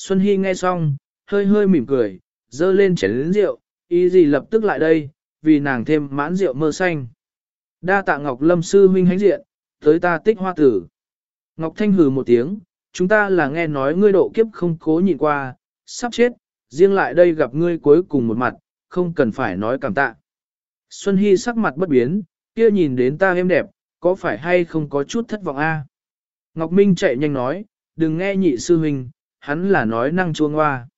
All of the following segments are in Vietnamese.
Xuân Hy nghe xong, hơi hơi mỉm cười, dơ lên chén lĩnh rượu, ý gì lập tức lại đây, vì nàng thêm mãn rượu mơ xanh. Đa tạ Ngọc Lâm sư huynh hánh diện, tới ta tích hoa tử. Ngọc Thanh hừ một tiếng, chúng ta là nghe nói ngươi độ kiếp không cố nhịn qua, sắp chết, riêng lại đây gặp ngươi cuối cùng một mặt, không cần phải nói cảm tạ. Xuân Hy sắc mặt bất biến, kia nhìn đến ta êm đẹp, có phải hay không có chút thất vọng a? Ngọc Minh chạy nhanh nói, đừng nghe nhị sư huynh, hắn là nói năng chuông hoa.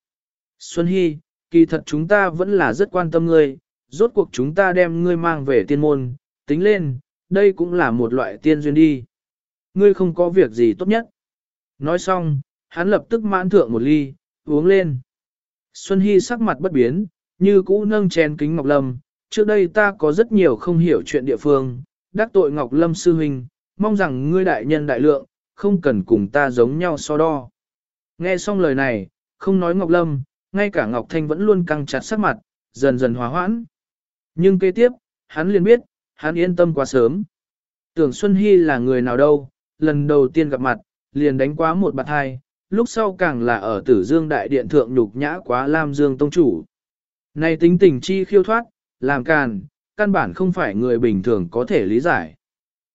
Xuân Hy, kỳ thật chúng ta vẫn là rất quan tâm ngươi, rốt cuộc chúng ta đem ngươi mang về tiên môn, tính lên, đây cũng là một loại tiên duyên đi. Ngươi không có việc gì tốt nhất. Nói xong, hắn lập tức mãn thượng một ly, uống lên. Xuân Hy sắc mặt bất biến, như cũ nâng chén kính Ngọc Lâm, trước đây ta có rất nhiều không hiểu chuyện địa phương, đắc tội Ngọc Lâm sư huynh, mong rằng ngươi đại nhân đại lượng, không cần cùng ta giống nhau so đo. Nghe xong lời này, không nói Ngọc Lâm, ngay cả Ngọc Thanh vẫn luôn căng chặt sắc mặt, dần dần hòa hoãn. Nhưng kế tiếp, hắn liền biết, hắn yên tâm quá sớm. Tưởng Xuân Hy là người nào đâu, lần đầu tiên gặp mặt, liền đánh quá một bạt hai, lúc sau càng là ở tử dương đại điện thượng nhục nhã quá Lam Dương Tông Chủ. Này tính tình chi khiêu thoát, làm càn, căn bản không phải người bình thường có thể lý giải.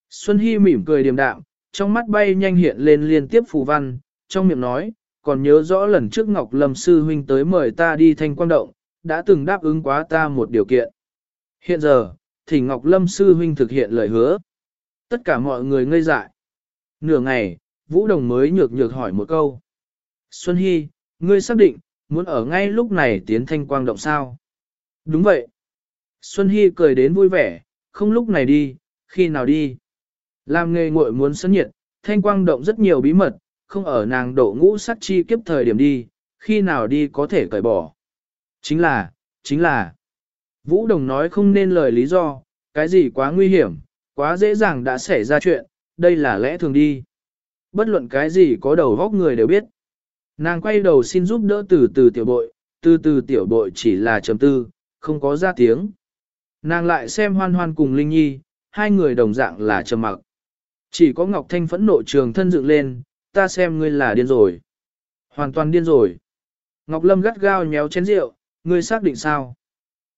Xuân Hy mỉm cười điềm đạm, trong mắt bay nhanh hiện lên liên tiếp phù văn, trong miệng nói, còn nhớ rõ lần trước Ngọc Lâm Sư Huynh tới mời ta đi thanh quang động, đã từng đáp ứng quá ta một điều kiện. Hiện giờ, thì Ngọc Lâm Sư Huynh thực hiện lời hứa. Tất cả mọi người ngây dại. Nửa ngày, Vũ Đồng mới nhược nhược hỏi một câu. Xuân Hy, ngươi xác định, muốn ở ngay lúc này tiến thanh quang động sao? Đúng vậy. Xuân Hy cười đến vui vẻ, không lúc này đi, khi nào đi? Làm nghề nguội muốn sân nhiệt, thanh quang động rất nhiều bí mật, không ở nàng độ ngũ sắc chi kiếp thời điểm đi, khi nào đi có thể cởi bỏ. Chính là, chính là, Vũ Đồng nói không nên lời lý do, cái gì quá nguy hiểm, quá dễ dàng đã xảy ra chuyện, đây là lẽ thường đi. Bất luận cái gì có đầu góc người đều biết. Nàng quay đầu xin giúp đỡ từ từ tiểu bội, từ từ tiểu bội chỉ là trầm tư, không có ra tiếng. Nàng lại xem hoan hoan cùng Linh Nhi, hai người đồng dạng là trầm mặc. Chỉ có Ngọc Thanh phẫn nộ trường thân dựng lên, ta xem ngươi là điên rồi. Hoàn toàn điên rồi. Ngọc Lâm gắt gao nhéo chén rượu, ngươi xác định sao?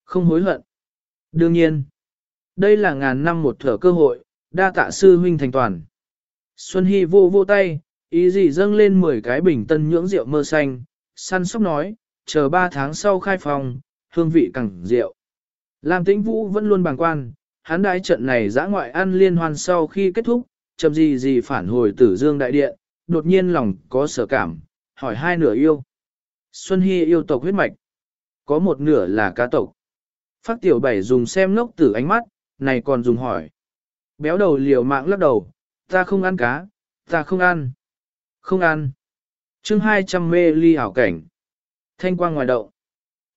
Không hối hận. Đương nhiên. Đây là ngàn năm một thở cơ hội, đa tạ sư huynh thành toàn. Xuân Hy vô vô tay, ý gì dâng lên 10 cái bình tân nhưỡng rượu mơ xanh, săn sóc nói, chờ 3 tháng sau khai phòng, hương vị càng rượu. Lam tĩnh vũ vẫn luôn bàng quan, hắn đái trận này giã ngoại ăn liên hoan sau khi kết thúc, chậm gì gì phản hồi tử dương đại điện, đột nhiên lòng có sở cảm, hỏi hai nửa yêu. Xuân Hy yêu tộc huyết mạch, có một nửa là cá tộc. Phát tiểu bảy dùng xem lốc tử ánh mắt, này còn dùng hỏi. Béo đầu liều mạng lắc đầu, ta không ăn cá, ta không ăn. Không ăn. chương 200 mê ly ảo cảnh. Thanh quang ngoài động.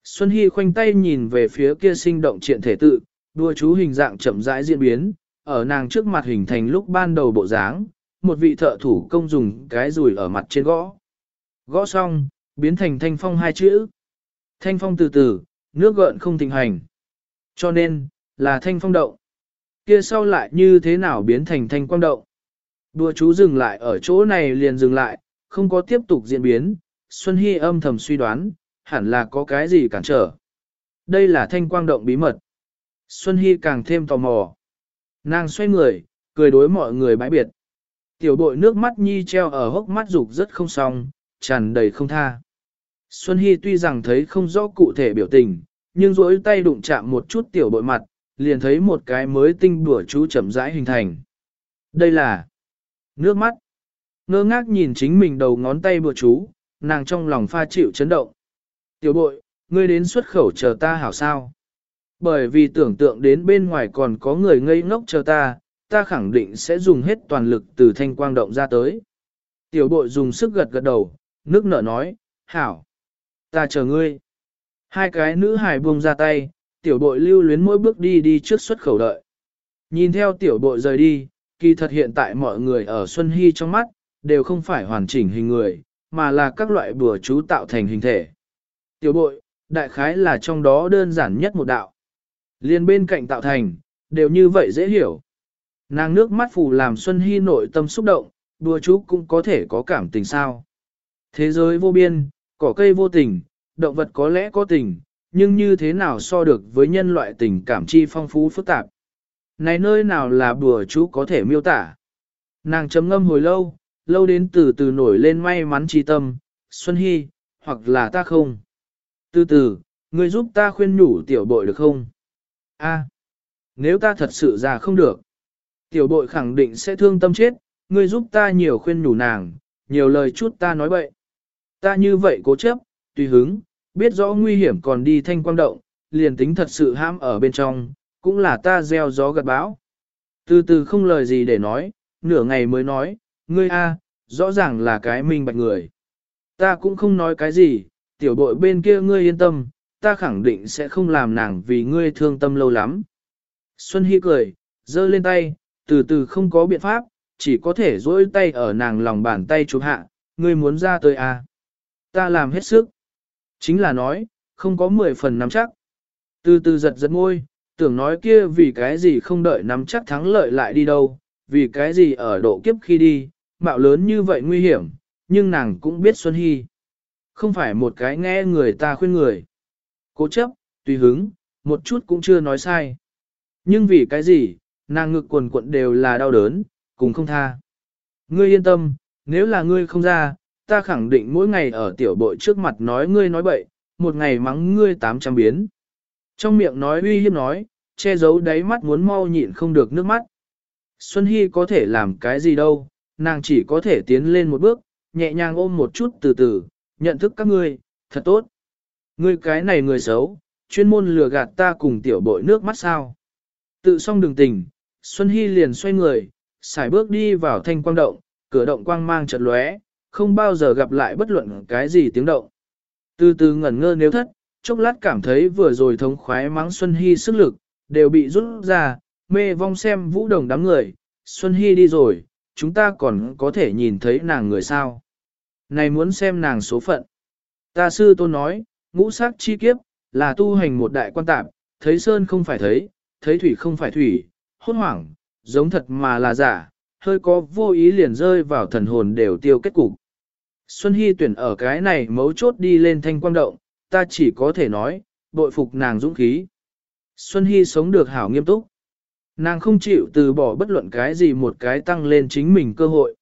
Xuân Hy khoanh tay nhìn về phía kia sinh động triện thể tự, đua chú hình dạng chậm rãi diễn biến, ở nàng trước mặt hình thành lúc ban đầu bộ dáng, một vị thợ thủ công dùng cái rùi ở mặt trên gõ. Gõ xong, biến thành thanh phong hai chữ. Thanh phong từ từ, nước gợn không thịnh hành. Cho nên, là thanh phong động. Kia sau lại như thế nào biến thành thanh quang động. Đùa chú dừng lại ở chỗ này liền dừng lại, không có tiếp tục diễn biến. Xuân Hy âm thầm suy đoán, hẳn là có cái gì cản trở. Đây là thanh quang động bí mật. Xuân Hy càng thêm tò mò. Nàng xoay người, cười đối mọi người bãi biệt. Tiểu bội nước mắt nhi treo ở hốc mắt dục rất không xong, tràn đầy không tha. Xuân Hy tuy rằng thấy không rõ cụ thể biểu tình, nhưng rỗi tay đụng chạm một chút tiểu bội mặt, liền thấy một cái mới tinh bửa chú chậm rãi hình thành. Đây là nước mắt. Ngơ ngác nhìn chính mình đầu ngón tay bùa chú, nàng trong lòng pha chịu chấn động. Tiểu bội, ngươi đến xuất khẩu chờ ta hảo sao? Bởi vì tưởng tượng đến bên ngoài còn có người ngây ngốc chờ ta, ta khẳng định sẽ dùng hết toàn lực từ thanh quang động ra tới. Tiểu bội dùng sức gật gật đầu, nước nở nói, hảo, ta chờ ngươi. Hai cái nữ hài buông ra tay, tiểu bội lưu luyến mỗi bước đi đi trước xuất khẩu đợi. Nhìn theo tiểu bội rời đi, kỳ thật hiện tại mọi người ở Xuân Hy trong mắt, đều không phải hoàn chỉnh hình người, mà là các loại bùa chú tạo thành hình thể. Tiểu bội, đại khái là trong đó đơn giản nhất một đạo. Liên bên cạnh tạo thành, đều như vậy dễ hiểu. Nàng nước mắt phù làm Xuân Hy nội tâm xúc động, đùa chú cũng có thể có cảm tình sao. Thế giới vô biên, Cỏ cây vô tình, động vật có lẽ có tình, nhưng như thế nào so được với nhân loại tình cảm chi phong phú phức tạp. Này nơi nào là bùa chú có thể miêu tả. Nàng chấm ngâm hồi lâu, lâu đến từ từ nổi lên may mắn chi tâm, Xuân Hy, hoặc là ta không. Từ từ, ngươi giúp ta khuyên nhủ tiểu bội được không? A, nếu ta thật sự ra không được, tiểu bội khẳng định sẽ thương tâm chết, ngươi giúp ta nhiều khuyên nhủ nàng, nhiều lời chút ta nói bậy. Ta như vậy cố chấp, tùy hứng, biết rõ nguy hiểm còn đi thanh quang động, liền tính thật sự ham ở bên trong, cũng là ta gieo gió gặt bão. Từ từ không lời gì để nói, nửa ngày mới nói, ngươi a, rõ ràng là cái minh bạch người. Ta cũng không nói cái gì, tiểu bội bên kia ngươi yên tâm, ta khẳng định sẽ không làm nàng vì ngươi thương tâm lâu lắm. Xuân Hy cười, giơ lên tay, từ từ không có biện pháp, chỉ có thể dỗi tay ở nàng lòng bàn tay chụp hạ, ngươi muốn ra tới à. Ta làm hết sức. Chính là nói, không có 10 phần nắm chắc. Từ từ giật giật môi, tưởng nói kia vì cái gì không đợi nắm chắc thắng lợi lại đi đâu, vì cái gì ở độ kiếp khi đi, mạo lớn như vậy nguy hiểm, nhưng nàng cũng biết Xuân Hy. Không phải một cái nghe người ta khuyên người. Cố chấp, tùy hứng, một chút cũng chưa nói sai. Nhưng vì cái gì, nàng ngực quần quận đều là đau đớn, cùng không tha. Ngươi yên tâm, nếu là ngươi không ra, ta khẳng định mỗi ngày ở tiểu bội trước mặt nói ngươi nói bậy, một ngày mắng ngươi tám trăm biến. Trong miệng nói uy hiếp nói, che giấu đáy mắt muốn mau nhịn không được nước mắt. Xuân Hy có thể làm cái gì đâu, nàng chỉ có thể tiến lên một bước, nhẹ nhàng ôm một chút từ từ, nhận thức các ngươi, thật tốt. Ngươi cái này người xấu, chuyên môn lừa gạt ta cùng tiểu bội nước mắt sao. Tự xong đường tình, Xuân Hy liền xoay người, xài bước đi vào thanh quang động, cửa động quang mang chợt lóe, không bao giờ gặp lại bất luận cái gì tiếng động. Từ từ ngẩn ngơ nếu thất, chốc lát cảm thấy vừa rồi thống khoái mắng Xuân Hy sức lực, đều bị rút ra, mê vong xem vũ đồng đám người, Xuân Hy đi rồi, chúng ta còn có thể nhìn thấy nàng người sao. Này muốn xem nàng số phận. Ta sư tôn nói, ngũ sắc chi kiếp, là tu hành một đại quan tạp, thấy sơn không phải thấy, thấy thủy không phải thủy, hốt hoảng, giống thật mà là giả, hơi có vô ý liền rơi vào thần hồn đều tiêu kết cục. Xuân Hy tuyển ở cái này mấu chốt đi lên thanh quang động, ta chỉ có thể nói, bội phục nàng dũng khí. Xuân Hy sống được hảo nghiêm túc. Nàng không chịu từ bỏ bất luận cái gì một cái tăng lên chính mình cơ hội.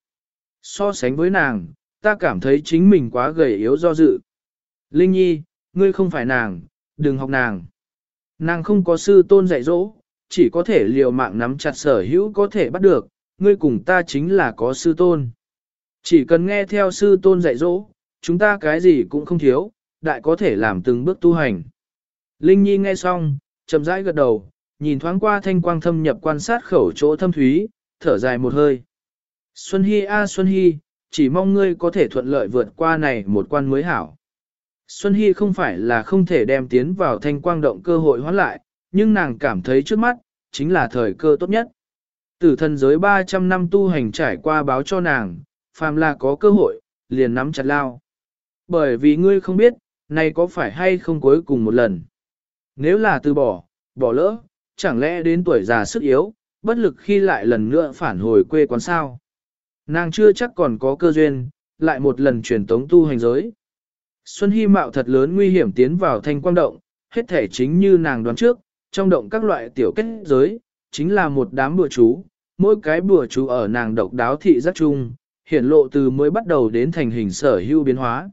So sánh với nàng, ta cảm thấy chính mình quá gầy yếu do dự. Linh Nhi, ngươi không phải nàng, đừng học nàng. Nàng không có sư tôn dạy dỗ, chỉ có thể liều mạng nắm chặt sở hữu có thể bắt được, ngươi cùng ta chính là có sư tôn. Chỉ cần nghe theo sư tôn dạy dỗ, chúng ta cái gì cũng không thiếu, đại có thể làm từng bước tu hành. Linh Nhi nghe xong, chậm rãi gật đầu, nhìn thoáng qua thanh quang thâm nhập quan sát khẩu chỗ thâm thúy, thở dài một hơi. Xuân Hy a Xuân Hy, chỉ mong ngươi có thể thuận lợi vượt qua này một quan mới hảo. Xuân Hy không phải là không thể đem tiến vào thanh quang động cơ hội hoán lại, nhưng nàng cảm thấy trước mắt, chính là thời cơ tốt nhất. Tử thần giới 300 năm tu hành trải qua báo cho nàng, phàm là có cơ hội, liền nắm chặt lao. Bởi vì ngươi không biết, này có phải hay không cuối cùng một lần. Nếu là từ bỏ, bỏ lỡ, chẳng lẽ đến tuổi già sức yếu, bất lực khi lại lần nữa phản hồi quê quán sao. Nàng chưa chắc còn có cơ duyên, lại một lần truyền tống tu hành giới. Xuân Hy mạo thật lớn nguy hiểm tiến vào thanh quang động, hết thể chính như nàng đoán trước, trong động các loại tiểu kết giới, chính là một đám bùa chú, mỗi cái bùa chú ở nàng độc đáo thị giác chung, hiển lộ từ mới bắt đầu đến thành hình sở hữu biến hóa.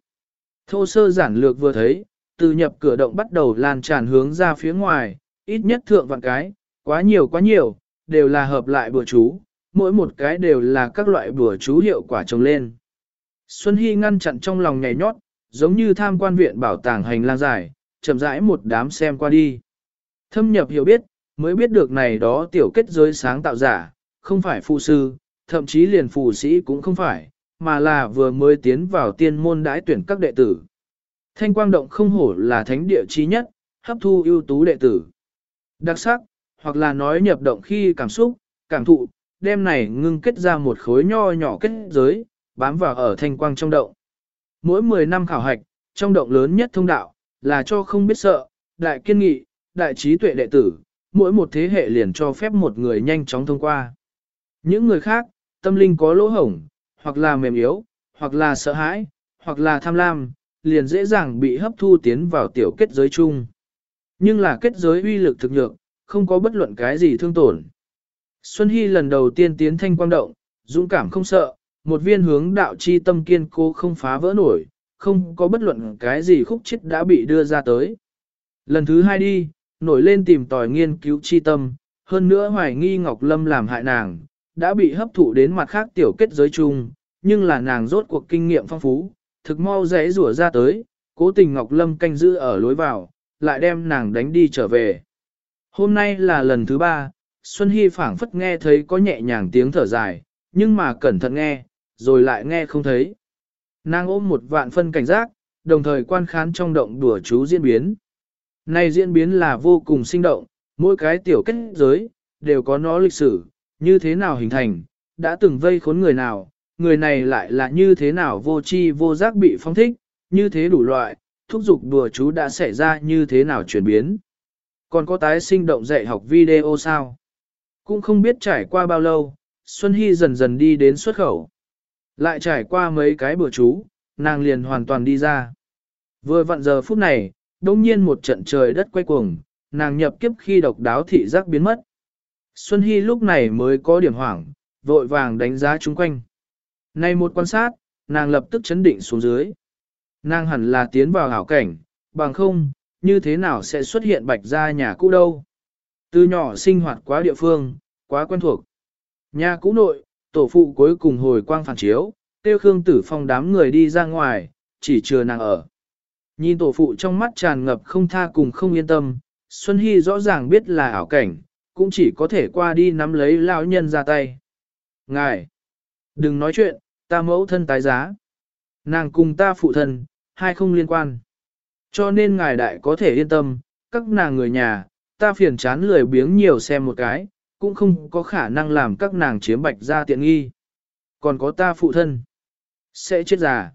Thô sơ giản lược vừa thấy, từ nhập cửa động bắt đầu lan tràn hướng ra phía ngoài, ít nhất thượng vạn cái, quá nhiều quá nhiều, đều là hợp lại bùa chú, mỗi một cái đều là các loại bùa chú hiệu quả trồng lên. Xuân Hy ngăn chặn trong lòng nhảy nhót, giống như tham quan viện bảo tàng hành lang dài, chậm rãi một đám xem qua đi. Thâm nhập hiểu biết, mới biết được này đó tiểu kết giới sáng tạo giả, không phải phụ sư, thậm chí liền phù sĩ cũng không phải, mà là vừa mới tiến vào tiên môn đãi tuyển các đệ tử. Thanh quang động không hổ là thánh địa trí nhất, hấp thu ưu tú đệ tử. Đặc sắc, hoặc là nói nhập động khi cảm xúc, cảm thụ, đem này ngưng kết ra một khối nho nhỏ kết giới, bám vào ở thanh quang trong động. Mỗi 10 năm khảo hạch, trong động lớn nhất thông đạo, là cho không biết sợ, đại kiên nghị, đại trí tuệ đệ tử, mỗi một thế hệ liền cho phép một người nhanh chóng thông qua. Những người khác, tâm linh có lỗ hổng, hoặc là mềm yếu, hoặc là sợ hãi, hoặc là tham lam, liền dễ dàng bị hấp thu tiến vào tiểu kết giới chung. Nhưng là kết giới uy lực thực nhược, không có bất luận cái gì thương tổn. Xuân Hy lần đầu tiên tiến thanh quang động, dũng cảm không sợ, một viên hướng đạo chi tâm kiên cố không phá vỡ nổi, không có bất luận cái gì khúc chết đã bị đưa ra tới. Lần thứ hai đi, nổi lên tìm tòi nghiên cứu chi tâm, hơn nữa hoài nghi Ngọc Lâm làm hại nàng, đã bị hấp thụ đến mặt khác tiểu kết giới chung, nhưng là nàng rốt cuộc kinh nghiệm phong phú, thực mau rẽ rủa ra tới, cố tình Ngọc Lâm canh giữ ở lối vào, lại đem nàng đánh đi trở về. Hôm nay là lần thứ ba, Xuân Hy phảng phất nghe thấy có nhẹ nhàng tiếng thở dài, nhưng mà cẩn thận nghe, rồi lại nghe không thấy. Nàng ôm một vạn phân cảnh giác, đồng thời quan khán trong động đùa chú diễn biến. Này diễn biến là vô cùng sinh động, mỗi cái tiểu kết giới, đều có nó lịch sử, như thế nào hình thành, đã từng vây khốn người nào, người này lại là như thế nào vô chi vô giác bị phong thích, như thế đủ loại, thúc giục đùa chú đã xảy ra như thế nào chuyển biến. Còn có tái sinh động dạy học video sao? Cũng không biết trải qua bao lâu, Xuân Hy dần dần đi đến xuất khẩu. Lại trải qua mấy cái bữa chú, nàng liền hoàn toàn đi ra. Vừa vặn giờ phút này, đông nhiên một trận trời đất quay cuồng, nàng nhập kiếp khi độc đáo thị giác biến mất. Xuân Hy lúc này mới có điểm hoảng, vội vàng đánh giá chung quanh. Này một quan sát, nàng lập tức chấn định xuống dưới. Nàng hẳn là tiến vào hảo cảnh, bằng không, như thế nào sẽ xuất hiện bạch ra nhà cũ đâu. Từ nhỏ sinh hoạt quá địa phương, quá quen thuộc. Nhà cũ nội, tổ phụ cuối cùng hồi quang phản chiếu, tiêu khương tử phong đám người đi ra ngoài, chỉ chừa nàng ở. Nhìn tổ phụ trong mắt tràn ngập không tha cùng không yên tâm, Xuân Hy rõ ràng biết là ảo cảnh, cũng chỉ có thể qua đi nắm lấy lão nhân ra tay. Ngài! Đừng nói chuyện, ta mẫu thân tái giá. Nàng cùng ta phụ thân, hai không liên quan. Cho nên ngài đại có thể yên tâm, các nàng người nhà, ta phiền chán lười biếng nhiều xem một cái, cũng không có khả năng làm các nàng chiếm bạch ra tiện nghi. Còn có ta phụ thân, sẽ chết già.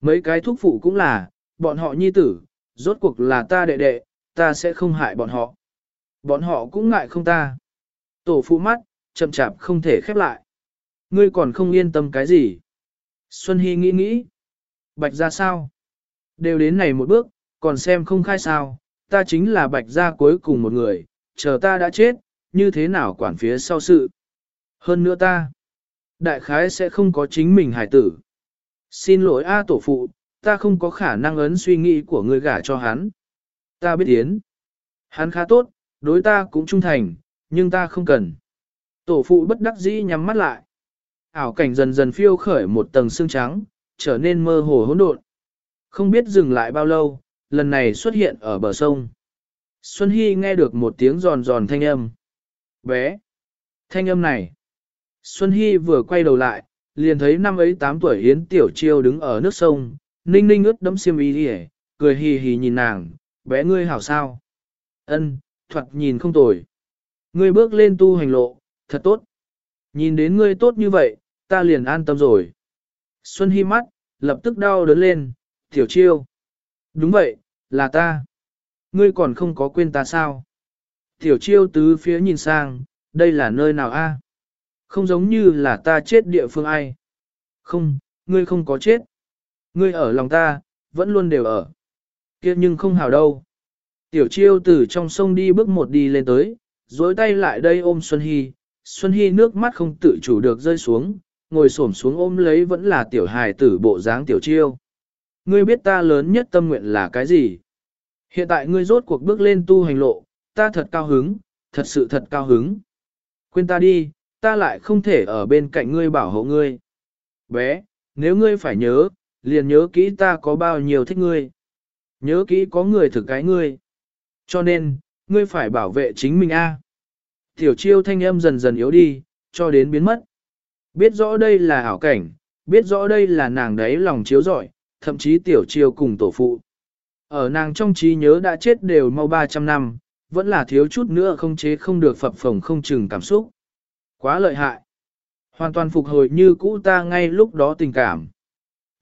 Mấy cái thuốc phụ cũng là, bọn họ nhi tử, rốt cuộc là ta đệ đệ, ta sẽ không hại bọn họ. Bọn họ cũng ngại không ta. Tổ phụ mắt, chậm chạp không thể khép lại. Ngươi còn không yên tâm cái gì? Xuân Hy nghĩ nghĩ. Bạch ra sao? Đều đến này một bước, còn xem không khai sao, ta chính là bạch gia cuối cùng một người, chờ ta đã chết, như thế nào quản phía sau sự. Hơn nữa ta, đại khái sẽ không có chính mình hải tử. Xin lỗi A tổ phụ, ta không có khả năng ấn suy nghĩ của ngươi gả cho hắn. Ta biết yến. Hắn khá tốt, đối ta cũng trung thành, nhưng ta không cần. Tổ phụ bất đắc dĩ nhắm mắt lại. Ảo cảnh dần dần phiêu khởi một tầng xương trắng, trở nên mơ hồ hỗn độn. Không biết dừng lại bao lâu, lần này xuất hiện ở bờ sông. Xuân Hy nghe được một tiếng giòn giòn thanh âm. Bé! Thanh âm này! Xuân Hy vừa quay đầu lại, liền thấy năm ấy 8 tuổi Yến Tiểu Chiêu đứng ở nước sông, ninh ninh ướt đấm xiêm y hề, cười hì hì nhìn nàng, bé ngươi hảo sao? Ân, thoạt nhìn không tồi. Ngươi bước lên tu hành lộ, thật tốt. Nhìn đến ngươi tốt như vậy, ta liền an tâm rồi. Xuân Hy mắt, lập tức đau đớn lên, Tiểu Chiêu. Đúng vậy, là ta. Ngươi còn không có quên ta sao? Tiểu chiêu tứ phía nhìn sang, đây là nơi nào a? Không giống như là ta chết địa phương ai. Không, ngươi không có chết. Ngươi ở lòng ta, vẫn luôn đều ở. kia nhưng không hào đâu. Tiểu chiêu từ trong sông đi bước một đi lên tới, dối tay lại đây ôm Xuân Hy. Xuân Hy nước mắt không tự chủ được rơi xuống, ngồi xổm xuống ôm lấy vẫn là tiểu hài tử bộ dáng tiểu chiêu. Ngươi biết ta lớn nhất tâm nguyện là cái gì? Hiện tại ngươi rốt cuộc bước lên tu hành lộ, ta thật cao hứng, thật sự thật cao hứng. Quên ta đi, ta lại không thể ở bên cạnh ngươi bảo hộ ngươi. Bé, nếu ngươi phải nhớ, liền nhớ kỹ ta có bao nhiêu thích ngươi. Nhớ kỹ có người thực cái ngươi. Cho nên, ngươi phải bảo vệ chính mình a. Tiểu chiêu thanh âm dần dần yếu đi, cho đến biến mất. Biết rõ đây là ảo cảnh, biết rõ đây là nàng đấy lòng chiếu giỏi, thậm chí tiểu chiêu cùng tổ phụ. Ở nàng trong trí nhớ đã chết đều mau 300 năm, vẫn là thiếu chút nữa không chế không được phập phồng không chừng cảm xúc. Quá lợi hại. Hoàn toàn phục hồi như cũ ta ngay lúc đó tình cảm.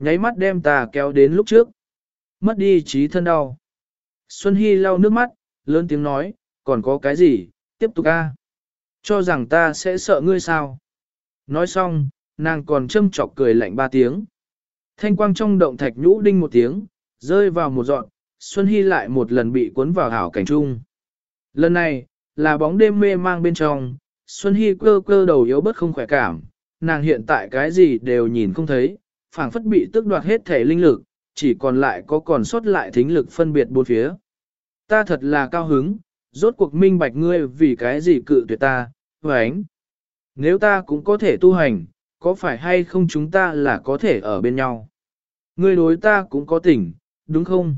Nháy mắt đem ta kéo đến lúc trước. Mất đi trí thân đau. Xuân Hy lau nước mắt, lớn tiếng nói, còn có cái gì, tiếp tục a. Cho rằng ta sẽ sợ ngươi sao. Nói xong, nàng còn châm chọc cười lạnh ba tiếng. Thanh quang trong động thạch nhũ đinh một tiếng, Rơi vào một dọn, Xuân Hy lại một lần bị cuốn vào hảo cảnh trung. Lần này, là bóng đêm mê mang bên trong, Xuân Hy cơ cơ đầu yếu bất không khỏe cảm, nàng hiện tại cái gì đều nhìn không thấy, phảng phất bị tước đoạt hết thể linh lực, chỉ còn lại có còn sót lại thính lực phân biệt bốn phía. Ta thật là cao hứng, rốt cuộc minh bạch ngươi vì cái gì cự tuyệt ta, và ánh. Nếu ta cũng có thể tu hành, có phải hay không chúng ta là có thể ở bên nhau? Ngươi đối ta cũng có tình, đúng không?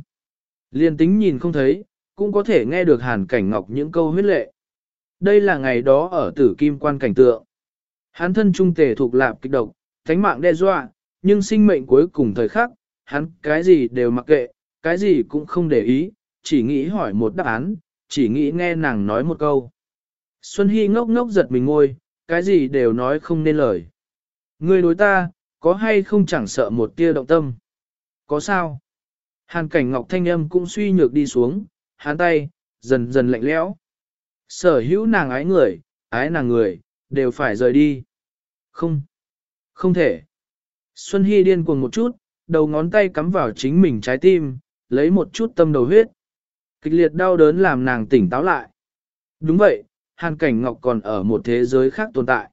Liên tính nhìn không thấy, cũng có thể nghe được hàn cảnh ngọc những câu huyết lệ. Đây là ngày đó ở tử kim quan cảnh tượng. Hắn thân trung tề thuộc lạp kịch độc, thánh mạng đe dọa, nhưng sinh mệnh cuối cùng thời khắc, hắn cái gì đều mặc kệ, cái gì cũng không để ý, chỉ nghĩ hỏi một đáp án, chỉ nghĩ nghe nàng nói một câu. Xuân Hy ngốc ngốc giật mình ngôi, cái gì đều nói không nên lời. Ngươi đối ta, có hay không chẳng sợ một tia động tâm? Có sao? Hàn cảnh ngọc thanh âm cũng suy nhược đi xuống, hắn tay, dần dần lạnh lẽo. Sở hữu nàng ái người, ái nàng người, đều phải rời đi. Không, không thể. Xuân Hy điên cuồng một chút, đầu ngón tay cắm vào chính mình trái tim, lấy một chút tâm đầu huyết. Kịch liệt đau đớn làm nàng tỉnh táo lại. Đúng vậy, Hàn Cảnh Ngọc còn ở một thế giới khác tồn tại.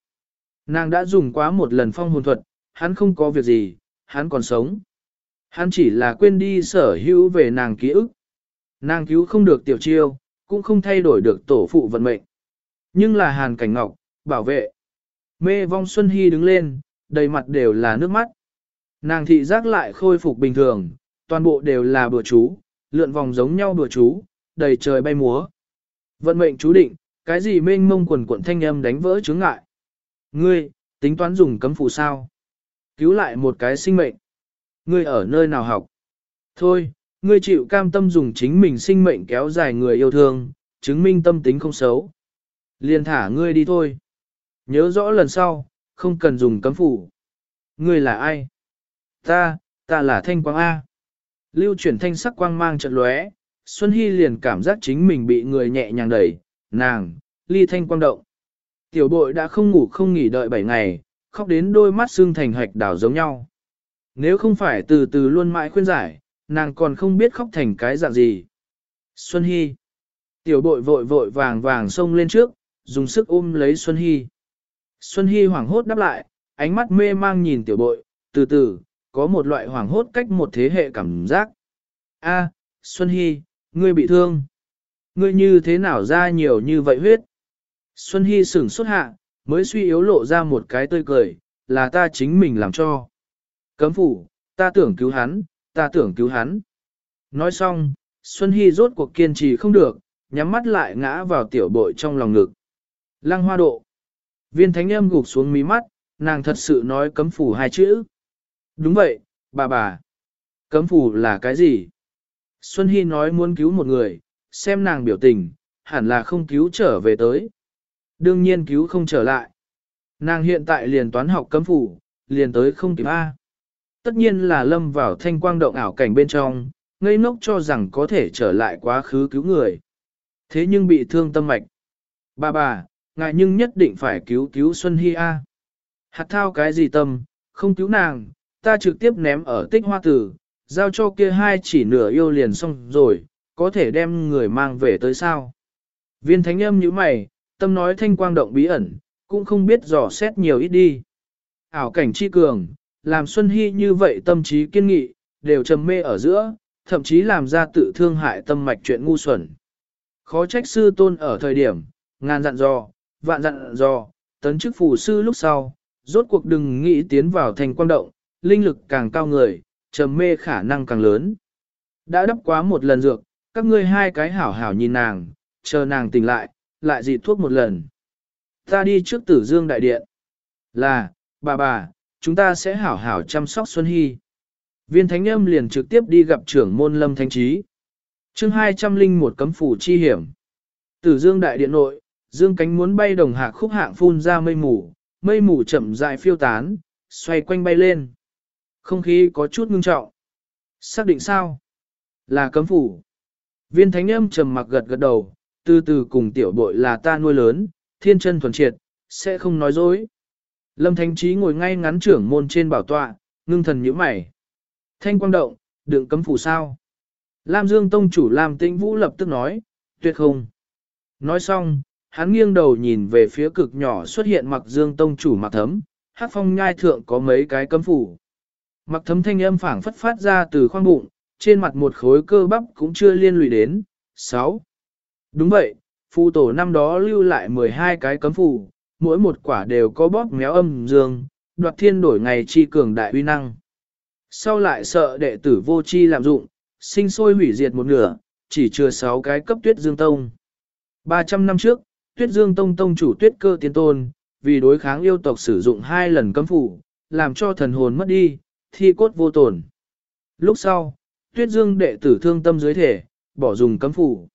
Nàng đã dùng quá một lần phong hồn thuật, hắn không có việc gì, hắn còn sống. Hắn chỉ là quên đi sở hữu về nàng ký ức. Nàng cứu không được tiểu chiêu, cũng không thay đổi được tổ phụ vận mệnh. Nhưng là Hàn Cảnh Ngọc, bảo vệ. Mê vong Xuân Hy đứng lên, đầy mặt đều là nước mắt. Nàng thị giác lại khôi phục bình thường, toàn bộ đều là bừa chú, lượn vòng giống nhau bừa chú, đầy trời bay múa. Vận mệnh chú định, cái gì mênh mông quần quận thanh âm đánh vỡ chướng ngại. Ngươi, tính toán dùng cấm phù sao? Cứu lại một cái sinh mệnh. Ngươi ở nơi nào học? Thôi, ngươi chịu cam tâm dùng chính mình sinh mệnh kéo dài người yêu thương, chứng minh tâm tính không xấu. Liên thả ngươi đi thôi. Nhớ rõ lần sau, không cần dùng cấm phủ. Ngươi là ai? Ta, ta là Thanh Quang A. Lưu chuyển thanh sắc quang mang trận lóe, Xuân Hy liền cảm giác chính mình bị người nhẹ nhàng đẩy, nàng, ly thanh quang động. Tiểu bội đã không ngủ không nghỉ đợi 7 ngày, khóc đến đôi mắt xương thành hạch đảo giống nhau. Nếu không phải từ từ luôn mãi khuyên giải, nàng còn không biết khóc thành cái dạng gì. Xuân Hy. Tiểu bội vội vội vàng vàng xông lên trước, dùng sức ôm lấy Xuân Hy. Xuân Hy hoảng hốt đáp lại, ánh mắt mê mang nhìn tiểu bội, từ từ, có một loại hoảng hốt cách một thế hệ cảm giác. A, Xuân Hy, ngươi bị thương. Ngươi như thế nào ra nhiều như vậy huyết? Xuân Hy sửng xuất hạ, mới suy yếu lộ ra một cái tươi cười, là ta chính mình làm cho. Cấm phủ, ta tưởng cứu hắn, ta tưởng cứu hắn. Nói xong, Xuân Hy rốt cuộc kiên trì không được, nhắm mắt lại ngã vào tiểu bội trong lòng ngực. Lăng hoa độ. Viên thánh âm gục xuống mí mắt, nàng thật sự nói cấm phủ hai chữ. Đúng vậy, bà bà. Cấm phủ là cái gì? Xuân Hy nói muốn cứu một người, xem nàng biểu tình, hẳn là không cứu trở về tới. Đương nhiên cứu không trở lại. Nàng hiện tại liền toán học cấm phủ, liền tới không kịp A. Tất nhiên là lâm vào thanh quang động ảo cảnh bên trong, ngây ngốc cho rằng có thể trở lại quá khứ cứu người. Thế nhưng bị thương tâm mạch. Bà bà, ngài nhưng nhất định phải cứu cứu Xuân Hy A. Hạt thao cái gì tâm, không cứu nàng, ta trực tiếp ném ở tích hoa tử, giao cho kia hai chỉ nửa yêu liền xong rồi, có thể đem người mang về tới sao. Viên thánh âm như mày, tâm nói thanh quang động bí ẩn, cũng không biết dò xét nhiều ít đi. Ảo cảnh chi cường, làm Xuân Hy như vậy tâm trí kiên nghị, đều trầm mê ở giữa, thậm chí làm ra tự thương hại tâm mạch chuyện ngu xuẩn. Khó trách sư tôn ở thời điểm, ngàn dặn dò, vạn dặn dò, tấn chức phù sư lúc sau, rốt cuộc đừng nghĩ tiến vào thành quang động, linh lực càng cao người, trầm mê khả năng càng lớn. Đã đắp quá một lần dược, các ngươi hai cái hảo hảo nhìn nàng, chờ nàng tỉnh lại, lại dị thuốc một lần. Ta đi trước tử dương đại điện. Là, bà bà, chúng ta sẽ hảo hảo chăm sóc Xuân Hy. Viên thánh âm liền trực tiếp đi gặp trưởng môn lâm thanh trí. chương 200 linh một cấm phủ chi hiểm. Tử dương đại điện nội, dương cánh muốn bay đồng hạ khúc hạng phun ra mây mù, mây mù chậm rãi phiêu tán, xoay quanh bay lên. Không khí có chút ngưng trọng. Xác định sao? Là cấm phủ. Viên thánh âm trầm mặc gật gật đầu, từ từ cùng tiểu bội là ta nuôi lớn, thiên chân thuần triệt, sẽ không nói dối. Lâm Thánh Trí ngồi ngay ngắn trưởng môn trên bảo tọa, ngưng thần nhíu mày. Thanh quang động, đựng cấm phủ sao? Lam Dương Tông chủ Lam Tĩnh Vũ lập tức nói, tuyệt không. Nói xong, hắn nghiêng đầu nhìn về phía cực nhỏ xuất hiện mặc Dương Tông chủ mặc thấm, hát phong nhai thượng có mấy cái cấm phủ. Mặc thấm thanh âm phảng phất phát ra từ khoang bụng, trên mặt một khối cơ bắp cũng chưa liên lụy đến. 6. Đúng vậy, phụ tổ năm đó lưu lại 12 cái cấm phủ mỗi một quả đều có bóp méo âm dương, đoạt thiên đổi ngày chi cường đại uy năng. Sau lại sợ đệ tử vô chi làm dụng, sinh sôi hủy diệt một nửa, chỉ chừa 6 cái cấp tuyết dương tông. 300 năm trước, tuyết dương tông tông chủ tuyết cơ tiên tôn, vì đối kháng yêu tộc sử dụng hai lần cấm phủ, làm cho thần hồn mất đi, thi cốt vô tổn. Lúc sau, tuyết dương đệ tử thương tâm dưới thể, bỏ dùng cấm phủ.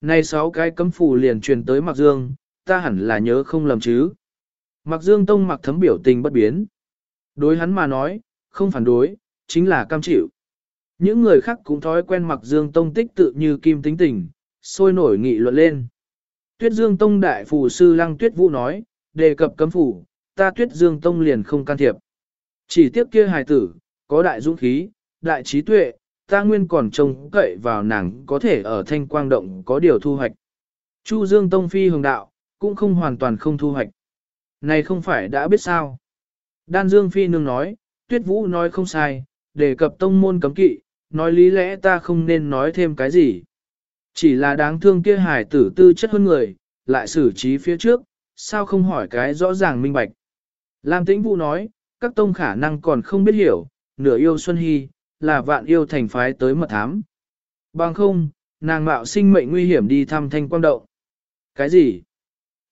Nay sáu cái cấm phủ liền truyền tới Mạc Dương, ta hẳn là nhớ không lầm chứ. Mạc Dương tông mặc thấm biểu tình bất biến. Đối hắn mà nói, không phản đối, chính là cam chịu. Những người khác cũng thói quen Mạc Dương tông tích tự như kim tính tình, sôi nổi nghị luận lên. Tuyết Dương tông đại phù sư Lăng Tuyết Vũ nói, đề cập cấm phủ, ta Tuyết Dương tông liền không can thiệp. Chỉ tiếp kia hài tử, có đại dũng khí, đại trí tuệ, ta nguyên còn trông cậy vào nàng có thể ở thanh quang động có điều thu hoạch. Chu Dương Tông Phi hồng đạo, cũng không hoàn toàn không thu hoạch. Này không phải đã biết sao. Đan Dương Phi nương nói, Tuyết Vũ nói không sai, đề cập tông môn cấm kỵ, nói lý lẽ ta không nên nói thêm cái gì. Chỉ là đáng thương kia hải tử tư chất hơn người, lại xử trí phía trước, sao không hỏi cái rõ ràng minh bạch. Lam Tĩnh Vũ nói, các tông khả năng còn không biết hiểu, nửa yêu Xuân Hy, là vạn yêu thành phái tới mật thám. Bằng không, nàng mạo sinh mệnh nguy hiểm đi thăm thanh quang động. Cái gì?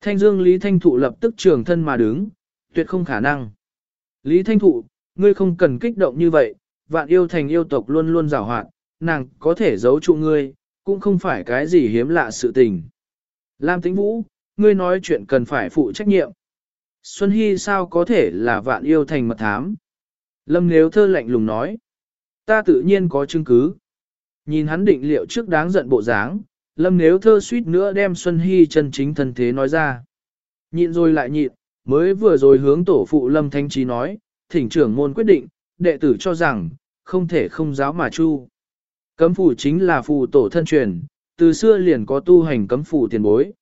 Thanh dương Lý Thanh Thụ lập tức trường thân mà đứng, tuyệt không khả năng. Lý Thanh Thụ, ngươi không cần kích động như vậy, vạn yêu thành yêu tộc luôn luôn rào hoạt, nàng có thể giấu trụ ngươi, cũng không phải cái gì hiếm lạ sự tình. Lam Tĩnh Vũ, ngươi nói chuyện cần phải phụ trách nhiệm. Xuân Hy sao có thể là vạn yêu thành mật thám? Lâm nếu thơ lạnh lùng nói. Ta tự nhiên có chứng cứ. Nhìn hắn định liệu trước đáng giận bộ dáng, lâm nếu thơ suýt nữa đem Xuân Hy chân chính thân thế nói ra. Nhịn rồi lại nhịn, mới vừa rồi hướng tổ phụ lâm thanh trí nói, thỉnh trưởng môn quyết định, đệ tử cho rằng, không thể không giáo mà chu. Cấm phủ chính là phù tổ thân truyền, từ xưa liền có tu hành cấm phủ tiền bối.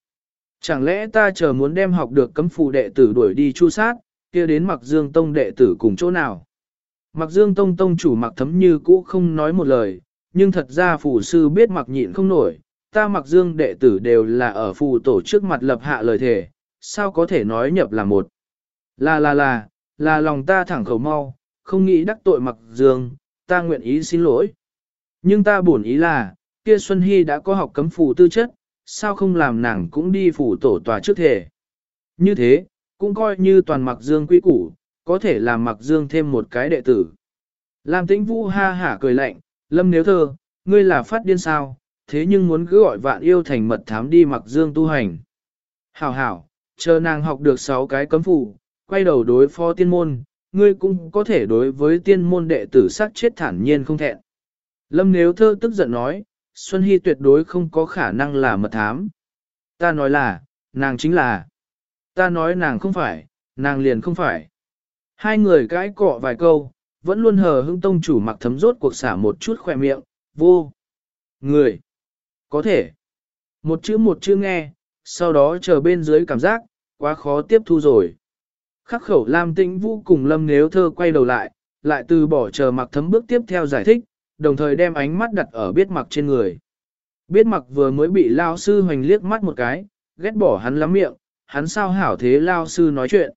Chẳng lẽ ta chờ muốn đem học được cấm phủ đệ tử đuổi đi chu sát, kia đến mặc dương tông đệ tử cùng chỗ nào? Mặc dương tông tông chủ mặc thấm như cũ không nói một lời, nhưng thật ra phù sư biết mặc nhịn không nổi, ta mặc dương đệ tử đều là ở phù tổ trước mặt lập hạ lời thề, sao có thể nói nhập là một. Là là là, là lòng ta thẳng khẩu mau, không nghĩ đắc tội mặc dương, ta nguyện ý xin lỗi. Nhưng ta buồn ý là, kia Xuân Hy đã có học cấm phù tư chất, sao không làm nàng cũng đi phủ tổ tòa trước thể. Như thế, cũng coi như toàn mặc dương quy củ, có thể làm mặc dương thêm một cái đệ tử. Lam tĩnh vũ ha hả cười lạnh, lâm nếu thơ, ngươi là phát điên sao, thế nhưng muốn cứ gọi vạn yêu thành mật thám đi mặc dương tu hành. Hảo hảo, chờ nàng học được 6 cái cấm phủ, quay đầu đối phó tiên môn, ngươi cũng có thể đối với tiên môn đệ tử sát chết thản nhiên không thẹn. Lâm nếu thơ tức giận nói, Xuân Hy tuyệt đối không có khả năng là mật thám. Ta nói là, nàng chính là. Ta nói nàng không phải, nàng liền không phải. Hai người cãi cọ vài câu, vẫn luôn hờ hững tông chủ mặc thấm rốt cuộc xả một chút khỏe miệng, vô. Người. Có thể. Một chữ một chữ nghe, sau đó chờ bên dưới cảm giác, quá khó tiếp thu rồi. Khắc khẩu Lam Tĩnh Vũ cùng Lâm Nếu Thơ quay đầu lại, lại từ bỏ chờ mặc thấm bước tiếp theo giải thích, đồng thời đem ánh mắt đặt ở biết mặc trên người. Biết mặc vừa mới bị lao sư hoành liếc mắt một cái, ghét bỏ hắn lắm miệng, hắn sao hảo thế lao sư nói chuyện.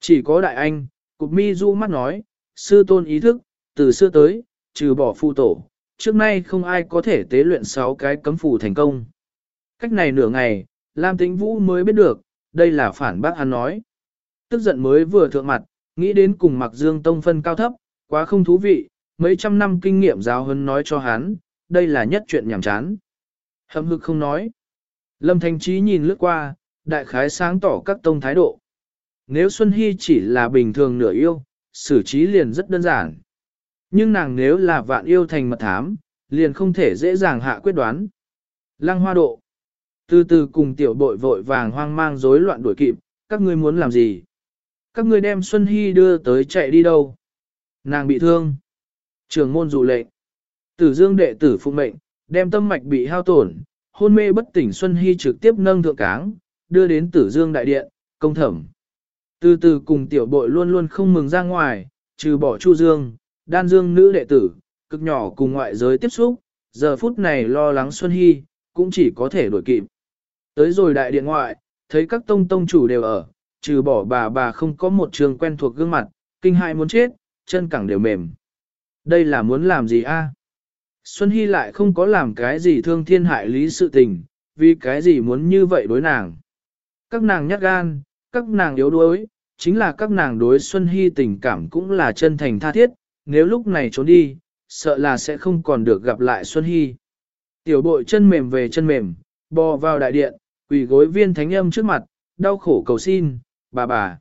Chỉ có đại anh, cục mi du mắt nói, sư tôn ý thức, từ xưa tới, trừ bỏ phu tổ, trước nay không ai có thể tế luyện sáu cái cấm phù thành công. Cách này nửa ngày, Lam Tĩnh Vũ mới biết được, đây là phản bác hắn nói. Tức giận mới vừa thượng mặt, nghĩ đến cùng mặc dương tông phân cao thấp, quá không thú vị, mấy trăm năm kinh nghiệm giáo huấn nói cho hắn, đây là nhất chuyện nhảm chán. Hậm hực không nói. Lâm Thanh Trí nhìn lướt qua, đại khái sáng tỏ các tông thái độ. Nếu Xuân Hy chỉ là bình thường nửa yêu, xử trí liền rất đơn giản. Nhưng nàng nếu là vạn yêu thành mật thám, liền không thể dễ dàng hạ quyết đoán. Lăng hoa độ. Từ từ cùng tiểu bội vội vàng hoang mang rối loạn đuổi kịp, các ngươi muốn làm gì? Các ngươi đem Xuân Hy đưa tới chạy đi đâu? Nàng bị thương. Trường môn dụ lệnh. Tử dương đệ tử phụ mệnh, đem tâm mạch bị hao tổn, hôn mê bất tỉnh Xuân Hy trực tiếp nâng thượng cáng, đưa đến tử dương đại điện, công thẩm. Từ từ cùng tiểu bội luôn luôn không mừng ra ngoài, trừ bỏ chu dương, đan dương nữ đệ tử, cực nhỏ cùng ngoại giới tiếp xúc, giờ phút này lo lắng Xuân Hy, cũng chỉ có thể đuổi kịp. Tới rồi đại điện ngoại, thấy các tông tông chủ đều ở, trừ bỏ bà bà không có một trường quen thuộc gương mặt, kinh hại muốn chết, chân cẳng đều mềm. Đây là muốn làm gì a? Xuân Hy lại không có làm cái gì thương thiên hại lý sự tình, vì cái gì muốn như vậy đối nàng. Các nàng nhát gan, các nàng yếu đuối, chính là các nàng đối Xuân Hy tình cảm cũng là chân thành tha thiết, nếu lúc này trốn đi, sợ là sẽ không còn được gặp lại Xuân Hy. Tiểu bội chân mềm về chân mềm, bò vào đại điện, quỳ gối viên thánh âm trước mặt, đau khổ cầu xin, bà bà.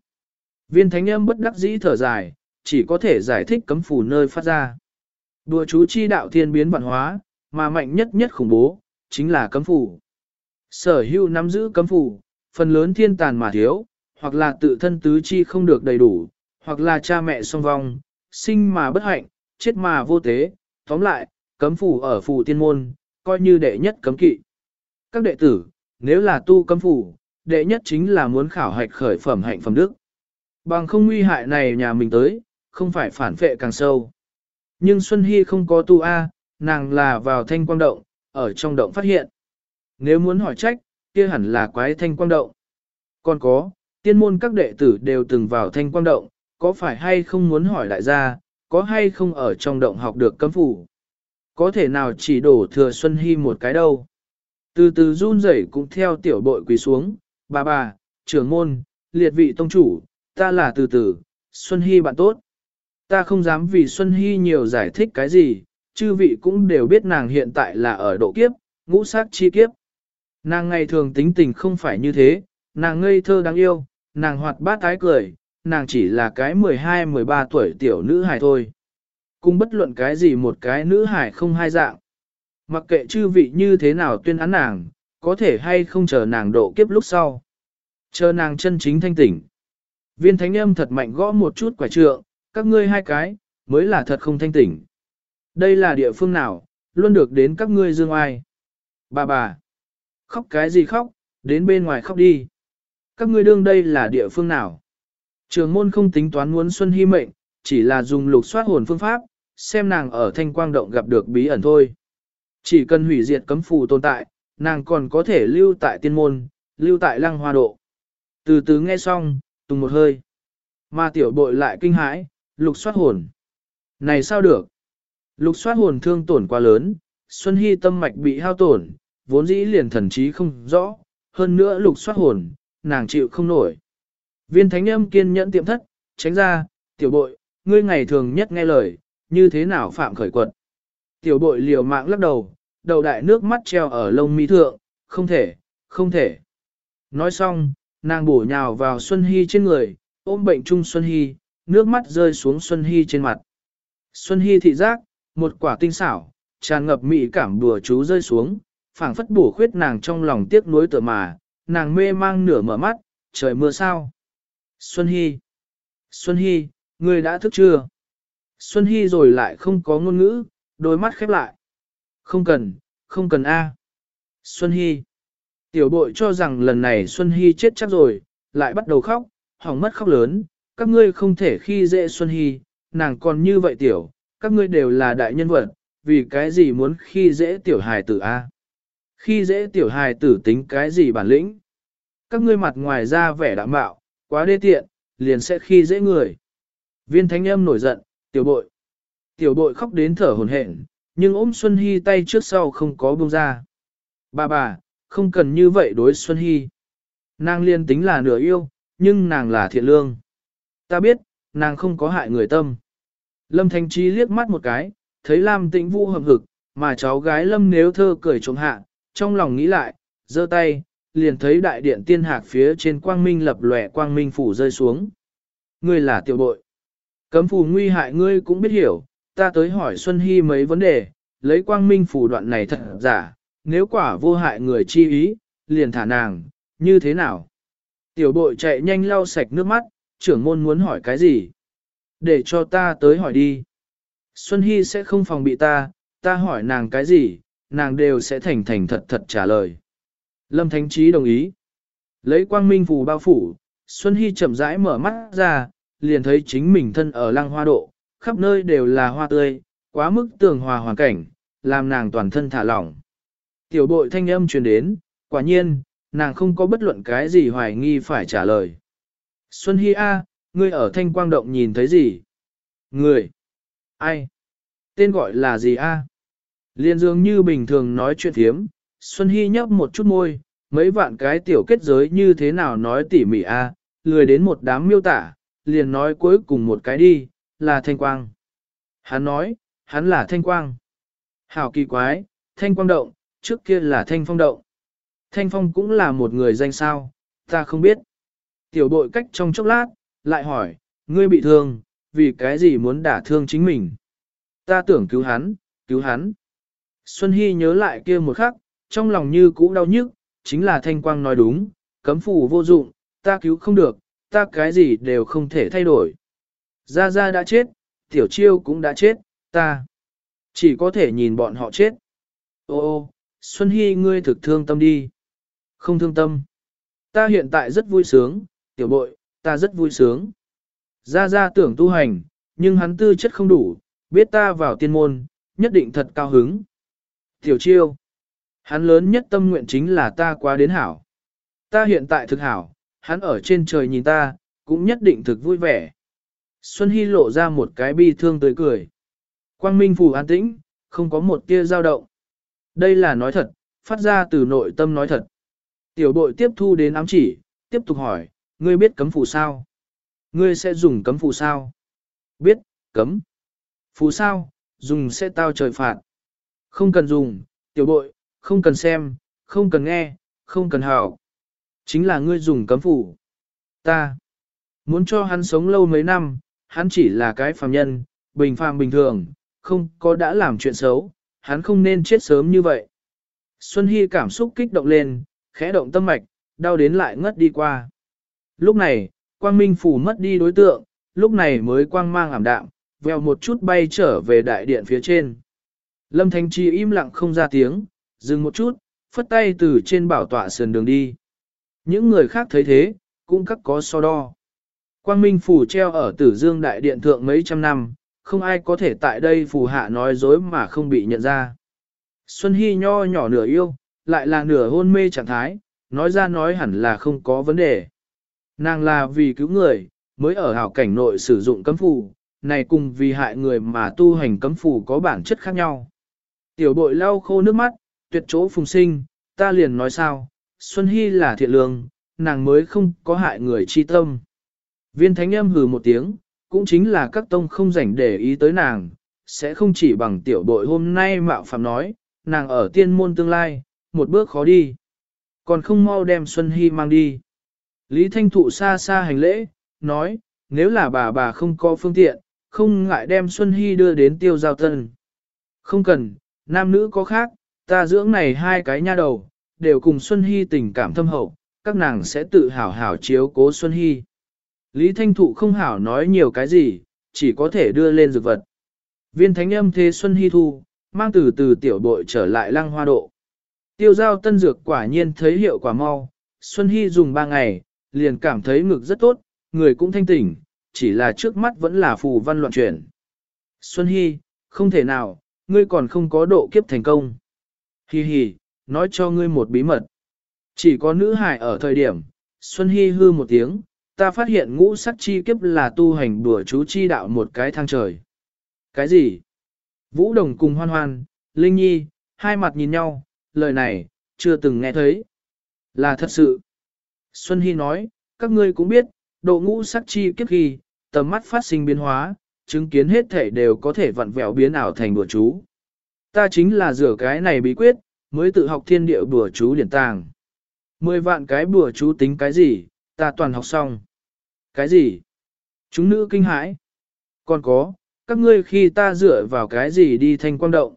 Viên thánh âm bất đắc dĩ thở dài, chỉ có thể giải thích cấm phủ nơi phát ra. Đùa chú chi đạo thiên biến vạn hóa, mà mạnh nhất nhất khủng bố, chính là cấm phủ. Sở hữu nắm giữ cấm phủ, phần lớn thiên tàn mà thiếu, hoặc là tự thân tứ chi không được đầy đủ, hoặc là cha mẹ song vong, sinh mà bất hạnh, chết mà vô tế, tóm lại, cấm phủ ở phù tiên môn, coi như đệ nhất cấm kỵ. Các đệ tử, nếu là tu cấm phủ, đệ nhất chính là muốn khảo hạch khởi phẩm hạnh phẩm đức. Bằng không nguy hại này nhà mình tới, không phải phản phệ càng sâu. Nhưng Xuân Hy không có tu A, nàng là vào thanh quang động, ở trong động phát hiện. Nếu muốn hỏi trách, kia hẳn là quái thanh quang động. Còn có, tiên môn các đệ tử đều từng vào thanh quang động, có phải hay không muốn hỏi lại ra, có hay không ở trong động học được cấm phủ. Có thể nào chỉ đổ thừa Xuân Hy một cái đâu. Từ từ run rẩy cũng theo tiểu bội quỳ xuống, bà bà, trưởng môn, liệt vị tông chủ, ta là từ từ, Xuân Hy bạn tốt. Ta không dám vì Xuân Hy nhiều giải thích cái gì, chư vị cũng đều biết nàng hiện tại là ở độ kiếp, ngũ sát chi kiếp. Nàng ngày thường tính tình không phải như thế, nàng ngây thơ đáng yêu, nàng hoạt bát tái cười, nàng chỉ là cái 12-13 tuổi tiểu nữ hài thôi. Cũng bất luận cái gì một cái nữ hài không hai dạng. Mặc kệ chư vị như thế nào tuyên án nàng, có thể hay không chờ nàng độ kiếp lúc sau. Chờ nàng chân chính thanh tỉnh. Viên thánh âm thật mạnh gõ một chút quả trượng, các ngươi hai cái, mới là thật không thanh tỉnh. Đây là địa phương nào, luôn được đến các ngươi dương ai. Bà bà, khóc cái gì khóc, đến bên ngoài khóc đi. Các ngươi đương đây là địa phương nào. Trường môn không tính toán muốn Xuân Hy mệnh, chỉ là dùng lục soát hồn phương pháp, xem nàng ở thanh quang động gặp được bí ẩn thôi. Chỉ cần hủy diệt cấm phù tồn tại, nàng còn có thể lưu tại tiên môn, lưu tại lăng hoa độ. Từ từ nghe xong, tùng một hơi. Mà tiểu bội lại kinh hãi, lục soát hồn. Này sao được? Lục soát hồn thương tổn quá lớn, Xuân Hy tâm mạch bị hao tổn, vốn dĩ liền thần trí không rõ, hơn nữa lục soát hồn, nàng chịu không nổi. Viên thánh âm kiên nhẫn tiệm thất, tránh ra, tiểu bội, ngươi ngày thường nhất nghe lời, như thế nào phạm khởi quật. Tiểu bội liều mạng lắc đầu, đầu đại nước mắt treo ở lông mi thượng, không thể, không thể. Nói xong, nàng bổ nhào vào Xuân Hy trên người, ôm bệnh chung Xuân Hy, nước mắt rơi xuống Xuân Hy trên mặt. Xuân Hy thị giác, một quả tinh xảo, tràn ngập mị cảm đùa chú rơi xuống, phảng phất bổ khuyết nàng trong lòng tiếc nuối tựa mà, nàng mê mang nửa mở mắt, trời mưa sao. Xuân Hy! Xuân Hy, ngươi đã thức chưa? Xuân Hy rồi lại không có ngôn ngữ, đôi mắt khép lại. Không cần, không cần A. Xuân Hy! Tiểu bội cho rằng lần này Xuân Hy chết chắc rồi, lại bắt đầu khóc, hỏng mất khóc lớn, các ngươi không thể khi dễ Xuân Hy, nàng còn như vậy tiểu, các ngươi đều là đại nhân vật, vì cái gì muốn khi dễ tiểu hài tử A. Khi dễ tiểu hài tử tính cái gì bản lĩnh. Các ngươi mặt ngoài ra vẻ đạm bạo, quá đê tiện, liền sẽ khi dễ người. Viên thánh âm nổi giận, tiểu bội. Tiểu bội khóc đến thở hồn hển, nhưng ôm Xuân Hy tay trước sau không có buông ra. Bà bà, không cần như vậy đối Xuân Hy. Nàng liên tính là nửa yêu, nhưng nàng là thiện lương. Ta biết, nàng không có hại người tâm. Lâm Thanh Trí liếc mắt một cái, thấy Lam Tĩnh Vũ hầm hực, mà cháu gái Lâm nếu thơ cười trộm hạ, trong lòng nghĩ lại, giơ tay, liền thấy đại điện tiên hạc phía trên quang minh lập lòe quang minh phủ rơi xuống. Ngươi là tiểu bội. Cấm phù nguy hại ngươi cũng biết hiểu, ta tới hỏi Xuân Hy mấy vấn đề, lấy quang minh phủ đoạn này thật giả, nếu quả vô hại người chi ý, liền thả nàng, như thế nào? Tiểu bội chạy nhanh lau sạch nước mắt, trưởng môn muốn hỏi cái gì? Để cho ta tới hỏi đi. Xuân Hy sẽ không phòng bị ta, ta hỏi nàng cái gì, nàng đều sẽ thành thành thật thật trả lời. Lâm Thánh Trí đồng ý. Lấy quang minh phù bao phủ, Xuân Hy chậm rãi mở mắt ra, liền thấy chính mình thân ở lăng hoa độ, khắp nơi đều là hoa tươi, quá mức tường hòa hoàn cảnh, làm nàng toàn thân thả lỏng. Tiểu bội thanh âm truyền đến, quả nhiên, nàng không có bất luận cái gì hoài nghi phải trả lời. Xuân Hy A, ngươi ở thanh quang động nhìn thấy gì? Người? Ai? Tên gọi là gì A? Liên dường như bình thường nói chuyện thiếm, Xuân Hy nhấp một chút môi, mấy vạn cái tiểu kết giới như thế nào nói tỉ mỉ A, lười đến một đám miêu tả, liền nói cuối cùng một cái đi, là thanh quang. Hắn nói, hắn là thanh quang. Hảo kỳ quái, thanh quang động, trước kia là thanh phong động. Thanh phong cũng là một người danh sao, ta không biết. Tiểu bội cách trong chốc lát, lại hỏi, ngươi bị thương, vì cái gì muốn đả thương chính mình? Ta tưởng cứu hắn, cứu hắn. Xuân Hy nhớ lại kia một khắc, trong lòng như cũ đau nhức, chính là thanh quang nói đúng, cấm phủ vô dụng, ta cứu không được, ta cái gì đều không thể thay đổi. Gia Gia đã chết, Tiểu Chiêu cũng đã chết, ta chỉ có thể nhìn bọn họ chết. Ô ô, Xuân Hy ngươi thực thương tâm đi. Không thương tâm. Ta hiện tại rất vui sướng, tiểu bội, ta rất vui sướng. Gia Gia tưởng tu hành, nhưng hắn tư chất không đủ, biết ta vào tiên môn, nhất định thật cao hứng. Tiểu Chiêu. Hắn lớn nhất tâm nguyện chính là ta qua đến hảo. Ta hiện tại thực hảo, hắn ở trên trời nhìn ta, cũng nhất định thực vui vẻ. Xuân Hy lộ ra một cái bi thương tới cười. Quang Minh Phù an tĩnh, không có một tia dao động. Đây là nói thật, phát ra từ nội tâm nói thật. Tiểu bội tiếp thu đến ám chỉ, tiếp tục hỏi, ngươi biết cấm phù sao? Ngươi sẽ dùng cấm phù sao? Biết, cấm. Phù sao, dùng sẽ tao trời phạt. Không cần dùng, tiểu bội, không cần xem, không cần nghe, không cần hảo. Chính là ngươi dùng cấm phù. Ta muốn cho hắn sống lâu mấy năm, hắn chỉ là cái phàm nhân, bình phàm bình thường, không có đã làm chuyện xấu, hắn không nên chết sớm như vậy. Xuân Hy cảm xúc kích động lên, khẽ động tâm mạch, đau đến lại ngất đi qua. Lúc này, quang minh phủ mất đi đối tượng, lúc này mới quang mang ảm đạm, vèo một chút bay trở về đại điện phía trên. Lâm Thanh Chi im lặng không ra tiếng, dừng một chút, phất tay từ trên bảo tọa sườn đường đi. Những người khác thấy thế, cũng các có so đo. Quang Minh phủ treo ở tử dương đại điện thượng mấy trăm năm, không ai có thể tại đây phù hạ nói dối mà không bị nhận ra. Xuân Hy nho nhỏ nửa yêu, lại là nửa hôn mê trạng thái, nói ra nói hẳn là không có vấn đề. Nàng là vì cứu người, mới ở hảo cảnh nội sử dụng cấm phù, này cùng vì hại người mà tu hành cấm phù có bản chất khác nhau. Tiểu bội lau khô nước mắt, tuyệt chỗ phùng sinh, ta liền nói sao, Xuân Hy là thiện lương, nàng mới không có hại người chi tâm. Viên thánh âm hừ một tiếng, cũng chính là các tông không rảnh để ý tới nàng, sẽ không chỉ bằng tiểu bội hôm nay mạo phạm nói, nàng ở tiên môn tương lai, một bước khó đi. Còn không mau đem Xuân Hy mang đi. Lý Thanh Thụ xa xa hành lễ, nói, nếu là bà bà không có phương tiện, không ngại đem Xuân Hy đưa đến tiêu giao tân. Không cần, nam nữ có khác, ta dưỡng này hai cái nha đầu, đều cùng Xuân Hy tình cảm thâm hậu, các nàng sẽ tự hào hảo chiếu cố Xuân Hy. Lý Thanh Thụ không hảo nói nhiều cái gì, chỉ có thể đưa lên dược vật. Viên thánh âm thế Xuân Hy thu, mang từ từ tiểu bội trở lại lăng hoa độ. Tiêu giao tân dược quả nhiên thấy hiệu quả mau, Xuân Hy dùng 3 ngày, liền cảm thấy ngực rất tốt, người cũng thanh tỉnh, chỉ là trước mắt vẫn là phù văn loạn chuyển. Xuân Hy, không thể nào, ngươi còn không có độ kiếp thành công. Hi hi, nói cho ngươi một bí mật. Chỉ có nữ hải ở thời điểm, Xuân Hy hư một tiếng, ta phát hiện ngũ sắc chi kiếp là tu hành đùa chú chi đạo một cái thang trời. Cái gì? Vũ Đồng cùng hoan hoan, Linh Nhi, hai mặt nhìn nhau, lời này, chưa từng nghe thấy. Là thật sự. Xuân Hy nói, các ngươi cũng biết, độ ngũ sắc chi kiếp khi, tầm mắt phát sinh biến hóa, chứng kiến hết thể đều có thể vặn vẹo biến ảo thành bùa chú. Ta chính là rửa cái này bí quyết, mới tự học thiên địa bùa chú điển tàng. Mười vạn cái bùa chú tính cái gì, ta toàn học xong. Cái gì? Chúng nữ kinh hãi. Còn có, các ngươi khi ta dựa vào cái gì đi thanh quang động?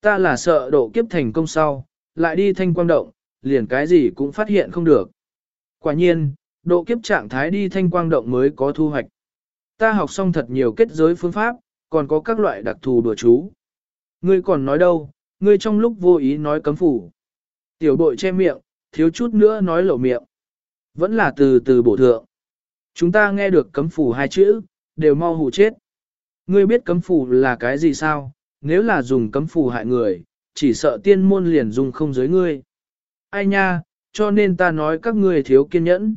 Ta là sợ độ kiếp thành công sau, lại đi thanh quang động, liền cái gì cũng phát hiện không được. Quả nhiên, độ kiếp trạng thái đi thanh quang động mới có thu hoạch. Ta học xong thật nhiều kết giới phương pháp, còn có các loại đặc thù đùa chú. Ngươi còn nói đâu, ngươi trong lúc vô ý nói cấm phủ. Tiểu bội che miệng, thiếu chút nữa nói lộ miệng. Vẫn là từ từ bổ thượng. Chúng ta nghe được cấm phủ hai chữ, đều mau hù chết. Ngươi biết cấm phủ là cái gì sao? Nếu là dùng cấm phủ hại người, chỉ sợ tiên môn liền dùng không giới ngươi. Ai nha, cho nên ta nói các ngươi thiếu kiên nhẫn.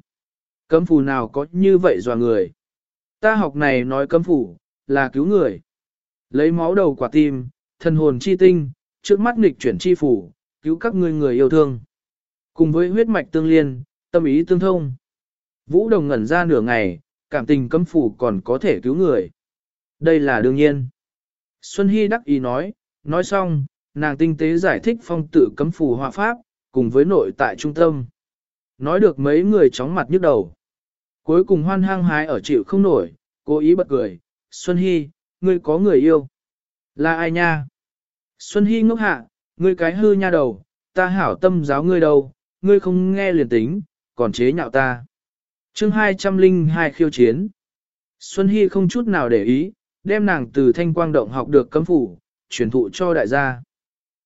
Cấm phủ nào có như vậy dò người. Ta học này nói cấm phủ, là cứu người. Lấy máu đầu quả tim, thần hồn chi tinh, trước mắt nghịch chuyển chi phủ, cứu các ngươi người yêu thương. Cùng với huyết mạch tương liên, tâm ý tương thông. Vũ Đồng ngẩn ra nửa ngày, cảm tình cấm phủ còn có thể cứu người. Đây là đương nhiên. Xuân Hy đắc ý nói, nói xong, nàng tinh tế giải thích phong tự cấm phủ hòa pháp, cùng với nội tại trung tâm. Nói được mấy người chóng mặt nhức đầu. Cuối cùng hoan hang hái ở chịu không nổi, cố ý bật cười. Xuân Hy, ngươi có người yêu. Là ai nha? Xuân Hy ngốc hạ, ngươi cái hư nha đầu, ta hảo tâm giáo ngươi đâu, ngươi không nghe liền tính, còn chế nhạo ta. chương 202 khiêu chiến. Xuân Hy không chút nào để ý, đem nàng từ thanh quang động học được cấm phủ, truyền thụ cho đại gia.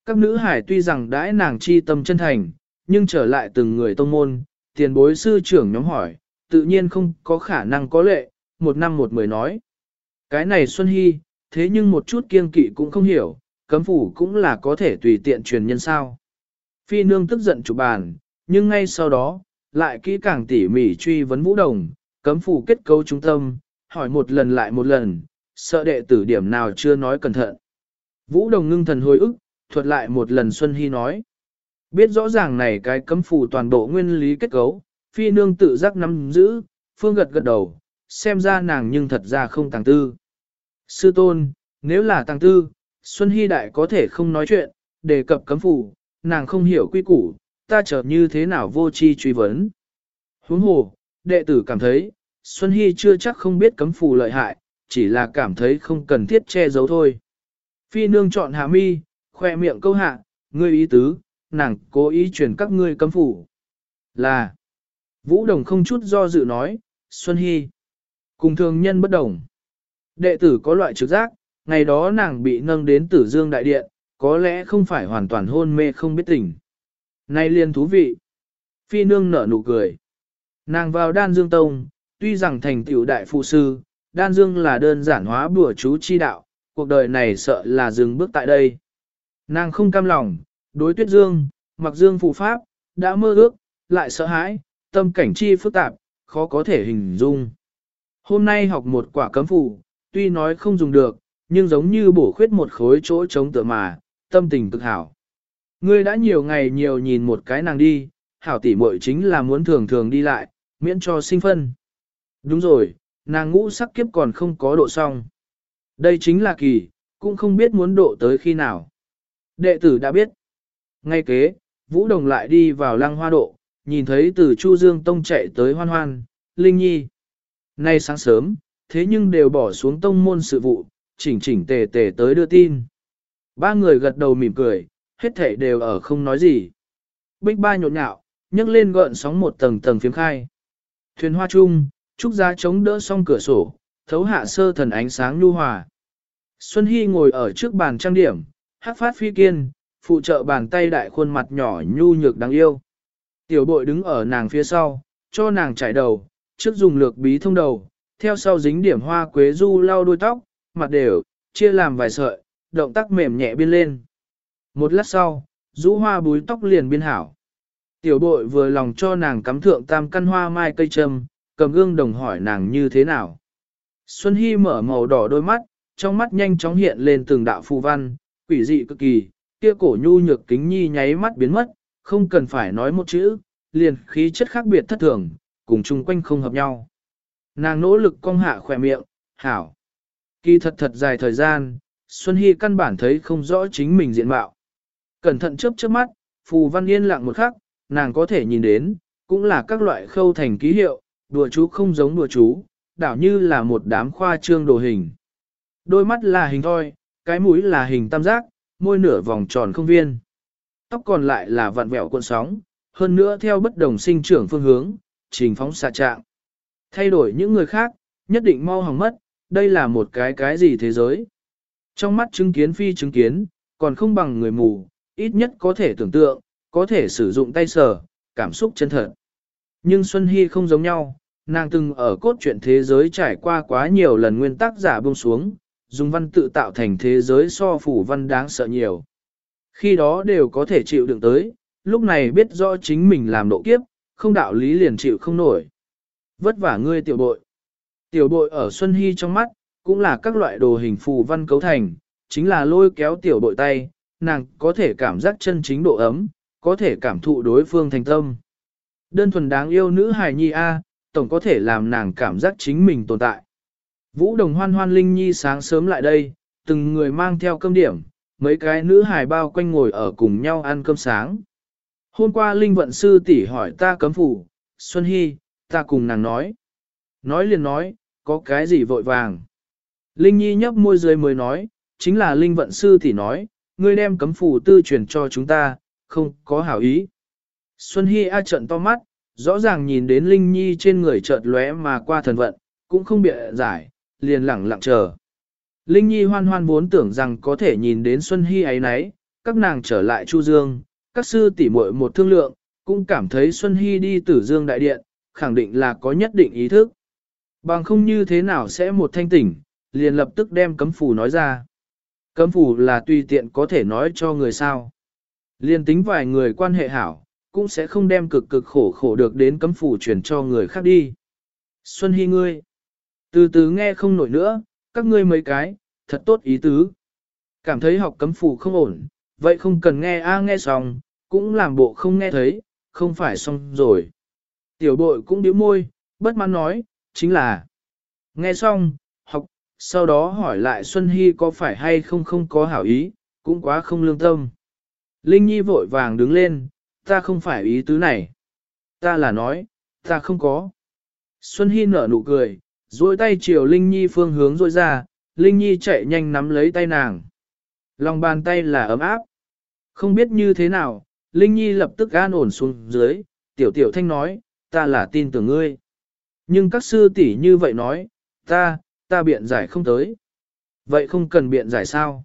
Các nữ hải tuy rằng đãi nàng chi tâm chân thành, nhưng trở lại từng người tông môn, tiền bối sư trưởng nhóm hỏi, tự nhiên không có khả năng có lệ, một năm một mười nói. Cái này Xuân Hy, thế nhưng một chút kiêng kỵ cũng không hiểu, cấm phủ cũng là có thể tùy tiện truyền nhân sao. Phi nương tức giận chủ bàn, nhưng ngay sau đó, lại kỹ càng tỉ mỉ truy vấn vũ đồng, cấm phủ kết cấu trung tâm, hỏi một lần lại một lần, sợ đệ tử điểm nào chưa nói cẩn thận. Vũ đồng ngưng thần hồi ức, thuật lại một lần Xuân Hy nói. Biết rõ ràng này cái cấm phủ toàn bộ nguyên lý kết cấu, phi nương tự giác nắm giữ, phương gật gật đầu, xem ra nàng nhưng thật ra không tàng tư. Sư tôn, nếu là tàng tư, Xuân Hy Đại có thể không nói chuyện, đề cập cấm phủ, nàng không hiểu quy củ, ta chợt như thế nào vô chi truy vấn. Huống hồ, đệ tử cảm thấy, Xuân Hy chưa chắc không biết cấm phủ lợi hại, chỉ là cảm thấy không cần thiết che giấu thôi. Phi nương chọn hạ mi, khoe miệng câu hạ, ngươi ý tứ, nàng cố ý truyền các ngươi cấm phủ. Là, Vũ Đồng không chút do dự nói, Xuân Hy, cùng thường nhân bất đồng. Đệ tử có loại trực giác, ngày đó nàng bị nâng đến tử dương đại điện, có lẽ không phải hoàn toàn hôn mê không biết tỉnh. Nay liên thú vị. Phi nương nở nụ cười. Nàng vào đan dương tông, tuy rằng thành tiểu đại phụ sư, đan dương là đơn giản hóa bùa chú chi đạo, cuộc đời này sợ là dừng bước tại đây. Nàng không cam lòng, đối tuyết dương, mặc dương phụ pháp, đã mơ ước, lại sợ hãi, tâm cảnh chi phức tạp, khó có thể hình dung. Hôm nay học một quả cấm phụ, tuy nói không dùng được, nhưng giống như bổ khuyết một khối chỗ trống tựa mà, tâm tình cực hảo. Ngươi đã nhiều ngày nhiều nhìn một cái nàng đi, hảo tỷ muội chính là muốn thường thường đi lại, miễn cho sinh phân. Đúng rồi, nàng ngũ sắc kiếp còn không có độ xong. Đây chính là kỳ, cũng không biết muốn độ tới khi nào. Đệ tử đã biết. Ngay kế, Vũ Đồng lại đi vào lăng hoa độ, nhìn thấy từ Chu Dương Tông chạy tới hoan hoan, Linh Nhi. Nay sáng sớm, thế nhưng đều bỏ xuống tông môn sự vụ, chỉnh chỉnh tề tề tới đưa tin. Ba người gật đầu mỉm cười, hết thảy đều ở không nói gì. Bích ba nhộn nhạo, nhấc lên gợn sóng một tầng tầng phiếm khai. Thuyền hoa chung, trúc giá chống đỡ song cửa sổ, thấu hạ sơ thần ánh sáng nhu hòa. Xuân Hy ngồi ở trước bàn trang điểm, hát phát phi kiên, phụ trợ bàn tay đại khuôn mặt nhỏ nhu nhược đáng yêu. Tiểu bội đứng ở nàng phía sau, cho nàng chải đầu, trước dùng lược bí thông đầu, theo sau dính điểm hoa quế du lau đuôi tóc, mặt đều, chia làm vài sợi, động tác mềm nhẹ biên lên. Một lát sau, rũ hoa búi tóc liền biên hảo. Tiểu bội vừa lòng cho nàng cắm thượng tam căn hoa mai cây trầm cầm gương đồng hỏi nàng như thế nào. Xuân Hy mở màu đỏ đôi mắt, trong mắt nhanh chóng hiện lên từng đạo phù văn, quỷ dị cực kỳ, kia cổ nhu nhược kính nhi nháy mắt biến mất, không cần phải nói một chữ, liền khí chất khác biệt thất thường, cùng chung quanh không hợp nhau. Nàng nỗ lực cong hạ khỏe miệng, hảo. Kỳ thật thật dài thời gian, Xuân Hy căn bản thấy không rõ chính mình diện mạo. Cẩn thận chớp chớp mắt, phù văn yên lặng một khắc, nàng có thể nhìn đến, cũng là các loại khâu thành ký hiệu, đùa chú không giống đùa chú, đảo như là một đám khoa trương đồ hình. Đôi mắt là hình thôi cái mũi là hình tam giác, môi nửa vòng tròn không viên. Tóc còn lại là vặn vẹo cuộn sóng, hơn nữa theo bất đồng sinh trưởng phương hướng, trình phóng xạ trạng. Thay đổi những người khác, nhất định mau hỏng mất, đây là một cái cái gì thế giới. Trong mắt chứng kiến phi chứng kiến, còn không bằng người mù, ít nhất có thể tưởng tượng, có thể sử dụng tay sờ, cảm xúc chân thật. Nhưng Xuân Hy không giống nhau, nàng từng ở cốt truyện thế giới trải qua quá nhiều lần nguyên tắc giả buông xuống, dùng văn tự tạo thành thế giới so phủ văn đáng sợ nhiều. Khi đó đều có thể chịu đựng tới, lúc này biết rõ chính mình làm độ kiếp, không đạo lý liền chịu không nổi. Vất vả ngươi tiểu bội. Tiểu bội ở Xuân Hy trong mắt, cũng là các loại đồ hình phù văn cấu thành, chính là lôi kéo tiểu bội tay, nàng có thể cảm giác chân chính độ ấm, có thể cảm thụ đối phương thành tâm. Đơn thuần đáng yêu nữ hài nhi A, tổng có thể làm nàng cảm giác chính mình tồn tại. Vũ đồng hoan hoan linh nhi sáng sớm lại đây, từng người mang theo cơm điểm, mấy cái nữ hài bao quanh ngồi ở cùng nhau ăn cơm sáng. Hôm qua linh vận sư tỷ hỏi ta cấm phủ, Xuân Hy, ta cùng nàng nói. Nói liền nói, có cái gì vội vàng. Linh nhi nhấp môi dưới mới nói, chính là linh vận sư tỷ nói, ngươi đem cấm phủ tư truyền cho chúng ta, không có hảo ý. Xuân Hy A trận to mắt, rõ ràng nhìn đến Linh Nhi trên người chợt lóe mà qua thần vận, cũng không bịa giải, liền lẳng lặng chờ. Linh Nhi hoan hoan vốn tưởng rằng có thể nhìn đến Xuân Hy ấy nấy, các nàng trở lại Chu Dương, các sư tỷ muội một thương lượng, cũng cảm thấy Xuân Hy đi tử Dương Đại Điện, khẳng định là có nhất định ý thức. Bằng không như thế nào sẽ một thanh tỉnh, liền lập tức đem cấm phù nói ra. Cấm phù là tùy tiện có thể nói cho người sao. liền tính vài người quan hệ hảo, cũng sẽ không đem cực cực khổ khổ được đến cấm phủ chuyển cho người khác đi. Xuân Hy ngươi, từ từ nghe không nổi nữa, các ngươi mấy cái, thật tốt ý tứ. Cảm thấy học cấm phủ không ổn, vậy không cần nghe a nghe xong, cũng làm bộ không nghe thấy, không phải xong rồi. Tiểu bội cũng điếu môi, bất mãn nói, chính là nghe xong, học, sau đó hỏi lại Xuân Hy có phải hay không không có hảo ý, cũng quá không lương tâm. Linh Nhi vội vàng đứng lên, ta không phải ý tứ này. Ta là nói, ta không có. Xuân Hy nở nụ cười, duỗi tay chiều Linh Nhi phương hướng rôi ra, Linh Nhi chạy nhanh nắm lấy tay nàng. Lòng bàn tay là ấm áp. Không biết như thế nào, Linh Nhi lập tức an ổn xuống dưới, tiểu tiểu thanh nói, ta là tin tưởng ngươi. Nhưng các sư tỷ như vậy nói, ta, ta biện giải không tới. Vậy không cần biện giải sao?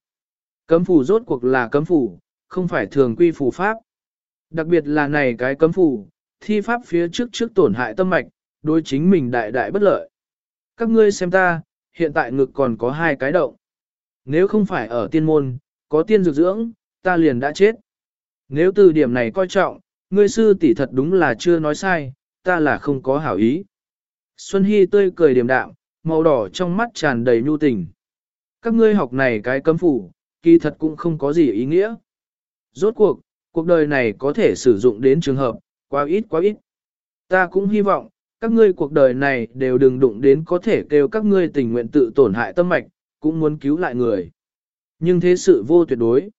Cấm phủ rốt cuộc là cấm phủ, không phải thường quy phù pháp. Đặc biệt là này cái cấm phủ, thi pháp phía trước trước tổn hại tâm mạch, đối chính mình đại đại bất lợi. Các ngươi xem ta, hiện tại ngực còn có hai cái động. Nếu không phải ở tiên môn, có tiên dược dưỡng, ta liền đã chết. Nếu từ điểm này coi trọng, ngươi sư tỷ thật đúng là chưa nói sai, ta là không có hảo ý. Xuân Hy tươi cười điềm đạm, màu đỏ trong mắt tràn đầy nhu tình. Các ngươi học này cái cấm phủ, kỳ thật cũng không có gì ý nghĩa. Rốt cuộc, cuộc đời này có thể sử dụng đến trường hợp, quá ít quá ít. Ta cũng hy vọng, các ngươi cuộc đời này đều đừng đụng đến có thể kêu các ngươi tình nguyện tự tổn hại tâm mạch, cũng muốn cứu lại người. Nhưng thế sự vô tuyệt đối.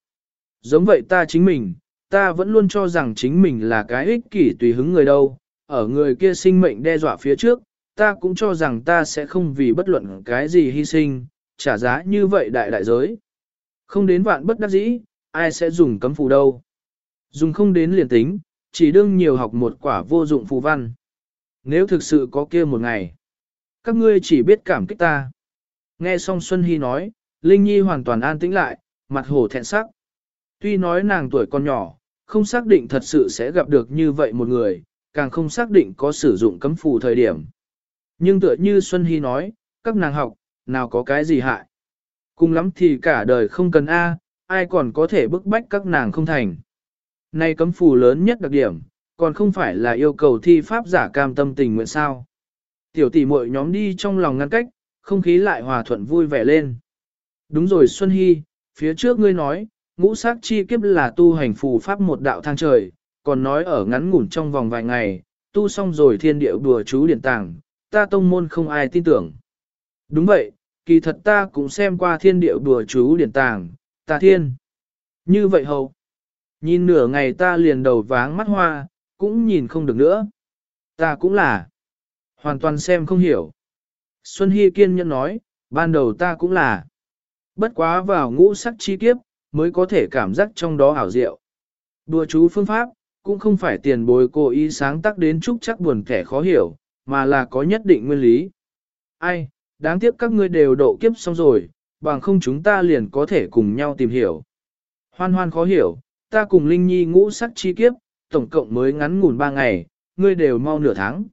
Giống vậy ta chính mình, ta vẫn luôn cho rằng chính mình là cái ích kỷ tùy hứng người đâu, ở người kia sinh mệnh đe dọa phía trước, ta cũng cho rằng ta sẽ không vì bất luận cái gì hy sinh, trả giá như vậy đại đại giới. Không đến vạn bất đắc dĩ, ai sẽ dùng cấm phù đâu. Dùng không đến liền tính, chỉ đương nhiều học một quả vô dụng phù văn. Nếu thực sự có kia một ngày, các ngươi chỉ biết cảm kích ta. Nghe xong Xuân Hy nói, Linh Nhi hoàn toàn an tĩnh lại, mặt hổ thẹn sắc. Tuy nói nàng tuổi còn nhỏ, không xác định thật sự sẽ gặp được như vậy một người, càng không xác định có sử dụng cấm phù thời điểm. Nhưng tựa như Xuân Hy nói, các nàng học, nào có cái gì hại. Cùng lắm thì cả đời không cần A, ai còn có thể bức bách các nàng không thành. Nay cấm phù lớn nhất đặc điểm, còn không phải là yêu cầu thi pháp giả cam tâm tình nguyện sao. Tiểu tỷ muội nhóm đi trong lòng ngăn cách, không khí lại hòa thuận vui vẻ lên. Đúng rồi Xuân Hy, phía trước ngươi nói, ngũ sắc chi kiếp là tu hành phù pháp một đạo thang trời, còn nói ở ngắn ngủn trong vòng vài ngày, tu xong rồi thiên địa đùa chú điển tàng, ta tông môn không ai tin tưởng. Đúng vậy, kỳ thật ta cũng xem qua thiên địa đùa chú điển tàng, ta thiên. Như vậy hầu, nhìn nửa ngày ta liền đầu váng mắt hoa, cũng nhìn không được nữa. Ta cũng là, hoàn toàn xem không hiểu. Xuân Hy kiên nhẫn nói, ban đầu ta cũng là. Bất quá vào ngũ sắc chi kiếp, mới có thể cảm giác trong đó ảo diệu. Đùa chú phương pháp, cũng không phải tiền bồi cố ý sáng tác đến chúc chắc buồn kẻ khó hiểu, mà là có nhất định nguyên lý. Ai, đáng tiếc các ngươi đều độ kiếp xong rồi, bằng không chúng ta liền có thể cùng nhau tìm hiểu. Hoan hoan khó hiểu, ta cùng Linh Nhi ngũ sắc chi kiếp, tổng cộng mới ngắn ngủn ba ngày, ngươi đều mau nửa tháng.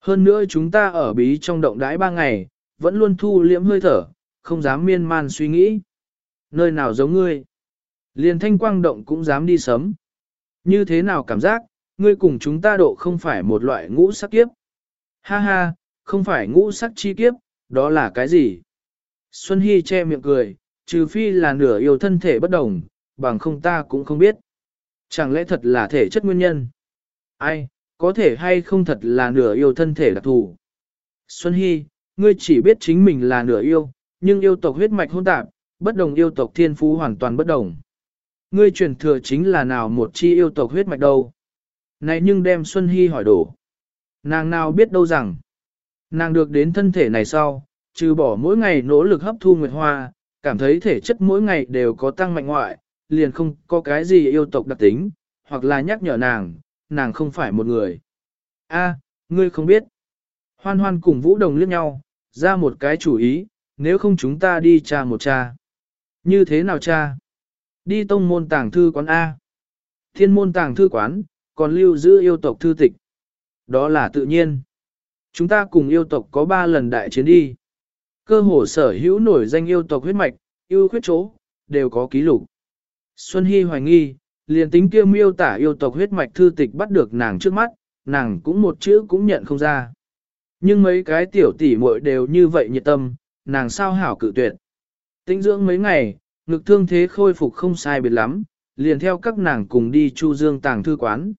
Hơn nữa chúng ta ở bí trong động đãi ba ngày, vẫn luôn thu liễm hơi thở, không dám miên man suy nghĩ. Nơi nào giống ngươi? Liền thanh quang động cũng dám đi sớm. Như thế nào cảm giác, ngươi cùng chúng ta độ không phải một loại ngũ sắc kiếp. Ha ha, không phải ngũ sắc chi kiếp, đó là cái gì? Xuân Hy che miệng cười, trừ phi là nửa yêu thân thể bất đồng, bằng không ta cũng không biết. Chẳng lẽ thật là thể chất nguyên nhân? Ai, có thể hay không thật là nửa yêu thân thể đặc thù? Xuân Hy, ngươi chỉ biết chính mình là nửa yêu, nhưng yêu tộc huyết mạch hôn tạp, bất đồng yêu tộc thiên phú hoàn toàn bất đồng. Ngươi truyền thừa chính là nào một chi yêu tộc huyết mạch đâu? Này nhưng đem Xuân Hy hỏi đổ. Nàng nào biết đâu rằng, nàng được đến thân thể này sau, trừ bỏ mỗi ngày nỗ lực hấp thu nguyệt hoa, cảm thấy thể chất mỗi ngày đều có tăng mạnh ngoại, liền không có cái gì yêu tộc đặc tính, hoặc là nhắc nhở nàng, nàng không phải một người. A, ngươi không biết. Hoan hoan cùng Vũ Đồng liếc nhau, ra một cái chủ ý, nếu không chúng ta đi tra một cha. Như thế nào cha? Đi tông môn tàng thư quán A. Thiên môn tàng thư quán, còn lưu giữ yêu tộc thư tịch. Đó là tự nhiên. Chúng ta cùng yêu tộc có ba lần đại chiến đi. Cơ hồ sở hữu nổi danh yêu tộc huyết mạch, yêu khuyết chỗ, đều có ký lục. Xuân Hy hoài nghi, liền tính kia miêu tả yêu tộc huyết mạch thư tịch bắt được nàng trước mắt, nàng cũng một chữ cũng nhận không ra. Nhưng mấy cái tiểu tỷ muội đều như vậy nhiệt tâm, nàng sao hảo cự tuyệt. Tính dưỡng mấy ngày, ngực thương thế khôi phục không sai biệt lắm, liền theo các nàng cùng đi Chu Dương tàng thư quán.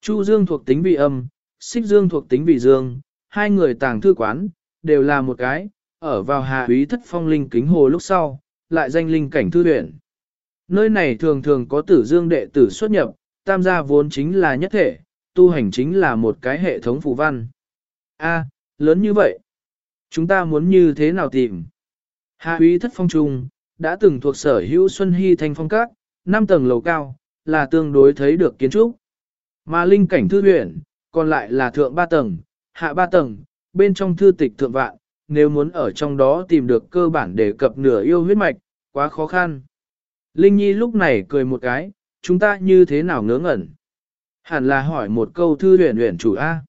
Chu Dương thuộc tính vị âm, Xích Dương thuộc tính vị dương, hai người tàng thư quán, đều là một cái, ở vào hạ úy thất phong linh kính hồ lúc sau, lại danh linh cảnh thư huyện. Nơi này thường thường có tử dương đệ tử xuất nhập, tam gia vốn chính là nhất thể, tu hành chính là một cái hệ thống phù văn. A, lớn như vậy. Chúng ta muốn như thế nào tìm? Hạ úy thất phong trung, đã từng thuộc sở hữu Xuân Hy Thanh Phong Các, 5 tầng lầu cao, là tương đối thấy được kiến trúc. Mà linh cảnh thư viện còn lại là thượng 3 tầng, hạ 3 tầng, bên trong thư tịch thượng vạn, nếu muốn ở trong đó tìm được cơ bản để cập nửa yêu huyết mạch, quá khó khăn. Linh Nhi lúc này cười một cái, chúng ta như thế nào ngớ ngẩn? Hẳn là hỏi một câu thư huyền huyền chủ A.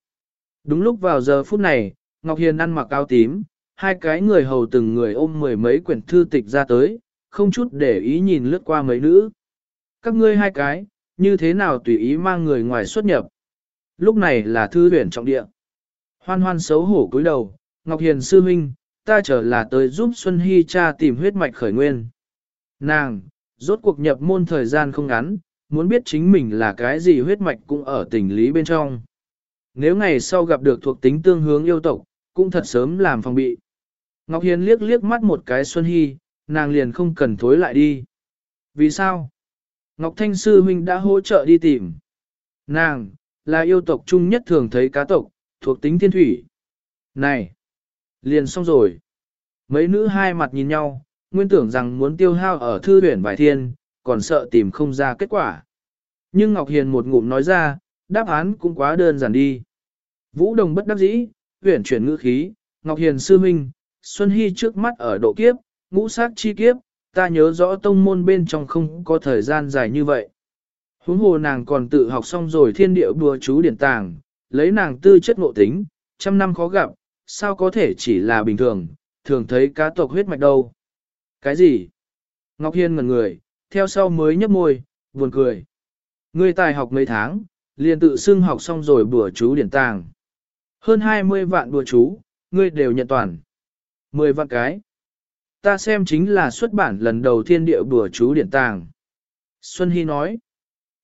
Đúng lúc vào giờ phút này, Ngọc Hiền ăn mặc áo tím, hai cái người hầu từng người ôm mười mấy quyển thư tịch ra tới, không chút để ý nhìn lướt qua mấy nữ. Các ngươi hai cái, như thế nào tùy ý mang người ngoài xuất nhập? Lúc này là thư huyền trọng địa. Hoan hoan xấu hổ cúi đầu, Ngọc Hiền sư huynh, ta trở là tới giúp Xuân Hy cha tìm huyết mạch khởi nguyên. Nàng, rốt cuộc nhập môn thời gian không ngắn, muốn biết chính mình là cái gì huyết mạch cũng ở tình lý bên trong. Nếu ngày sau gặp được thuộc tính tương hướng yêu tộc, cũng thật sớm làm phòng bị. Ngọc Hiền liếc liếc mắt một cái Xuân Hy, nàng liền không cần thối lại đi. Vì sao? Ngọc Thanh Sư Huynh đã hỗ trợ đi tìm. Nàng, là yêu tộc chung nhất thường thấy cá tộc, thuộc tính thiên thủy. Này! Liền xong rồi. Mấy nữ hai mặt nhìn nhau, nguyên tưởng rằng muốn tiêu hao ở thư huyển vài thiên, còn sợ tìm không ra kết quả. Nhưng Ngọc Hiền một ngụm nói ra, đáp án cũng quá đơn giản đi. Vũ Đồng bất đắc dĩ, huyển chuyển ngữ khí, Ngọc Hiền sư minh, Xuân Hy trước mắt ở độ kiếp, ngũ sát chi kiếp, ta nhớ rõ tông môn bên trong không có thời gian dài như vậy. Huống hồ nàng còn tự học xong rồi thiên địa bùa chú điển tàng, lấy nàng tư chất ngộ tính, trăm năm khó gặp, sao có thể chỉ là bình thường, thường thấy cá tộc huyết mạch đâu. Cái gì? Ngọc Hiên ngẩn người, theo sau mới nhấp môi, buồn cười. Ngươi tài học mấy tháng, liền tự xưng học xong rồi bùa chú điển tàng. Hơn 20 vạn bùa chú, ngươi đều nhận toàn. 10 vạn cái. Ta xem chính là xuất bản lần đầu thiên địa bùa chú điển tàng. Xuân Hy nói,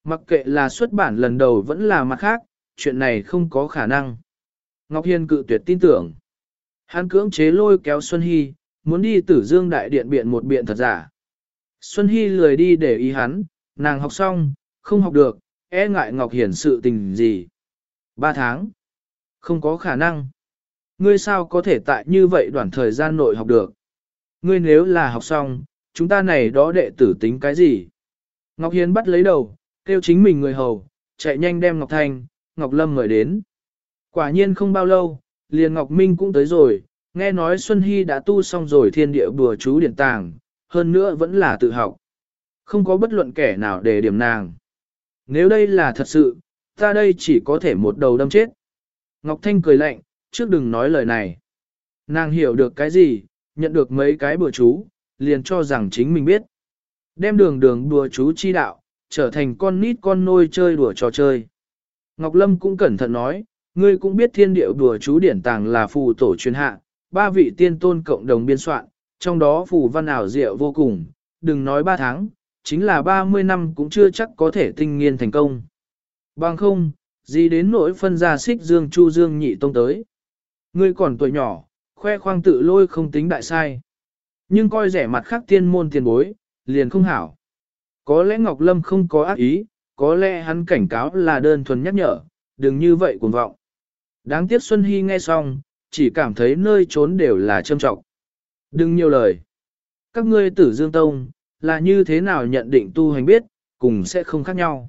mặc kệ là xuất bản lần đầu vẫn là mặt khác, chuyện này không có khả năng. Ngọc Hiên cự tuyệt tin tưởng. Hắn cưỡng chế lôi kéo Xuân Hy, muốn đi tử dương đại điện biện một biện thật giả. Xuân Hy lười đi để ý hắn, nàng học xong, không học được, e ngại Ngọc Hiển sự tình gì. Ba tháng. Không có khả năng. Ngươi sao có thể tại như vậy đoạn thời gian nội học được. Ngươi nếu là học xong, chúng ta này đó đệ tử tính cái gì? Ngọc Hiền bắt lấy đầu, kêu chính mình người hầu, chạy nhanh đem Ngọc Thanh, Ngọc Lâm mời đến. Quả nhiên không bao lâu, liền Ngọc Minh cũng tới rồi, nghe nói Xuân Hy đã tu xong rồi thiên địa bùa chú điển tàng, hơn nữa vẫn là tự học. Không có bất luận kẻ nào để điểm nàng. Nếu đây là thật sự, ta đây chỉ có thể một đầu đâm chết. Ngọc Thanh cười lạnh, trước đừng nói lời này. Nàng hiểu được cái gì, nhận được mấy cái bùa chú, liền cho rằng chính mình biết. Đem đường đường đùa chú chi đạo, trở thành con nít con nôi chơi đùa trò chơi. Ngọc Lâm cũng cẩn thận nói, ngươi cũng biết thiên điệu đùa chú điển tàng là phù tổ truyền hạ, ba vị tiên tôn cộng đồng biên soạn, trong đó phù văn ảo diệu vô cùng, đừng nói ba tháng, chính là 30 năm cũng chưa chắc có thể tinh nghiên thành công. Bằng không, gì đến nỗi phân ra xích dương chu dương nhị tông tới. Ngươi còn tuổi nhỏ, khoe khoang tự lôi không tính đại sai. Nhưng coi rẻ mặt khác tiên môn tiền bối, liền không hảo. Có lẽ Ngọc Lâm không có ác ý, có lẽ hắn cảnh cáo là đơn thuần nhắc nhở, đừng như vậy cuồng vọng. Đáng tiếc Xuân Hy nghe xong, chỉ cảm thấy nơi trốn đều là trâm trọng. Đừng nhiều lời. Các ngươi tử dương tông, là như thế nào nhận định tu hành biết, cùng sẽ không khác nhau.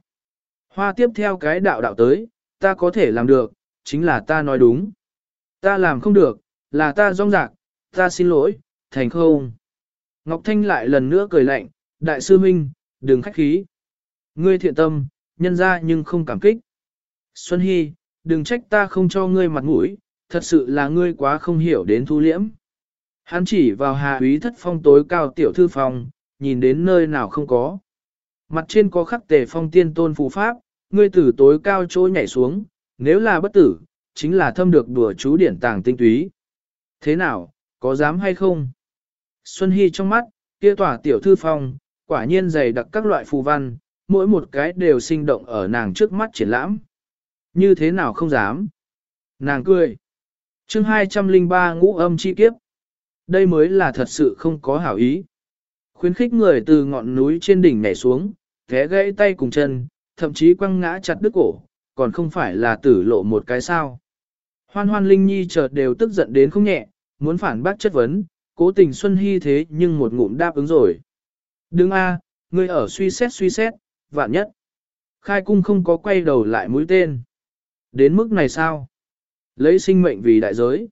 Hoa tiếp theo cái đạo đạo tới, ta có thể làm được, chính là ta nói đúng. Ta làm không được, là ta rong rạc, ta xin lỗi, thành không. Ngọc Thanh lại lần nữa cười lạnh, đại sư minh, đừng khách khí. Ngươi thiện tâm, nhân ra nhưng không cảm kích. Xuân Hy, đừng trách ta không cho ngươi mặt mũi, thật sự là ngươi quá không hiểu đến thu liễm. Hắn chỉ vào hà úy thất phong tối cao tiểu thư phòng, nhìn đến nơi nào không có. Mặt trên có khắc tề phong tiên tôn phù pháp, ngươi tử tối cao trôi nhảy xuống, nếu là bất tử, chính là thâm được đùa chú điển tàng tinh túy. Thế nào, có dám hay không? Xuân Hy trong mắt, kia tỏa tiểu thư phong, quả nhiên dày đặc các loại phù văn, mỗi một cái đều sinh động ở nàng trước mắt triển lãm. Như thế nào không dám? Nàng cười chương 203 ngũ âm chi kiếp. Đây mới là thật sự không có hảo ý. Khuyến khích người từ ngọn núi trên đỉnh nhảy xuống, té gãy tay cùng chân, thậm chí quăng ngã chặt đứt cổ, còn không phải là tử lộ một cái sao. Hoan hoan linh nhi chợt đều tức giận đến không nhẹ, muốn phản bác chất vấn, cố tình Xuân Hy thế nhưng một ngụm đáp ứng rồi. Đừng a, ngươi ở suy xét suy xét, vạn nhất. Khai cung không có quay đầu lại mũi tên. Đến mức này sao? Lấy sinh mệnh vì đại giới.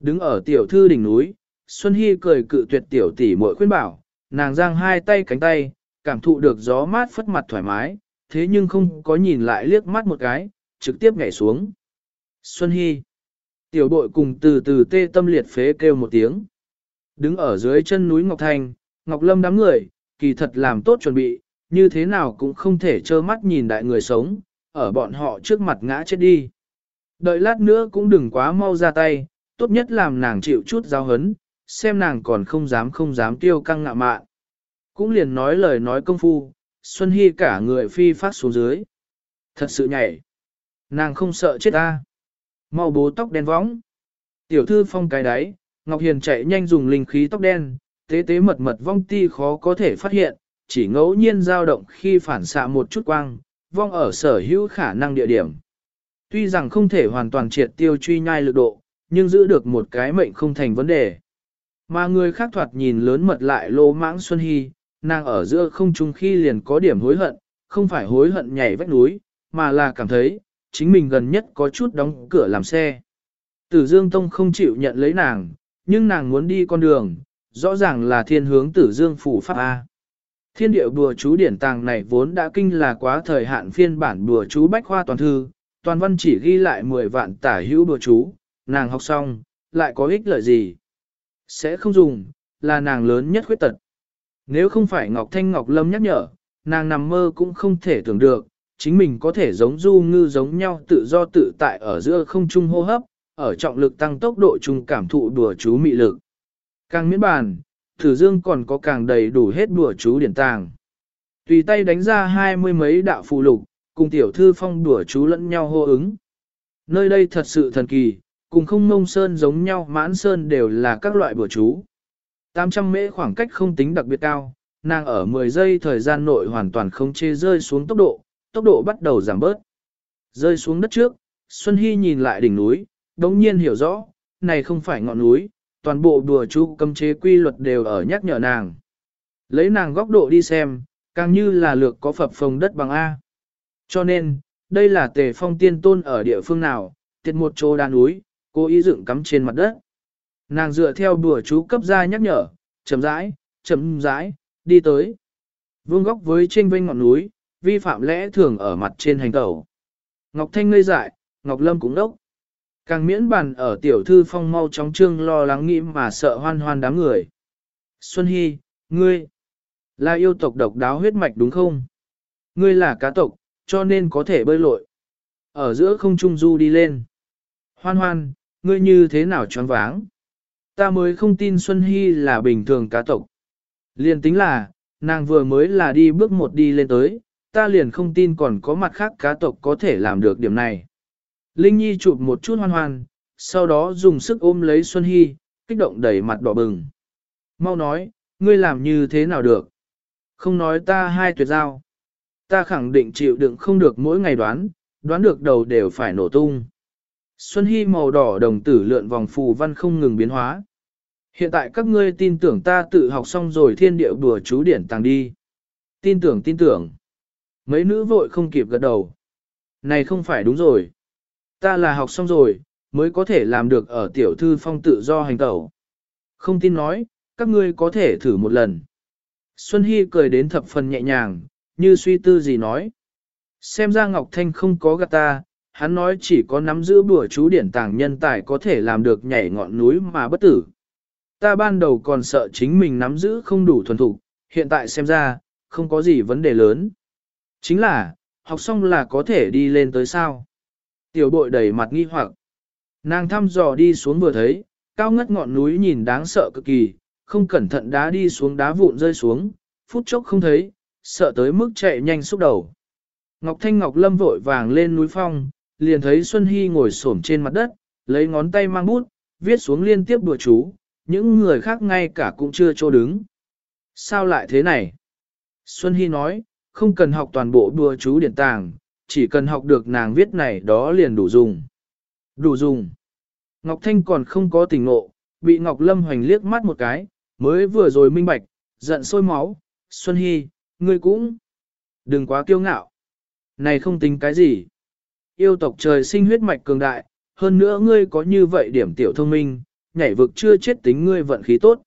Đứng ở tiểu thư đỉnh núi, Xuân Hy cười cự tuyệt tiểu tỷ muội khuyên bảo, nàng giang hai tay cánh tay, cảm thụ được gió mát phất mặt thoải mái, thế nhưng không có nhìn lại liếc mắt một cái, trực tiếp nhảy xuống. Xuân Hy. Tiểu bội cùng từ từ tê tâm liệt phế kêu một tiếng. Đứng ở dưới chân núi Ngọc Thanh, Ngọc Lâm đám người, kỳ thật làm tốt chuẩn bị, như thế nào cũng không thể trơ mắt nhìn đại người sống, ở bọn họ trước mặt ngã chết đi. Đợi lát nữa cũng đừng quá mau ra tay, tốt nhất làm nàng chịu chút giao hấn, xem nàng còn không dám không dám tiêu căng ngạ mạn. Cũng liền nói lời nói công phu, Xuân Hy cả người phi phát xuống dưới. Thật sự nhảy. Nàng không sợ chết ta. Mau bố tóc đen võng. Tiểu thư phong cái đáy, Ngọc Hiền chạy nhanh dùng linh khí tóc đen, tế tế mật mật vong ti khó có thể phát hiện, chỉ ngẫu nhiên dao động khi phản xạ một chút quang, vong ở sở hữu khả năng địa điểm. Tuy rằng không thể hoàn toàn triệt tiêu truy nhai lực độ, nhưng giữ được một cái mệnh không thành vấn đề. Mà người khác thoạt nhìn lớn mật lại lô mãng Xuân Hy, nàng ở giữa không trung khi liền có điểm hối hận, không phải hối hận nhảy vách núi, mà là cảm thấy, chính mình gần nhất có chút đóng cửa làm xe. Tử Dương Tông không chịu nhận lấy nàng, nhưng nàng muốn đi con đường, rõ ràng là thiên hướng Tử Dương Phủ Pháp A. Thiên điệu đùa chú điển tàng này vốn đã kinh là quá thời hạn phiên bản đùa chú bách khoa toàn thư, toàn văn chỉ ghi lại 10 vạn tả hữu đùa chú, nàng học xong, lại có ích lợi gì? Sẽ không dùng, là nàng lớn nhất khuyết tật. Nếu không phải Ngọc Thanh Ngọc Lâm nhắc nhở, nàng nằm mơ cũng không thể tưởng được, chính mình có thể giống du ngư giống nhau tự do tự tại ở giữa không trung hô hấp, ở trọng lực tăng tốc độ trung cảm thụ đùa chú mị lực. Càng miễn bàn, thử dương còn có càng đầy đủ hết đùa chú điển tàng. Tùy tay đánh ra hai mươi mấy đạo phù lục, cùng tiểu thư phong đùa chú lẫn nhau hô ứng. Nơi đây thật sự thần kỳ, cùng không mông sơn giống nhau mãn sơn đều là các loại bùa chú. 800 mễ khoảng cách không tính đặc biệt cao, nàng ở 10 giây thời gian nội hoàn toàn không chê rơi xuống tốc độ, tốc độ bắt đầu giảm bớt. Rơi xuống đất trước, Xuân Hy nhìn lại đỉnh núi, đống nhiên hiểu rõ, này không phải ngọn núi, toàn bộ đùa chú cấm chế quy luật đều ở nhắc nhở nàng. Lấy nàng góc độ đi xem, càng như là lược có phập phồng đất bằng A. Cho nên, đây là tề phong tiên tôn ở địa phương nào, tiệt một chỗ đá núi, cố ý dựng cắm trên mặt đất. Nàng dựa theo bùa chú cấp ra nhắc nhở, chậm rãi, chậm rãi, đi tới. Vương góc với trên vênh ngọn núi, vi phạm lẽ thường ở mặt trên hành tẩu. Ngọc Thanh ngây dại, Ngọc Lâm cũng đốc. Càng miễn bàn ở tiểu thư phong mau chóng trương lo lắng nghĩ mà sợ hoan hoan đám người. Xuân Hy, ngươi, là yêu tộc độc đáo huyết mạch đúng không? Ngươi là cá tộc, cho nên có thể bơi lội. Ở giữa không trung du đi lên. Hoan hoan, ngươi như thế nào choáng váng? Ta mới không tin Xuân Hy là bình thường cá tộc. Liên tính là, nàng vừa mới là đi bước một đi lên tới, ta liền không tin còn có mặt khác cá tộc có thể làm được điểm này. Linh Nhi chụp một chút hoan hoan, sau đó dùng sức ôm lấy Xuân Hy, kích động đẩy mặt đỏ bừng. Mau nói, ngươi làm như thế nào được? Không nói ta hai tuyệt giao. Ta khẳng định chịu đựng không được mỗi ngày đoán, đoán được đầu đều phải nổ tung. Xuân Hy màu đỏ đồng tử lượn vòng phù văn không ngừng biến hóa. Hiện tại các ngươi tin tưởng ta tự học xong rồi thiên điệu đùa chú điển tàng đi. Tin tưởng tin tưởng. Mấy nữ vội không kịp gật đầu. Này không phải đúng rồi. Ta là học xong rồi, mới có thể làm được ở tiểu thư phong tự do hành tẩu. Không tin nói, các ngươi có thể thử một lần. Xuân Hy cười đến thập phần nhẹ nhàng, như suy tư gì nói. Xem ra Ngọc Thanh không có gạt ta, hắn nói chỉ có nắm giữ bùa chú điển tàng nhân tài có thể làm được nhảy ngọn núi mà bất tử. Ta ban đầu còn sợ chính mình nắm giữ không đủ thuần thục, hiện tại xem ra, không có gì vấn đề lớn. Chính là, học xong là có thể đi lên tới sao. Tiểu bội đầy mặt nghi hoặc. Nàng thăm dò đi xuống vừa thấy, cao ngất ngọn núi nhìn đáng sợ cực kỳ, không cẩn thận đá đi xuống đá vụn rơi xuống, phút chốc không thấy, sợ tới mức chạy nhanh xúc đầu. Ngọc Thanh Ngọc Lâm vội vàng lên núi phong, liền thấy Xuân Hy ngồi xổm trên mặt đất, lấy ngón tay mang bút, viết xuống liên tiếp đùa chú, những người khác ngay cả cũng chưa chỗ đứng. Sao lại thế này? Xuân Hy nói, không cần học toàn bộ đùa chú điển tàng, chỉ cần học được nàng viết này đó liền đủ dùng. Đủ dùng. Ngọc Thanh còn không có tình ngộ, bị Ngọc Lâm hoành liếc mắt một cái, mới vừa rồi minh bạch, giận sôi máu. Xuân Hy, ngươi cũng đừng quá kiêu ngạo. Này không tính cái gì. Yêu tộc trời sinh huyết mạch cường đại, hơn nữa ngươi có như vậy điểm tiểu thông minh, nhảy vực chưa chết tính ngươi vận khí tốt.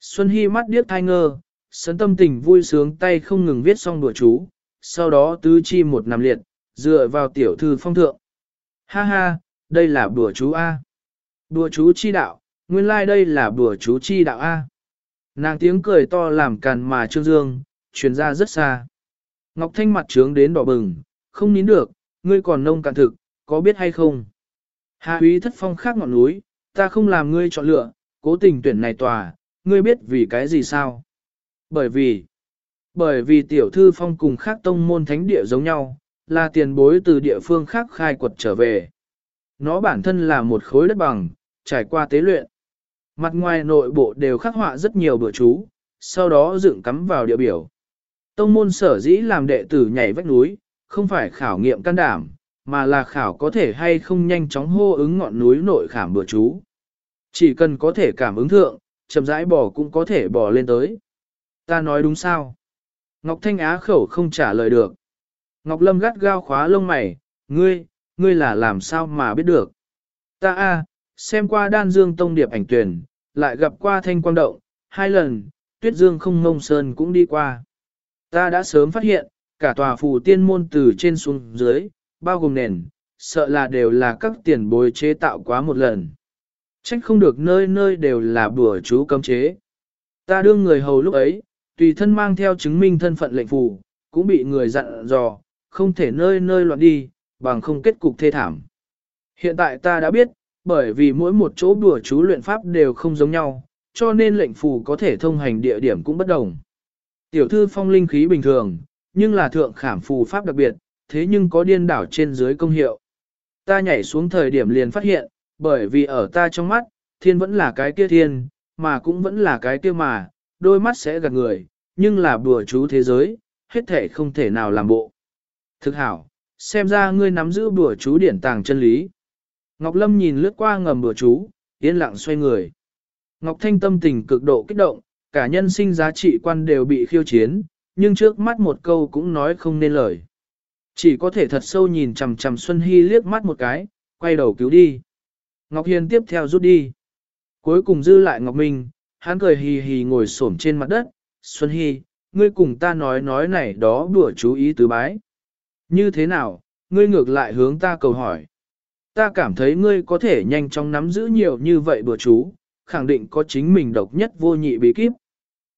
Xuân Hy mắt điếc thai ngơ, sấn tâm tình vui sướng tay không ngừng viết xong đùa chú, sau đó tứ chi một nằm liệt, dựa vào tiểu thư phong thượng. Ha ha, đây là đùa chú A. đùa chú chi đạo, nguyên lai like đây là đùa chú chi đạo A. Nàng tiếng cười to làm càn mà trương dương, truyền ra rất xa. Ngọc Thanh mặt trướng đến đỏ bừng, không nín được, ngươi còn nông cạn thực, có biết hay không? Hạ úy thất phong khác ngọn núi, ta không làm ngươi chọn lựa, cố tình tuyển này tòa, ngươi biết vì cái gì sao? Bởi vì, bởi vì tiểu thư phong cùng khác tông môn thánh địa giống nhau, là tiền bối từ địa phương khác khai quật trở về. Nó bản thân là một khối đất bằng, trải qua tế luyện. Mặt ngoài nội bộ đều khắc họa rất nhiều bữa chú, sau đó dựng cắm vào địa biểu. Tông môn sở dĩ làm đệ tử nhảy vách núi, không phải khảo nghiệm can đảm, mà là khảo có thể hay không nhanh chóng hô ứng ngọn núi nội khảm bừa chú. Chỉ cần có thể cảm ứng thượng, chậm rãi bỏ cũng có thể bỏ lên tới. Ta nói đúng sao? Ngọc Thanh Á khẩu không trả lời được. Ngọc Lâm gắt gao khóa lông mày, ngươi, ngươi là làm sao mà biết được? Ta a, xem qua đan dương tông điệp ảnh tuyển, lại gặp qua thanh quang động, hai lần, tuyết dương không ngông sơn cũng đi qua. Ta đã sớm phát hiện, cả tòa phù tiên môn từ trên xuống dưới, bao gồm nền, sợ là đều là các tiền bối chế tạo quá một lần. Trách không được nơi nơi đều là bùa chú cấm chế. Ta đương người hầu lúc ấy, tùy thân mang theo chứng minh thân phận lệnh phù, cũng bị người dặn dò, không thể nơi nơi loạn đi, bằng không kết cục thê thảm. Hiện tại ta đã biết, bởi vì mỗi một chỗ đùa chú luyện pháp đều không giống nhau, cho nên lệnh phù có thể thông hành địa điểm cũng bất đồng. Tiểu thư phong linh khí bình thường, nhưng là thượng khảm phù pháp đặc biệt, thế nhưng có điên đảo trên dưới công hiệu. Ta nhảy xuống thời điểm liền phát hiện, bởi vì ở ta trong mắt, thiên vẫn là cái kia thiên, mà cũng vẫn là cái kia mà, đôi mắt sẽ gạt người, nhưng là bùa chú thế giới, hết thể không thể nào làm bộ. Thực hảo, xem ra ngươi nắm giữ bùa chú điển tàng chân lý. Ngọc Lâm nhìn lướt qua ngầm bùa chú, yên lặng xoay người. Ngọc Thanh tâm tình cực độ kích động, cả nhân sinh giá trị quan đều bị khiêu chiến, nhưng trước mắt một câu cũng nói không nên lời. Chỉ có thể thật sâu nhìn chằm chằm Xuân Hy liếc mắt một cái, quay đầu cứu đi. Ngọc Hiền tiếp theo rút đi. Cuối cùng dư lại Ngọc Minh, hắn cười hì hì ngồi xổm trên mặt đất. Xuân Hy, ngươi cùng ta nói nói này đó đùa chú ý tứ bái. Như thế nào, ngươi ngược lại hướng ta cầu hỏi. Ta cảm thấy ngươi có thể nhanh chóng nắm giữ nhiều như vậy bữa chú, khẳng định có chính mình độc nhất vô nhị bí kíp.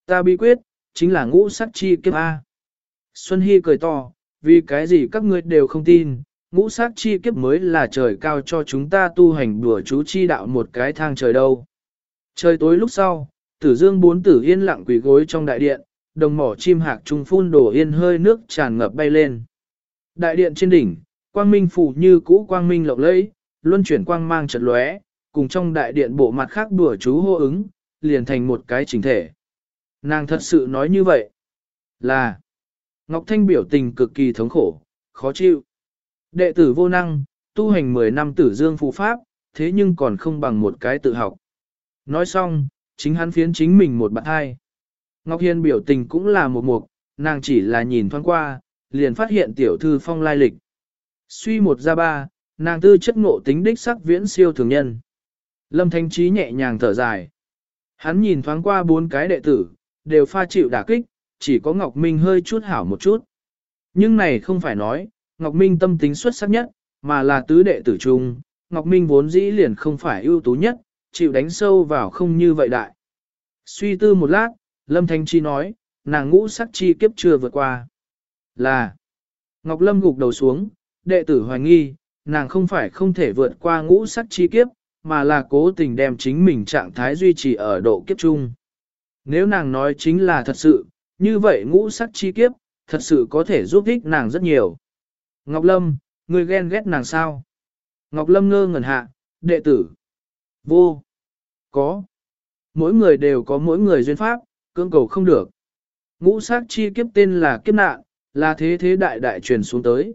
Ta bí quyết, chính là ngũ sắc chi kiếp A. Xuân Hy cười to, vì cái gì các ngươi đều không tin, ngũ sắc chi kiếp mới là trời cao cho chúng ta tu hành đùa chú chi đạo một cái thang trời đâu. Trời tối lúc sau, tử dương bốn tử yên lặng quỳ gối trong đại điện, đồng mỏ chim hạc trung phun đổ yên hơi nước tràn ngập bay lên. Đại điện trên đỉnh, quang minh phủ như cũ quang minh lộng lẫy, luân chuyển quang mang chợt lóe, cùng trong đại điện bộ mặt khác đùa chú hô ứng, liền thành một cái chỉnh thể. Nàng thật sự nói như vậy là Ngọc Thanh biểu tình cực kỳ thống khổ, khó chịu. Đệ tử vô năng, tu hành 10 năm tử dương phù pháp, thế nhưng còn không bằng một cái tự học. Nói xong, chính hắn phiến chính mình một bạn hai. Ngọc Hiên biểu tình cũng là một mục, nàng chỉ là nhìn thoáng qua, liền phát hiện tiểu thư phong lai lịch. Suy một ra ba, nàng tư chất ngộ tính đích sắc viễn siêu thường nhân. Lâm Thanh Trí nhẹ nhàng thở dài. Hắn nhìn thoáng qua bốn cái đệ tử, đều pha chịu đả kích, chỉ có Ngọc Minh hơi chút hảo một chút. Nhưng này không phải nói, Ngọc Minh tâm tính xuất sắc nhất, mà là tứ đệ tử trung, Ngọc Minh vốn dĩ liền không phải ưu tú nhất, chịu đánh sâu vào không như vậy đại. Suy tư một lát, Lâm Thanh Chi nói, nàng ngũ sắc chi kiếp chưa vượt qua. Là, Ngọc Lâm gục đầu xuống, đệ tử hoài nghi, nàng không phải không thể vượt qua ngũ sắc chi kiếp, mà là cố tình đem chính mình trạng thái duy trì ở độ kiếp trung. Nếu nàng nói chính là thật sự, như vậy ngũ sắc chi kiếp, thật sự có thể giúp ích nàng rất nhiều. Ngọc Lâm, người ghen ghét nàng sao? Ngọc Lâm ngơ ngẩn hạ, đệ tử. Vô. Có. Mỗi người đều có mỗi người duyên pháp, cưỡng cầu không được. Ngũ sắc chi kiếp tên là kiếp nạn, là thế thế đại đại truyền xuống tới.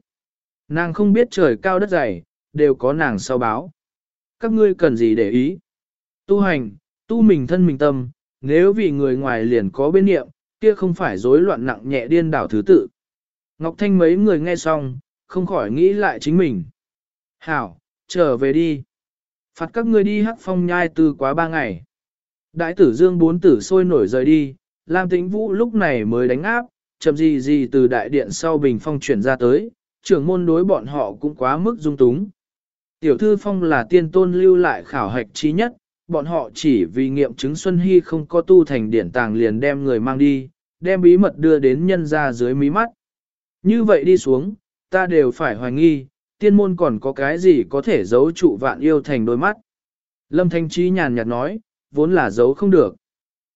Nàng không biết trời cao đất dày, đều có nàng sau báo. Các ngươi cần gì để ý? Tu hành, tu mình thân mình tâm, nếu vì người ngoài liền có bên niệm, kia không phải rối loạn nặng nhẹ điên đảo thứ tự. Ngọc Thanh mấy người nghe xong, không khỏi nghĩ lại chính mình. Hảo, trở về đi. Phạt các ngươi đi hắc phong nhai từ quá ba ngày. Đại tử dương bốn tử sôi nổi rời đi, Lam Tĩnh Vũ lúc này mới đánh áp, chậm gì gì từ đại điện sau bình phong chuyển ra tới, trưởng môn đối bọn họ cũng quá mức dung túng. Tiểu thư phong là tiên tôn lưu lại khảo hạch trí nhất, bọn họ chỉ vì nghiệm chứng Xuân Hy không có tu thành điển tàng liền đem người mang đi, đem bí mật đưa đến nhân ra dưới mí mắt. Như vậy đi xuống, ta đều phải hoài nghi, tiên môn còn có cái gì có thể giấu trụ vạn yêu thành đôi mắt. Lâm Thanh Trí nhàn nhạt nói, vốn là giấu không được.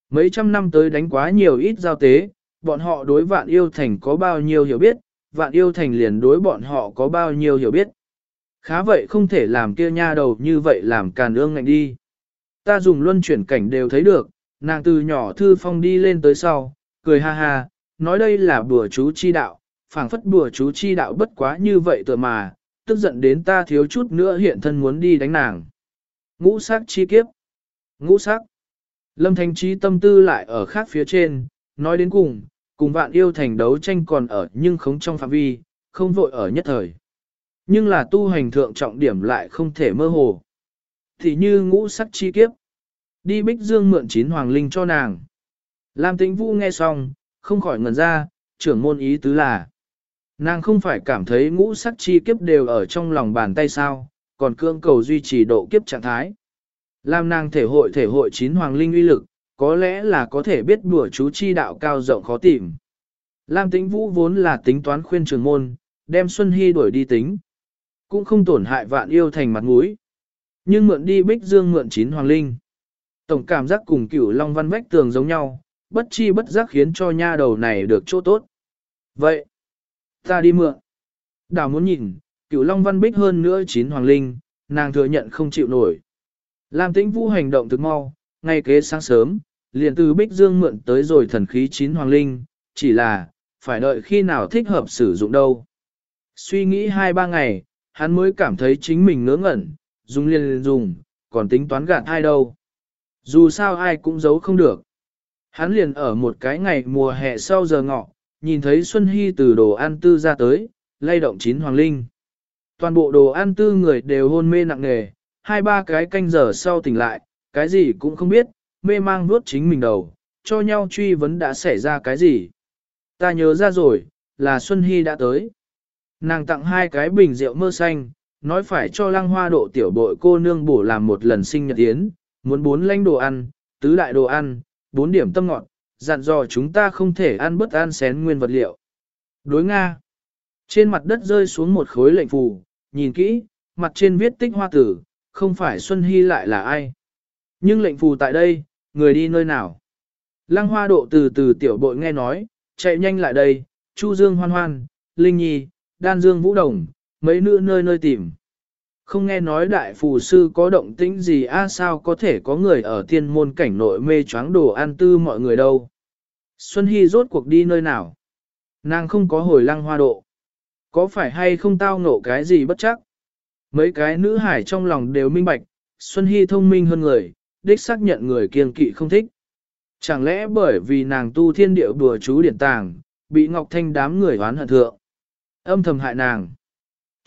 Mấy trăm năm tới đánh quá nhiều ít giao tế, bọn họ đối vạn yêu thành có bao nhiêu hiểu biết, vạn yêu thành liền đối bọn họ có bao nhiêu hiểu biết. Khá vậy không thể làm kia nha đầu như vậy làm càn ương ngạnh đi. Ta dùng luân chuyển cảnh đều thấy được, nàng từ nhỏ thư phong đi lên tới sau, cười ha ha, nói đây là bùa chú chi đạo, phảng phất bùa chú chi đạo bất quá như vậy tựa mà, tức giận đến ta thiếu chút nữa hiện thân muốn đi đánh nàng. Ngũ sắc chi kiếp. Ngũ sắc. Lâm Thanh Trí tâm tư lại ở khác phía trên, nói đến cùng, cùng vạn yêu thành đấu tranh còn ở nhưng không trong phạm vi, không vội ở nhất thời. Nhưng là tu hành thượng trọng điểm lại không thể mơ hồ. Thì như ngũ sắc chi kiếp. Đi bích dương mượn chín hoàng linh cho nàng. Lam tĩnh vũ nghe xong, không khỏi ngẩn ra, trưởng môn ý tứ là. Nàng không phải cảm thấy ngũ sắc chi kiếp đều ở trong lòng bàn tay sao, còn cương cầu duy trì độ kiếp trạng thái. Lam nàng thể hội thể hội chín hoàng linh uy lực, có lẽ là có thể biết bùa chú chi đạo cao rộng khó tìm. Lam tĩnh vũ vốn là tính toán khuyên trường môn, đem Xuân Hy đuổi đi tính. Cũng không tổn hại vạn yêu thành mặt mũi. Nhưng mượn đi bích dương mượn chín hoàng linh. Tổng cảm giác cùng cửu long văn vách tường giống nhau, bất chi bất giác khiến cho nha đầu này được chỗ tốt. Vậy, ta đi mượn. Đào muốn nhìn, cửu long văn bích hơn nữa chín hoàng linh, nàng thừa nhận không chịu nổi. Lam tĩnh vũ hành động thực mau, ngay kế sáng sớm, liền từ Bích Dương mượn tới rồi thần khí chín hoàng linh, chỉ là, phải đợi khi nào thích hợp sử dụng đâu. Suy nghĩ hai ba ngày, hắn mới cảm thấy chính mình ngớ ngẩn, dùng liền liền dùng, còn tính toán gạt ai đâu. Dù sao ai cũng giấu không được. Hắn liền ở một cái ngày mùa hè sau giờ ngọ, nhìn thấy Xuân Hy từ đồ ăn tư ra tới, lay động chín hoàng linh. Toàn bộ đồ ăn tư người đều hôn mê nặng nề, hai ba cái canh giờ sau tỉnh lại, cái gì cũng không biết, mê mang vuốt chính mình đầu, cho nhau truy vấn đã xảy ra cái gì. Ta nhớ ra rồi, là Xuân Hy đã tới. Nàng tặng hai cái bình rượu mơ xanh, nói phải cho lăng hoa độ tiểu bội cô nương bổ làm một lần sinh nhật yến, muốn bốn lanh đồ ăn, tứ đại đồ ăn, bốn điểm tâm ngọt, dặn dò chúng ta không thể ăn bất ăn xén nguyên vật liệu. Đối Nga. Trên mặt đất rơi xuống một khối lệnh phù, nhìn kỹ, mặt trên viết tích hoa tử, không phải Xuân Hy lại là ai. Nhưng lệnh phù tại đây, người đi nơi nào? Lăng hoa độ từ từ tiểu bội nghe nói, chạy nhanh lại đây, Chu Dương hoan hoan, Linh Nhi, Đan Dương Vũ Đồng, mấy nữ nơi nơi tìm. Không nghe nói đại phù sư có động tĩnh gì a sao có thể có người ở thiên môn cảnh nội mê choáng đồ ăn tư mọi người đâu. Xuân Hy rốt cuộc đi nơi nào? Nàng không có hồi lăng hoa độ. Có phải hay không tao ngộ cái gì bất chắc? Mấy cái nữ hải trong lòng đều minh bạch, Xuân Hy thông minh hơn người, đích xác nhận người kiên kỵ không thích. Chẳng lẽ bởi vì nàng tu thiên điệu đùa chú điển tàng, bị Ngọc Thanh đám người oán hận thượng. Âm thầm hại nàng.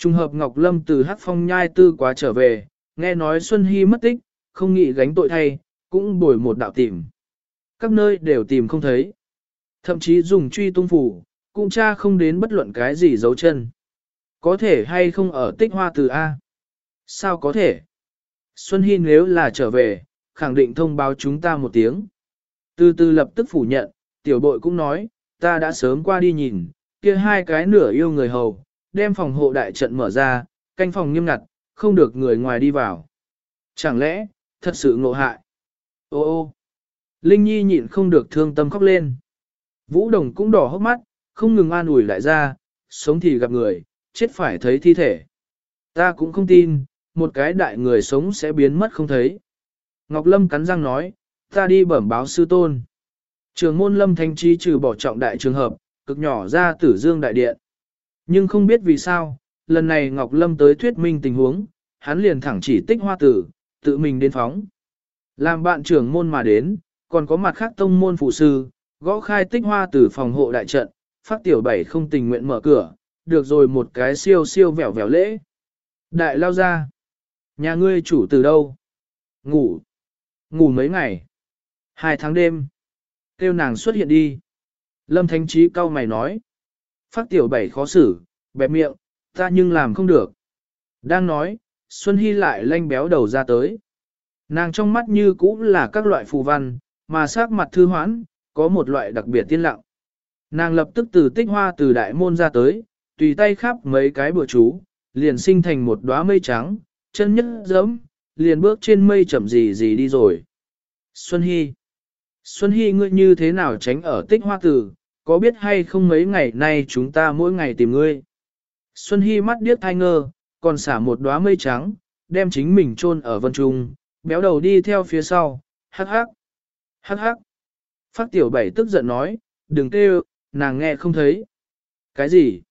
Trùng hợp Ngọc Lâm từ hắc phong nhai tư quá trở về, nghe nói Xuân Hy mất tích, không nghĩ gánh tội thay, cũng bồi một đạo tìm. Các nơi đều tìm không thấy. Thậm chí dùng truy tung phủ, cũng cha không đến bất luận cái gì dấu chân. Có thể hay không ở tích hoa từ A? Sao có thể? Xuân Hy nếu là trở về, khẳng định thông báo chúng ta một tiếng. Từ từ lập tức phủ nhận, tiểu bội cũng nói, ta đã sớm qua đi nhìn, kia hai cái nửa yêu người hầu, đem phòng hộ đại trận mở ra, canh phòng nghiêm ngặt, không được người ngoài đi vào. Chẳng lẽ, thật sự ngộ hại? Ô ô! Linh Nhi nhịn không được thương tâm khóc lên. Vũ Đồng cũng đỏ hốc mắt, không ngừng an ủi lại ra, sống thì gặp người, chết phải thấy thi thể. Ta cũng không tin, một cái đại người sống sẽ biến mất không thấy. Ngọc Lâm cắn răng nói, ta đi bẩm báo sư tôn. Trường môn lâm thanh trí trừ bỏ trọng đại trường hợp, cực nhỏ ra tử dương đại điện. Nhưng không biết vì sao, lần này Ngọc Lâm tới thuyết minh tình huống, hắn liền thẳng chỉ tích hoa tử, tự mình đến phóng. Làm bạn trưởng môn mà đến, còn có mặt khác tông môn phụ sư, gõ khai tích hoa tử phòng hộ đại trận, phát tiểu bảy không tình nguyện mở cửa, được rồi một cái siêu siêu vẻo vẻo lễ. Đại lao ra. Nhà ngươi chủ từ đâu? Ngủ. Ngủ mấy ngày? Hai tháng đêm. Kêu nàng xuất hiện đi. Lâm Thánh Trí cau mày nói. Phát tiểu bảy khó xử, bẹp miệng, ta nhưng làm không được. Đang nói, Xuân Hy lại lanh béo đầu ra tới. Nàng trong mắt như cũ là các loại phù văn, mà sắc mặt thư hoãn, có một loại đặc biệt tiên lặng. Nàng lập tức từ tích hoa từ đại môn ra tới, tùy tay khắp mấy cái bữa chú, liền sinh thành một đóa mây trắng, chân nhất giấm, liền bước trên mây chậm gì gì đi rồi. Xuân Hy Xuân Hy ngươi như thế nào tránh ở tích hoa tử, có biết hay không mấy ngày nay chúng ta mỗi ngày tìm ngươi. Xuân Hy mắt điếc thai ngơ, còn xả một đóa mây trắng, đem chính mình chôn ở vân trung, béo đầu đi theo phía sau, hắc hắc, hắc hắc. Phát tiểu bảy tức giận nói, đừng kêu, nàng nghe không thấy. Cái gì?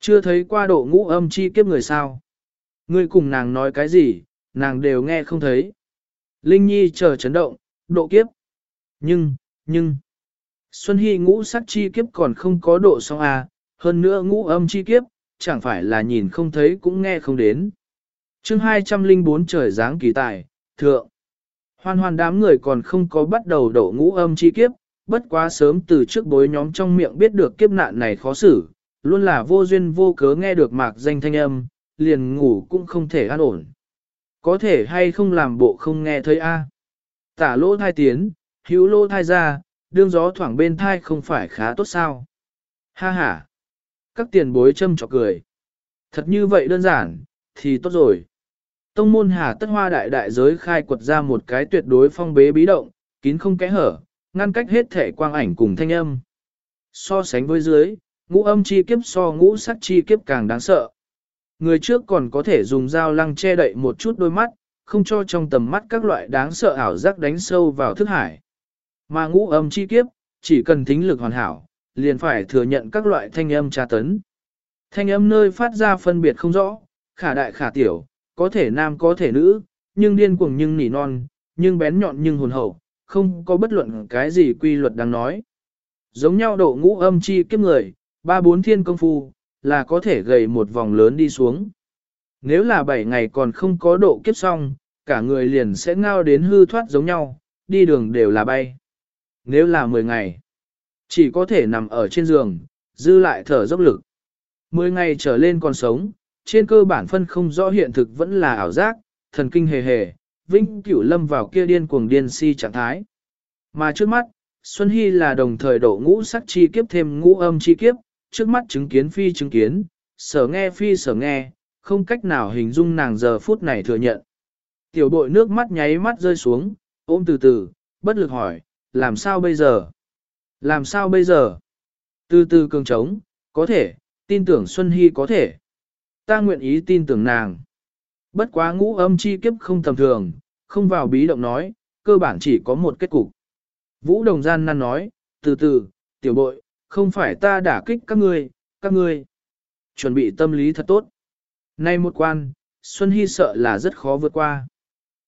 Chưa thấy qua độ ngũ âm chi kiếp người sao? Ngươi cùng nàng nói cái gì, nàng đều nghe không thấy. Linh Nhi chờ chấn động, độ kiếp. Nhưng, nhưng, Xuân Hy ngũ sắc chi kiếp còn không có độ song à, hơn nữa ngũ âm chi kiếp, chẳng phải là nhìn không thấy cũng nghe không đến. chương 204 trời dáng kỳ tài, thượng. Hoan hoan đám người còn không có bắt đầu độ ngũ âm chi kiếp, bất quá sớm từ trước bối nhóm trong miệng biết được kiếp nạn này khó xử, luôn là vô duyên vô cớ nghe được mạc danh thanh âm, liền ngủ cũng không thể an ổn. Có thể hay không làm bộ không nghe thấy a Tả lỗ thai tiến, hữu lỗ thai ra, đương gió thoảng bên thai không phải khá tốt sao. Ha ha. Các tiền bối châm chọc cười. Thật như vậy đơn giản, thì tốt rồi. Tông môn hà tất hoa đại đại giới khai quật ra một cái tuyệt đối phong bế bí động, kín không kẽ hở, ngăn cách hết thể quang ảnh cùng thanh âm. So sánh với dưới, ngũ âm chi kiếp so ngũ sắc chi kiếp càng đáng sợ. Người trước còn có thể dùng dao lăng che đậy một chút đôi mắt, không cho trong tầm mắt các loại đáng sợ ảo giác đánh sâu vào thức hải. Mà ngũ âm chi kiếp, chỉ cần thính lực hoàn hảo, liền phải thừa nhận các loại thanh âm tra tấn. Thanh âm nơi phát ra phân biệt không rõ, khả đại khả tiểu, có thể nam có thể nữ, nhưng điên cuồng nhưng nỉ non, nhưng bén nhọn nhưng hồn hậu, không có bất luận cái gì quy luật đáng nói. Giống nhau độ ngũ âm chi kiếp người, ba bốn thiên công phu, là có thể gầy một vòng lớn đi xuống. Nếu là bảy ngày còn không có độ kiếp xong, cả người liền sẽ ngao đến hư thoát giống nhau, đi đường đều là bay. Nếu là 10 ngày, Chỉ có thể nằm ở trên giường, dư lại thở dốc lực. Mười ngày trở lên còn sống, trên cơ bản phân không rõ hiện thực vẫn là ảo giác, thần kinh hề hề, vinh cửu lâm vào kia điên cuồng điên si trạng thái. Mà trước mắt, Xuân Hy là đồng thời độ ngũ sắc chi kiếp thêm ngũ âm chi kiếp, trước mắt chứng kiến phi chứng kiến, sở nghe phi sở nghe, không cách nào hình dung nàng giờ phút này thừa nhận. Tiểu bội nước mắt nháy mắt rơi xuống, ôm từ từ, bất lực hỏi, làm sao bây giờ? Làm sao bây giờ? Từ từ cường trống, có thể, tin tưởng Xuân Hy có thể. Ta nguyện ý tin tưởng nàng. Bất quá ngũ âm chi kiếp không tầm thường, không vào bí động nói, cơ bản chỉ có một kết cục. Vũ Đồng Gian năn nói, từ từ, tiểu bội, không phải ta đả kích các ngươi, các ngươi. Chuẩn bị tâm lý thật tốt. Nay một quan, Xuân Hy sợ là rất khó vượt qua.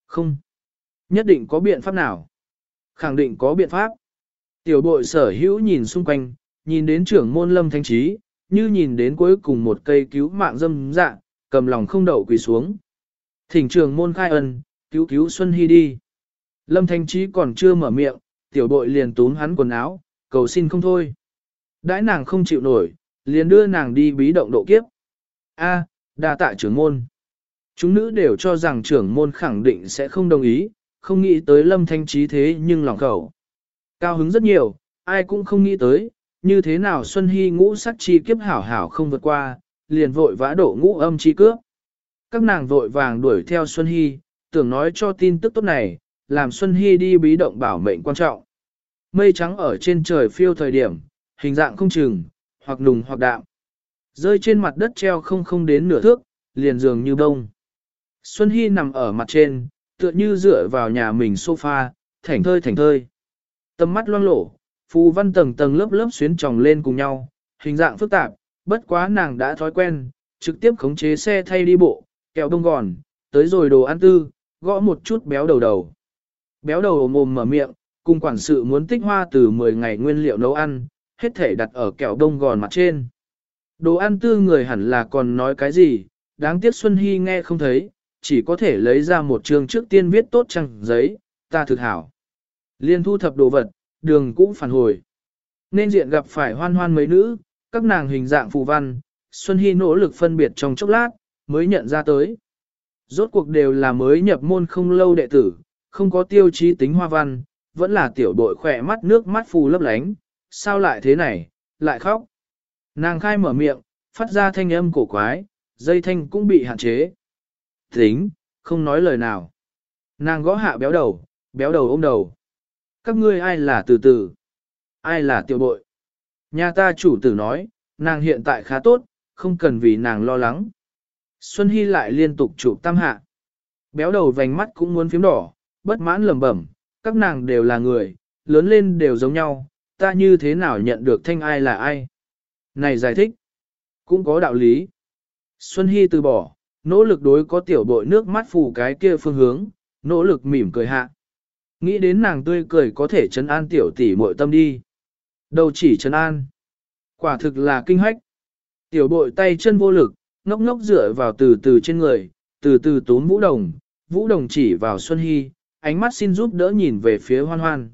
Không. Nhất định có biện pháp nào. Khẳng định có biện pháp. Tiểu bội sở hữu nhìn xung quanh, nhìn đến trưởng môn lâm thanh trí, như nhìn đến cuối cùng một cây cứu mạng dâm dạ, cầm lòng không đậu quỳ xuống. Thỉnh trưởng môn khai ân, cứu cứu Xuân Hy đi. Lâm thanh trí còn chưa mở miệng, tiểu bội liền túm hắn quần áo, cầu xin không thôi. Đãi nàng không chịu nổi, liền đưa nàng đi bí động độ kiếp. A, đa tạ trưởng môn. Chúng nữ đều cho rằng trưởng môn khẳng định sẽ không đồng ý, không nghĩ tới lâm thanh trí thế nhưng lòng khẩu. Cao hứng rất nhiều, ai cũng không nghĩ tới, như thế nào Xuân Hy ngũ sắc chi kiếp hảo hảo không vượt qua, liền vội vã đổ ngũ âm chi cướp. Các nàng vội vàng đuổi theo Xuân Hy, tưởng nói cho tin tức tốt này, làm Xuân Hy đi bí động bảo mệnh quan trọng. Mây trắng ở trên trời phiêu thời điểm, hình dạng không chừng, hoặc nùng hoặc đạm. Rơi trên mặt đất treo không không đến nửa thước, liền dường như bông. Xuân Hy nằm ở mặt trên, tựa như dựa vào nhà mình sofa, thảnh thơi thảnh thơi. Tầm mắt loang lổ, phù văn tầng tầng lớp lớp xuyến tròng lên cùng nhau, hình dạng phức tạp, bất quá nàng đã thói quen, trực tiếp khống chế xe thay đi bộ, kẹo đông gòn, tới rồi đồ ăn tư, gõ một chút béo đầu đầu. Béo đầu mồm mở miệng, cùng quản sự muốn tích hoa từ 10 ngày nguyên liệu nấu ăn, hết thể đặt ở kẹo đông gòn mặt trên. Đồ ăn tư người hẳn là còn nói cái gì, đáng tiếc Xuân Hy nghe không thấy, chỉ có thể lấy ra một chương trước tiên viết tốt trăng giấy, ta thực hảo. Liên thu thập đồ vật, đường cũng phản hồi. Nên diện gặp phải hoan hoan mấy nữ, các nàng hình dạng phù văn, Xuân Hy nỗ lực phân biệt trong chốc lát, mới nhận ra tới. Rốt cuộc đều là mới nhập môn không lâu đệ tử, không có tiêu chí tính hoa văn, vẫn là tiểu đội khỏe mắt nước mắt phù lấp lánh, sao lại thế này, lại khóc. Nàng khai mở miệng, phát ra thanh âm cổ quái, dây thanh cũng bị hạn chế. Tính, không nói lời nào. Nàng gõ hạ béo đầu, béo đầu ôm đầu. Các ngươi ai là từ từ? Ai là tiểu bội? Nhà ta chủ tử nói, nàng hiện tại khá tốt, không cần vì nàng lo lắng. Xuân Hy lại liên tục chụp tam hạ. Béo đầu vành mắt cũng muốn phím đỏ, bất mãn lẩm bẩm, các nàng đều là người, lớn lên đều giống nhau, ta như thế nào nhận được thanh ai là ai? Này giải thích, cũng có đạo lý. Xuân Hy từ bỏ, nỗ lực đối có tiểu bội nước mắt phủ cái kia phương hướng, nỗ lực mỉm cười hạ. Nghĩ đến nàng tươi cười có thể trấn an tiểu tỷ muội tâm đi. đầu chỉ trấn an. Quả thực là kinh hách. Tiểu bội tay chân vô lực, ngốc ngốc dựa vào từ từ trên người, từ từ tốn vũ đồng, vũ đồng chỉ vào Xuân Hy, ánh mắt xin giúp đỡ nhìn về phía hoan hoan.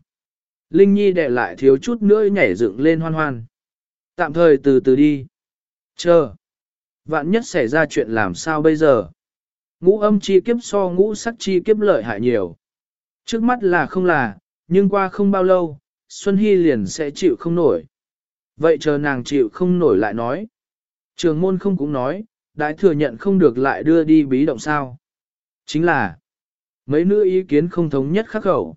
Linh Nhi đè lại thiếu chút nữa nhảy dựng lên hoan hoan. Tạm thời từ từ đi. Chờ. Vạn nhất xảy ra chuyện làm sao bây giờ? Ngũ âm chi kiếp so ngũ sắc chi kiếp lợi hại nhiều. Trước mắt là không là, nhưng qua không bao lâu, Xuân Hy liền sẽ chịu không nổi. Vậy chờ nàng chịu không nổi lại nói. Trường môn không cũng nói, đại thừa nhận không được lại đưa đi bí động sao. Chính là, mấy nữ ý kiến không thống nhất khắc khẩu.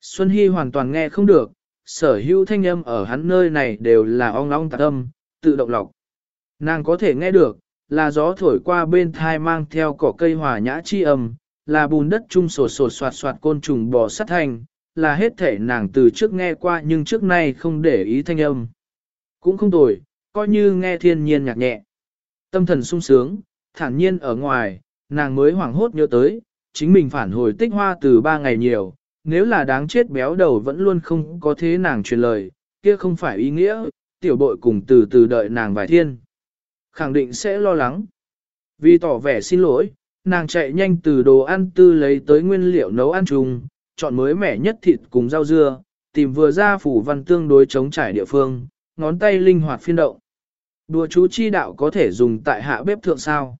Xuân Hy hoàn toàn nghe không được, sở hữu thanh âm ở hắn nơi này đều là ong ong tạc âm, tự động lọc. Nàng có thể nghe được, là gió thổi qua bên thai mang theo cỏ cây hòa nhã chi âm, là bùn đất chung sổ sổ soạt soạt côn trùng bò sát thành, là hết thể nàng từ trước nghe qua nhưng trước nay không để ý thanh âm. Cũng không tồi, coi như nghe thiên nhiên nhạc nhẹ. Tâm thần sung sướng, thản nhiên ở ngoài, nàng mới hoảng hốt nhớ tới, chính mình phản hồi tích hoa từ ba ngày nhiều, nếu là đáng chết béo đầu vẫn luôn không có thế nàng truyền lời, kia không phải ý nghĩa, tiểu bội cùng từ từ đợi nàng vài thiên. Khẳng định sẽ lo lắng. Vì tỏ vẻ xin lỗi, nàng chạy nhanh từ đồ ăn tư lấy tới nguyên liệu nấu ăn chung, chọn mới mẻ nhất thịt cùng rau dưa, tìm vừa ra phủ văn tương đối chống trải địa phương, ngón tay linh hoạt phiên động. Đùa chú chi đạo có thể dùng tại hạ bếp thượng sao?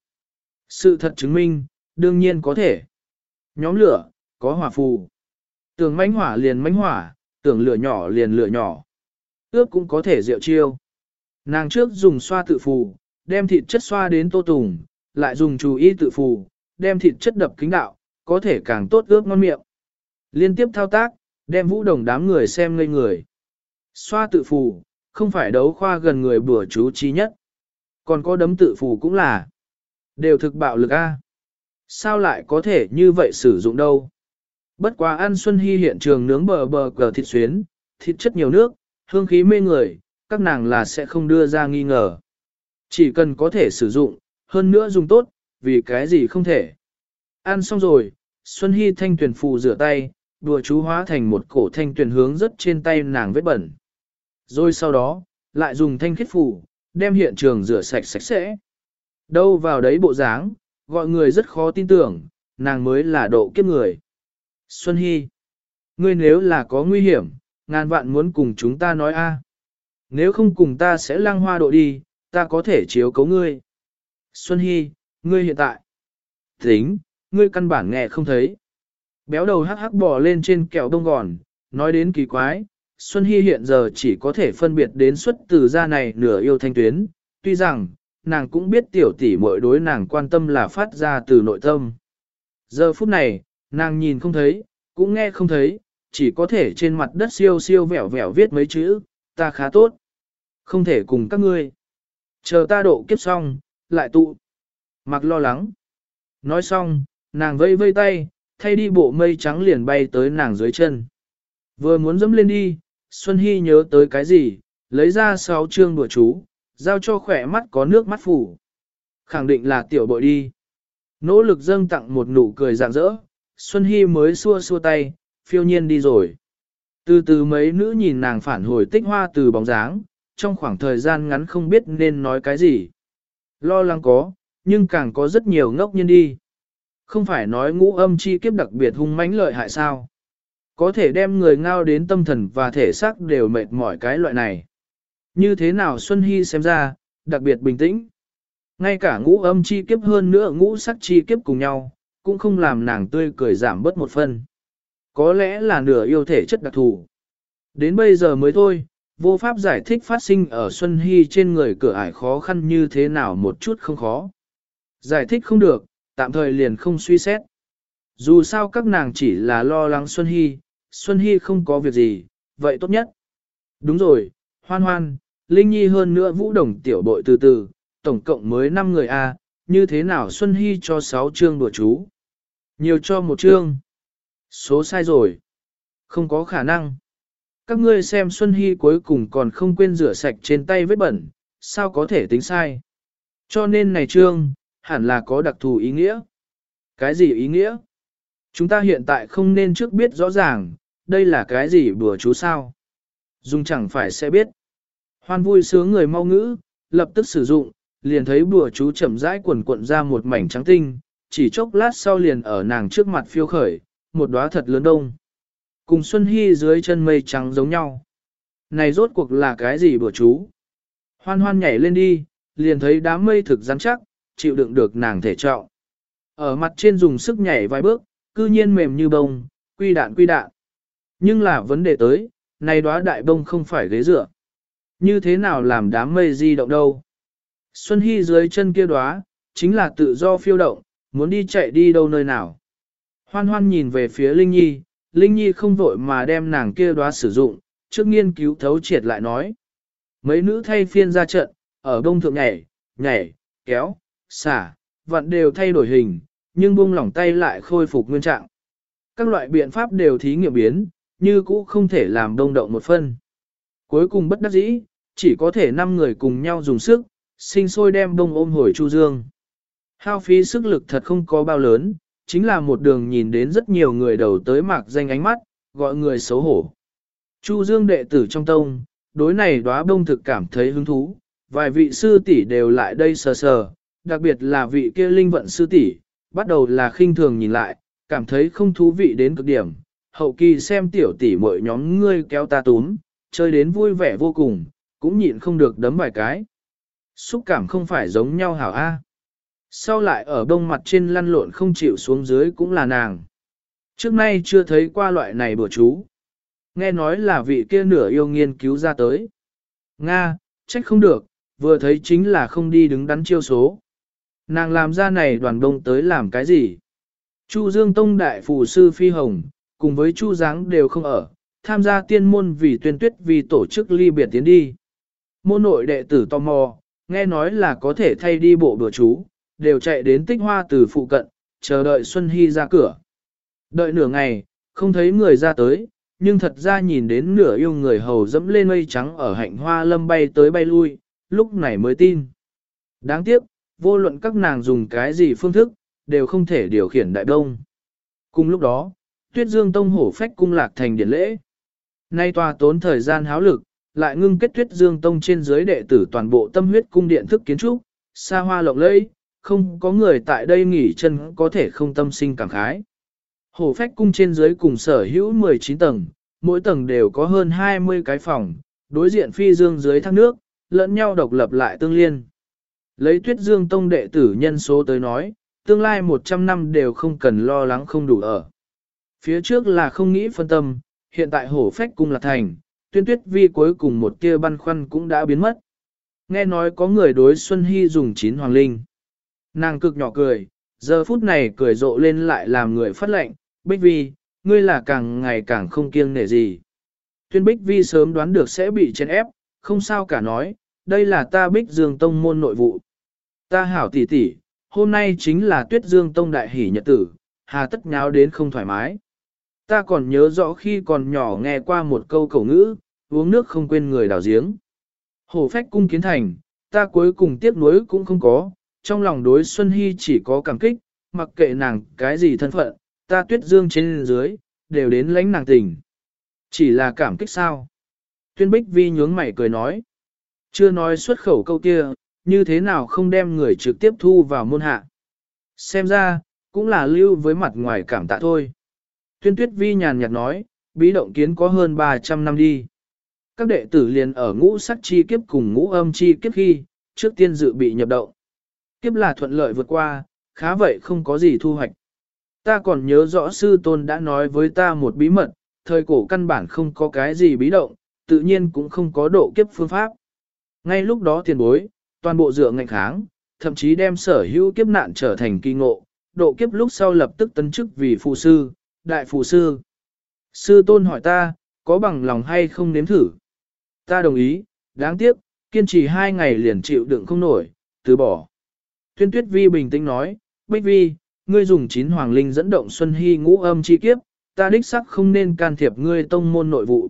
Sự thật chứng minh, đương nhiên có thể. Nhóm lửa, có hỏa phù. Tưởng mánh hỏa liền mánh hỏa, tưởng lửa nhỏ liền lửa nhỏ. Ước cũng có thể rượu chiêu. Nàng trước dùng xoa tự phù, đem thịt chất xoa đến tô tùng, lại dùng chú ý tự phù, đem thịt chất đập kính đạo, có thể càng tốt ướp ngon miệng. Liên tiếp thao tác, đem vũ đồng đám người xem ngây người. Xoa tự phù, không phải đấu khoa gần người bữa chú trí nhất. Còn có đấm tự phù cũng là. Đều thực bạo lực A. Sao lại có thể như vậy sử dụng đâu? Bất quá ăn Xuân Hy hiện trường nướng bờ bờ cờ thịt xuyến, thịt chất nhiều nước, hương khí mê người, các nàng là sẽ không đưa ra nghi ngờ. Chỉ cần có thể sử dụng, hơn nữa dùng tốt, vì cái gì không thể. Ăn xong rồi, Xuân Hy thanh tuyển phù rửa tay, đùa chú hóa thành một cổ thanh tuyển hướng rất trên tay nàng vết bẩn. Rồi sau đó, lại dùng thanh khiết phù, đem hiện trường rửa sạch sạch sẽ. Đâu vào đấy bộ dáng, gọi người rất khó tin tưởng, nàng mới là độ kiếp người. Xuân Hy, ngươi nếu là có nguy hiểm, ngàn vạn muốn cùng chúng ta nói a. Nếu không cùng ta sẽ lăng hoa độ đi, ta có thể chiếu cấu ngươi. Xuân Hy, ngươi hiện tại. Tính, ngươi căn bản nghe không thấy. Béo đầu hắc hắc bò lên trên kẹo đông gòn, nói đến kỳ quái, Xuân Hy hiện giờ chỉ có thể phân biệt đến xuất từ ra này nửa yêu thanh tuyến, tuy rằng, nàng cũng biết tiểu tỷ mỗi đối nàng quan tâm là phát ra từ nội tâm. Giờ phút này, nàng nhìn không thấy, cũng nghe không thấy, chỉ có thể trên mặt đất siêu siêu vẻo vẻo viết mấy chữ, ta khá tốt. Không thể cùng các ngươi. Chờ ta độ kiếp xong, lại tụ. Mặc lo lắng. Nói xong, nàng vây vây tay, thay đi bộ mây trắng liền bay tới nàng dưới chân. Vừa muốn dẫm lên đi, Xuân Hy nhớ tới cái gì, lấy ra sáu chương đùa chú, giao cho khỏe mắt có nước mắt phủ. Khẳng định là tiểu bội đi. Nỗ lực dâng tặng một nụ cười rạng rỡ, Xuân Hy mới xua xua tay, phiêu nhiên đi rồi. Từ từ mấy nữ nhìn nàng phản hồi tích hoa từ bóng dáng, trong khoảng thời gian ngắn không biết nên nói cái gì. Lo lắng có, nhưng càng có rất nhiều ngốc nhân đi. Không phải nói ngũ âm chi kiếp đặc biệt hung mãnh lợi hại sao. Có thể đem người ngao đến tâm thần và thể xác đều mệt mỏi cái loại này. Như thế nào Xuân Hy xem ra, đặc biệt bình tĩnh. Ngay cả ngũ âm chi kiếp hơn nữa ngũ sắc chi kiếp cùng nhau, cũng không làm nàng tươi cười giảm bớt một phần Có lẽ là nửa yêu thể chất đặc thù. Đến bây giờ mới thôi, vô pháp giải thích phát sinh ở Xuân Hy trên người cửa ải khó khăn như thế nào một chút không khó. Giải thích không được, tạm thời liền không suy xét. Dù sao các nàng chỉ là lo lắng Xuân Hy, Xuân Hy không có việc gì, vậy tốt nhất. Đúng rồi, hoan hoan, Linh Nhi hơn nữa vũ đồng tiểu bội từ từ, tổng cộng mới 5 người a như thế nào Xuân Hy cho 6 chương đùa chú. Nhiều cho một chương. Số sai rồi. Không có khả năng. Các ngươi xem Xuân Hy cuối cùng còn không quên rửa sạch trên tay vết bẩn, sao có thể tính sai. Cho nên này trương, hẳn là có đặc thù ý nghĩa. Cái gì ý nghĩa? Chúng ta hiện tại không nên trước biết rõ ràng, đây là cái gì bùa chú sao? Dung chẳng phải sẽ biết. Hoan vui sướng người mau ngữ, lập tức sử dụng, liền thấy bùa chú chậm rãi quần cuộn ra một mảnh trắng tinh, chỉ chốc lát sau liền ở nàng trước mặt phiêu khởi, một đóa thật lớn đông. Cùng Xuân Hy dưới chân mây trắng giống nhau. Này rốt cuộc là cái gì bữa chú? Hoan hoan nhảy lên đi, liền thấy đám mây thực rắn chắc, chịu đựng được nàng thể trọng. Ở mặt trên dùng sức nhảy vài bước, cư nhiên mềm như bông, quy đạn quy đạn. Nhưng là vấn đề tới, này đóa đại bông không phải ghế dựa. Như thế nào làm đám mây di động đâu? Xuân Hy dưới chân kia đóa, chính là tự do phiêu động, muốn đi chạy đi đâu nơi nào. Hoan hoan nhìn về phía Linh Nhi, Linh Nhi không vội mà đem nàng kia đoá sử dụng, trước nghiên cứu thấu triệt lại nói. Mấy nữ thay phiên ra trận, ở đông thượng nhảy, nhảy, kéo, xả, vặn đều thay đổi hình, nhưng buông lỏng tay lại khôi phục nguyên trạng. Các loại biện pháp đều thí nghiệm biến, như cũ không thể làm đông động một phân. Cuối cùng bất đắc dĩ, chỉ có thể 5 người cùng nhau dùng sức, sinh sôi đem đông ôm hồi Chu Dương. Hao phí sức lực thật không có bao lớn, chính là một đường nhìn đến rất nhiều người đầu tới mạc danh ánh mắt, gọi người xấu hổ. Chu Dương đệ tử trong tông, đối này đóa bông thực cảm thấy hứng thú, vài vị sư tỷ đều lại đây sờ sờ, đặc biệt là vị kia linh vận sư tỷ, bắt đầu là khinh thường nhìn lại, cảm thấy không thú vị đến cực điểm, hậu kỳ xem tiểu tỷ mọi nhóm ngươi kéo ta túm, chơi đến vui vẻ vô cùng, cũng nhịn không được đấm vài cái. Xúc cảm không phải giống nhau hảo A. Sau lại ở đông mặt trên lăn lộn không chịu xuống dưới cũng là nàng. Trước nay chưa thấy qua loại này bữa chú. Nghe nói là vị kia nửa yêu nghiên cứu ra tới. Nga, trách không được, vừa thấy chính là không đi đứng đắn chiêu số. Nàng làm ra này đoàn đông tới làm cái gì? Chu Dương Tông đại phù sư Phi Hồng, cùng với Chu Giáng đều không ở, tham gia tiên môn vì tuyên tuyết vì tổ chức ly biệt tiến đi. Môn nội đệ tử tò mò, nghe nói là có thể thay đi bộ bữa chú, đều chạy đến tích hoa từ phụ cận, chờ đợi Xuân Hy ra cửa. Đợi nửa ngày, không thấy người ra tới, nhưng thật ra nhìn đến nửa yêu người hầu dẫm lên mây trắng ở hạnh hoa lâm bay tới bay lui, lúc này mới tin. Đáng tiếc, vô luận các nàng dùng cái gì phương thức, đều không thể điều khiển đại đông. Cùng lúc đó, tuyết dương tông hổ phách cung lạc thành điển lễ. Nay tòa tốn thời gian háo lực, lại ngưng kết tuyết dương tông trên dưới đệ tử toàn bộ tâm huyết cung điện thức kiến trúc, xa hoa lộng lẫy, không có người tại đây nghỉ chân có thể không tâm sinh cảm khái. Hổ phách cung trên dưới cùng sở hữu 19 tầng, mỗi tầng đều có hơn 20 cái phòng, đối diện phi dương dưới thác nước, lẫn nhau độc lập lại tương liên. Lấy tuyết dương tông đệ tử nhân số tới nói, tương lai 100 năm đều không cần lo lắng không đủ ở. Phía trước là không nghĩ phân tâm, hiện tại hổ phách cung là thành, tuyên tuyết vi cuối cùng một tia băn khoăn cũng đã biến mất. Nghe nói có người đối Xuân Hy dùng chín hoàng linh. Nàng cực nhỏ cười, giờ phút này cười rộ lên lại làm người phát lệnh, Bích Vi, ngươi là càng ngày càng không kiêng nể gì. Tuyên Bích Vi sớm đoán được sẽ bị chèn ép, không sao cả nói, đây là ta Bích Dương Tông môn nội vụ. Ta hảo tỷ tỷ, hôm nay chính là Tuyết Dương Tông đại hỷ nhật tử, hà tất nháo đến không thoải mái. Ta còn nhớ rõ khi còn nhỏ nghe qua một câu cầu ngữ, uống nước không quên người đào giếng. Hổ phách cung kiến thành, ta cuối cùng tiếc nuối cũng không có, trong lòng đối Xuân Hy chỉ có cảm kích, mặc kệ nàng cái gì thân phận, ta tuyết dương trên dưới, đều đến lãnh nàng tình. Chỉ là cảm kích sao? Tuyên Bích Vi nhướng mày cười nói. Chưa nói xuất khẩu câu kia, như thế nào không đem người trực tiếp thu vào môn hạ. Xem ra, cũng là lưu với mặt ngoài cảm tạ thôi. Tuyên Tuyết Vi nhàn nhạt nói, bí động kiến có hơn 300 năm đi. Các đệ tử liền ở ngũ sắc chi kiếp cùng ngũ âm chi kiếp khi, trước tiên dự bị nhập động. Kiếp là thuận lợi vượt qua, khá vậy không có gì thu hoạch. Ta còn nhớ rõ sư tôn đã nói với ta một bí mật, thời cổ căn bản không có cái gì bí động, tự nhiên cũng không có độ kiếp phương pháp. Ngay lúc đó tiền bối, toàn bộ dựa ngạnh kháng, thậm chí đem sở hữu kiếp nạn trở thành kỳ ngộ, độ kiếp lúc sau lập tức tấn chức vì phù sư, đại phù sư. Sư tôn hỏi ta, có bằng lòng hay không nếm thử? Ta đồng ý, đáng tiếc, kiên trì hai ngày liền chịu đựng không nổi, từ bỏ. Tuyên tuyết vi bình tĩnh nói, Bích vi, ngươi dùng chín hoàng linh dẫn động Xuân Hy ngũ âm chi kiếp, ta đích sắc không nên can thiệp ngươi tông môn nội vụ.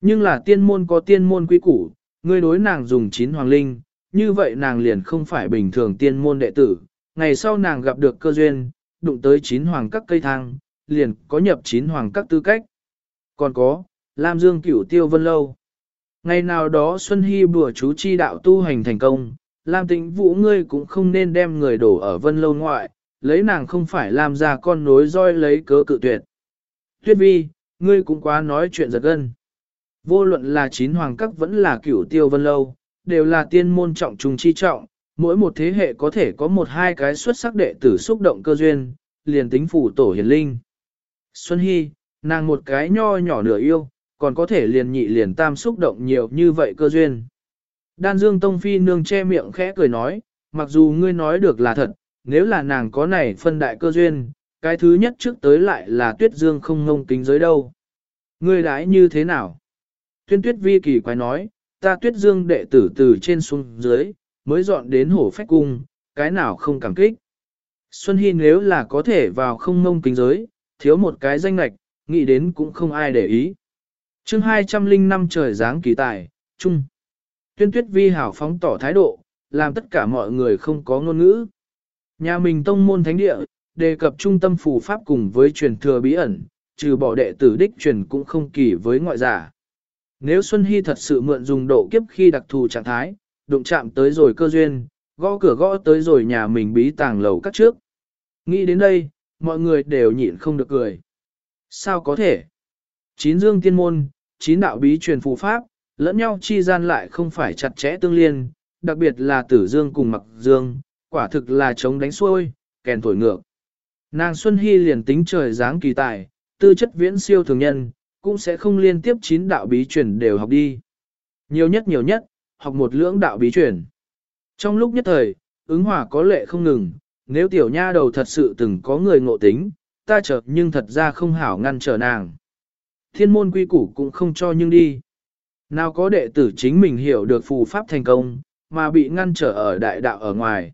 Nhưng là tiên môn có tiên môn quy củ, ngươi đối nàng dùng chín hoàng linh, như vậy nàng liền không phải bình thường tiên môn đệ tử. Ngày sau nàng gặp được cơ duyên, đụng tới chín hoàng các cây thang, liền có nhập chín hoàng các tư cách. Còn có, Lam Dương cửu tiêu vân lâu. Ngày nào đó Xuân Hy bùa chú chi đạo tu hành thành công, Lam tĩnh vũ ngươi cũng không nên đem người đổ ở vân lâu ngoại, lấy nàng không phải làm ra con nối roi lấy cớ cự tuyệt. Tuyết vi, ngươi cũng quá nói chuyện giật gân. Vô luận là chín hoàng các vẫn là cửu tiêu vân lâu, đều là tiên môn trọng trùng chi trọng, mỗi một thế hệ có thể có một hai cái xuất sắc đệ tử xúc động cơ duyên, liền tính phủ tổ hiền linh. Xuân Hy, nàng một cái nho nhỏ nửa yêu, còn có thể liền nhị liền tam xúc động nhiều như vậy cơ duyên. Đan Dương Tông Phi nương che miệng khẽ cười nói, mặc dù ngươi nói được là thật, nếu là nàng có này phân đại cơ duyên, cái thứ nhất trước tới lại là tuyết dương không ngông kính giới đâu. Ngươi đãi như thế nào? Tuyên tuyết vi kỳ quái nói, ta tuyết dương đệ tử từ trên xuống dưới, mới dọn đến hổ phách cung, cái nào không cảm kích. Xuân Hy nếu là có thể vào không ngông kính giới, thiếu một cái danh lạch, nghĩ đến cũng không ai để ý. chương 205 trời dáng kỳ tài, chung. Tuyên tuyết vi hảo phóng tỏ thái độ, làm tất cả mọi người không có ngôn ngữ. Nhà mình tông môn thánh địa, đề cập trung tâm phù pháp cùng với truyền thừa bí ẩn, trừ bỏ đệ tử đích truyền cũng không kỳ với ngoại giả. Nếu Xuân Hy thật sự mượn dùng độ kiếp khi đặc thù trạng thái, đụng chạm tới rồi cơ duyên, gõ cửa gõ tới rồi nhà mình bí tàng lầu cắt trước. Nghĩ đến đây, mọi người đều nhịn không được cười. Sao có thể? Chín dương tiên môn, chín đạo bí truyền phù pháp, lẫn nhau chi gian lại không phải chặt chẽ tương liên, đặc biệt là tử dương cùng mặc dương, quả thực là chống đánh xuôi, kèn thổi ngược. Nàng Xuân Hy liền tính trời dáng kỳ tài, tư chất viễn siêu thường nhân, cũng sẽ không liên tiếp chín đạo bí truyền đều học đi. Nhiều nhất nhiều nhất, học một lưỡng đạo bí truyền. Trong lúc nhất thời, ứng hòa có lệ không ngừng, nếu tiểu nha đầu thật sự từng có người ngộ tính, ta chợt nhưng thật ra không hảo ngăn trở nàng. Thiên môn quy củ cũng không cho nhưng đi. Nào có đệ tử chính mình hiểu được phù pháp thành công, mà bị ngăn trở ở đại đạo ở ngoài.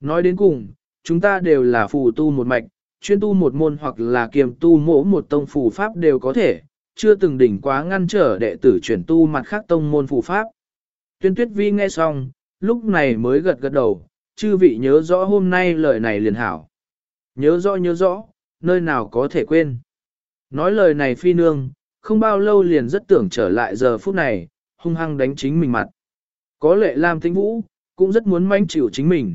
Nói đến cùng, chúng ta đều là phù tu một mạch, chuyên tu một môn hoặc là kiềm tu mỗ một tông phù pháp đều có thể, chưa từng đỉnh quá ngăn trở đệ tử chuyển tu mặt khác tông môn phù pháp. Tuyên tuyết vi nghe xong, lúc này mới gật gật đầu, chư vị nhớ rõ hôm nay lời này liền hảo. Nhớ rõ nhớ rõ, nơi nào có thể quên. Nói lời này phi nương, không bao lâu liền rất tưởng trở lại giờ phút này, hung hăng đánh chính mình mặt. Có lệ Lam Tĩnh Vũ, cũng rất muốn manh chịu chính mình.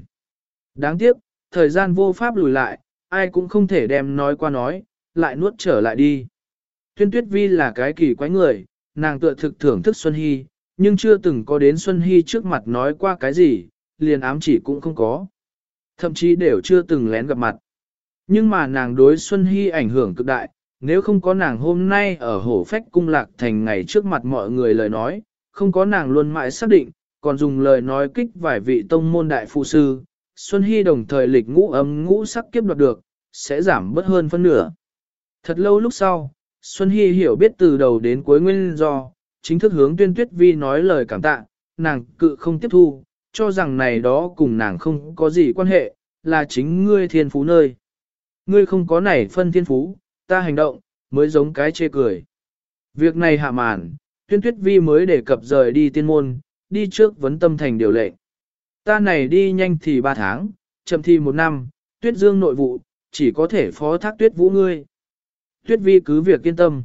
Đáng tiếc, thời gian vô pháp lùi lại, ai cũng không thể đem nói qua nói, lại nuốt trở lại đi. Tuyên Tuyết Vi là cái kỳ quái người, nàng tựa thực thưởng thức Xuân Hy, nhưng chưa từng có đến Xuân Hy trước mặt nói qua cái gì, liền ám chỉ cũng không có. Thậm chí đều chưa từng lén gặp mặt. Nhưng mà nàng đối Xuân Hy ảnh hưởng cực đại, nếu không có nàng hôm nay ở hổ phách cung lạc thành ngày trước mặt mọi người lời nói, không có nàng luôn mãi xác định, còn dùng lời nói kích vài vị tông môn đại phụ sư, Xuân Hy đồng thời lịch ngũ ấm ngũ sắc kiếp đoạt được, sẽ giảm bớt hơn phân nửa. Thật lâu lúc sau, Xuân Hy hiểu biết từ đầu đến cuối nguyên do, chính thức hướng tuyên tuyết vi nói lời cảm tạ, nàng cự không tiếp thu, cho rằng này đó cùng nàng không có gì quan hệ, là chính ngươi thiên phú nơi. Ngươi không có này phân thiên phú, ta hành động, mới giống cái chê cười. Việc này hạ màn, tuyên tuyết vi mới đề cập rời đi tiên môn, đi trước vấn tâm thành điều lệ. Ta này đi nhanh thì ba tháng, chậm thì một năm, tuyết dương nội vụ, chỉ có thể phó thác tuyết vũ ngươi. Tuyết vi cứ việc yên tâm.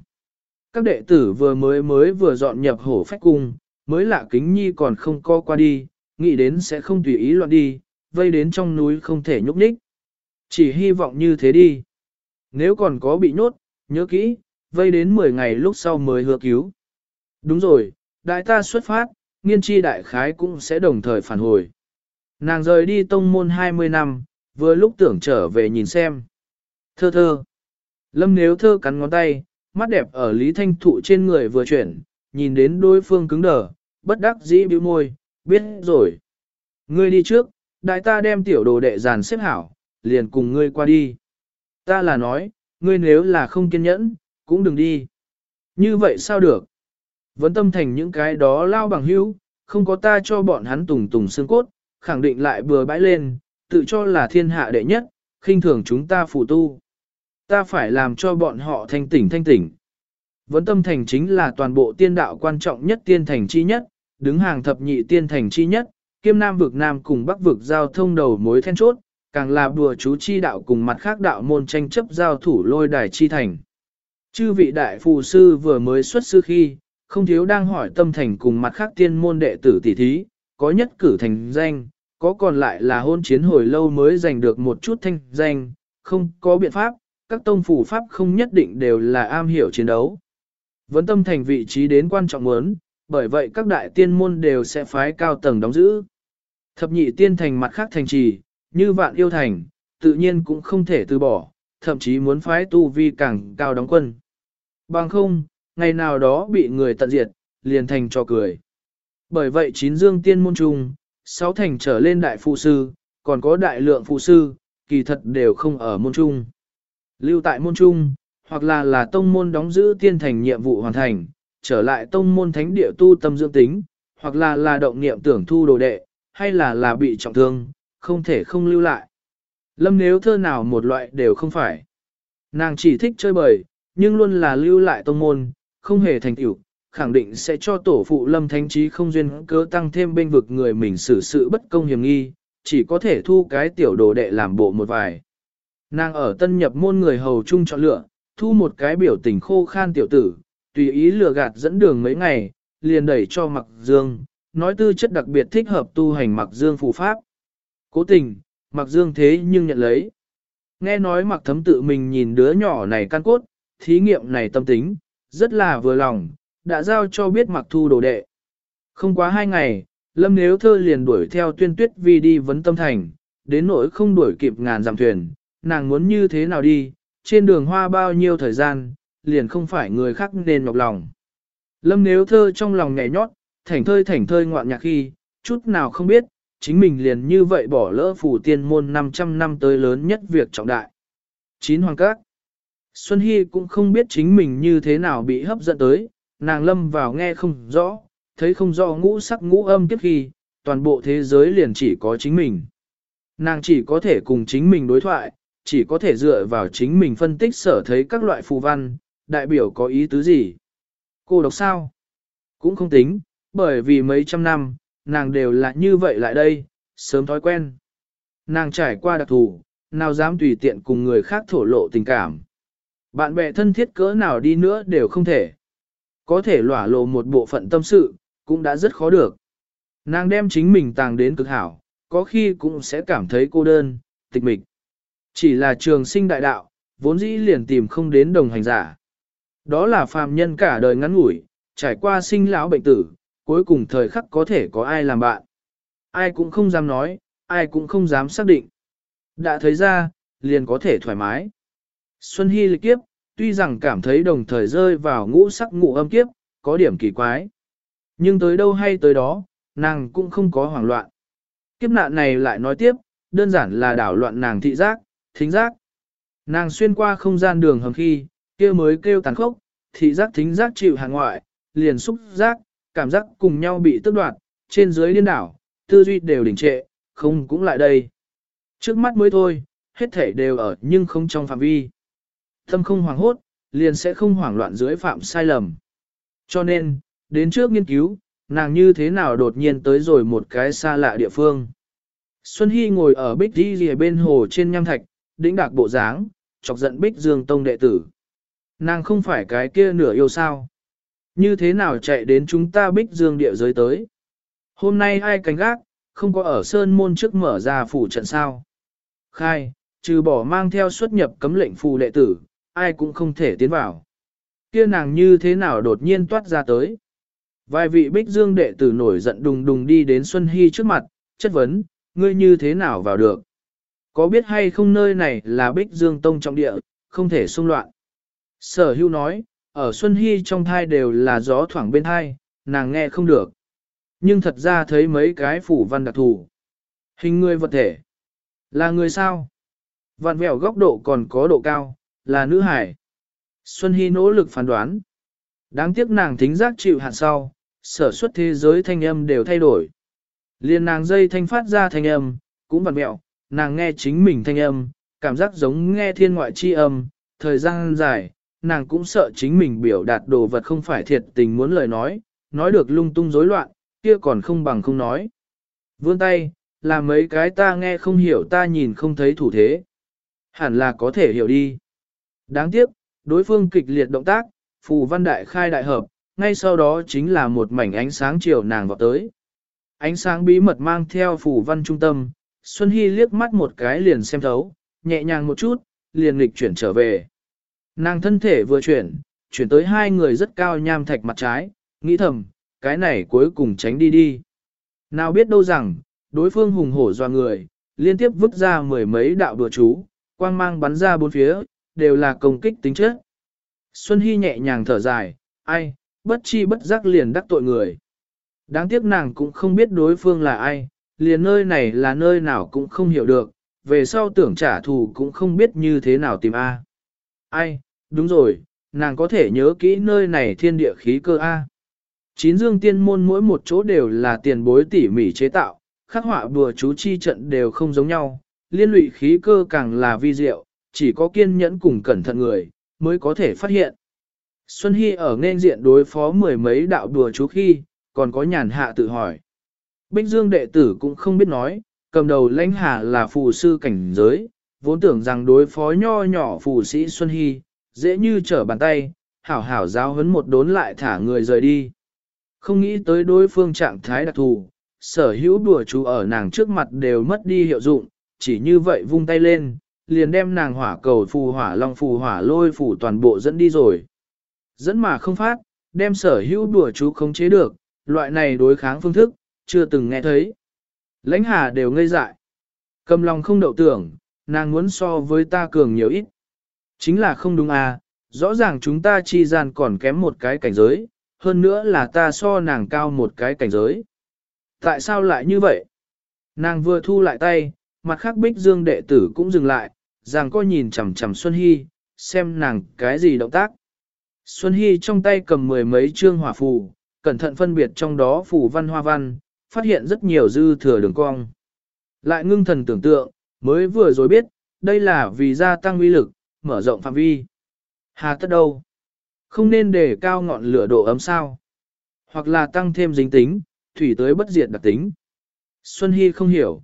Các đệ tử vừa mới mới vừa dọn nhập hổ phách cung, mới lạ kính nhi còn không co qua đi, nghĩ đến sẽ không tùy ý loạn đi, vây đến trong núi không thể nhúc nhích. Chỉ hy vọng như thế đi. Nếu còn có bị nhốt, nhớ kỹ, vây đến 10 ngày lúc sau mới hứa cứu. Đúng rồi, đại ta xuất phát, nghiên chi đại khái cũng sẽ đồng thời phản hồi. Nàng rời đi tông môn 20 năm, vừa lúc tưởng trở về nhìn xem. Thơ thơ. Lâm nếu thơ cắn ngón tay, mắt đẹp ở Lý Thanh Thụ trên người vừa chuyển, nhìn đến đối phương cứng đờ, bất đắc dĩ bĩu môi, biết rồi. Ngươi đi trước, đại ta đem tiểu đồ đệ giàn xếp hảo, liền cùng ngươi qua đi. Ta là nói, ngươi nếu là không kiên nhẫn, cũng đừng đi. Như vậy sao được? Vẫn tâm thành những cái đó lao bằng hữu, không có ta cho bọn hắn tùng tùng xương cốt, khẳng định lại bừa bãi lên, tự cho là thiên hạ đệ nhất, khinh thường chúng ta phụ tu. Ta phải làm cho bọn họ thanh tỉnh thanh tỉnh. Vấn tâm thành chính là toàn bộ tiên đạo quan trọng nhất tiên thành chi nhất, đứng hàng thập nhị tiên thành chi nhất, kiêm nam vực nam cùng bắc vực giao thông đầu mối then chốt, càng là đùa chú chi đạo cùng mặt khác đạo môn tranh chấp giao thủ lôi đài chi thành. Chư vị đại phù sư vừa mới xuất sư khi, không thiếu đang hỏi tâm thành cùng mặt khác tiên môn đệ tử tỷ thí, có nhất cử thành danh, có còn lại là hôn chiến hồi lâu mới giành được một chút thanh danh, không có biện pháp, các tông phủ pháp không nhất định đều là am hiểu chiến đấu. Vấn tâm thành vị trí đến quan trọng muốn, bởi vậy các đại tiên môn đều sẽ phái cao tầng đóng giữ. Thập nhị tiên thành mặt khác thành trì, như vạn yêu thành, tự nhiên cũng không thể từ bỏ, thậm chí muốn phái tu vi càng cao đóng quân. Bằng không, ngày nào đó bị người tận diệt, liền thành cho cười. Bởi vậy chín dương tiên môn trung, sáu thành trở lên đại phụ sư, còn có đại lượng phụ sư, kỳ thật đều không ở môn trung. Lưu tại môn trung, hoặc là là tông môn đóng giữ tiên thành nhiệm vụ hoàn thành, trở lại tông môn thánh địa tu tâm dưỡng tính, hoặc là là động niệm tưởng thu đồ đệ, hay là là bị trọng thương, không thể không lưu lại. Lâm nếu thơ nào một loại đều không phải. Nàng chỉ thích chơi bời, nhưng luôn là lưu lại tông môn, không hề thành tựu, khẳng định sẽ cho tổ phụ lâm thánh trí không duyên cớ tăng thêm bên vực người mình xử sự bất công hiểm nghi, chỉ có thể thu cái tiểu đồ đệ làm bộ một vài. Nàng ở tân nhập môn người hầu chung chọn lựa, thu một cái biểu tình khô khan tiểu tử, tùy ý lừa gạt dẫn đường mấy ngày, liền đẩy cho mặc dương, nói tư chất đặc biệt thích hợp tu hành mặc dương phù pháp. Cố tình, mặc dương thế nhưng nhận lấy. Nghe nói mặc thấm tự mình nhìn đứa nhỏ này căn cốt, thí nghiệm này tâm tính, rất là vừa lòng, đã giao cho biết mặc thu đồ đệ. Không quá hai ngày, Lâm Nếu Thơ liền đuổi theo tuyên tuyết vi đi vấn tâm thành, đến nỗi không đuổi kịp ngàn dặm thuyền, nàng muốn như thế nào đi, trên đường hoa bao nhiêu thời gian, liền không phải người khác nên nhọc lòng. Lâm Nếu Thơ trong lòng nhảy nhót, thảnh thơi thảnh thơi ngoạn nhạc khi, chút nào không biết, chính mình liền như vậy bỏ lỡ phủ tiên môn 500 năm tới lớn nhất việc trọng đại. Chín hoàng các. Xuân Hy cũng không biết chính mình như thế nào bị hấp dẫn tới, nàng lâm vào nghe không rõ, thấy không rõ ngũ sắc ngũ âm kiếp khi, toàn bộ thế giới liền chỉ có chính mình. Nàng chỉ có thể cùng chính mình đối thoại, chỉ có thể dựa vào chính mình phân tích sở thấy các loại phù văn, đại biểu có ý tứ gì. Cô độc sao? Cũng không tính, bởi vì mấy trăm năm, nàng đều là như vậy lại đây, sớm thói quen. Nàng trải qua đặc thù, nào dám tùy tiện cùng người khác thổ lộ tình cảm. Bạn bè thân thiết cỡ nào đi nữa đều không thể. Có thể lỏa lộ một bộ phận tâm sự, cũng đã rất khó được. Nàng đem chính mình tàng đến cực hảo, có khi cũng sẽ cảm thấy cô đơn, tịch mịch. Chỉ là trường sinh đại đạo, vốn dĩ liền tìm không đến đồng hành giả. Đó là phàm nhân cả đời ngắn ngủi, trải qua sinh lão bệnh tử, cuối cùng thời khắc có thể có ai làm bạn. Ai cũng không dám nói, ai cũng không dám xác định. Đã thấy ra, liền có thể thoải mái. Xuân Hy lịch kiếp, tuy rằng cảm thấy đồng thời rơi vào ngũ sắc ngũ âm kiếp, có điểm kỳ quái. Nhưng tới đâu hay tới đó, nàng cũng không có hoảng loạn. Kiếp nạn này lại nói tiếp, đơn giản là đảo loạn nàng thị giác, thính giác. Nàng xuyên qua không gian đường hầm khi, kia mới kêu tàn khốc, thị giác thính giác chịu hàng ngoại, liền xúc giác, cảm giác cùng nhau bị tức đoạt, trên dưới điên đảo, tư duy đều đình trệ, không cũng lại đây. Trước mắt mới thôi, hết thể đều ở nhưng không trong phạm vi. Tâm không hoảng hốt, liền sẽ không hoảng loạn dưới phạm sai lầm. Cho nên, đến trước nghiên cứu, nàng như thế nào đột nhiên tới rồi một cái xa lạ địa phương. Xuân Hy ngồi ở bích Di rìa bên hồ trên nham thạch, đĩnh đạc bộ dáng, chọc giận bích dương tông đệ tử. Nàng không phải cái kia nửa yêu sao. Như thế nào chạy đến chúng ta bích dương địa giới tới. Hôm nay ai cánh gác, không có ở sơn môn trước mở ra phủ trận sao. Khai, trừ bỏ mang theo xuất nhập cấm lệnh phù đệ tử, ai cũng không thể tiến vào. Kia nàng như thế nào đột nhiên toát ra tới. Vài vị bích dương đệ tử nổi giận đùng đùng đi đến Xuân Hy trước mặt, chất vấn, ngươi như thế nào vào được? Có biết hay không nơi này là bích dương tông trọng địa, không thể xung loạn. Sở hưu nói, ở Xuân Hy trong thai đều là gió thoảng bên thai, nàng nghe không được. Nhưng thật ra thấy mấy cái phủ văn đặc thù. Hình người vật thể. Là người sao? Vạn vẹo góc độ còn có độ cao, là nữ hải. Xuân Hy nỗ lực phán đoán. Đáng tiếc nàng thính giác chịu hạn sau, sở xuất thế giới thanh âm đều thay đổi. Liên nàng dây thanh phát ra thanh âm, cũng vặn mẹo, nàng nghe chính mình thanh âm, cảm giác giống nghe thiên ngoại chi âm, thời gian dài, nàng cũng sợ chính mình biểu đạt đồ vật không phải thiệt tình muốn lời nói, nói được lung tung rối loạn, kia còn không bằng không nói. Vươn tay, là mấy cái ta nghe không hiểu ta nhìn không thấy thủ thế. Hẳn là có thể hiểu đi. Đáng tiếc, đối phương kịch liệt động tác, phù văn đại khai đại hợp, ngay sau đó chính là một mảnh ánh sáng chiều nàng vào tới. Ánh sáng bí mật mang theo phù văn trung tâm, Xuân Hy liếc mắt một cái liền xem thấu, nhẹ nhàng một chút, liền lịch chuyển trở về. Nàng thân thể vừa chuyển, chuyển tới hai người rất cao nham thạch mặt trái, nghĩ thầm, cái này cuối cùng tránh đi đi. Nào biết đâu rằng, đối phương hùng hổ doa người, liên tiếp vứt ra mười mấy đạo đùa chú, quang mang bắn ra bốn phía, đều là công kích tính chất. Xuân Hy nhẹ nhàng thở dài, ai, bất chi bất giác liền đắc tội người. Đáng tiếc nàng cũng không biết đối phương là ai, liền nơi này là nơi nào cũng không hiểu được, về sau tưởng trả thù cũng không biết như thế nào tìm A. Ai, đúng rồi, nàng có thể nhớ kỹ nơi này thiên địa khí cơ A. Chín dương tiên môn mỗi một chỗ đều là tiền bối tỉ mỉ chế tạo, khắc họa bùa chú chi trận đều không giống nhau, liên lụy khí cơ càng là vi diệu, chỉ có kiên nhẫn cùng cẩn thận người, mới có thể phát hiện. Xuân Hy ở nên diện đối phó mười mấy đạo đùa chú khi, còn có nhàn hạ tự hỏi. Bích Dương đệ tử cũng không biết nói, cầm đầu lãnh hạ là phù sư cảnh giới, vốn tưởng rằng đối phó nho nhỏ phù sĩ Xuân Hy, dễ như trở bàn tay, hảo hảo giáo huấn một đốn lại thả người rời đi. Không nghĩ tới đối phương trạng thái đặc thù, sở hữu đùa chú ở nàng trước mặt đều mất đi hiệu dụng, chỉ như vậy vung tay lên, liền đem nàng hỏa cầu phù hỏa long phù hỏa lôi phù toàn bộ dẫn đi rồi. Dẫn mà không phát, đem sở hữu đùa chú khống chế được, loại này đối kháng phương thức, chưa từng nghe thấy. Lãnh hà đều ngây dại. Cầm lòng không đậu tưởng, nàng muốn so với ta cường nhiều ít. Chính là không đúng à, rõ ràng chúng ta chi gian còn kém một cái cảnh giới, hơn nữa là ta so nàng cao một cái cảnh giới. Tại sao lại như vậy? Nàng vừa thu lại tay, mặt khác bích dương đệ tử cũng dừng lại, rằng coi nhìn chằm chằm Xuân Hy, xem nàng cái gì động tác. Xuân Hy trong tay cầm mười mấy chương hỏa phù, cẩn thận phân biệt trong đó phù văn hoa văn, phát hiện rất nhiều dư thừa đường cong. Lại ngưng thần tưởng tượng, mới vừa rồi biết, đây là vì gia tăng uy lực, mở rộng phạm vi. Hà tất đâu? Không nên để cao ngọn lửa độ ấm sao? Hoặc là tăng thêm dính tính, thủy tới bất diệt đặc tính. Xuân Hy không hiểu.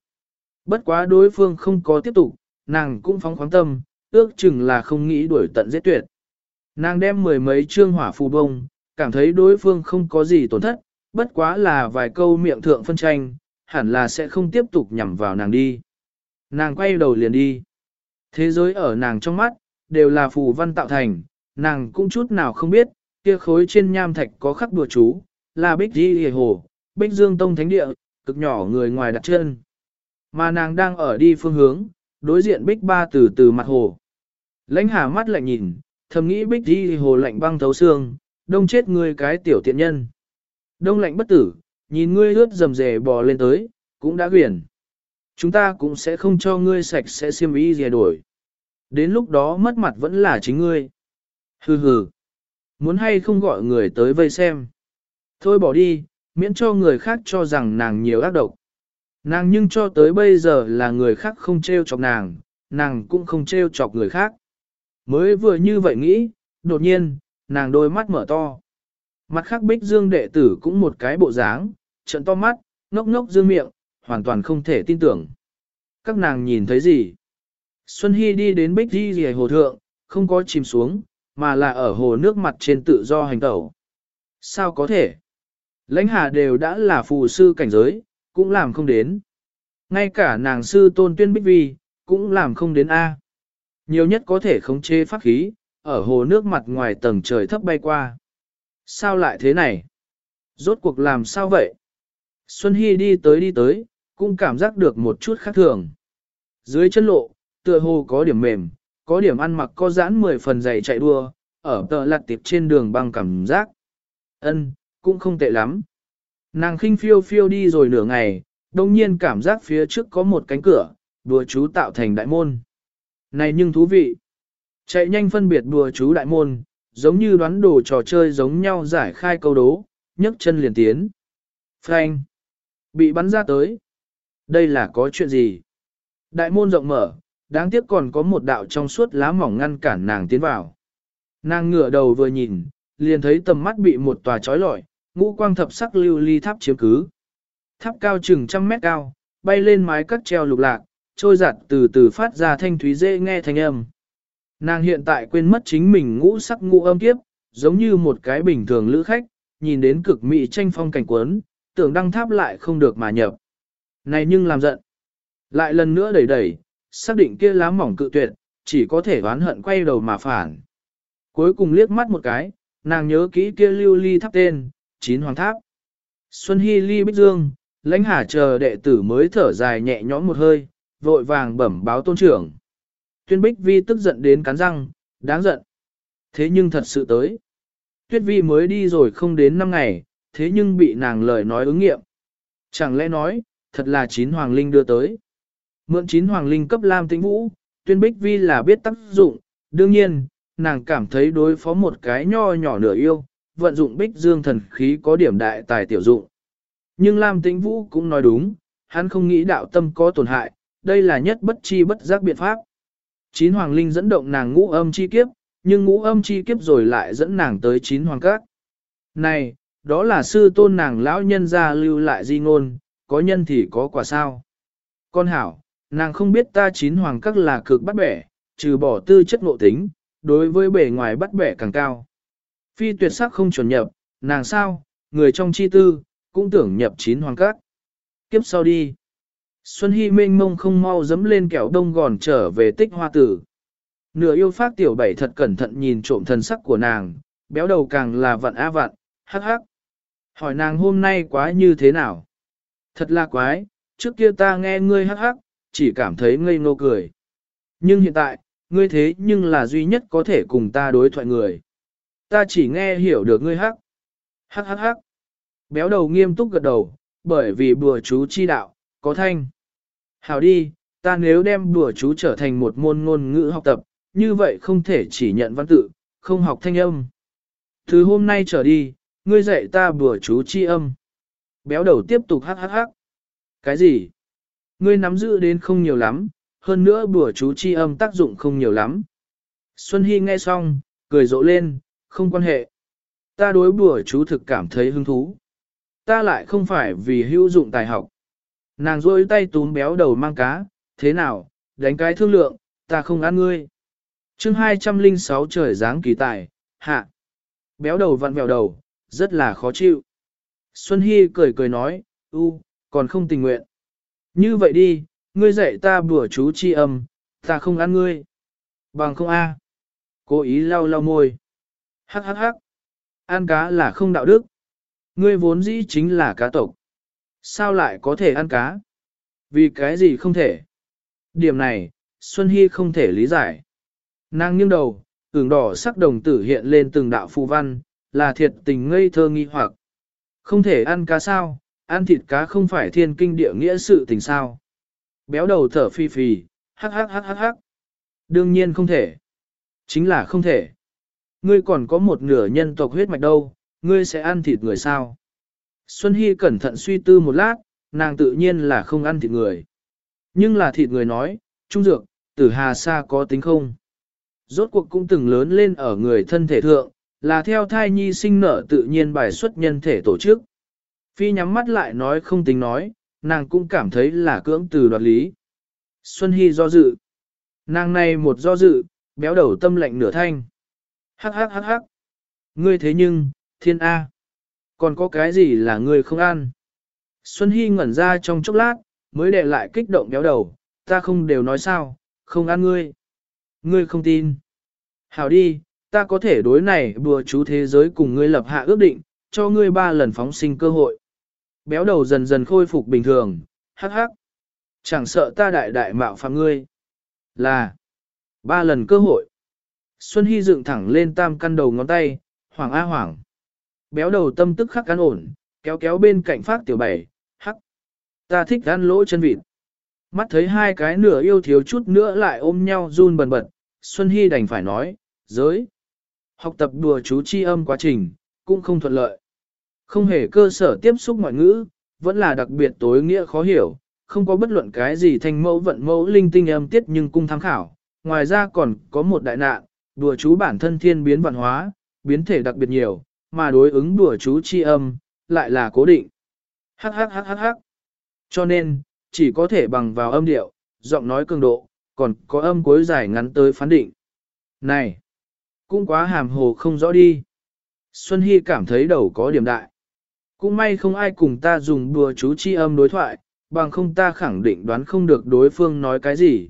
Bất quá đối phương không có tiếp tục, nàng cũng phóng khoáng tâm, ước chừng là không nghĩ đuổi tận giết tuyệt. Nàng đem mười mấy chương hỏa phù bông, cảm thấy đối phương không có gì tổn thất, bất quá là vài câu miệng thượng phân tranh, hẳn là sẽ không tiếp tục nhằm vào nàng đi. Nàng quay đầu liền đi. Thế giới ở nàng trong mắt, đều là phù văn tạo thành, nàng cũng chút nào không biết, kia khối trên nham thạch có khắc đùa chú, là bích di hề hồ, bích dương tông thánh địa, cực nhỏ người ngoài đặt chân. Mà nàng đang ở đi phương hướng, đối diện bích ba từ từ mặt hồ. Lãnh hà mắt lạnh nhìn, thầm nghĩ bích di hồ lạnh băng thấu xương, đông chết ngươi cái tiểu tiện nhân. Đông lạnh bất tử, nhìn ngươi ướt dầm dề bò lên tới, cũng đã quyển. Chúng ta cũng sẽ không cho ngươi sạch sẽ xiêm y dè đổi. Đến lúc đó mất mặt vẫn là chính ngươi. Hừ hừ. Muốn hay không gọi người tới vây xem. Thôi bỏ đi, miễn cho người khác cho rằng nàng nhiều ác độc. Nàng nhưng cho tới bây giờ là người khác không trêu chọc nàng, nàng cũng không trêu chọc người khác. Mới vừa như vậy nghĩ, đột nhiên, nàng đôi mắt mở to. Mặt khác bích dương đệ tử cũng một cái bộ dáng, trận to mắt, ngốc ngốc dương miệng, hoàn toàn không thể tin tưởng. Các nàng nhìn thấy gì? Xuân Hy đi đến bích di rìa hồ thượng, không có chìm xuống, mà là ở hồ nước mặt trên tự do hành tẩu. Sao có thể? Lãnh hà đều đã là phù sư cảnh giới, cũng làm không đến. Ngay cả nàng sư tôn tuyên bích vi, cũng làm không đến A. Nhiều nhất có thể khống chế pháp khí, ở hồ nước mặt ngoài tầng trời thấp bay qua. Sao lại thế này? Rốt cuộc làm sao vậy? Xuân Hy đi tới đi tới, cũng cảm giác được một chút khác thường. Dưới chân lộ, tựa hồ có điểm mềm, có điểm ăn mặc có giãn 10 phần dày chạy đua, ở tờ lặt tiệp trên đường băng cảm giác. ân cũng không tệ lắm. Nàng khinh phiêu phiêu đi rồi nửa ngày, đồng nhiên cảm giác phía trước có một cánh cửa, đùa chú tạo thành đại môn. Này nhưng thú vị. Chạy nhanh phân biệt đùa chú đại môn, giống như đoán đồ trò chơi giống nhau giải khai câu đố, nhấc chân liền tiến. Frank. Bị bắn ra tới. Đây là có chuyện gì? Đại môn rộng mở, đáng tiếc còn có một đạo trong suốt lá mỏng ngăn cản nàng tiến vào. Nàng ngửa đầu vừa nhìn, liền thấy tầm mắt bị một tòa trói lọi, ngũ quang thập sắc lưu ly tháp chiếm cứ. Tháp cao chừng trăm mét cao, bay lên mái cắt treo lục lạc, trôi giặt từ từ phát ra thanh thúy dễ nghe thanh âm. Nàng hiện tại quên mất chính mình ngũ sắc ngũ âm kiếp, giống như một cái bình thường lữ khách, nhìn đến cực mỹ tranh phong cảnh quấn, tưởng đăng tháp lại không được mà nhập. Này nhưng làm giận. Lại lần nữa đẩy đẩy, xác định kia lá mỏng cự tuyệt, chỉ có thể oán hận quay đầu mà phản. Cuối cùng liếc mắt một cái, nàng nhớ kỹ kia lưu ly tháp tên, chín hoàng tháp. Xuân Hy ly bích dương, lãnh hà chờ đệ tử mới thở dài nhẹ nhõm một hơi, vội vàng bẩm báo tôn trưởng. Tuyên bích vi tức giận đến cắn răng, đáng giận. Thế nhưng thật sự tới. Tuyết vi mới đi rồi không đến 5 ngày, thế nhưng bị nàng lời nói ứng nghiệm. Chẳng lẽ nói, thật là chín hoàng linh đưa tới. Mượn chín hoàng linh cấp Lam Tĩnh Vũ, tuyên bích vi là biết tác dụng, đương nhiên, nàng cảm thấy đối phó một cái nho nhỏ nửa yêu, vận dụng bích dương thần khí có điểm đại tài tiểu dụng. Nhưng Lam Tĩnh Vũ cũng nói đúng, hắn không nghĩ đạo tâm có tổn hại, đây là nhất bất chi bất giác biện pháp. Chín hoàng linh dẫn động nàng ngũ âm chi kiếp, nhưng ngũ âm chi kiếp rồi lại dẫn nàng tới chín hoàng các. Này, đó là sư tôn nàng lão nhân gia lưu lại di ngôn, có nhân thì có quả sao. Con hảo, nàng không biết ta chín hoàng các là cực bắt bẻ, trừ bỏ tư chất ngộ tính, đối với bề ngoài bắt bẻ càng cao. Phi tuyệt sắc không chuẩn nhập, nàng sao, người trong chi tư, cũng tưởng nhập chín hoàng các. Kiếp sau đi. Xuân Hy mênh mông không mau dấm lên kẹo đông gòn trở về tích hoa tử. Nửa yêu phát tiểu bảy thật cẩn thận nhìn trộm thần sắc của nàng, béo đầu càng là vặn á vặn, hắc hắc. Hỏi nàng hôm nay quá như thế nào? Thật là quái, trước kia ta nghe ngươi hắc hắc, chỉ cảm thấy ngây ngô cười. Nhưng hiện tại, ngươi thế nhưng là duy nhất có thể cùng ta đối thoại người. Ta chỉ nghe hiểu được ngươi hắc. Hắc hắc hắc. Béo đầu nghiêm túc gật đầu, bởi vì bùa chú chi đạo, có thanh. Hảo đi, ta nếu đem bùa chú trở thành một môn ngôn ngữ học tập, như vậy không thể chỉ nhận văn tự, không học thanh âm. Từ hôm nay trở đi, ngươi dạy ta bùa chú chi âm. Béo đầu tiếp tục hắc hắc hắc. Cái gì? Ngươi nắm giữ đến không nhiều lắm, hơn nữa bùa chú chi âm tác dụng không nhiều lắm. Xuân Hy nghe xong, cười rộ lên, không quan hệ. Ta đối bùa chú thực cảm thấy hứng thú. Ta lại không phải vì hữu dụng tài học. Nàng rôi tay túm béo đầu mang cá, thế nào, đánh cái thương lượng, ta không ăn ngươi. chương 206 trời dáng kỳ tài, hạ. Béo đầu vặn vẹo đầu, rất là khó chịu. Xuân Hy cười cười nói, u, còn không tình nguyện. Như vậy đi, ngươi dạy ta bùa chú chi âm, ta không ăn ngươi. Bằng không a. Cố ý lau lau môi. Hắc hắc hắc. Ăn cá là không đạo đức. Ngươi vốn dĩ chính là cá tộc. Sao lại có thể ăn cá? Vì cái gì không thể? Điểm này, Xuân Hy không thể lý giải. Nàng nghiêng đầu, ửng đỏ sắc đồng tử hiện lên từng đạo phù văn, là thiệt tình ngây thơ nghi hoặc. Không thể ăn cá sao, ăn thịt cá không phải thiên kinh địa nghĩa sự tình sao. Béo đầu thở phi phì, hắc hắc hắc hắc hắc. Đương nhiên không thể. Chính là không thể. Ngươi còn có một nửa nhân tộc huyết mạch đâu, ngươi sẽ ăn thịt người sao? Xuân Hy cẩn thận suy tư một lát, nàng tự nhiên là không ăn thịt người. Nhưng là thịt người nói, trung dược, tử hà sa có tính không? Rốt cuộc cũng từng lớn lên ở người thân thể thượng, là theo thai nhi sinh nở tự nhiên bài xuất nhân thể tổ chức. Phi nhắm mắt lại nói không tính nói, nàng cũng cảm thấy là cưỡng từ đoạt lý. Xuân Hy do dự. Nàng này một do dự, béo đầu tâm lạnh nửa thanh. Hắc hắc hắc hắc. Ngươi thế nhưng, thiên A. Còn có cái gì là ngươi không ăn? Xuân Hy ngẩn ra trong chốc lát, mới để lại kích động béo đầu, ta không đều nói sao, không ăn ngươi. Ngươi không tin. Hảo đi, ta có thể đối này bùa chú thế giới cùng ngươi lập hạ ước định, cho ngươi ba lần phóng sinh cơ hội. Béo đầu dần dần khôi phục bình thường, hắc hắc. Chẳng sợ ta đại đại mạo phạm ngươi. Là, ba lần cơ hội. Xuân Hy dựng thẳng lên tam căn đầu ngón tay, hoảng a hoảng. Béo đầu tâm tức khắc cán ổn, kéo kéo bên cạnh phát tiểu bảy, hắc. Ta thích ăn lỗ chân vịt. Mắt thấy hai cái nửa yêu thiếu chút nữa lại ôm nhau run bần bật, Xuân Hy đành phải nói, giới. Học tập đùa chú chi âm quá trình, cũng không thuận lợi. Không hề cơ sở tiếp xúc ngoại ngữ, vẫn là đặc biệt tối nghĩa khó hiểu, không có bất luận cái gì thành mẫu vận mẫu linh tinh âm tiết nhưng cung tham khảo. Ngoài ra còn có một đại nạn, đùa chú bản thân thiên biến văn hóa, biến thể đặc biệt nhiều, mà đối ứng đùa chú chi âm, lại là cố định. Hắc hắc hắc hắc hắc. Cho nên, chỉ có thể bằng vào âm điệu, giọng nói cường độ, còn có âm cuối dài ngắn tới phán định. Này, cũng quá hàm hồ không rõ đi. Xuân Hy cảm thấy đầu có điểm đại. Cũng may không ai cùng ta dùng đùa chú chi âm đối thoại, bằng không ta khẳng định đoán không được đối phương nói cái gì.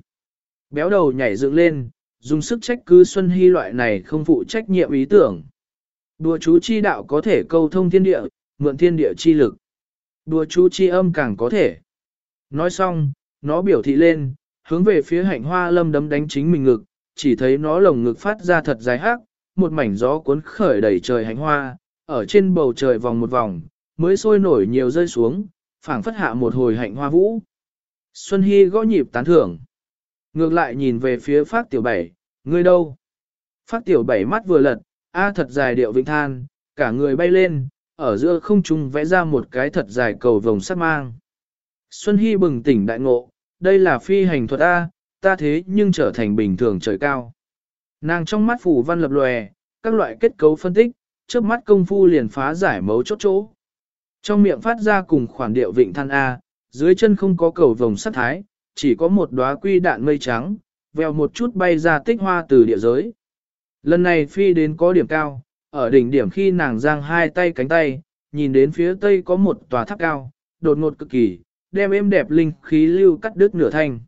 Béo đầu nhảy dựng lên, dùng sức trách cứ Xuân Hy loại này không phụ trách nhiệm ý tưởng. Đùa chú chi đạo có thể câu thông thiên địa, mượn thiên địa chi lực. Đùa chú chi âm càng có thể. Nói xong, nó biểu thị lên, hướng về phía hạnh hoa lâm đấm đánh chính mình ngực, chỉ thấy nó lồng ngực phát ra thật dài hắc, một mảnh gió cuốn khởi đầy trời hạnh hoa, ở trên bầu trời vòng một vòng, mới sôi nổi nhiều rơi xuống, phảng phất hạ một hồi hạnh hoa vũ. Xuân Hy gõ nhịp tán thưởng. Ngược lại nhìn về phía phát tiểu bảy, ngươi đâu? Phát tiểu bảy mắt vừa lật, a thật dài điệu vĩnh than, cả người bay lên, ở giữa không trung vẽ ra một cái thật dài cầu vồng sắt mang. Xuân Hy bừng tỉnh đại ngộ, đây là phi hành thuật A, ta thế nhưng trở thành bình thường trời cao. Nàng trong mắt phủ văn lập lòe, các loại kết cấu phân tích, trước mắt công phu liền phá giải mấu chốt chỗ. Trong miệng phát ra cùng khoản điệu vịnh than A, dưới chân không có cầu vồng sắt thái, chỉ có một đóa quy đạn mây trắng, vèo một chút bay ra tích hoa từ địa giới. Lần này phi đến có điểm cao, ở đỉnh điểm khi nàng giang hai tay cánh tay, nhìn đến phía tây có một tòa tháp cao, đột ngột cực kỳ, đem êm đẹp linh khí lưu cắt đứt nửa thanh.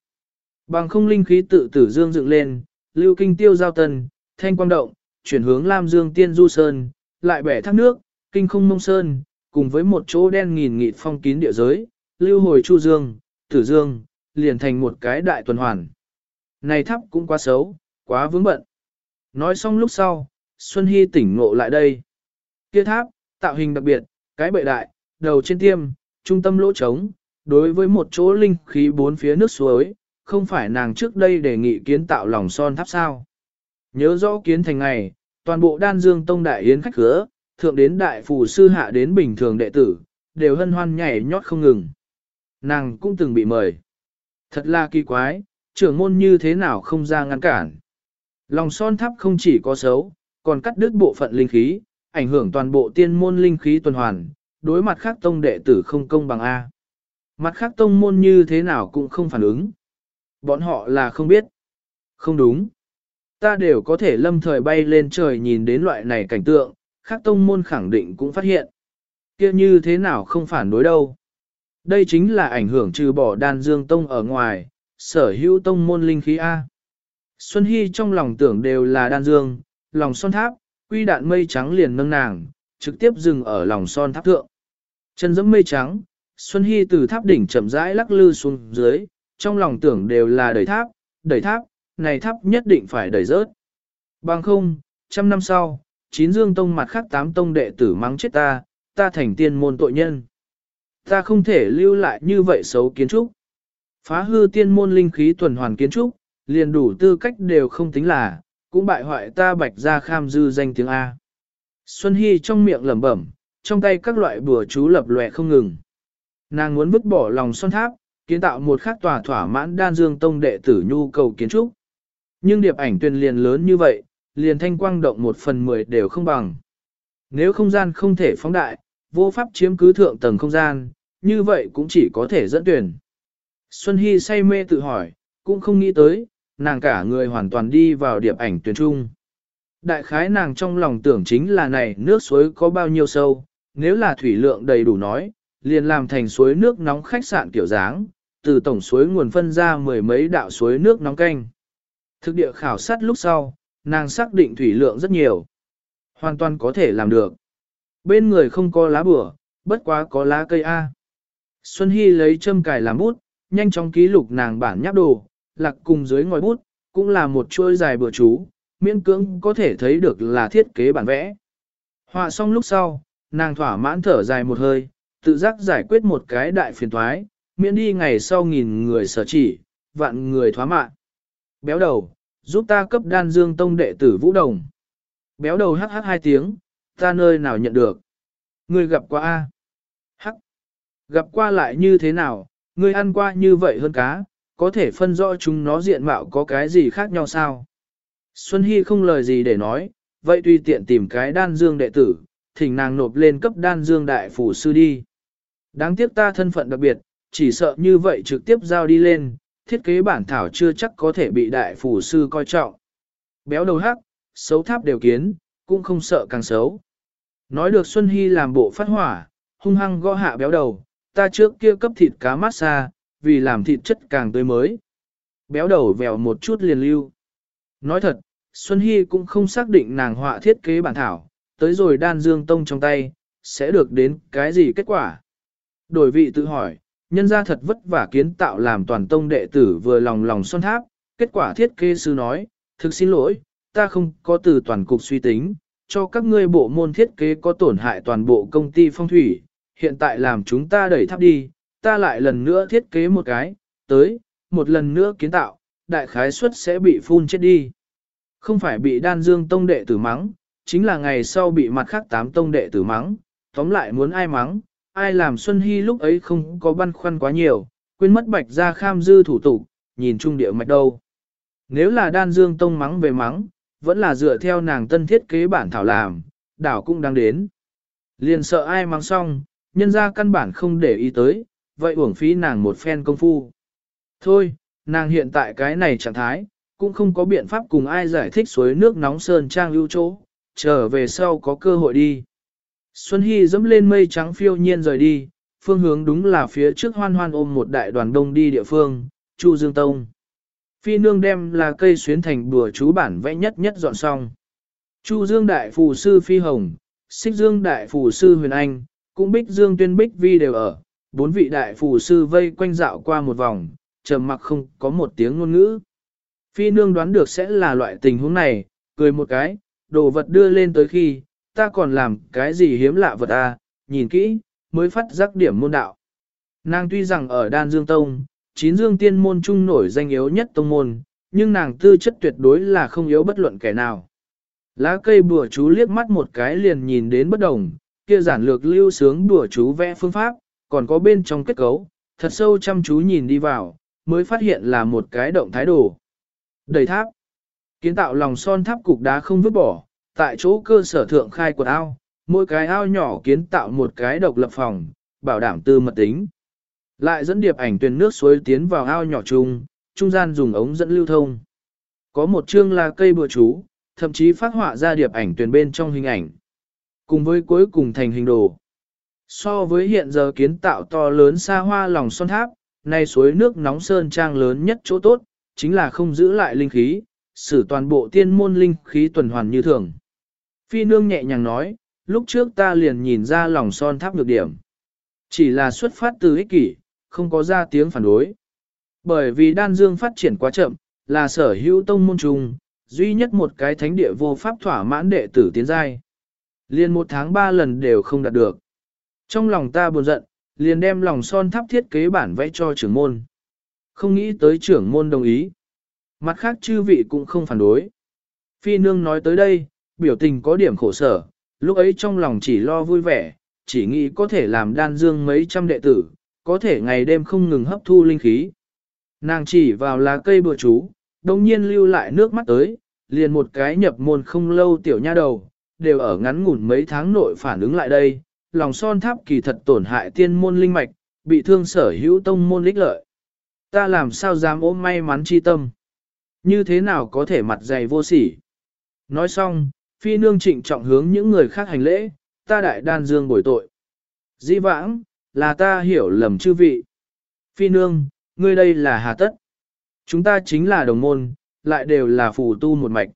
Bằng không linh khí tự tử dương dựng lên, lưu kinh tiêu giao tần, thanh quang động, chuyển hướng Lam Dương Tiên Du Sơn, lại bẻ thác nước, kinh không mông sơn, cùng với một chỗ đen nghìn nghịt phong kín địa giới, lưu hồi Chu Dương, Tử Dương, liền thành một cái đại tuần hoàn. Này thắp cũng quá xấu, quá vướng bận. Nói xong lúc sau, Xuân Hy tỉnh ngộ lại đây. Kia tháp, tạo hình đặc biệt, cái bệ đại, đầu trên tiêm, trung tâm lỗ trống, đối với một chỗ linh khí bốn phía nước suối, không phải nàng trước đây đề nghị kiến tạo lòng son tháp sao. Nhớ rõ kiến thành ngày, toàn bộ đan dương tông đại yến khách khứa, thượng đến đại phù sư hạ đến bình thường đệ tử, đều hân hoan nhảy nhót không ngừng. Nàng cũng từng bị mời. Thật là kỳ quái, trưởng môn như thế nào không ra ngăn cản. Lòng son tháp không chỉ có xấu, còn cắt đứt bộ phận linh khí, ảnh hưởng toàn bộ tiên môn linh khí tuần hoàn, đối mặt khác tông đệ tử không công bằng A. Mặt khác tông môn như thế nào cũng không phản ứng. Bọn họ là không biết. Không đúng. Ta đều có thể lâm thời bay lên trời nhìn đến loại này cảnh tượng, khác tông môn khẳng định cũng phát hiện. kia như thế nào không phản đối đâu. Đây chính là ảnh hưởng trừ bỏ đan dương tông ở ngoài, sở hữu tông môn linh khí A. Xuân Hy trong lòng tưởng đều là đan dương, lòng son tháp, quy đạn mây trắng liền nâng nàng, trực tiếp dừng ở lòng son tháp thượng. Chân dẫm mây trắng, Xuân Hy từ tháp đỉnh chậm rãi lắc lư xuống dưới, trong lòng tưởng đều là đẩy tháp, đẩy tháp, này tháp nhất định phải đẩy rớt. Bằng không, trăm năm sau, chín dương tông mặt khác tám tông đệ tử mắng chết ta, ta thành tiên môn tội nhân. Ta không thể lưu lại như vậy xấu kiến trúc. Phá hư tiên môn linh khí tuần hoàn kiến trúc, liền đủ tư cách đều không tính là, cũng bại hoại ta bạch ra kham dư danh tiếng A. Xuân Hy trong miệng lẩm bẩm, trong tay các loại bùa chú lập lòe không ngừng. Nàng muốn vứt bỏ lòng son tháp, kiến tạo một khắc tòa thỏa mãn đan dương tông đệ tử nhu cầu kiến trúc. Nhưng điệp ảnh tuyên liền lớn như vậy, liền thanh quang động một phần mười đều không bằng. Nếu không gian không thể phóng đại, vô pháp chiếm cứ thượng tầng không gian, như vậy cũng chỉ có thể dẫn tuyển. Xuân Hy say mê tự hỏi, cũng không nghĩ tới, nàng cả người hoàn toàn đi vào điệp ảnh tuyển trung. Đại khái nàng trong lòng tưởng chính là này nước suối có bao nhiêu sâu, nếu là thủy lượng đầy đủ nói, liền làm thành suối nước nóng khách sạn kiểu dáng, từ tổng suối nguồn phân ra mười mấy đạo suối nước nóng canh. Thực địa khảo sát lúc sau, nàng xác định thủy lượng rất nhiều. Hoàn toàn có thể làm được. Bên người không có lá bửa, bất quá có lá cây A. Xuân Hy lấy châm cài làm bút, nhanh chóng ký lục nàng bản nháp đồ, lạc cùng dưới ngòi bút, cũng là một chuôi dài bừa chú, miễn cưỡng có thể thấy được là thiết kế bản vẽ. Họa xong lúc sau, nàng thỏa mãn thở dài một hơi, tự giác giải quyết một cái đại phiền thoái, miễn đi ngày sau nghìn người sở chỉ, vạn người thoá mạn. Béo đầu, giúp ta cấp đan dương tông đệ tử vũ đồng. Béo đầu hắc hắc hai tiếng, ta nơi nào nhận được. Người gặp qua A. Hắc. Gặp qua lại như thế nào, người ăn qua như vậy hơn cá, có thể phân rõ chúng nó diện mạo có cái gì khác nhau sao? Xuân Hy không lời gì để nói, vậy tùy tiện tìm cái đan dương đệ tử, thỉnh nàng nộp lên cấp đan dương đại phủ sư đi. Đáng tiếc ta thân phận đặc biệt, chỉ sợ như vậy trực tiếp giao đi lên, thiết kế bản thảo chưa chắc có thể bị đại phủ sư coi trọng. Béo đầu hắc, xấu tháp đều kiến, cũng không sợ càng xấu. Nói được Xuân Hy làm bộ phát hỏa, hung hăng gõ hạ béo đầu, ta trước kia cấp thịt cá massage, vì làm thịt chất càng tươi mới. Béo đầu vèo một chút liền lưu. Nói thật, Xuân Hy cũng không xác định nàng họa thiết kế bản thảo, tới rồi đan dương tông trong tay, sẽ được đến cái gì kết quả. Đổi vị tự hỏi, nhân ra thật vất vả kiến tạo làm toàn tông đệ tử vừa lòng lòng son tháp, kết quả thiết kế sư nói, thực xin lỗi, ta không có từ toàn cục suy tính, cho các ngươi bộ môn thiết kế có tổn hại toàn bộ công ty phong thủy, hiện tại làm chúng ta đẩy tháp đi, ta lại lần nữa thiết kế một cái, tới, một lần nữa kiến tạo, đại khái suất sẽ bị phun chết đi. Không phải bị đan dương tông đệ tử mắng, chính là ngày sau bị mặt khác tám tông đệ tử mắng, tóm lại muốn ai mắng, ai làm Xuân Hy lúc ấy không có băn khoăn quá nhiều, quên mất bạch ra kham dư thủ tục, nhìn trung địa mạch đâu. Nếu là đan dương tông mắng về mắng, vẫn là dựa theo nàng tân thiết kế bản thảo làm, đảo cũng đang đến. Liền sợ ai mắng xong, nhân ra căn bản không để ý tới, vậy uổng phí nàng một phen công phu. Thôi, nàng hiện tại cái này trạng thái, cũng không có biện pháp cùng ai giải thích suối nước nóng sơn trang lưu chỗ, trở về sau có cơ hội đi. Xuân Hy dẫm lên mây trắng phiêu nhiên rời đi, phương hướng đúng là phía trước hoan hoan ôm một đại đoàn đông đi địa phương, Chu Dương Tông. Phi nương đem là cây xuyến thành bùa chú bản vẽ nhất nhất dọn xong. Chu Dương Đại Phù Sư Phi Hồng, Xích Dương Đại Phù Sư Huyền Anh, cũng Bích Dương Tuyên Bích Vi đều ở. Bốn vị Đại Phù Sư vây quanh dạo qua một vòng, trầm mặc không có một tiếng ngôn ngữ. Phi nương đoán được sẽ là loại tình huống này, cười một cái, đồ vật đưa lên tới khi, ta còn làm cái gì hiếm lạ vật à, nhìn kỹ, mới phát giác điểm môn đạo. Nàng tuy rằng ở Đan Dương Tông, chín dương tiên môn trung nổi danh yếu nhất tông môn, nhưng nàng tư chất tuyệt đối là không yếu bất luận kẻ nào. Lá cây bùa chú liếc mắt một cái liền nhìn đến bất đồng, kia giản lược lưu sướng bùa chú vẽ phương pháp, còn có bên trong kết cấu, thật sâu chăm chú nhìn đi vào, mới phát hiện là một cái động thái đồ. Đầy tháp. Kiến tạo lòng son tháp cục đá không vứt bỏ, tại chỗ cơ sở thượng khai quật ao, mỗi cái ao nhỏ kiến tạo một cái độc lập phòng, bảo đảm tư mật tính. Lại dẫn điệp ảnh tuyển nước suối tiến vào ao nhỏ chung, trung gian dùng ống dẫn lưu thông. Có một chương là cây bừa chú, thậm chí phát họa ra điệp ảnh tuyển bên trong hình ảnh. Cùng với cuối cùng thành hình đồ. So với hiện giờ kiến tạo to lớn xa hoa lòng son tháp, nay suối nước nóng sơn trang lớn nhất chỗ tốt, chính là không giữ lại linh khí, xử toàn bộ tiên môn linh khí tuần hoàn như thường. Phi nương nhẹ nhàng nói, lúc trước ta liền nhìn ra lòng son tháp được điểm. Chỉ là xuất phát từ ích kỷ, không có ra tiếng phản đối. Bởi vì đan dương phát triển quá chậm, là sở hữu tông môn trùng, duy nhất một cái thánh địa vô pháp thỏa mãn đệ tử tiến giai. Liên một tháng ba lần đều không đạt được. Trong lòng ta buồn giận, liền đem lòng son tháp thiết kế bản vẽ cho trưởng môn. Không nghĩ tới trưởng môn đồng ý. Mặt khác chư vị cũng không phản đối. Phi nương nói tới đây, biểu tình có điểm khổ sở, lúc ấy trong lòng chỉ lo vui vẻ, chỉ nghĩ có thể làm đan dương mấy trăm đệ tử, có thể ngày đêm không ngừng hấp thu linh khí. Nàng chỉ vào lá cây bừa chú, đồng nhiên lưu lại nước mắt tới, liền một cái nhập môn không lâu tiểu nha đầu, đều ở ngắn ngủn mấy tháng nội phản ứng lại đây, lòng son tháp kỳ thật tổn hại tiên môn linh mạch, bị thương sở hữu tông môn lích lợi. Ta làm sao dám ôm may mắn chi tâm? Như thế nào có thể mặt dày vô sỉ? Nói xong, phi nương trịnh trọng hướng những người khác hành lễ, ta đại đan dương bồi tội. Dĩ vãng, là ta hiểu lầm chư vị. Phi nương, ngươi đây là hà tất. Chúng ta chính là đồng môn, lại đều là phù tu một mạch.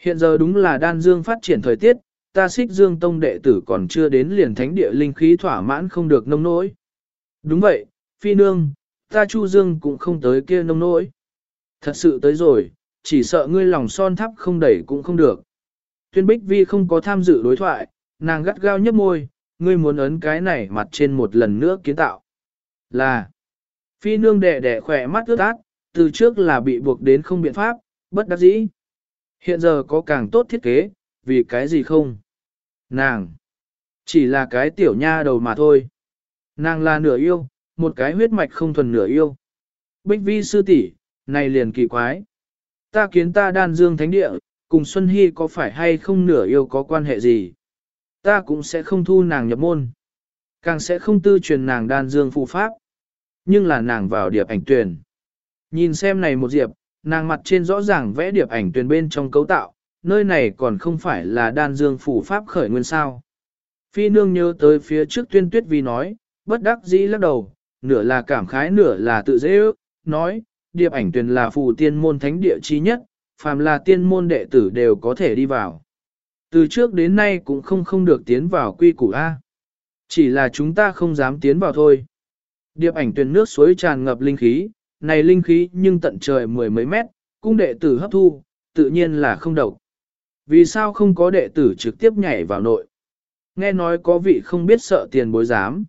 Hiện giờ đúng là đan dương phát triển thời tiết, ta xích dương tông đệ tử còn chưa đến liền thánh địa linh khí thỏa mãn không được nông nỗi. Đúng vậy, phi nương, ta chu dương cũng không tới kia nông nỗi. Thật sự tới rồi, chỉ sợ ngươi lòng son thắp không đẩy cũng không được. Tuyên Bích Vi không có tham dự đối thoại, nàng gắt gao nhấp môi, ngươi muốn ấn cái này mặt trên một lần nữa kiến tạo. Là, phi nương đẻ đẻ khỏe mắt ướt át, từ trước là bị buộc đến không biện pháp, bất đắc dĩ. Hiện giờ có càng tốt thiết kế, vì cái gì không? Nàng, chỉ là cái tiểu nha đầu mà thôi. Nàng là nửa yêu, một cái huyết mạch không thuần nửa yêu. Bích vi sư tỷ, này liền kỳ quái. Ta kiến ta đan dương thánh địa, cùng Xuân Hy có phải hay không nửa yêu có quan hệ gì? Ta cũng sẽ không thu nàng nhập môn. Càng sẽ không tư truyền nàng đan dương phù pháp. Nhưng là nàng vào điệp ảnh tuyển. Nhìn xem này một diệp, nàng mặt trên rõ ràng vẽ điệp ảnh tuyển bên trong cấu tạo, nơi này còn không phải là đan dương phù pháp khởi nguyên sao. Phi nương nhớ tới phía trước tuyên tuyết vì nói, bất đắc dĩ lắc đầu, nửa là cảm khái nửa là tự dễ ước, nói, điệp ảnh tuyển là phù tiên môn thánh địa chi nhất, phàm là tiên môn đệ tử đều có thể đi vào. Từ trước đến nay cũng không không được tiến vào quy củ A. Chỉ là chúng ta không dám tiến vào thôi. Điệp ảnh tuyển nước suối tràn ngập linh khí, này linh khí nhưng tận trời mười mấy mét, cung đệ tử hấp thu, tự nhiên là không độc. Vì sao không có đệ tử trực tiếp nhảy vào nội? Nghe nói có vị không biết sợ tiền bối dám.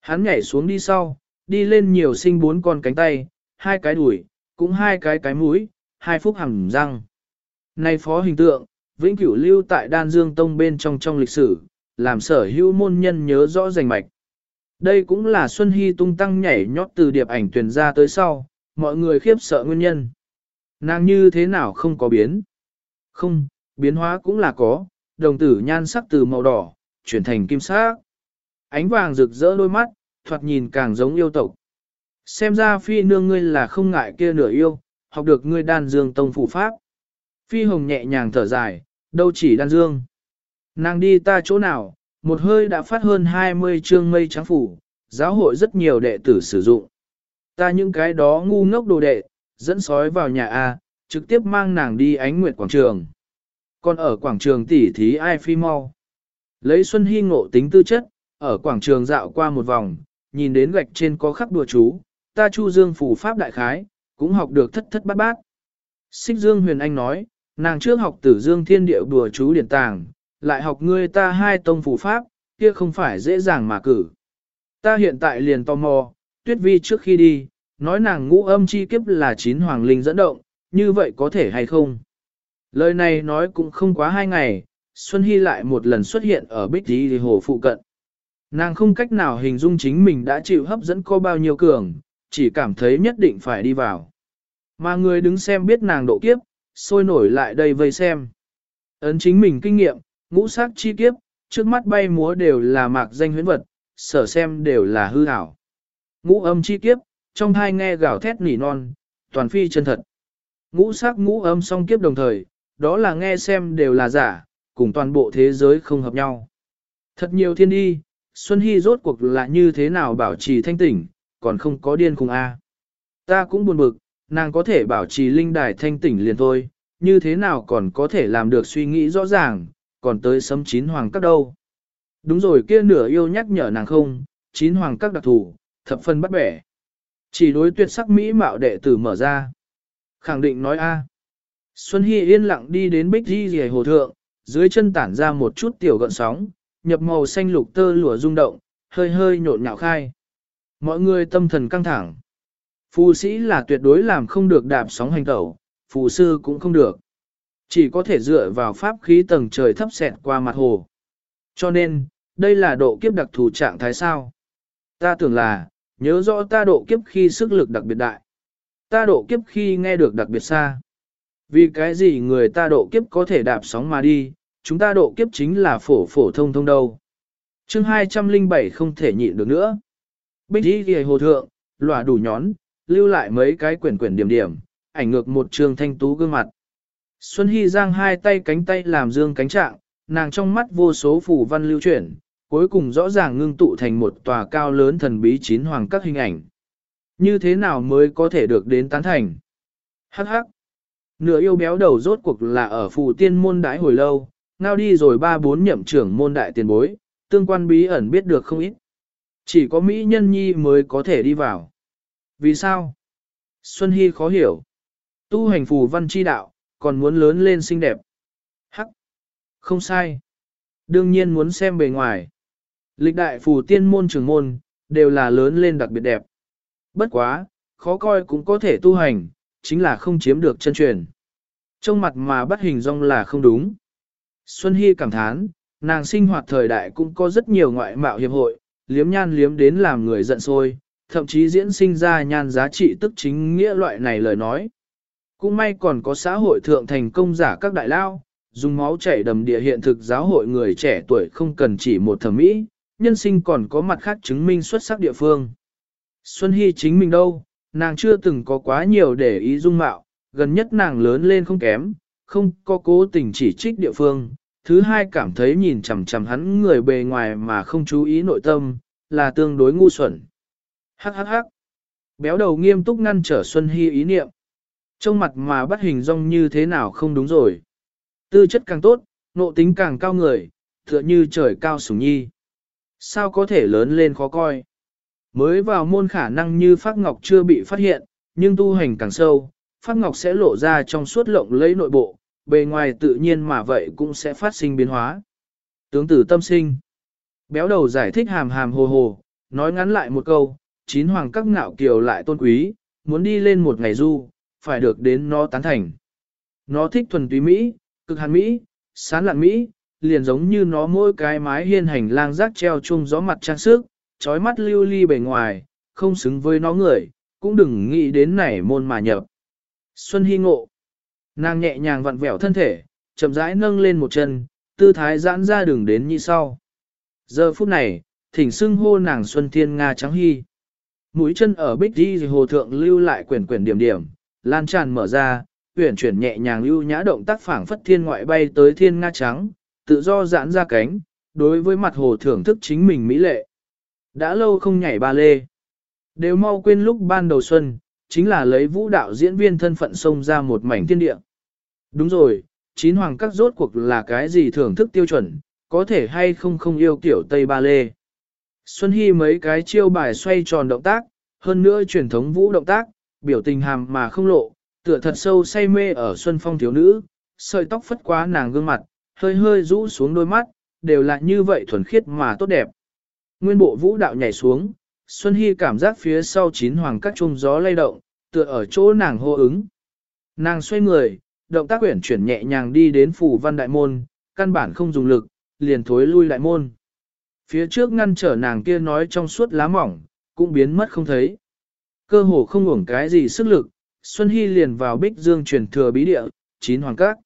Hắn nhảy xuống đi sau, đi lên nhiều sinh bốn con cánh tay, hai cái đùi, cũng hai cái cái mũi, hai phúc hằng răng. nay phó hình tượng, vĩnh cửu lưu tại đan dương tông bên trong trong lịch sử, làm sở hữu môn nhân nhớ rõ rành mạch. Đây cũng là Xuân Hy tung tăng nhảy nhót từ điệp ảnh tuyển ra tới sau, mọi người khiếp sợ nguyên nhân. Nàng như thế nào không có biến? Không, biến hóa cũng là có, đồng tử nhan sắc từ màu đỏ, chuyển thành kim sắc. Ánh vàng rực rỡ đôi mắt, thoạt nhìn càng giống yêu tộc. Xem ra phi nương ngươi là không ngại kia nửa yêu, học được ngươi đan dương tông phủ pháp. Phi hồng nhẹ nhàng thở dài, đâu chỉ đan dương. Nàng đi ta chỗ nào, một hơi đã phát hơn 20 chương mây trắng phủ, giáo hội rất nhiều đệ tử sử dụng. Ta những cái đó ngu ngốc đồ đệ, dẫn sói vào nhà A, trực tiếp mang nàng đi ánh nguyệt quảng trường. Còn ở quảng trường tỉ thí ai phi mau. Lấy Xuân Hy ngộ tính tư chất, ở quảng trường dạo qua một vòng, nhìn đến gạch trên có khắc đùa chú, ta chu dương phủ pháp đại khái, cũng học được thất thất bát bát. Xích Dương Huyền Anh nói, nàng trước học tử dương thiên điệu đùa chú điển tàng, lại học ngươi ta hai tông phù pháp, kia không phải dễ dàng mà cử. Ta hiện tại liền tò mò, tuyết vi trước khi đi, nói nàng ngũ âm chi kiếp là chín hoàng linh dẫn động, như vậy có thể hay không? Lời này nói cũng không quá hai ngày, Xuân Hy lại một lần xuất hiện ở Bích Đi Hồ phụ cận. Nàng không cách nào hình dung chính mình đã chịu hấp dẫn có bao nhiêu cường, chỉ cảm thấy nhất định phải đi vào. Mà người đứng xem biết nàng độ kiếp, sôi nổi lại đây vây xem. Ấn chính mình kinh nghiệm, ngũ sắc chi kiếp, trước mắt bay múa đều là mạc danh huyễn vật, sở xem đều là hư ảo. Ngũ âm chi kiếp, trong hai nghe gào thét nỉ non, toàn phi chân thật. Ngũ sắc ngũ âm song kiếp đồng thời, đó là nghe xem đều là giả, cùng toàn bộ thế giới không hợp nhau. Thật nhiều thiên đi, Xuân Hy rốt cuộc là như thế nào bảo trì thanh tỉnh, còn không có điên cùng A. Ta cũng buồn bực, nàng có thể bảo trì linh đài thanh tỉnh liền thôi, như thế nào còn có thể làm được suy nghĩ rõ ràng, còn tới sấm chín hoàng các đâu. Đúng rồi kia nửa yêu nhắc nhở nàng không, chín hoàng các đặc thủ, thập phân bắt bẻ. Chỉ đối tuyệt sắc mỹ mạo đệ tử mở ra. Khẳng định nói A. Xuân Hy yên lặng đi đến bích di rìa hồ thượng, dưới chân tản ra một chút tiểu gợn sóng, nhập màu xanh lục tơ lụa rung động, hơi hơi nhộn nhạo khai. Mọi người tâm thần căng thẳng. Phù sĩ là tuyệt đối làm không được đạp sóng hành tẩu, phù sư cũng không được. Chỉ có thể dựa vào pháp khí tầng trời thấp xẹt qua mặt hồ. Cho nên, đây là độ kiếp đặc thù trạng thái sao. Ta tưởng là, nhớ rõ ta độ kiếp khi sức lực đặc biệt đại. Ta độ kiếp khi nghe được đặc biệt xa. Vì cái gì người ta độ kiếp có thể đạp sóng mà đi, chúng ta độ kiếp chính là phổ phổ thông thông đâu. chương 207 không thể nhịn được nữa. Bích đi ghề hồ thượng, lòa đủ nhón, lưu lại mấy cái quyển quyển điểm điểm, ảnh ngược một trường thanh tú gương mặt. Xuân Hy giang hai tay cánh tay làm dương cánh trạng, nàng trong mắt vô số phù văn lưu chuyển, cuối cùng rõ ràng ngưng tụ thành một tòa cao lớn thần bí chín hoàng các hình ảnh. Như thế nào mới có thể được đến tán thành? Hắc hắc. Nửa yêu béo đầu rốt cuộc là ở phù tiên môn đãi hồi lâu, ngao đi rồi ba bốn nhậm trưởng môn đại tiền bối, tương quan bí ẩn biết được không ít. Chỉ có Mỹ nhân nhi mới có thể đi vào. Vì sao? Xuân Hy khó hiểu. Tu hành phù văn chi đạo, còn muốn lớn lên xinh đẹp. Hắc. Không sai. Đương nhiên muốn xem bề ngoài. Lịch đại phù tiên môn trưởng môn, đều là lớn lên đặc biệt đẹp. Bất quá, khó coi cũng có thể tu hành, chính là không chiếm được chân truyền. Trong mặt mà bắt hình rong là không đúng. Xuân Hy cảm thán, nàng sinh hoạt thời đại cũng có rất nhiều ngoại mạo hiệp hội, liếm nhan liếm đến làm người giận sôi, thậm chí diễn sinh ra nhan giá trị tức chính nghĩa loại này lời nói. Cũng may còn có xã hội thượng thành công giả các đại lao, dùng máu chảy đầm địa hiện thực giáo hội người trẻ tuổi không cần chỉ một thẩm mỹ, nhân sinh còn có mặt khác chứng minh xuất sắc địa phương. Xuân Hy chính mình đâu, nàng chưa từng có quá nhiều để ý dung mạo, gần nhất nàng lớn lên không kém, không có cố tình chỉ trích địa phương. Thứ hai cảm thấy nhìn chằm chằm hắn người bề ngoài mà không chú ý nội tâm, là tương đối ngu xuẩn. Hắc hắc hắc. Béo đầu nghiêm túc ngăn trở Xuân Hy ý niệm. Trong mặt mà bắt hình rong như thế nào không đúng rồi. Tư chất càng tốt, nộ tính càng cao người, tựa như trời cao sủng nhi. Sao có thể lớn lên khó coi? Mới vào môn khả năng như Pháp Ngọc chưa bị phát hiện, nhưng tu hành càng sâu, Pháp Ngọc sẽ lộ ra trong suốt lộng lấy nội bộ, bề ngoài tự nhiên mà vậy cũng sẽ phát sinh biến hóa. Tướng tử tâm sinh. Béo đầu giải thích hàm hàm hồ hồ, nói ngắn lại một câu, chín hoàng các ngạo kiều lại tôn quý, muốn đi lên một ngày du, phải được đến nó tán thành. Nó thích thuần túy Mỹ, cực hàn Mỹ, sán lạn Mỹ, liền giống như nó mỗi cái mái hiên hành lang rác treo chung gió mặt trang sức, trói mắt lưu ly bề ngoài, không xứng với nó người, cũng đừng nghĩ đến nảy môn mà nhập. Xuân Hy ngộ. Nàng nhẹ nhàng vặn vẹo thân thể, chậm rãi nâng lên một chân, tư thái giãn ra đường đến như sau. Giờ phút này, thỉnh xưng hô nàng Xuân Thiên Nga Trắng Hy. Mũi chân ở bích đi hồ thượng lưu lại quyển quyển điểm điểm, lan tràn mở ra, quyển chuyển nhẹ nhàng lưu nhã động tác phảng phất thiên ngoại bay tới thiên nga trắng, tự do giãn ra cánh, đối với mặt hồ thưởng thức chính mình mỹ lệ. Đã lâu không nhảy ba lê. Đều mau quên lúc ban đầu xuân, chính là lấy vũ đạo diễn viên thân phận xông ra một mảnh thiên địa. Đúng rồi, chín hoàng các rốt cuộc là cái gì thưởng thức tiêu chuẩn, có thể hay không không yêu kiểu Tây Ba Lê. Xuân Hy mấy cái chiêu bài xoay tròn động tác, hơn nữa truyền thống vũ động tác, biểu tình hàm mà không lộ, tựa thật sâu say mê ở Xuân Phong thiếu nữ, sợi tóc phất quá nàng gương mặt, hơi hơi rũ xuống đôi mắt, đều là như vậy thuần khiết mà tốt đẹp. Nguyên bộ vũ đạo nhảy xuống, Xuân Hy cảm giác phía sau chín hoàng các trung gió lay động, tựa ở chỗ nàng hô ứng. Nàng xoay người, động tác quyển chuyển nhẹ nhàng đi đến phủ văn đại môn, căn bản không dùng lực, liền thối lui đại môn. Phía trước ngăn trở nàng kia nói trong suốt lá mỏng, cũng biến mất không thấy. Cơ hồ không uổng cái gì sức lực, Xuân Hy liền vào bích dương truyền thừa bí địa, chín hoàng các.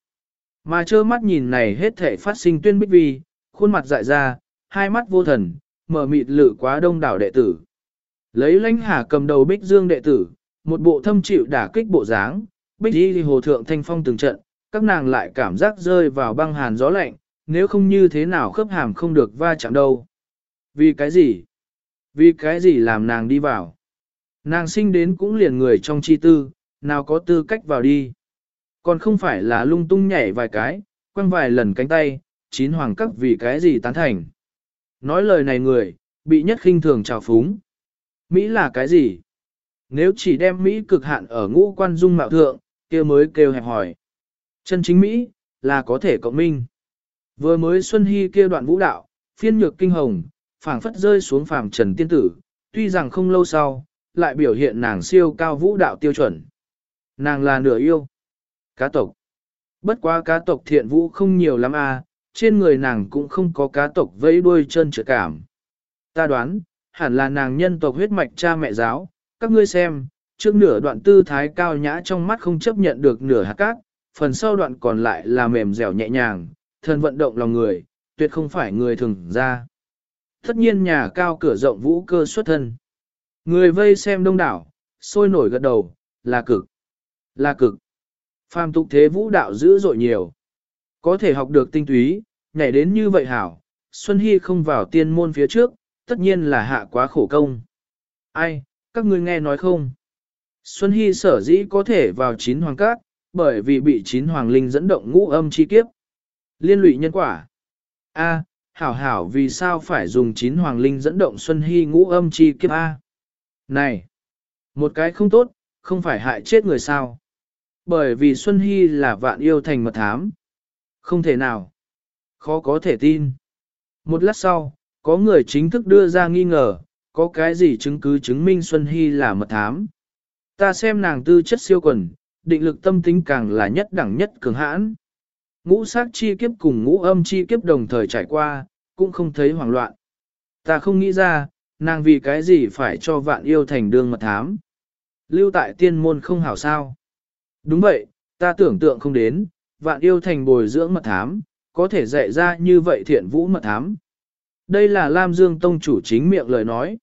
Mà trơ mắt nhìn này hết thể phát sinh tuyên bích vi, khuôn mặt dại ra, hai mắt vô thần, mở mịt lự quá đông đảo đệ tử. Lấy lãnh hà cầm đầu bích dương đệ tử, một bộ thâm chịu đả kích bộ dáng, bích đi hồ thượng thanh phong từng trận, các nàng lại cảm giác rơi vào băng hàn gió lạnh, nếu không như thế nào khớp hàm không được va chạm đâu. Vì cái gì? Vì cái gì làm nàng đi vào? Nàng sinh đến cũng liền người trong chi tư, nào có tư cách vào đi. Còn không phải là lung tung nhảy vài cái, quăng vài lần cánh tay, chín hoàng cấp vì cái gì tán thành. Nói lời này người, bị nhất khinh thường trào phúng. Mỹ là cái gì? Nếu chỉ đem Mỹ cực hạn ở ngũ quan dung mạo thượng, kia mới kêu hẹp hỏi. Chân chính Mỹ, là có thể cộng minh. Vừa mới Xuân Hy kia đoạn vũ đạo, phiên nhược kinh hồng, phảng phất rơi xuống phàm trần tiên tử, tuy rằng không lâu sau, lại biểu hiện nàng siêu cao vũ đạo tiêu chuẩn. Nàng là nửa yêu. Cá tộc. Bất quá cá tộc thiện vũ không nhiều lắm à, trên người nàng cũng không có cá tộc vẫy đuôi chân trợ cảm. Ta đoán, hẳn là nàng nhân tộc huyết mạch cha mẹ giáo, các ngươi xem, trước nửa đoạn tư thái cao nhã trong mắt không chấp nhận được nửa hạt cát, phần sau đoạn còn lại là mềm dẻo nhẹ nhàng, thần vận động lòng người, tuyệt không phải người thường ra. Tất nhiên nhà cao cửa rộng vũ cơ xuất thân. Người vây xem đông đảo, sôi nổi gật đầu, là cực, là cực. Phàm tục thế vũ đạo dữ dội nhiều. Có thể học được tinh túy, nhảy đến như vậy hảo, Xuân Hy không vào tiên môn phía trước, tất nhiên là hạ quá khổ công. Ai, các ngươi nghe nói không? Xuân Hy sở dĩ có thể vào chín hoàng cát, bởi vì bị chín hoàng linh dẫn động ngũ âm chi kiếp. Liên lụy nhân quả. A, hảo hảo vì sao phải dùng chín hoàng linh dẫn động Xuân Hy ngũ âm chi kiếp A? Này, một cái không tốt, không phải hại chết người sao? Bởi vì Xuân Hy là vạn yêu thành mật thám. Không thể nào. Khó có thể tin. Một lát sau, có người chính thức đưa ra nghi ngờ, có cái gì chứng cứ chứng minh Xuân Hy là mật thám. Ta xem nàng tư chất siêu quần, định lực tâm tính càng là nhất đẳng nhất cường hãn. Ngũ sát chi kiếp cùng ngũ âm chi kiếp đồng thời trải qua, cũng không thấy hoảng loạn. Ta không nghĩ ra, nàng vì cái gì phải cho vạn yêu thành đương mật thám. Lưu tại tiên môn không hảo sao. Đúng vậy, ta tưởng tượng không đến, vạn yêu thành bồi dưỡng mật thám, có thể dạy ra như vậy thiện vũ mật thám. Đây là Lam Dương Tông chủ chính miệng lời nói.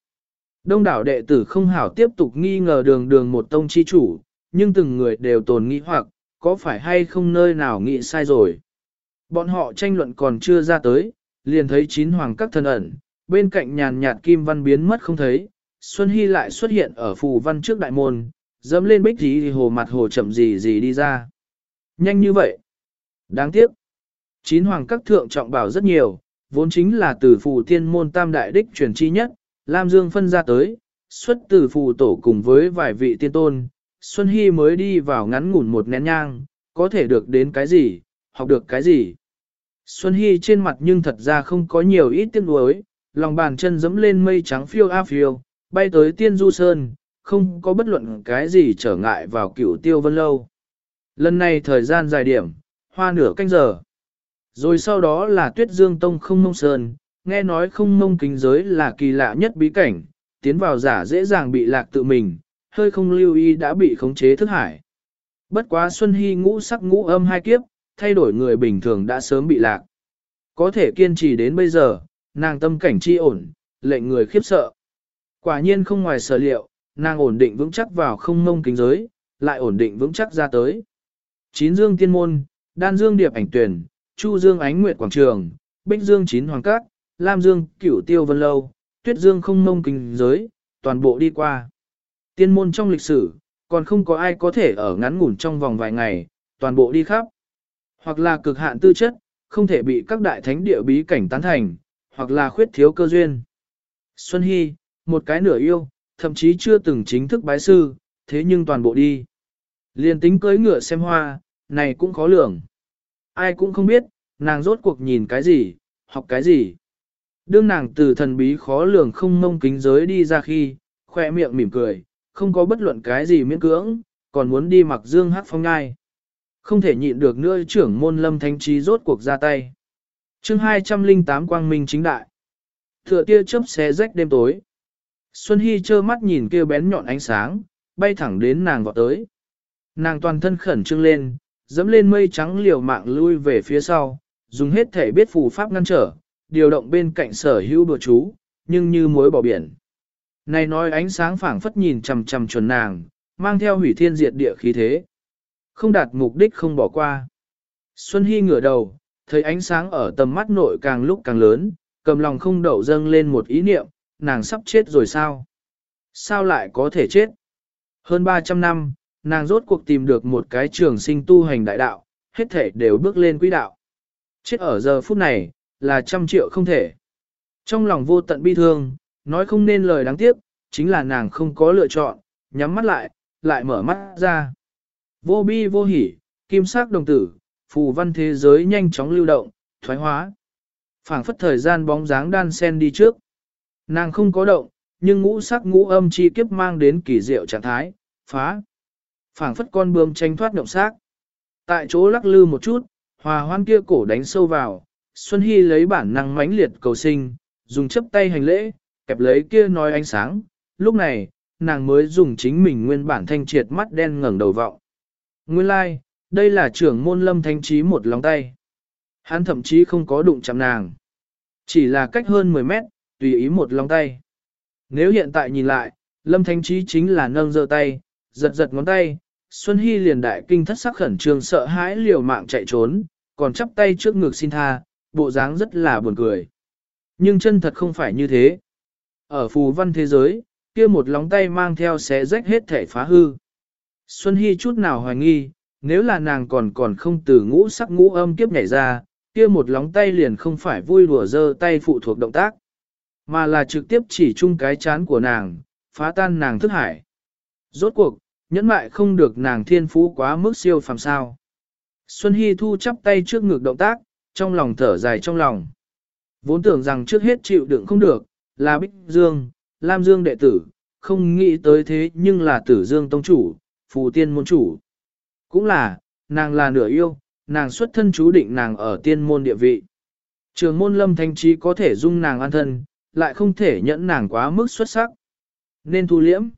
Đông đảo đệ tử không hảo tiếp tục nghi ngờ đường đường một tông chi chủ, nhưng từng người đều tồn nghĩ hoặc, có phải hay không nơi nào nghĩ sai rồi. Bọn họ tranh luận còn chưa ra tới, liền thấy chín hoàng các thân ẩn, bên cạnh nhàn nhạt kim văn biến mất không thấy, Xuân Hy lại xuất hiện ở phù văn trước đại môn, dẫm lên bích gì thì hồ mặt hồ chậm gì gì đi ra. Nhanh như vậy. Đáng tiếc. Chín hoàng các thượng trọng bảo rất nhiều, vốn chính là từ phù tiên môn tam đại đích truyền chi nhất, Lam Dương phân ra tới, xuất từ phù tổ cùng với vài vị tiên tôn, Xuân Hy mới đi vào ngắn ngủn một nén nhang, có thể được đến cái gì, học được cái gì. Xuân Hy trên mặt nhưng thật ra không có nhiều ít tiếc nuối, lòng bàn chân dẫm lên mây trắng phiêu a phiêu, bay tới tiên du sơn, không có bất luận cái gì trở ngại vào cửu tiêu vân lâu. Lần này thời gian dài điểm, hoa nửa canh giờ. Rồi sau đó là tuyết dương tông không mông sơn, nghe nói không mông kính giới là kỳ lạ nhất bí cảnh, tiến vào giả dễ dàng bị lạc tự mình, hơi không lưu ý đã bị khống chế thức hải. Bất quá Xuân Hy ngũ sắc ngũ âm hai kiếp, thay đổi người bình thường đã sớm bị lạc. Có thể kiên trì đến bây giờ, nàng tâm cảnh chi ổn, lệnh người khiếp sợ. Quả nhiên không ngoài sở liệu, nàng ổn định vững chắc vào không mông kính giới, lại ổn định vững chắc ra tới. Chín dương tiên môn, đan dương điệp ảnh tuyển, chu dương ánh nguyệt quảng trường, bích dương chín hoàng cát, lam dương cửu tiêu vân lâu, tuyết dương không mông kinh giới, toàn bộ đi qua. Tiên môn trong lịch sử, còn không có ai có thể ở ngắn ngủn trong vòng vài ngày, toàn bộ đi khắp. Hoặc là cực hạn tư chất, không thể bị các đại thánh địa bí cảnh tán thành, hoặc là khuyết thiếu cơ duyên. Xuân Hy, một cái nửa yêu, thậm chí chưa từng chính thức bái sư, thế nhưng toàn bộ đi. Liên tính cưới ngựa xem hoa, này cũng khó lường. Ai cũng không biết, nàng rốt cuộc nhìn cái gì, học cái gì. Đương nàng từ thần bí khó lường không mông kính giới đi ra khi, khoe miệng mỉm cười, không có bất luận cái gì miễn cưỡng, còn muốn đi mặc dương hát phong ngai. Không thể nhịn được nữa trưởng môn lâm thánh trí rốt cuộc ra tay. chương 208 Quang Minh chính đại. Thừa tia chớp xé rách đêm tối. Xuân Hy trơ mắt nhìn kia bén nhọn ánh sáng, bay thẳng đến nàng vọt tới. Nàng toàn thân khẩn trương lên, dẫm lên mây trắng liều mạng lui về phía sau, dùng hết thể biết phù pháp ngăn trở, điều động bên cạnh sở hữu bừa chú, nhưng như muối bỏ biển. Này nói ánh sáng phảng phất nhìn chằm chằm chuẩn nàng, mang theo hủy thiên diệt địa khí thế. Không đạt mục đích không bỏ qua. Xuân Hy ngửa đầu, thấy ánh sáng ở tầm mắt nội càng lúc càng lớn, cầm lòng không đậu dâng lên một ý niệm, nàng sắp chết rồi sao? Sao lại có thể chết? Hơn 300 năm, nàng rốt cuộc tìm được một cái trường sinh tu hành đại đạo, hết thể đều bước lên quỹ đạo. Chết ở giờ phút này, là trăm triệu không thể. Trong lòng vô tận bi thương, nói không nên lời đáng tiếc, chính là nàng không có lựa chọn, nhắm mắt lại, lại mở mắt ra. Vô bi vô hỉ, kim sắc đồng tử, phù văn thế giới nhanh chóng lưu động, thoái hóa. phảng phất thời gian bóng dáng đan sen đi trước. Nàng không có động, nhưng ngũ sắc ngũ âm chi kiếp mang đến kỳ diệu trạng thái, phá. phảng phất con bướm tranh thoát động xác. Tại chỗ lắc lư một chút, hòa hoan kia cổ đánh sâu vào, Xuân Hy lấy bản năng mãnh liệt cầu sinh, dùng chấp tay hành lễ, kẹp lấy kia nói ánh sáng, lúc này, nàng mới dùng chính mình nguyên bản thanh triệt mắt đen ngẩng đầu vọng. Nguyên lai, like, đây là trưởng môn lâm thanh trí một lòng tay. Hắn thậm chí không có đụng chạm nàng. Chỉ là cách hơn 10 mét, tùy ý một lòng tay. Nếu hiện tại nhìn lại, lâm thanh trí chính là nâng giơ tay, giật giật ngón tay, Xuân Hy liền đại kinh thất sắc khẩn trương sợ hãi liều mạng chạy trốn, còn chắp tay trước ngực xin tha, bộ dáng rất là buồn cười. Nhưng chân thật không phải như thế. Ở phù văn thế giới, kia một lóng tay mang theo sẽ rách hết thể phá hư. Xuân Hy chút nào hoài nghi, nếu là nàng còn còn không từ ngũ sắc ngũ âm kiếp nhảy ra, kia một lóng tay liền không phải vui đùa dơ tay phụ thuộc động tác, mà là trực tiếp chỉ chung cái chán của nàng, phá tan nàng thức hải. Rốt cuộc, nhẫn mại không được nàng thiên phú quá mức siêu phàm sao. Xuân Hy thu chắp tay trước ngực động tác, trong lòng thở dài trong lòng. Vốn tưởng rằng trước hết chịu đựng không được, là Bích Dương, Lam Dương đệ tử, không nghĩ tới thế nhưng là tử Dương tông chủ, phù tiên môn chủ. Cũng là, nàng là nửa yêu, nàng xuất thân chú định nàng ở tiên môn địa vị. Trường môn lâm thanh trí có thể dung nàng an thân, lại không thể nhẫn nàng quá mức xuất sắc. Nên thu liễm.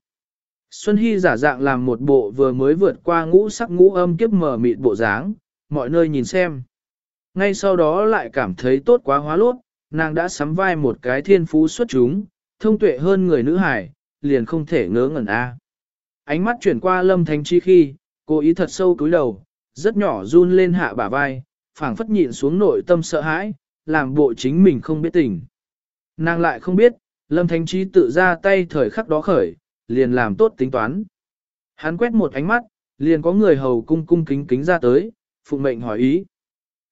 Xuân Hy giả dạng làm một bộ vừa mới vượt qua ngũ sắc ngũ âm kiếp mở mịt bộ dáng, mọi nơi nhìn xem. Ngay sau đó lại cảm thấy tốt quá hóa lốt, nàng đã sắm vai một cái thiên phú xuất chúng, thông tuệ hơn người nữ hải, liền không thể ngớ ngẩn a. Ánh mắt chuyển qua lâm thánh chi khi, cô ý thật sâu cúi đầu, rất nhỏ run lên hạ bả vai, phảng phất nhịn xuống nội tâm sợ hãi, làm bộ chính mình không biết tình. Nàng lại không biết, lâm thánh chi tự ra tay thời khắc đó khởi, liền làm tốt tính toán. Hắn quét một ánh mắt, liền có người hầu cung cung kính kính ra tới, phụ mệnh hỏi ý.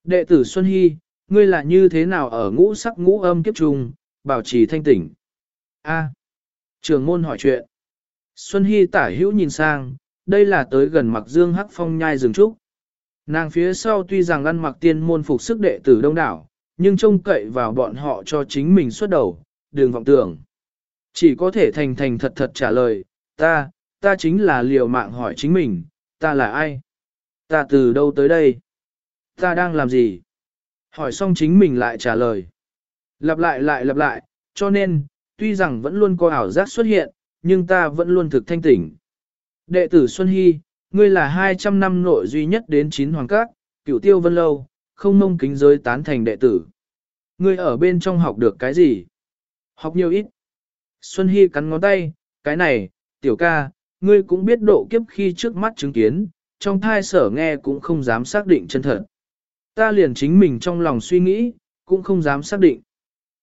Đệ tử Xuân Hy, ngươi là như thế nào ở ngũ sắc ngũ âm kiếp trùng, bảo trì thanh tỉnh? A. Trường môn hỏi chuyện. Xuân Hy tả hữu nhìn sang, đây là tới gần mặc dương hắc phong nhai rừng trúc. Nàng phía sau tuy rằng ăn mặc tiên môn phục sức đệ tử đông đảo, nhưng trông cậy vào bọn họ cho chính mình xuất đầu, đường vọng tưởng. Chỉ có thể thành thành thật thật trả lời, ta, ta chính là liều mạng hỏi chính mình, ta là ai? Ta từ đâu tới đây? Ta đang làm gì? Hỏi xong chính mình lại trả lời. Lặp lại lại lặp lại, cho nên, tuy rằng vẫn luôn có ảo giác xuất hiện, nhưng ta vẫn luôn thực thanh tỉnh. Đệ tử Xuân Hy, ngươi là 200 năm nội duy nhất đến chín hoàng các, cửu tiêu vân lâu, không mông kính giới tán thành đệ tử. Ngươi ở bên trong học được cái gì? Học nhiều ít. Xuân Hy cắn ngón tay, cái này, tiểu ca, ngươi cũng biết độ kiếp khi trước mắt chứng kiến, trong thai sở nghe cũng không dám xác định chân thật. Ta liền chính mình trong lòng suy nghĩ, cũng không dám xác định.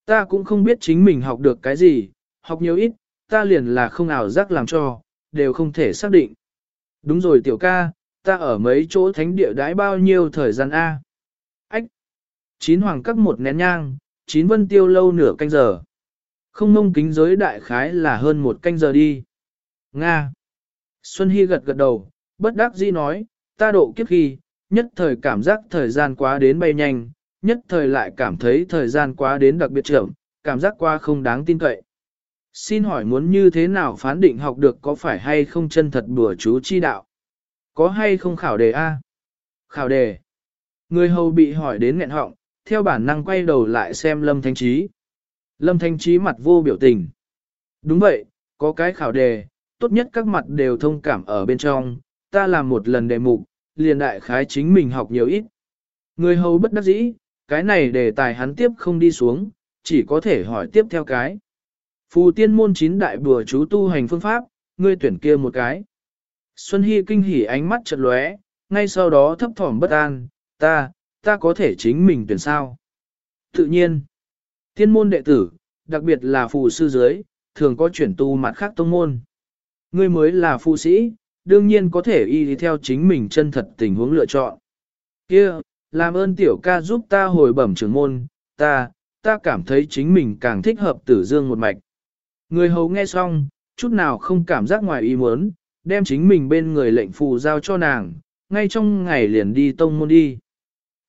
Ta cũng không biết chính mình học được cái gì, học nhiều ít, ta liền là không ảo giác làm cho, đều không thể xác định. Đúng rồi tiểu ca, ta ở mấy chỗ thánh địa đãi bao nhiêu thời gian A. Ách! Chín hoàng cắt một nén nhang, chín vân tiêu lâu nửa canh giờ. Không mông kính giới đại khái là hơn một canh giờ đi. Nga! Xuân Hy gật gật đầu, bất đắc dĩ nói, ta độ kiếp khi, nhất thời cảm giác thời gian quá đến bay nhanh, nhất thời lại cảm thấy thời gian quá đến đặc biệt trưởng, cảm giác qua không đáng tin cậy. Xin hỏi muốn như thế nào phán định học được có phải hay không chân thật bùa chú chi đạo? Có hay không khảo đề A? Khảo đề. Người hầu bị hỏi đến nghẹn họng, theo bản năng quay đầu lại xem Lâm Thanh Trí. Lâm Thanh Trí mặt vô biểu tình. Đúng vậy, có cái khảo đề, tốt nhất các mặt đều thông cảm ở bên trong, ta làm một lần đề mục, liền đại khái chính mình học nhiều ít. Người hầu bất đắc dĩ, cái này đề tài hắn tiếp không đi xuống, chỉ có thể hỏi tiếp theo cái. Phù tiên môn chín đại bùa chú tu hành phương pháp, ngươi tuyển kia một cái. Xuân Hy kinh hỉ ánh mắt chật lóe, ngay sau đó thấp thỏm bất an, ta, ta có thể chính mình tuyển sao. Tự nhiên, tiên môn đệ tử, đặc biệt là phù sư giới, thường có chuyển tu mặt khác tông môn. Ngươi mới là phù sĩ, đương nhiên có thể y theo chính mình chân thật tình huống lựa chọn. Kia, làm ơn tiểu ca giúp ta hồi bẩm trưởng môn, ta, ta cảm thấy chính mình càng thích hợp tử dương một mạch. Người hầu nghe xong, chút nào không cảm giác ngoài ý muốn, đem chính mình bên người lệnh phù giao cho nàng, ngay trong ngày liền đi tông môn đi.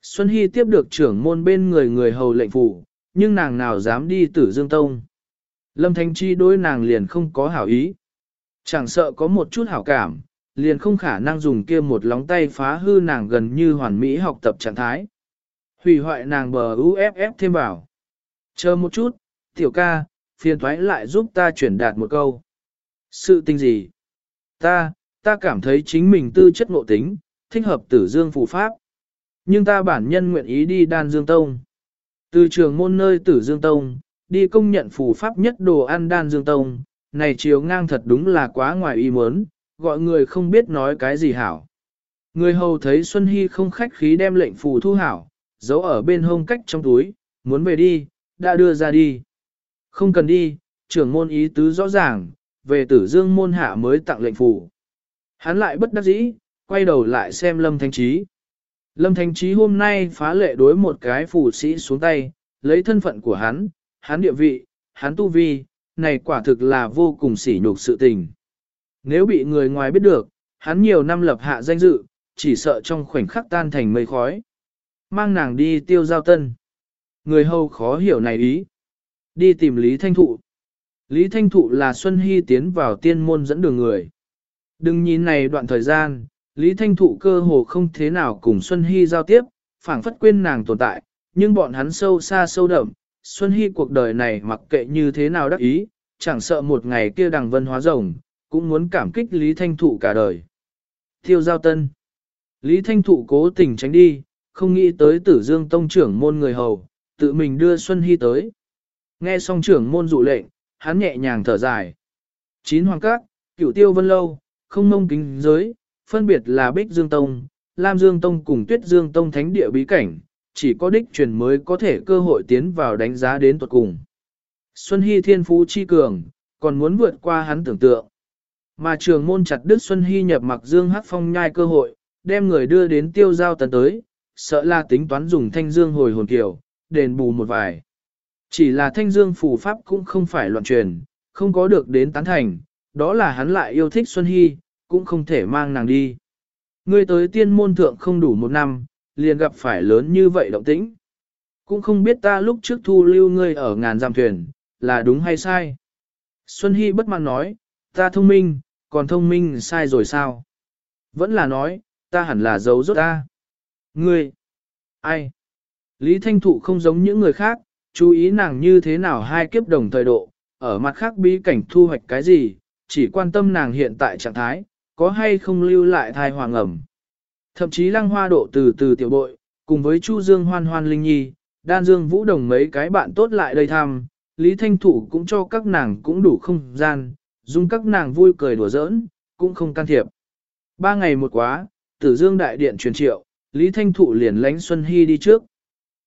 Xuân Hy tiếp được trưởng môn bên người người hầu lệnh phù, nhưng nàng nào dám đi tử dương tông. Lâm Thanh Chi đối nàng liền không có hảo ý. Chẳng sợ có một chút hảo cảm, liền không khả năng dùng kia một lóng tay phá hư nàng gần như hoàn mỹ học tập trạng thái. Hủy hoại nàng bờ UFF thêm vào. Chờ một chút, tiểu ca, phiền thoái lại giúp ta chuyển đạt một câu. Sự tình gì? Ta, ta cảm thấy chính mình tư chất ngộ tính, thích hợp tử dương phù pháp. Nhưng ta bản nhân nguyện ý đi đan dương tông. Từ trường môn nơi tử dương tông, đi công nhận phù pháp nhất đồ ăn đan dương tông, này chiều ngang thật đúng là quá ngoài ý muốn, gọi người không biết nói cái gì hảo. Người hầu thấy Xuân Hy không khách khí đem lệnh phù thu hảo, giấu ở bên hông cách trong túi, muốn về đi, đã đưa ra đi. Không cần đi, trưởng môn ý tứ rõ ràng, về tử dương môn hạ mới tặng lệnh phù. Hắn lại bất đắc dĩ, quay đầu lại xem Lâm Thanh Trí. Lâm Thanh Trí hôm nay phá lệ đối một cái phù sĩ xuống tay, lấy thân phận của hắn, hắn địa vị, hắn tu vi, này quả thực là vô cùng sỉ nhục sự tình. Nếu bị người ngoài biết được, hắn nhiều năm lập hạ danh dự, chỉ sợ trong khoảnh khắc tan thành mây khói. Mang nàng đi tiêu giao tân. Người hầu khó hiểu này ý. Đi tìm Lý Thanh Thụ. Lý Thanh Thụ là Xuân Hy tiến vào tiên môn dẫn đường người. Đừng nhìn này đoạn thời gian, Lý Thanh Thụ cơ hồ không thế nào cùng Xuân Hy giao tiếp, phảng phất quên nàng tồn tại, nhưng bọn hắn sâu xa sâu đậm, Xuân Hy cuộc đời này mặc kệ như thế nào đắc ý, chẳng sợ một ngày kia đằng vân hóa rồng, cũng muốn cảm kích Lý Thanh Thụ cả đời. Thiêu giao tân. Lý Thanh Thụ cố tình tránh đi, không nghĩ tới tử dương tông trưởng môn người hầu, tự mình đưa Xuân Hy tới. Nghe xong trưởng môn dụ lệnh, hắn nhẹ nhàng thở dài. Chín hoàng các, cửu tiêu vân lâu, không mông kính giới, phân biệt là Bích Dương Tông, Lam Dương Tông cùng Tuyết Dương Tông thánh địa bí cảnh, chỉ có đích truyền mới có thể cơ hội tiến vào đánh giá đến tuật cùng. Xuân Hy thiên phú chi cường, còn muốn vượt qua hắn tưởng tượng. Mà trường môn chặt Đức Xuân Hy nhập mặc dương hát phong nhai cơ hội, đem người đưa đến tiêu giao tần tới, sợ là tính toán dùng thanh dương hồi hồn kiểu, đền bù một vài. Chỉ là thanh dương phù pháp cũng không phải loạn truyền, không có được đến tán thành, đó là hắn lại yêu thích Xuân Hy, cũng không thể mang nàng đi. Ngươi tới tiên môn thượng không đủ một năm, liền gặp phải lớn như vậy động tĩnh. Cũng không biết ta lúc trước thu lưu ngươi ở ngàn giam thuyền, là đúng hay sai. Xuân Hy bất mãn nói, ta thông minh, còn thông minh sai rồi sao? Vẫn là nói, ta hẳn là giấu rốt ta. Ngươi, ai? Lý Thanh Thụ không giống những người khác, chú ý nàng như thế nào hai kiếp đồng thời độ, ở mặt khác bí cảnh thu hoạch cái gì, chỉ quan tâm nàng hiện tại trạng thái, có hay không lưu lại thai hoàng ẩm. Thậm chí lăng hoa độ từ từ tiểu bội, cùng với Chu Dương hoan hoan linh nhi, đan dương vũ đồng mấy cái bạn tốt lại đây thăm, Lý Thanh Thủ cũng cho các nàng cũng đủ không gian, dung các nàng vui cười đùa giỡn, cũng không can thiệp. Ba ngày một quá, tử dương đại điện truyền triệu, Lý Thanh Thụ liền lánh Xuân Hy đi trước.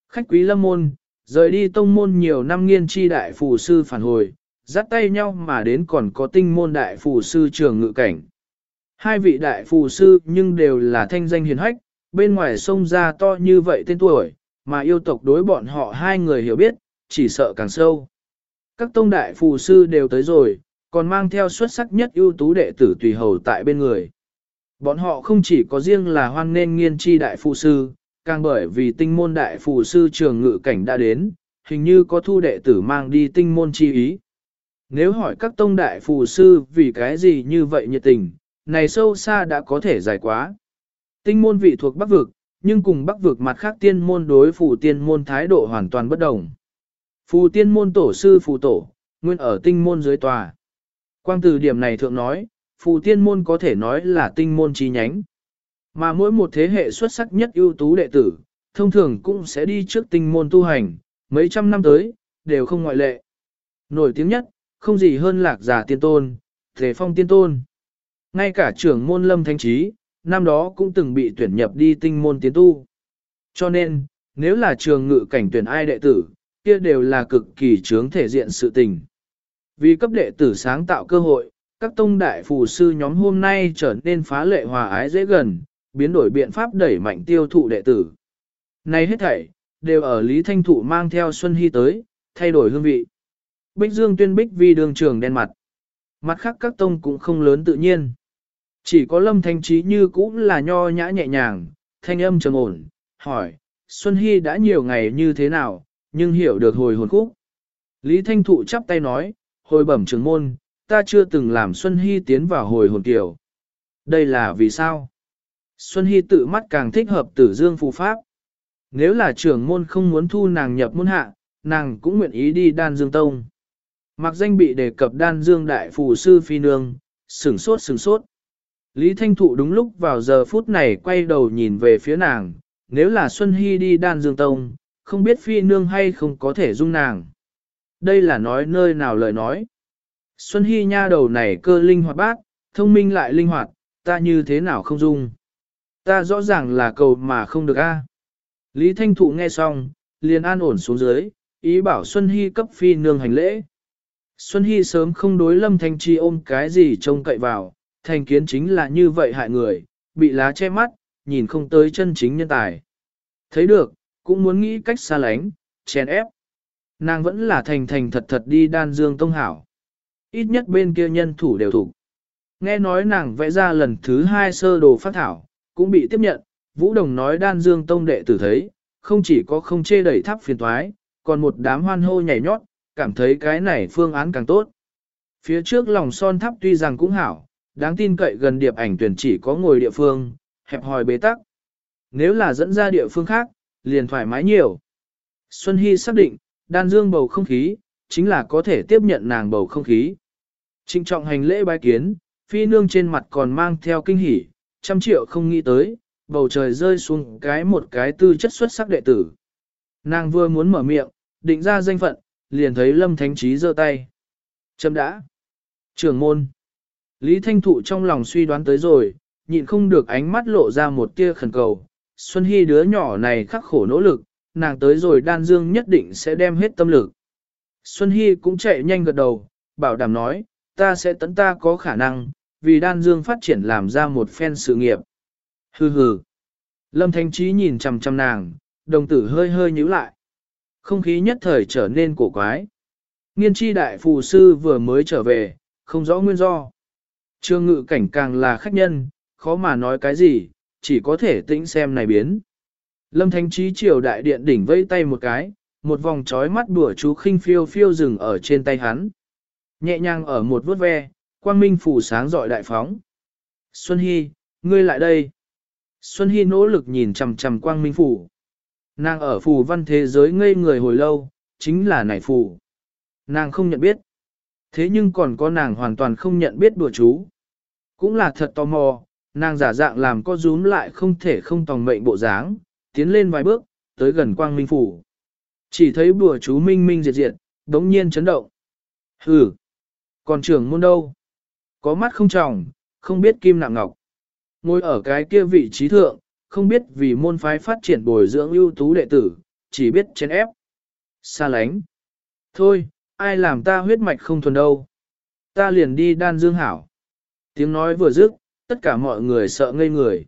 Khách quý lâm môn, Rời đi tông môn nhiều năm nghiên chi đại phù sư phản hồi, dắt tay nhau mà đến còn có tinh môn đại phù sư trường ngự cảnh. Hai vị đại phù sư nhưng đều là thanh danh hiền hách, bên ngoài sông ra to như vậy tên tuổi, mà yêu tộc đối bọn họ hai người hiểu biết, chỉ sợ càng sâu. Các tông đại phù sư đều tới rồi, còn mang theo xuất sắc nhất ưu tú đệ tử tùy hầu tại bên người. Bọn họ không chỉ có riêng là hoan nên nghiên chi đại phù sư, càng bởi vì tinh môn đại phù sư trường ngự cảnh đã đến, hình như có thu đệ tử mang đi tinh môn chi ý. Nếu hỏi các tông đại phù sư vì cái gì như vậy nhiệt tình, này sâu xa đã có thể dài quá. Tinh môn vị thuộc bắc vực, nhưng cùng bắc vực mặt khác tiên môn đối phù tiên môn thái độ hoàn toàn bất đồng. Phù tiên môn tổ sư phù tổ, nguyên ở tinh môn dưới tòa. Quang từ điểm này thượng nói, phù tiên môn có thể nói là tinh môn chi nhánh. Mà mỗi một thế hệ xuất sắc nhất ưu tú đệ tử, thông thường cũng sẽ đi trước tinh môn tu hành, mấy trăm năm tới, đều không ngoại lệ. Nổi tiếng nhất, không gì hơn lạc giả tiên tôn, thể phong tiên tôn. Ngay cả trưởng môn lâm thanh trí, năm đó cũng từng bị tuyển nhập đi tinh môn tiến tu. Cho nên, nếu là trường ngự cảnh tuyển ai đệ tử, kia đều là cực kỳ trướng thể diện sự tình. Vì cấp đệ tử sáng tạo cơ hội, các tông đại phù sư nhóm hôm nay trở nên phá lệ hòa ái dễ gần, biến đổi biện pháp đẩy mạnh tiêu thụ đệ tử. Này hết thảy, đều ở Lý Thanh Thụ mang theo Xuân Hy tới, thay đổi hương vị. Bích Dương tuyên bích vì đường trường đen mặt. Mặt khác các tông cũng không lớn tự nhiên. Chỉ có lâm thanh trí như cũng là nho nhã nhẹ nhàng, thanh âm trầm ổn, hỏi, Xuân Hy đã nhiều ngày như thế nào, nhưng hiểu được hồi hồn khúc. Lý Thanh Thụ chắp tay nói, hồi bẩm trường môn, ta chưa từng làm Xuân Hy tiến vào hồi hồn kiểu. Đây là vì sao? Xuân Hy tự mắt càng thích hợp tử dương phù pháp. Nếu là trưởng môn không muốn thu nàng nhập môn hạ, nàng cũng nguyện ý đi đan dương tông. Mặc danh bị đề cập đan dương đại phù sư phi nương, sửng sốt sửng sốt. Lý Thanh Thụ đúng lúc vào giờ phút này quay đầu nhìn về phía nàng, nếu là Xuân Hy đi đan dương tông, không biết phi nương hay không có thể dung nàng. Đây là nói nơi nào lời nói. Xuân Hy nha đầu này cơ linh hoạt bát, thông minh lại linh hoạt, ta như thế nào không dung. Ta rõ ràng là cầu mà không được a. Lý Thanh Thụ nghe xong, liền an ổn xuống dưới, ý bảo Xuân Hy cấp phi nương hành lễ. Xuân Hy sớm không đối Lâm Thanh Chi ôm cái gì trông cậy vào, thành kiến chính là như vậy hại người, bị lá che mắt, nhìn không tới chân chính nhân tài. Thấy được, cũng muốn nghĩ cách xa lánh, chèn ép. Nàng vẫn là thành thành thật thật đi đan dương tông hảo. Ít nhất bên kia nhân thủ đều thủ. Nghe nói nàng vẽ ra lần thứ hai sơ đồ phát thảo, cũng bị tiếp nhận, Vũ Đồng nói đan dương tông đệ tử thấy, không chỉ có không chê đẩy tháp phiền toái còn một đám hoan hô nhảy nhót, cảm thấy cái này phương án càng tốt. Phía trước lòng son tháp tuy rằng cũng hảo, đáng tin cậy gần điệp ảnh tuyển chỉ có ngồi địa phương, hẹp hòi bế tắc. Nếu là dẫn ra địa phương khác, liền thoải mái nhiều. Xuân Hy xác định, đan dương bầu không khí, chính là có thể tiếp nhận nàng bầu không khí. trịnh trọng hành lễ bái kiến, phi nương trên mặt còn mang theo kinh hỉ, trăm triệu không nghĩ tới, bầu trời rơi xuống cái một cái tư chất xuất sắc đệ tử. Nàng vừa muốn mở miệng, định ra danh phận, liền thấy lâm thánh trí giơ tay. Chấm đã. Trưởng môn. Lý Thanh Thụ trong lòng suy đoán tới rồi, nhịn không được ánh mắt lộ ra một tia khẩn cầu. Xuân Hy đứa nhỏ này khắc khổ nỗ lực, nàng tới rồi đan dương nhất định sẽ đem hết tâm lực. Xuân Hy cũng chạy nhanh gật đầu, bảo đảm nói, ta sẽ tấn ta có khả năng, vì đan dương phát triển làm ra một phen sự nghiệp. Hừ hừ. Lâm Thanh Trí nhìn chằm chằm nàng, đồng tử hơi hơi nhíu lại. Không khí nhất thời trở nên cổ quái. Nghiên chi đại phù sư vừa mới trở về, không rõ nguyên do. Trương ngự cảnh càng là khách nhân, khó mà nói cái gì, chỉ có thể tĩnh xem này biến. Lâm Thánh Trí triều đại điện đỉnh vây tay một cái, một vòng trói mắt bùa chú khinh phiêu phiêu dừng ở trên tay hắn. Nhẹ nhàng ở một vuốt ve, quang minh phủ sáng dọi đại phóng. Xuân Hy, ngươi lại đây. Xuân Hy nỗ lực nhìn chằm chằm quang minh phủ. Nàng ở phù văn thế giới ngây người hồi lâu, chính là nảy phù. Nàng không nhận biết. Thế nhưng còn có nàng hoàn toàn không nhận biết đùa chú. Cũng là thật tò mò, nàng giả dạng làm có rúm lại không thể không tòng mệnh bộ dáng, tiến lên vài bước, tới gần quang minh phủ. Chỉ thấy bùa chú minh minh diệt diệt, đống nhiên chấn động. Hừ, còn trưởng môn đâu? Có mắt không tròng, không biết kim nặng ngọc. Ngồi ở cái kia vị trí thượng, không biết vì môn phái phát triển bồi dưỡng ưu tú đệ tử, chỉ biết chén ép. xa lánh. Thôi, ai làm ta huyết mạch không thuần đâu. Ta liền đi đan dương hảo. Tiếng nói vừa dứt, tất cả mọi người sợ ngây người.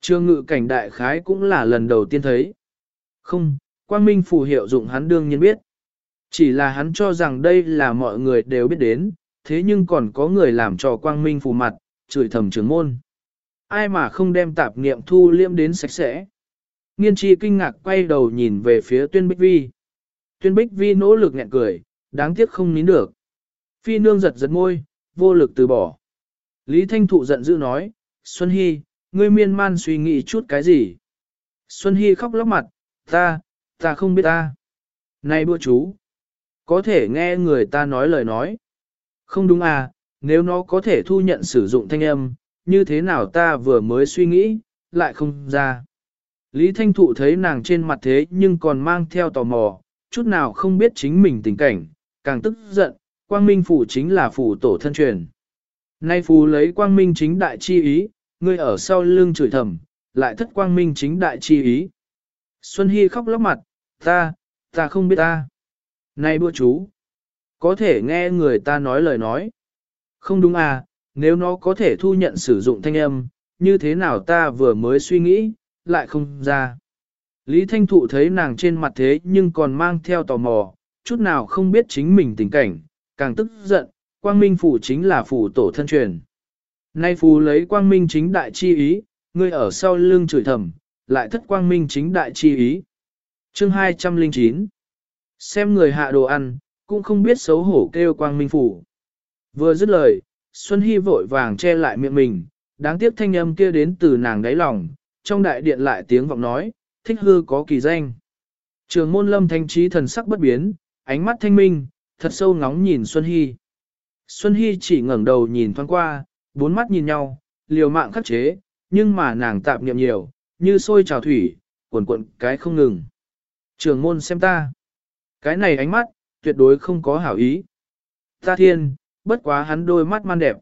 Trương ngự cảnh đại khái cũng là lần đầu tiên thấy. Không, quang minh phù hiệu dụng hắn đương nhiên biết. Chỉ là hắn cho rằng đây là mọi người đều biết đến, thế nhưng còn có người làm cho quang minh phù mặt, chửi thầm trưởng môn. Ai mà không đem tạp niệm thu liêm đến sạch sẽ. Nghiên tri kinh ngạc quay đầu nhìn về phía tuyên bích vi. Tuyên bích vi nỗ lực nghẹn cười, đáng tiếc không nín được. Phi nương giật giật môi, vô lực từ bỏ. Lý Thanh Thụ giận dữ nói, Xuân Hy, ngươi miên man suy nghĩ chút cái gì? Xuân Hy khóc lóc mặt, ta, ta không biết ta. Này bữa chú, có thể nghe người ta nói lời nói. Không đúng à, nếu nó có thể thu nhận sử dụng thanh âm, như thế nào ta vừa mới suy nghĩ, lại không ra. Lý Thanh Thụ thấy nàng trên mặt thế nhưng còn mang theo tò mò, chút nào không biết chính mình tình cảnh, càng tức giận, quang minh phủ chính là phủ tổ thân truyền. Nay phù lấy quang minh chính đại chi ý, ngươi ở sau lưng chửi thầm, lại thất quang minh chính đại chi ý. Xuân Hy khóc lóc mặt, ta, ta không biết ta. Này bữa chú, có thể nghe người ta nói lời nói. Không đúng à, nếu nó có thể thu nhận sử dụng thanh âm, như thế nào ta vừa mới suy nghĩ, lại không ra. Lý Thanh Thụ thấy nàng trên mặt thế nhưng còn mang theo tò mò, chút nào không biết chính mình tình cảnh, càng tức giận, quang minh phủ chính là phủ tổ thân truyền. Nay phù lấy quang minh chính đại chi ý, ngươi ở sau lưng chửi thầm, lại thất quang minh chính đại chi ý. Chương 209 Xem người hạ đồ ăn, cũng không biết xấu hổ kêu quang minh phủ. Vừa dứt lời, Xuân Hy vội vàng che lại miệng mình, đáng tiếc thanh âm kia đến từ nàng đáy lòng, trong đại điện lại tiếng vọng nói, thích hư có kỳ danh. Trường môn lâm thanh trí thần sắc bất biến, ánh mắt thanh minh, thật sâu ngóng nhìn Xuân Hy. Xuân Hy chỉ ngẩng đầu nhìn thoáng qua, bốn mắt nhìn nhau, liều mạng khắc chế, nhưng mà nàng tạm niệm nhiều, như sôi trào thủy, cuộn cuộn cái không ngừng. Trường môn xem ta. Cái này ánh mắt, tuyệt đối không có hảo ý. Ta thiên, bất quá hắn đôi mắt man đẹp.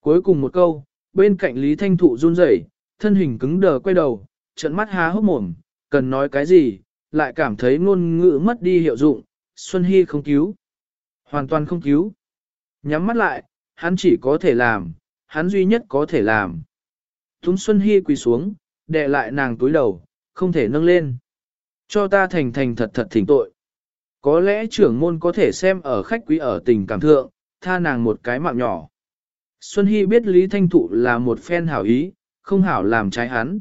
Cuối cùng một câu, bên cạnh Lý Thanh Thụ run rẩy, thân hình cứng đờ quay đầu, trận mắt há hốc mồm, cần nói cái gì, lại cảm thấy ngôn ngữ mất đi hiệu dụng, Xuân Hy không cứu. Hoàn toàn không cứu. Nhắm mắt lại, hắn chỉ có thể làm, hắn duy nhất có thể làm. Túng Xuân Hy quỳ xuống, đè lại nàng túi đầu, không thể nâng lên. Cho ta thành thành thật thật thỉnh tội. Có lẽ trưởng môn có thể xem ở khách quý ở tình cảm thượng, tha nàng một cái mạng nhỏ. Xuân Hy biết Lý Thanh Thụ là một phen hảo ý, không hảo làm trái hắn.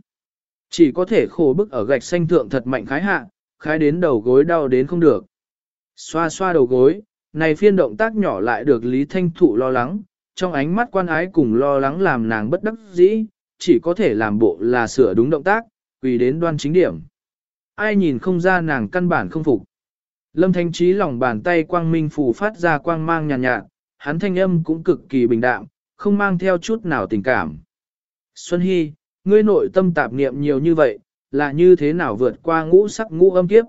Chỉ có thể khổ bức ở gạch xanh thượng thật mạnh khái hạ, khái đến đầu gối đau đến không được. Xoa xoa đầu gối, này phiên động tác nhỏ lại được Lý Thanh Thụ lo lắng, trong ánh mắt quan ái cùng lo lắng làm nàng bất đắc dĩ, chỉ có thể làm bộ là sửa đúng động tác, quỳ đến đoan chính điểm. Ai nhìn không ra nàng căn bản không phục. Lâm Thanh Trí lòng bàn tay quang minh phủ phát ra quang mang nhàn nhạt, nhạt, hắn thanh âm cũng cực kỳ bình đạm, không mang theo chút nào tình cảm. Xuân Hy, ngươi nội tâm tạp niệm nhiều như vậy, là như thế nào vượt qua ngũ sắc ngũ âm kiếp?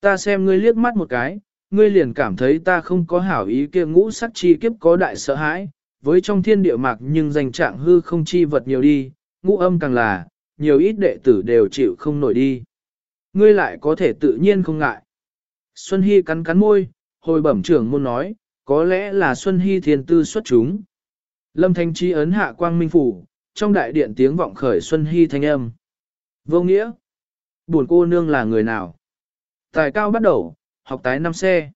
Ta xem ngươi liếc mắt một cái, ngươi liền cảm thấy ta không có hảo ý kia ngũ sắc chi kiếp có đại sợ hãi, với trong thiên địa mạc nhưng danh trạng hư không chi vật nhiều đi, ngũ âm càng là, nhiều ít đệ tử đều chịu không nổi đi. Ngươi lại có thể tự nhiên không ngại. Xuân Hy cắn cắn môi, hồi bẩm trưởng môn nói, có lẽ là Xuân Hy thiên tư xuất chúng. Lâm Thanh Chi ấn hạ quang minh phủ, trong đại điện tiếng vọng khởi Xuân Hy thanh âm. Vô nghĩa, buồn cô nương là người nào? Tài cao bắt đầu, học tái năm xe.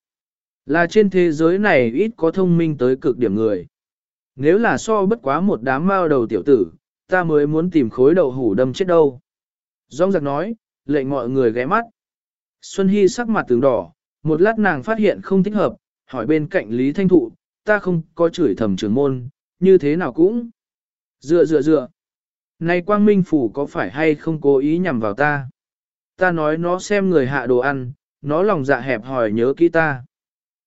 Là trên thế giới này ít có thông minh tới cực điểm người. Nếu là so bất quá một đám mao đầu tiểu tử, ta mới muốn tìm khối đầu hủ đâm chết đâu. Rong giặc nói, lệnh mọi người ghé mắt. Xuân Hy sắc mặt tướng đỏ, một lát nàng phát hiện không thích hợp, hỏi bên cạnh Lý Thanh Thụ, ta không có chửi thầm trưởng môn, như thế nào cũng. Dựa dựa dựa. Này quang minh phủ có phải hay không cố ý nhằm vào ta? Ta nói nó xem người hạ đồ ăn, nó lòng dạ hẹp hỏi nhớ kỹ ta.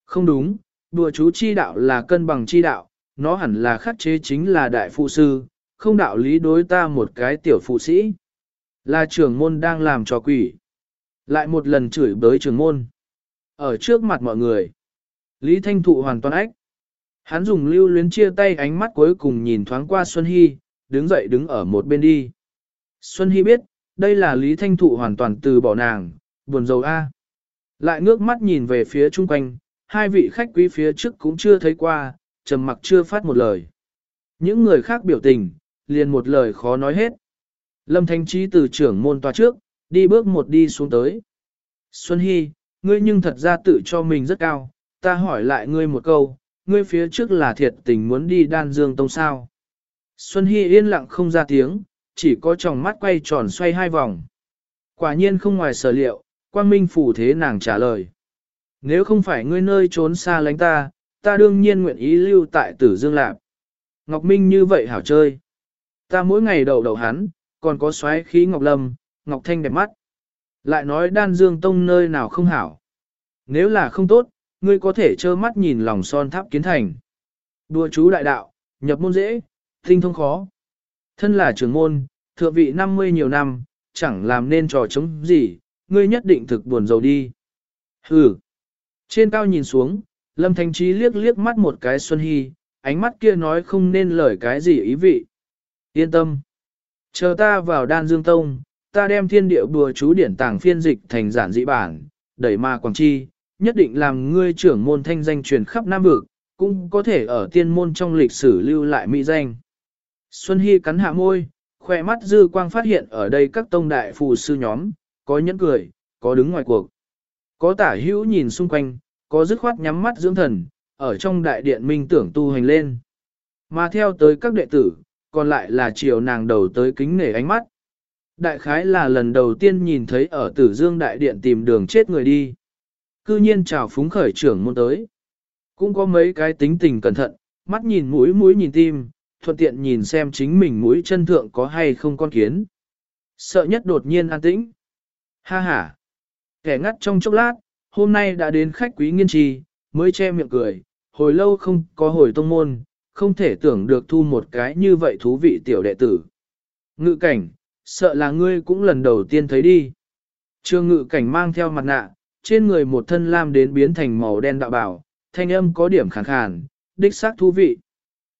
Không đúng, đùa chú chi đạo là cân bằng chi đạo, nó hẳn là khắc chế chính là đại phụ sư, không đạo lý đối ta một cái tiểu phụ sĩ. Là trưởng môn đang làm trò quỷ. Lại một lần chửi bới trưởng môn. Ở trước mặt mọi người. Lý Thanh Thụ hoàn toàn ách. Hắn dùng lưu luyến chia tay ánh mắt cuối cùng nhìn thoáng qua Xuân Hy, đứng dậy đứng ở một bên đi. Xuân Hy biết, đây là Lý Thanh Thụ hoàn toàn từ bỏ nàng, buồn rầu A. Lại ngước mắt nhìn về phía chung quanh, hai vị khách quý phía trước cũng chưa thấy qua, trầm mặc chưa phát một lời. Những người khác biểu tình, liền một lời khó nói hết. Lâm Thanh Trí từ trưởng môn tòa trước, đi bước một đi xuống tới. Xuân Hy, ngươi nhưng thật ra tự cho mình rất cao, ta hỏi lại ngươi một câu, ngươi phía trước là thiệt tình muốn đi đan dương tông sao. Xuân Hy yên lặng không ra tiếng, chỉ có tròng mắt quay tròn xoay hai vòng. Quả nhiên không ngoài sở liệu, quang minh phủ thế nàng trả lời. Nếu không phải ngươi nơi trốn xa lánh ta, ta đương nhiên nguyện ý lưu tại tử dương lạp. Ngọc Minh như vậy hảo chơi. Ta mỗi ngày đầu đầu hắn, còn có xoáy khí Ngọc Lâm, Ngọc Thanh đẹp mắt. Lại nói đan dương tông nơi nào không hảo. Nếu là không tốt, ngươi có thể trơ mắt nhìn lòng son tháp kiến thành. Đùa chú đại đạo, nhập môn dễ, tinh thông khó. Thân là trưởng môn, thượng vị 50 nhiều năm, chẳng làm nên trò chống gì, ngươi nhất định thực buồn rầu đi. Hừ. Trên cao nhìn xuống, Lâm Thanh Trí liếc liếc mắt một cái Xuân Hy, ánh mắt kia nói không nên lời cái gì ý vị. Yên tâm. Chờ ta vào đan dương tông, ta đem thiên địa bùa chú điển tàng phiên dịch thành giản dị bản, đẩy ma quảng chi, nhất định làm ngươi trưởng môn thanh danh truyền khắp Nam Vực, cũng có thể ở tiên môn trong lịch sử lưu lại mỹ danh. Xuân Hy cắn hạ môi, khoe mắt dư quang phát hiện ở đây các tông đại phù sư nhóm, có nhẫn cười, có đứng ngoài cuộc. Có tả hữu nhìn xung quanh, có dứt khoát nhắm mắt dưỡng thần, ở trong đại điện minh tưởng tu hành lên. Mà theo tới các đệ tử, còn lại là chiều nàng đầu tới kính nể ánh mắt. Đại khái là lần đầu tiên nhìn thấy ở tử dương đại điện tìm đường chết người đi. Cư nhiên chào phúng khởi trưởng môn tới. Cũng có mấy cái tính tình cẩn thận, mắt nhìn mũi mũi nhìn tim, thuận tiện nhìn xem chính mình mũi chân thượng có hay không con kiến. Sợ nhất đột nhiên an tĩnh. Ha ha. Kẻ ngắt trong chốc lát, hôm nay đã đến khách quý nghiên trì, mới che miệng cười, hồi lâu không có hồi tông môn, không thể tưởng được thu một cái như vậy thú vị tiểu đệ tử. Ngự cảnh, sợ là ngươi cũng lần đầu tiên thấy đi. Trương ngự cảnh mang theo mặt nạ, trên người một thân lam đến biến thành màu đen đạo bảo, thanh âm có điểm khàn khàn, đích xác thú vị.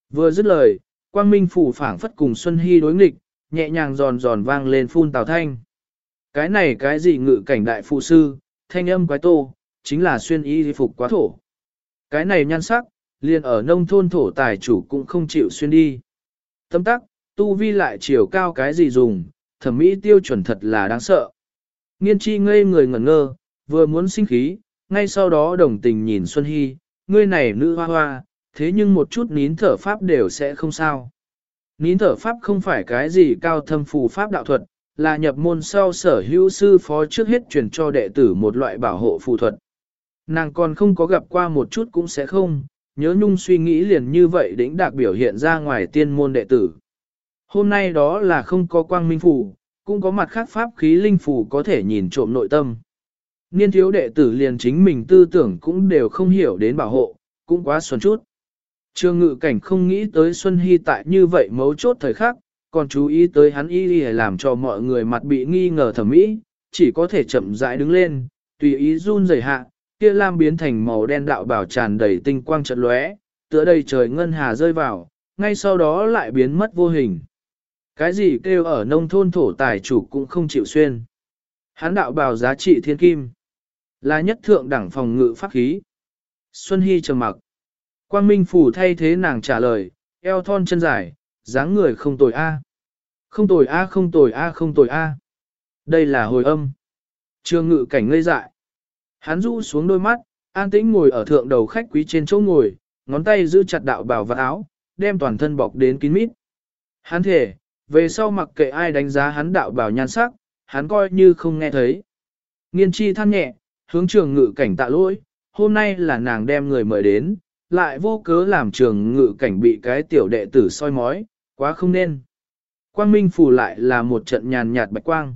Vừa dứt lời, quang minh phủ phảng phất cùng Xuân Hy đối nghịch, nhẹ nhàng giòn giòn vang lên phun tào thanh. Cái này cái gì ngự cảnh đại phụ sư, thanh âm quái tô, chính là xuyên y phục quá thổ. Cái này nhan sắc, liền ở nông thôn thổ tài chủ cũng không chịu xuyên đi. Tâm tắc, tu vi lại chiều cao cái gì dùng, thẩm mỹ tiêu chuẩn thật là đáng sợ. Nghiên chi ngây người ngẩn ngơ, vừa muốn sinh khí, ngay sau đó đồng tình nhìn Xuân Hy, ngươi này nữ hoa hoa, thế nhưng một chút nín thở pháp đều sẽ không sao. Nín thở pháp không phải cái gì cao thâm phù pháp đạo thuật, là nhập môn sau sở hữu sư phó trước hết truyền cho đệ tử một loại bảo hộ phù thuật. Nàng còn không có gặp qua một chút cũng sẽ không, nhớ nhung suy nghĩ liền như vậy đỉnh đạc biểu hiện ra ngoài tiên môn đệ tử. Hôm nay đó là không có quang minh phù, cũng có mặt khác pháp khí linh phù có thể nhìn trộm nội tâm. Niên thiếu đệ tử liền chính mình tư tưởng cũng đều không hiểu đến bảo hộ, cũng quá xuân chút. Trương ngự cảnh không nghĩ tới Xuân Hy tại như vậy mấu chốt thời khắc, còn chú ý tới hắn y y làm cho mọi người mặt bị nghi ngờ thẩm mỹ, chỉ có thể chậm rãi đứng lên, tùy ý run rẩy hạ, kia lam biến thành màu đen đạo bảo tràn đầy tinh quang chợt lóe, tựa đầy trời ngân hà rơi vào, ngay sau đó lại biến mất vô hình. Cái gì kêu ở nông thôn thổ tài chủ cũng không chịu xuyên. Hắn đạo bào giá trị thiên kim. Là nhất thượng đẳng phòng ngự pháp khí. Xuân Hy trầm mặc. Quang Minh Phủ thay thế nàng trả lời, eo thon chân dài, dáng người không tồi A. Không tồi A không tồi A không tồi A. Đây là hồi âm. Trương ngự cảnh ngây dại. Hắn rũ xuống đôi mắt, an tĩnh ngồi ở thượng đầu khách quý trên chỗ ngồi, ngón tay giữ chặt đạo bảo và áo, đem toàn thân bọc đến kín mít. Hắn thể, về sau mặc kệ ai đánh giá hắn đạo bảo nhan sắc, hắn coi như không nghe thấy. Nghiên chi than nhẹ, hướng trường ngự cảnh tạ lỗi, hôm nay là nàng đem người mời đến, lại vô cớ làm trường ngự cảnh bị cái tiểu đệ tử soi mói, quá không nên. Quang Minh phủ lại là một trận nhàn nhạt bạch quang.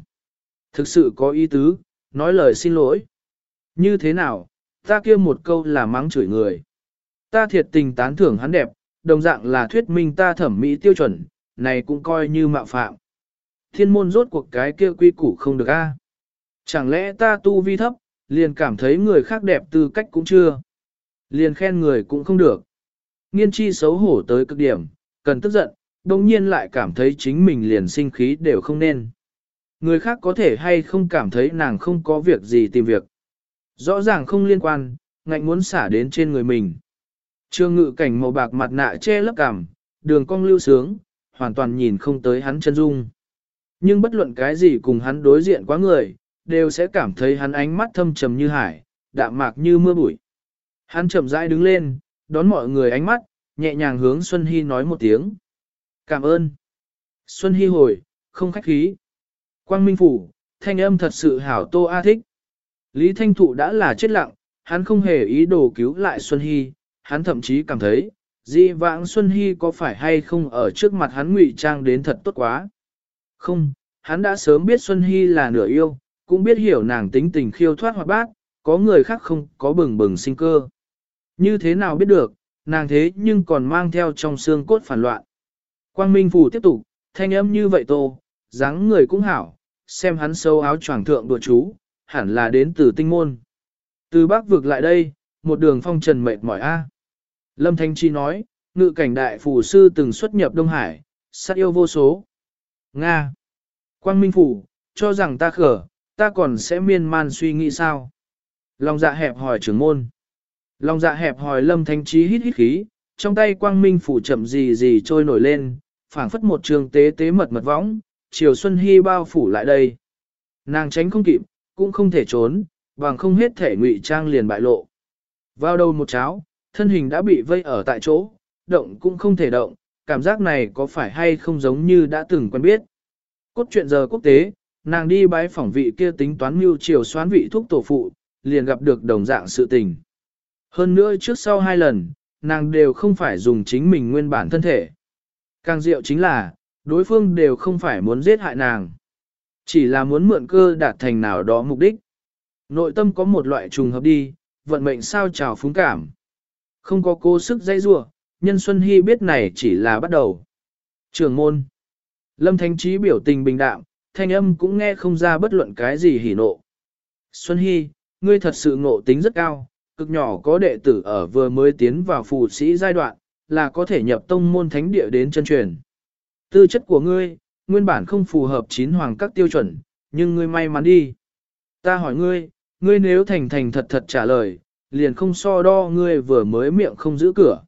Thực sự có ý tứ, nói lời xin lỗi. Như thế nào, ta kia một câu là mắng chửi người. Ta thiệt tình tán thưởng hắn đẹp, đồng dạng là thuyết minh ta thẩm mỹ tiêu chuẩn, này cũng coi như mạo phạm. Thiên môn rốt cuộc cái kia quy củ không được a. Chẳng lẽ ta tu vi thấp, liền cảm thấy người khác đẹp tư cách cũng chưa. Liền khen người cũng không được. Nghiên chi xấu hổ tới cực điểm, cần tức giận, đồng nhiên lại cảm thấy chính mình liền sinh khí đều không nên. Người khác có thể hay không cảm thấy nàng không có việc gì tìm việc. Rõ ràng không liên quan, ngạnh muốn xả đến trên người mình. Trương ngự cảnh màu bạc mặt nạ che lấp cảm, đường cong lưu sướng, hoàn toàn nhìn không tới hắn chân dung. Nhưng bất luận cái gì cùng hắn đối diện quá người, đều sẽ cảm thấy hắn ánh mắt thâm trầm như hải, đạm mạc như mưa bụi. Hắn chậm rãi đứng lên, đón mọi người ánh mắt, nhẹ nhàng hướng Xuân Hy nói một tiếng. Cảm ơn. Xuân Hy hồi, không khách khí. Quang Minh Phủ, thanh âm thật sự hảo tô a thích. Lý Thanh Thụ đã là chết lặng, hắn không hề ý đồ cứu lại Xuân Hy, hắn thậm chí cảm thấy, dị vãng Xuân Hy có phải hay không ở trước mặt hắn ngụy trang đến thật tốt quá. Không, hắn đã sớm biết Xuân Hy là nửa yêu, cũng biết hiểu nàng tính tình khiêu thoát hoạt bát, có người khác không có bừng bừng sinh cơ. Như thế nào biết được, nàng thế nhưng còn mang theo trong xương cốt phản loạn. Quang Minh Phủ tiếp tục, thanh âm như vậy tô, dáng người cũng hảo, xem hắn sâu áo choàng thượng đùa chú, hẳn là đến từ tinh môn. Từ bắc vực lại đây, một đường phong trần mệt mỏi a. Lâm Thanh Chi nói, ngự cảnh đại phủ sư từng xuất nhập Đông Hải, sát yêu vô số. Nga. Quang Minh Phủ, cho rằng ta khở, ta còn sẽ miên man suy nghĩ sao. Lòng dạ hẹp hỏi trưởng môn. Lòng dạ hẹp hỏi Lâm Thanh trí hít hít khí, trong tay Quang Minh Phủ chậm gì gì trôi nổi lên, phảng phất một trường tế tế mật mật võng, chiều Xuân Hy bao phủ lại đây. Nàng tránh không kịp, cũng không thể trốn, bằng không hết thể ngụy trang liền bại lộ. Vào đầu một cháo, thân hình đã bị vây ở tại chỗ, động cũng không thể động, cảm giác này có phải hay không giống như đã từng quen biết. Cốt truyện giờ quốc tế, nàng đi bái phỏng vị kia tính toán mưu chiều xoán vị thuốc tổ phụ, liền gặp được đồng dạng sự tình. Hơn nữa trước sau hai lần, nàng đều không phải dùng chính mình nguyên bản thân thể. Càng diệu chính là, đối phương đều không phải muốn giết hại nàng. Chỉ là muốn mượn cơ đạt thành nào đó mục đích. Nội tâm có một loại trùng hợp đi, vận mệnh sao trào phúng cảm. Không có cố sức dây rua, nhân Xuân Hy biết này chỉ là bắt đầu. Trường môn. Lâm Thánh Trí biểu tình bình đạm, thanh âm cũng nghe không ra bất luận cái gì hỉ nộ. Xuân Hy, ngươi thật sự ngộ tính rất cao, cực nhỏ có đệ tử ở vừa mới tiến vào phù sĩ giai đoạn, là có thể nhập tông môn thánh địa đến chân truyền. Tư chất của ngươi, nguyên bản không phù hợp chín hoàng các tiêu chuẩn, nhưng ngươi may mắn đi. Ta hỏi ngươi, ngươi nếu thành thành thật thật trả lời, liền không so đo ngươi vừa mới miệng không giữ cửa.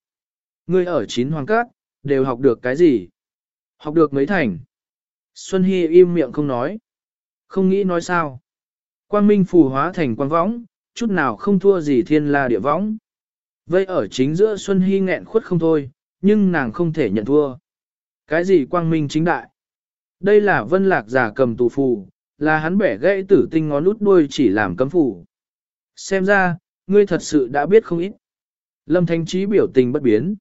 Ngươi ở chín hoàng các, đều học được cái gì? Học được mấy thành? Xuân Hy im miệng không nói. Không nghĩ nói sao. Quang minh phù hóa thành quang võng, chút nào không thua gì thiên la địa võng. Vây ở chính giữa Xuân Hy nghẹn khuất không thôi, nhưng nàng không thể nhận thua. Cái gì quang minh chính đại? Đây là vân lạc giả cầm tù phù, là hắn bẻ gãy tử tinh ngón út đuôi chỉ làm cấm phù. Xem ra, ngươi thật sự đã biết không ít. Lâm Thanh Trí biểu tình bất biến.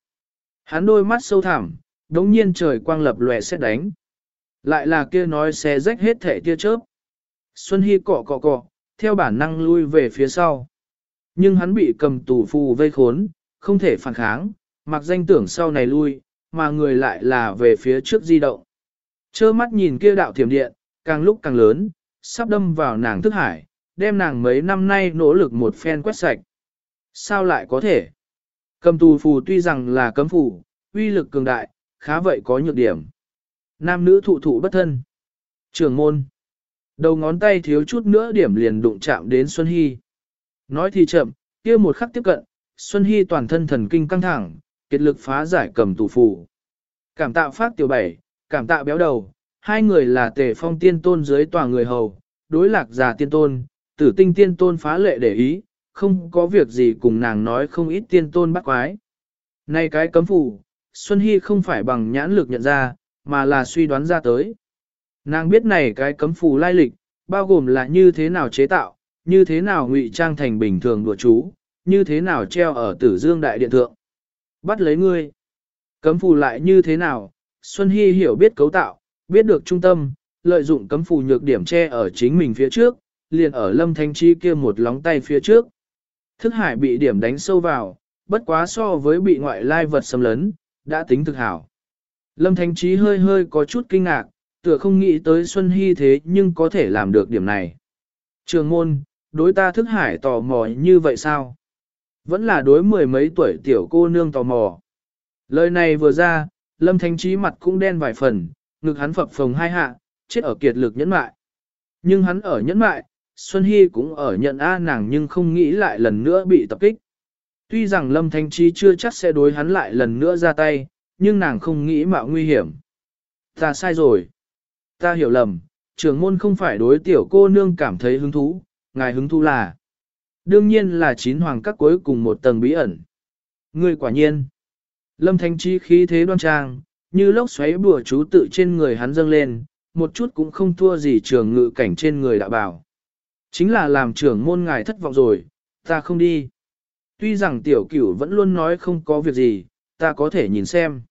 Hắn đôi mắt sâu thẳm, đống nhiên trời quang lập lòe xét đánh. Lại là kia nói xe rách hết thể tia chớp. Xuân Hy cọ cọ cọ, theo bản năng lui về phía sau. Nhưng hắn bị cầm tù phù vây khốn, không thể phản kháng, mặc danh tưởng sau này lui, mà người lại là về phía trước di động. Chơ mắt nhìn kia đạo thiểm điện, càng lúc càng lớn, sắp đâm vào nàng thức hải, đem nàng mấy năm nay nỗ lực một phen quét sạch. Sao lại có thể? Cầm tù phù tuy rằng là cấm phù, uy lực cường đại, khá vậy có nhược điểm. Nam nữ thụ thụ bất thân. Trường môn. Đầu ngón tay thiếu chút nữa điểm liền đụng chạm đến Xuân Hy. Nói thì chậm, kia một khắc tiếp cận, Xuân Hy toàn thân thần kinh căng thẳng, kết lực phá giải cầm tù phù. Cảm tạ phát tiểu bảy, cảm tạ béo đầu, hai người là tề phong tiên tôn dưới tòa người hầu, đối lạc già tiên tôn, tử tinh tiên tôn phá lệ để ý, không có việc gì cùng nàng nói không ít tiên tôn bắt quái. Này cái cấm phủ, Xuân Hy không phải bằng nhãn lực nhận ra, mà là suy đoán ra tới. Nàng biết này cái cấm phù lai lịch, bao gồm là như thế nào chế tạo, như thế nào ngụy trang thành bình thường đùa chú, như thế nào treo ở tử dương đại điện thượng. Bắt lấy ngươi. Cấm phù lại như thế nào, Xuân Hy hiểu biết cấu tạo, biết được trung tâm, lợi dụng cấm phù nhược điểm che ở chính mình phía trước, liền ở lâm thanh chi kia một lóng tay phía trước. Thức hải bị điểm đánh sâu vào, bất quá so với bị ngoại lai vật xâm lấn, đã tính thực hảo. Lâm thanh trí hơi hơi có chút kinh ngạc, tựa không nghĩ tới Xuân Hy thế nhưng có thể làm được điểm này. Trường môn, đối ta thức hải tò mò như vậy sao? Vẫn là đối mười mấy tuổi tiểu cô nương tò mò. Lời này vừa ra, Lâm Thanh Trí mặt cũng đen vài phần, ngực hắn phập phồng hai hạ, chết ở kiệt lực nhẫn mại. Nhưng hắn ở nhẫn mại, Xuân Hy cũng ở nhận A nàng nhưng không nghĩ lại lần nữa bị tập kích. Tuy rằng Lâm Thanh Chi chưa chắc sẽ đối hắn lại lần nữa ra tay, nhưng nàng không nghĩ mạo nguy hiểm. Ta sai rồi. Ta hiểu lầm, trưởng môn không phải đối tiểu cô nương cảm thấy hứng thú, ngài hứng thú là. Đương nhiên là chín hoàng các cuối cùng một tầng bí ẩn. Ngươi quả nhiên. Lâm Thanh Chi khí thế đoan trang, như lốc xoáy bùa chú tự trên người hắn dâng lên, một chút cũng không thua gì trường ngự cảnh trên người đã bảo. Chính là làm trưởng môn ngài thất vọng rồi, ta không đi. Tuy rằng tiểu cửu vẫn luôn nói không có việc gì, ta có thể nhìn xem.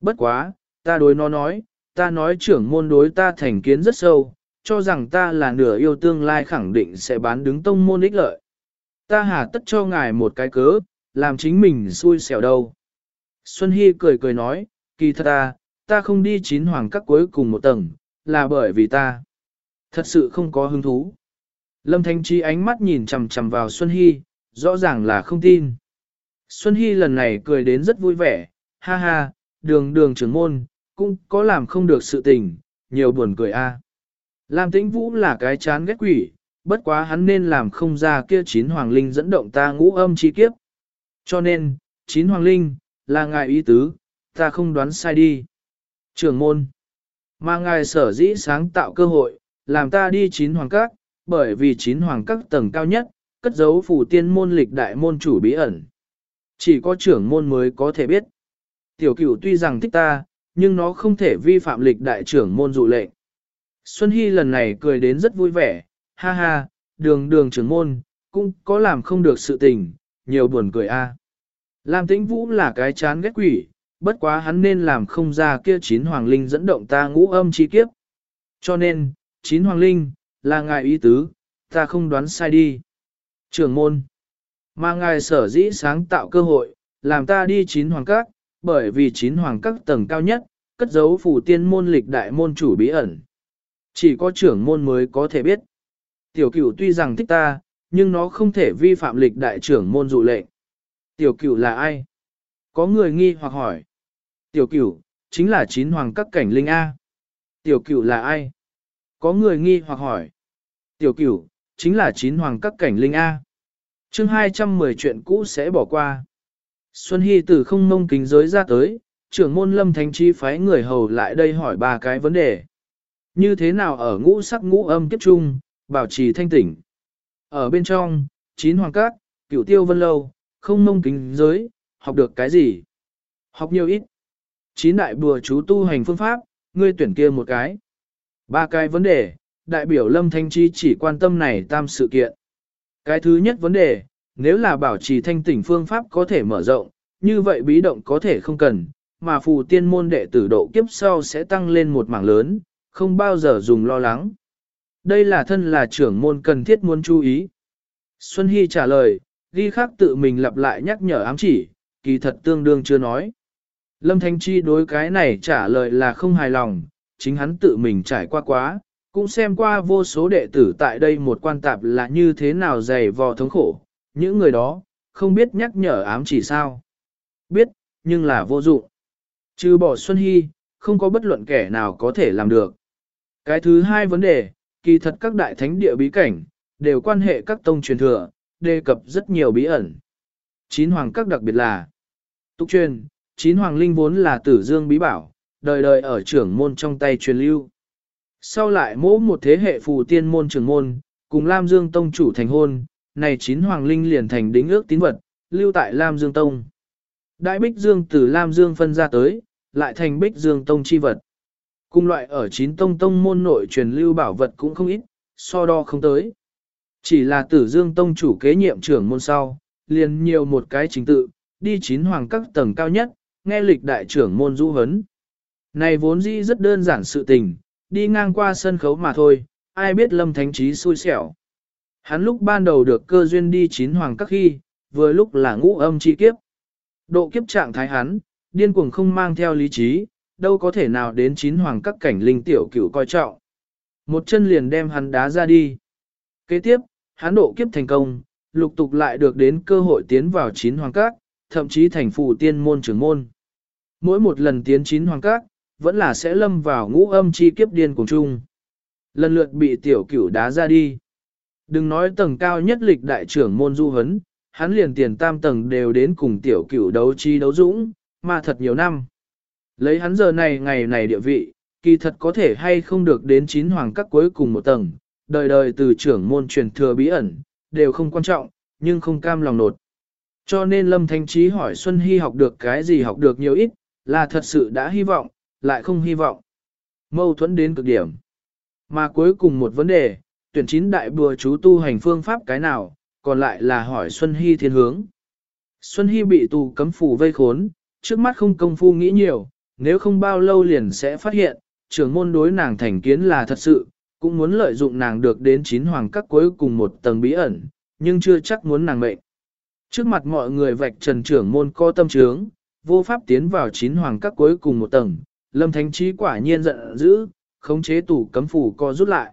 Bất quá, ta đối nó nói, ta nói trưởng môn đối ta thành kiến rất sâu, cho rằng ta là nửa yêu tương lai khẳng định sẽ bán đứng tông môn ích lợi. Ta hà tất cho ngài một cái cớ, làm chính mình xui xẻo đâu. Xuân Hy cười cười nói, kỳ thật ta, ta không đi chín hoàng các cuối cùng một tầng, là bởi vì ta thật sự không có hứng thú. Lâm Thanh Chi ánh mắt nhìn chằm chằm vào Xuân Hy, rõ ràng là không tin. Xuân Hy lần này cười đến rất vui vẻ, ha ha, đường đường trưởng môn, cũng có làm không được sự tình, nhiều buồn cười a. Lam tĩnh vũ là cái chán ghét quỷ, bất quá hắn nên làm không ra kia chín hoàng linh dẫn động ta ngũ âm chi kiếp. Cho nên, chín hoàng linh, là ngài ý tứ, ta không đoán sai đi. Trưởng môn, mà ngài sở dĩ sáng tạo cơ hội, làm ta đi chín hoàng các, bởi vì chín hoàng các tầng cao nhất, cất giấu phủ tiên môn lịch đại môn chủ bí ẩn. Chỉ có trưởng môn mới có thể biết. Tiểu cửu tuy rằng thích ta, nhưng nó không thể vi phạm lịch đại trưởng môn dụ lệnh. Xuân Hy lần này cười đến rất vui vẻ, ha ha, đường đường trưởng môn, cũng có làm không được sự tình, nhiều buồn cười a. Lam tĩnh vũ là cái chán ghét quỷ, bất quá hắn nên làm không ra kia chín hoàng linh dẫn động ta ngũ âm chi kiếp. Cho nên, chín hoàng linh, là ngài ý tứ, ta không đoán sai đi. Trưởng môn, mà ngài sở dĩ sáng tạo cơ hội, làm ta đi chín hoàng các, bởi vì chín hoàng các tầng cao nhất, cất giấu phủ tiên môn lịch đại môn chủ bí ẩn. Chỉ có trưởng môn mới có thể biết. Tiểu cửu tuy rằng thích ta, nhưng nó không thể vi phạm lịch đại trưởng môn dụ lệnh. Tiểu cửu là ai? Có người nghi hoặc hỏi. Tiểu cửu, chính là chín hoàng các cảnh linh A. Tiểu cửu là ai? Có người nghi hoặc hỏi. Tiểu cửu, chính là chín hoàng các cảnh linh A. chương 210 chuyện cũ sẽ bỏ qua. Xuân Hy từ không mông kính giới ra tới, trưởng môn lâm thánh chi phái người hầu lại đây hỏi ba cái vấn đề. Như thế nào ở ngũ sắc ngũ âm kiếp trung, bảo trì thanh tỉnh. Ở bên trong, chín hoàng cát, cửu tiêu vân lâu, không mông kính giới, học được cái gì? Học nhiều ít. Chín đại bùa chú tu hành phương pháp, ngươi tuyển kia một cái. Ba cái vấn đề, đại biểu Lâm Thanh Chi chỉ quan tâm này tam sự kiện. Cái thứ nhất vấn đề, nếu là bảo trì thanh tỉnh phương pháp có thể mở rộng, như vậy bí động có thể không cần, mà phù tiên môn đệ tử độ kiếp sau sẽ tăng lên một mảng lớn, không bao giờ dùng lo lắng. Đây là thân là trưởng môn cần thiết muốn chú ý. Xuân Hy trả lời, ghi khắc tự mình lặp lại nhắc nhở ám chỉ, kỳ thật tương đương chưa nói. Lâm Thanh Chi đối cái này trả lời là không hài lòng, chính hắn tự mình trải qua quá, cũng xem qua vô số đệ tử tại đây một quan tạp là như thế nào dày vò thống khổ, những người đó, không biết nhắc nhở ám chỉ sao. Biết, nhưng là vô dụng. Trừ bỏ Xuân Hy, không có bất luận kẻ nào có thể làm được. Cái thứ hai vấn đề, kỳ thật các đại thánh địa bí cảnh, đều quan hệ các tông truyền thừa, đề cập rất nhiều bí ẩn. Chín hoàng các đặc biệt là Tục truyền, chín hoàng linh vốn là tử dương bí bảo, đời đời ở trưởng môn trong tay truyền lưu. Sau lại mỗ một thế hệ phù tiên môn trưởng môn, cùng Lam Dương Tông chủ thành hôn, này chín hoàng linh liền thành đính ước tín vật, lưu tại Lam Dương Tông. Đại Bích Dương từ Lam Dương phân ra tới, lại thành Bích Dương Tông chi vật. Cùng loại ở chín tông tông môn nội truyền lưu bảo vật cũng không ít, so đo không tới. Chỉ là tử Dương Tông chủ kế nhiệm trưởng môn sau, liền nhiều một cái chính tự, đi chín hoàng các tầng cao nhất, nghe lịch đại trưởng môn du hấn. Này vốn dĩ rất đơn giản sự tình, đi ngang qua sân khấu mà thôi, ai biết lâm thánh trí xui xẻo. Hắn lúc ban đầu được cơ duyên đi chín hoàng các khi, vừa lúc là ngũ âm chi kiếp. Độ kiếp trạng thái hắn, điên cuồng không mang theo lý trí, đâu có thể nào đến chín hoàng các cảnh linh tiểu cửu coi trọng. Một chân liền đem hắn đá ra đi. Kế tiếp, hắn độ kiếp thành công, lục tục lại được đến cơ hội tiến vào chín hoàng các, thậm chí thành phụ tiên môn trưởng môn. Mỗi một lần tiến chín hoàng các, vẫn là sẽ lâm vào ngũ âm chi kiếp điên cùng chung. Lần lượt bị tiểu cửu đá ra đi. Đừng nói tầng cao nhất lịch đại trưởng môn du hấn, hắn liền tiền tam tầng đều đến cùng tiểu cửu đấu chi đấu dũng, mà thật nhiều năm. Lấy hắn giờ này ngày này địa vị, kỳ thật có thể hay không được đến chín hoàng các cuối cùng một tầng, đời đời từ trưởng môn truyền thừa bí ẩn, đều không quan trọng, nhưng không cam lòng nột. Cho nên Lâm Thanh Trí hỏi Xuân Hy học được cái gì học được nhiều ít, là thật sự đã hy vọng, lại không hy vọng. Mâu thuẫn đến cực điểm. Mà cuối cùng một vấn đề, tuyển chín đại bùa chú tu hành phương pháp cái nào, còn lại là hỏi Xuân Hy thiên hướng. Xuân Hy bị tù cấm phủ vây khốn, trước mắt không công phu nghĩ nhiều, nếu không bao lâu liền sẽ phát hiện, trưởng môn đối nàng thành kiến là thật sự, cũng muốn lợi dụng nàng được đến chín hoàng các cuối cùng một tầng bí ẩn, nhưng chưa chắc muốn nàng mệnh. Trước mặt mọi người vạch trần trưởng môn co tâm trướng, vô pháp tiến vào chín hoàng các cuối cùng một tầng, lâm thánh trí quả nhiên giận dữ, khống chế tủ cấm phủ co rút lại.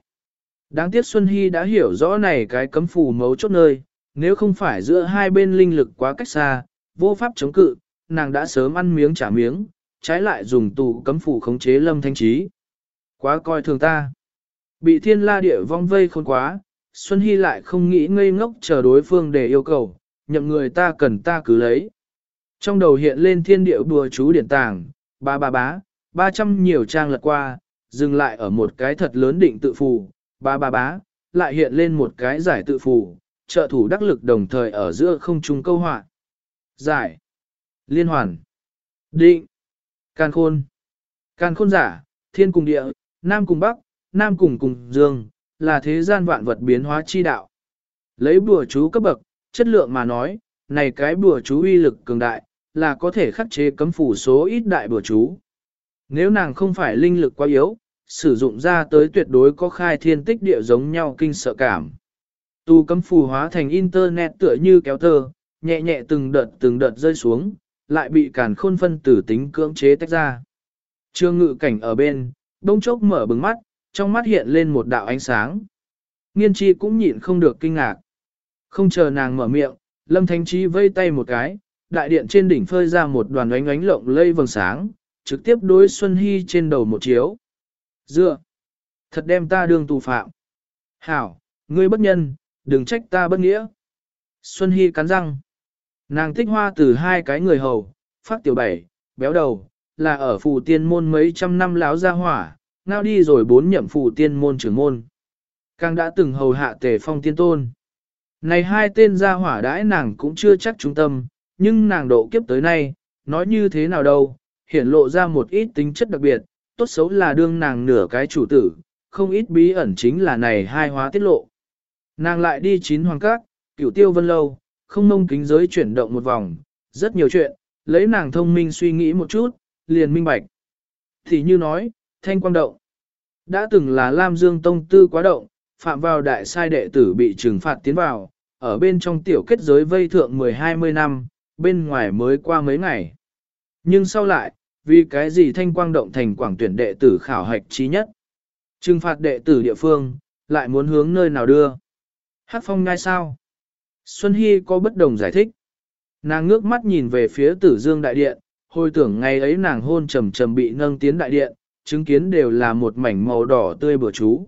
Đáng tiếc Xuân Hy đã hiểu rõ này cái cấm phủ mấu chốt nơi, nếu không phải giữa hai bên linh lực quá cách xa, vô pháp chống cự, nàng đã sớm ăn miếng trả miếng, trái lại dùng tù cấm phủ khống chế lâm thanh trí. Quá coi thường ta. Bị thiên la địa vong vây khôn quá, Xuân Hy lại không nghĩ ngây ngốc chờ đối phương để yêu cầu, nhậm người ta cần ta cứ lấy. Trong đầu hiện lên thiên địa đùa chú điển tàng, ba ba bá, ba trăm nhiều trang lật qua, dừng lại ở một cái thật lớn định tự phù, ba ba bá, lại hiện lên một cái giải tự phù, trợ thủ đắc lực đồng thời ở giữa không trung câu họa. Giải, liên hoàn, định, can khôn, can khôn giả, thiên cùng địa, nam cùng bắc, nam cùng cùng dương, là thế gian vạn vật biến hóa chi đạo. Lấy bùa chú cấp bậc, chất lượng mà nói, này cái bùa chú uy lực cường đại, là có thể khắc chế cấm phủ số ít đại bùa chú. Nếu nàng không phải linh lực quá yếu, sử dụng ra tới tuyệt đối có khai thiên tích địa giống nhau kinh sợ cảm. Tu cấm phù hóa thành internet tựa như kéo tơ, nhẹ nhẹ từng đợt từng đợt rơi xuống, lại bị càn khôn phân tử tính cưỡng chế tách ra. Trương ngự cảnh ở bên, đông chốc mở bừng mắt, trong mắt hiện lên một đạo ánh sáng. Nghiên chi cũng nhịn không được kinh ngạc. Không chờ nàng mở miệng, lâm thánh trí vây tay một cái, đại điện trên đỉnh phơi ra một đoàn ánh ánh lộng lây vầng sáng, trực tiếp đối Xuân Hy trên đầu một chiếu. Dựa! Thật đem ta đương tù phạm. Hảo, ngươi bất nhân, đừng trách ta bất nghĩa. Xuân Hy cắn răng. Nàng tích hoa từ hai cái người hầu, phát tiểu bảy, béo đầu, là ở phù tiên môn mấy trăm năm láo ra hỏa, ngao đi rồi bốn nhậm phù tiên môn trưởng môn. Càng đã từng hầu hạ tề phong tiên tôn. Này hai tên gia hỏa đãi nàng cũng chưa chắc trung tâm, nhưng nàng độ kiếp tới nay, nói như thế nào đâu, hiển lộ ra một ít tính chất đặc biệt, tốt xấu là đương nàng nửa cái chủ tử, không ít bí ẩn chính là này hai hóa tiết lộ. Nàng lại đi chín hoàng các, cửu tiêu vân lâu, không mông kính giới chuyển động một vòng, rất nhiều chuyện, lấy nàng thông minh suy nghĩ một chút, liền minh bạch. Thì như nói, thanh quang động, đã từng là Lam Dương Tông tư quá động, phạm vào đại sai đệ tử bị trừng phạt tiến vào, ở bên trong tiểu kết giới vây thượng 10-20 năm, bên ngoài mới qua mấy ngày. Nhưng sau lại, vì cái gì thanh quang động thành quảng tuyển đệ tử khảo hạch trí nhất? Trừng phạt đệ tử địa phương, lại muốn hướng nơi nào đưa? Hát phong ngay sao? Xuân Hy có bất đồng giải thích. Nàng ngước mắt nhìn về phía tử dương đại điện, hồi tưởng ngày ấy nàng hôn trầm trầm bị nâng tiến đại điện, chứng kiến đều là một mảnh màu đỏ tươi bừa chú.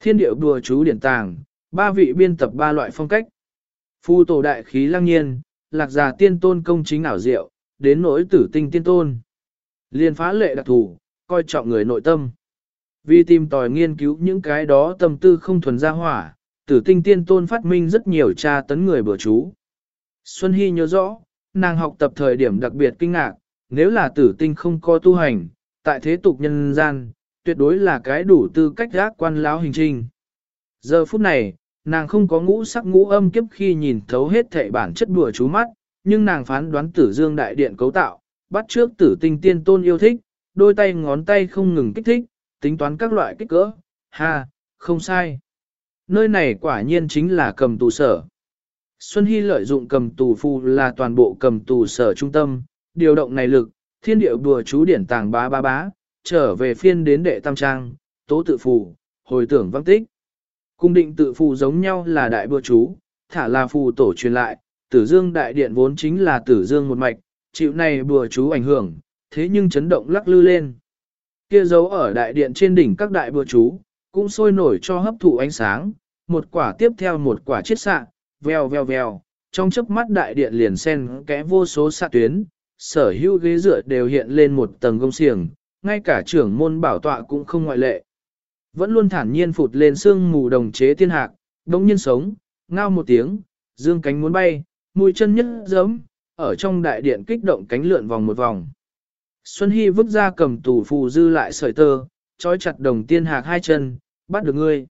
Thiên điệu bừa chú điển tàng, ba vị biên tập ba loại phong cách. Phu tổ đại khí lăng nhiên, lạc già tiên tôn công chính ảo diệu, đến nỗi tử tinh tiên tôn. Liên phá lệ đặc thù coi trọng người nội tâm. Vì tìm tòi nghiên cứu những cái đó tâm tư không thuần ra hỏa, tử tinh tiên tôn phát minh rất nhiều tra tấn người bữa chú. Xuân Hy nhớ rõ, nàng học tập thời điểm đặc biệt kinh ngạc, nếu là tử tinh không có tu hành, tại thế tục nhân gian, tuyệt đối là cái đủ tư cách gác quan lão hình trình. Giờ phút này, nàng không có ngũ sắc ngũ âm kiếp khi nhìn thấu hết thể bản chất đùa chú mắt, nhưng nàng phán đoán tử dương đại điện cấu tạo, bắt trước tử tinh tiên tôn yêu thích, đôi tay ngón tay không ngừng kích thích, tính toán các loại kích cỡ, ha, không sai. Nơi này quả nhiên chính là cầm tù sở. Xuân Hy lợi dụng cầm tù phù là toàn bộ cầm tù sở trung tâm, điều động này lực, thiên điệu đùa chú điển tàng bá bá bá, trở về phiên đến đệ tam trang, tố tự phù, hồi tưởng văng tích. Cung định tự phù giống nhau là đại bùa chú, thả là phù tổ truyền lại, tử dương đại điện vốn chính là tử dương một mạch, chịu này bùa chú ảnh hưởng, thế nhưng chấn động lắc lư lên. Kia dấu ở đại điện trên đỉnh các đại bùa chú, cũng sôi nổi cho hấp thụ ánh sáng, một quả tiếp theo một quả chiết xạ, vèo vèo vèo, trong chớp mắt đại điện liền xen kẽ vô số xạ tuyến, sở hữu ghế dựa đều hiện lên một tầng gông xiềng, ngay cả trưởng môn bảo tọa cũng không ngoại lệ. Vẫn luôn thản nhiên phụt lên sương mù đồng chế tiên hạc, đống nhiên sống, ngao một tiếng, dương cánh muốn bay, mũi chân nhất giấm, ở trong đại điện kích động cánh lượn vòng một vòng. Xuân Hy vứt ra cầm tủ phù dư lại sợi tơ, trói chặt đồng tiên hạc hai chân, bắt được ngươi.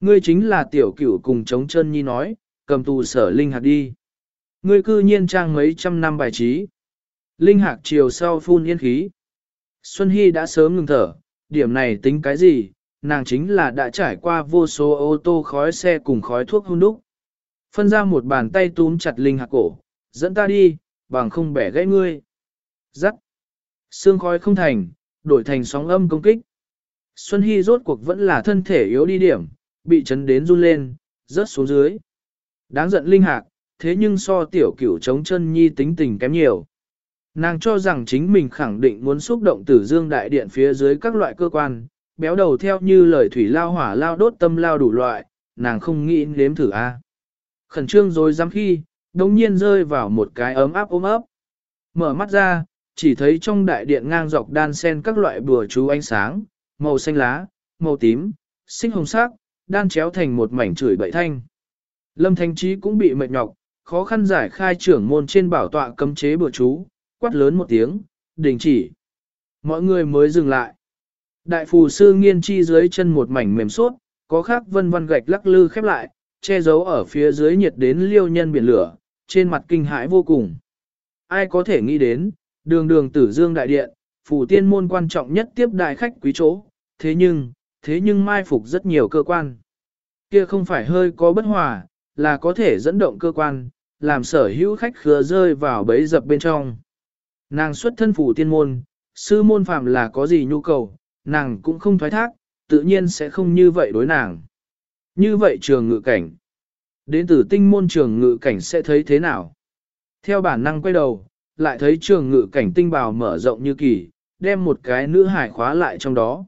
Ngươi chính là tiểu cửu cùng chống chân nhi nói, cầm tù sở linh hạc đi. Ngươi cư nhiên trang mấy trăm năm bài trí. Linh hạc chiều sau phun yên khí. Xuân Hy đã sớm ngừng thở, điểm này tính cái gì, nàng chính là đã trải qua vô số ô tô khói xe cùng khói thuốc hôn đúc. Phân ra một bàn tay túm chặt linh hạc cổ, dẫn ta đi, bằng không bẻ gãy ngươi. Dắt. Sương khói không thành, đổi thành sóng âm công kích. Xuân Hy rốt cuộc vẫn là thân thể yếu đi điểm, bị chấn đến run lên, rớt xuống dưới. Đáng giận linh hạc, thế nhưng so tiểu cửu chống chân nhi tính tình kém nhiều. Nàng cho rằng chính mình khẳng định muốn xúc động tử dương đại điện phía dưới các loại cơ quan, béo đầu theo như lời thủy lao hỏa lao đốt tâm lao đủ loại, nàng không nghĩ nếm thử a. Khẩn trương rồi dám khi, đồng nhiên rơi vào một cái ấm áp ôm ấp. Mở mắt ra, chỉ thấy trong đại điện ngang dọc đan sen các loại bùa chú ánh sáng, màu xanh lá, màu tím, xích hồng sắc, đan chéo thành một mảnh chửi bậy thanh. Lâm Thanh Trí cũng bị mệt nhọc, khó khăn giải khai trưởng môn trên bảo tọa cấm chế bùa chú, quát lớn một tiếng, đình chỉ. Mọi người mới dừng lại. Đại phù sư nghiên chi dưới chân một mảnh mềm suốt, có khác vân vân gạch lắc lư khép lại, che giấu ở phía dưới nhiệt đến liêu nhân biển lửa, trên mặt kinh hãi vô cùng. Ai có thể nghĩ đến, đường đường tử dương đại điện, phủ tiên môn quan trọng nhất tiếp đại khách quý chỗ, thế nhưng, thế nhưng mai phục rất nhiều cơ quan. Kia không phải hơi có bất hòa, là có thể dẫn động cơ quan, làm sở hữu khách khứa rơi vào bẫy dập bên trong. Nàng xuất thân phủ tiên môn, sư môn phạm là có gì nhu cầu, nàng cũng không thoái thác, tự nhiên sẽ không như vậy đối nàng. Như vậy trường ngự cảnh. Đến từ tinh môn trường ngự cảnh sẽ thấy thế nào? Theo bản năng quay đầu, lại thấy trường ngự cảnh tinh bào mở rộng như kỳ, đem một cái nữ hải khóa lại trong đó.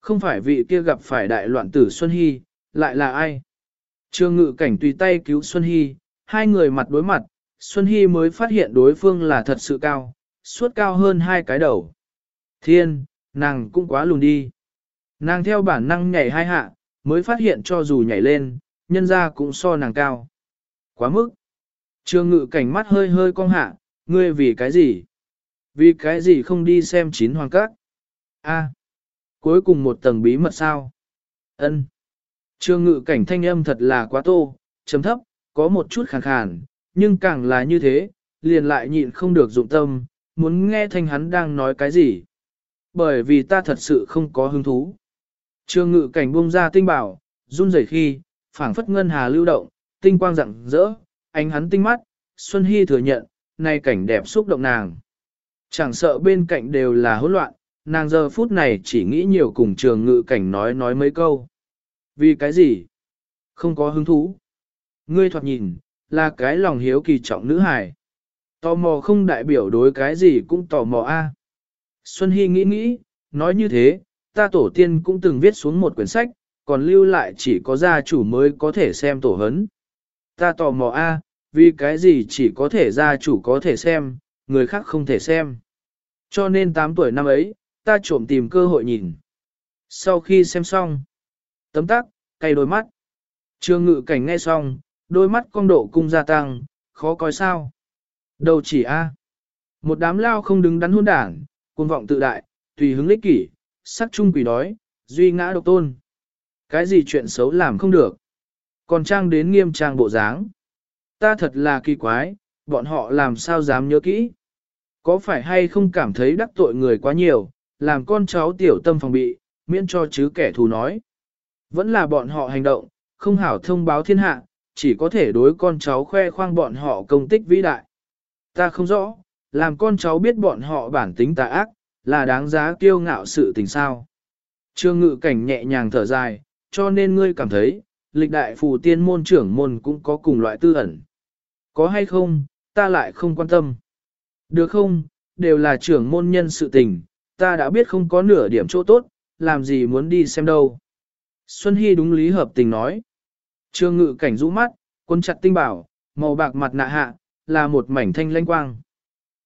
Không phải vị kia gặp phải đại loạn tử Xuân Hy, lại là ai? Trường ngự cảnh tùy tay cứu Xuân Hy, hai người mặt đối mặt, Xuân Hy mới phát hiện đối phương là thật sự cao, suốt cao hơn hai cái đầu. Thiên, nàng cũng quá lùn đi. Nàng theo bản năng nhảy hai hạ, mới phát hiện cho dù nhảy lên, nhân ra cũng so nàng cao. Quá mức. trương ngự cảnh mắt hơi hơi cong hạ, ngươi vì cái gì? Vì cái gì không đi xem chín hoàng các? A, cuối cùng một tầng bí mật sao? Ân. trương ngự cảnh thanh âm thật là quá tô, chấm thấp, có một chút khàn khàn, nhưng càng là như thế, liền lại nhịn không được dụng tâm, muốn nghe thanh hắn đang nói cái gì. Bởi vì ta thật sự không có hứng thú. trương ngự cảnh buông ra tinh bảo, run rẩy khi, phảng phất ngân hà lưu động, tinh quang rạng rỡ, ánh hắn tinh mắt, Xuân Hy thừa nhận, nay cảnh đẹp xúc động nàng. Chẳng sợ bên cạnh đều là hỗn loạn, nàng giờ phút này chỉ nghĩ nhiều cùng trường ngự cảnh nói nói mấy câu. Vì cái gì? Không có hứng thú. Ngươi thoạt nhìn, là cái lòng hiếu kỳ trọng nữ hài. Tò mò không đại biểu đối cái gì cũng tò mò a. Xuân Hy nghĩ nghĩ, nói như thế, ta tổ tiên cũng từng viết xuống một quyển sách, còn lưu lại chỉ có gia chủ mới có thể xem tổ hấn. Ta tò mò a, vì cái gì chỉ có thể gia chủ có thể xem, người khác không thể xem. Cho nên 8 tuổi năm ấy, ta trộm tìm cơ hội nhìn. Sau khi xem xong, tấm tắc, cay đôi mắt. Trương ngự cảnh nghe xong, đôi mắt cong độ cung gia tăng, khó coi sao. đầu chỉ a Một đám lao không đứng đắn hôn đảng, cuồng vọng tự đại, tùy hứng lích kỷ, sắc chung quỷ đói, duy ngã độc tôn. Cái gì chuyện xấu làm không được. Còn trang đến nghiêm trang bộ dáng. Ta thật là kỳ quái, bọn họ làm sao dám nhớ kỹ. Có phải hay không cảm thấy đắc tội người quá nhiều, làm con cháu tiểu tâm phòng bị, miễn cho chứ kẻ thù nói. Vẫn là bọn họ hành động, không hảo thông báo thiên hạ, chỉ có thể đối con cháu khoe khoang bọn họ công tích vĩ đại. Ta không rõ, làm con cháu biết bọn họ bản tính tà ác, là đáng giá kiêu ngạo sự tình sao. Trương ngự cảnh nhẹ nhàng thở dài, cho nên ngươi cảm thấy, lịch đại phù tiên môn trưởng môn cũng có cùng loại tư ẩn. Có hay không, ta lại không quan tâm. Được không, đều là trưởng môn nhân sự tình, ta đã biết không có nửa điểm chỗ tốt, làm gì muốn đi xem đâu. Xuân Hy đúng lý hợp tình nói. Trương ngự cảnh rũ mắt, quân chặt tinh bảo, màu bạc mặt nạ hạ, là một mảnh thanh lanh quang.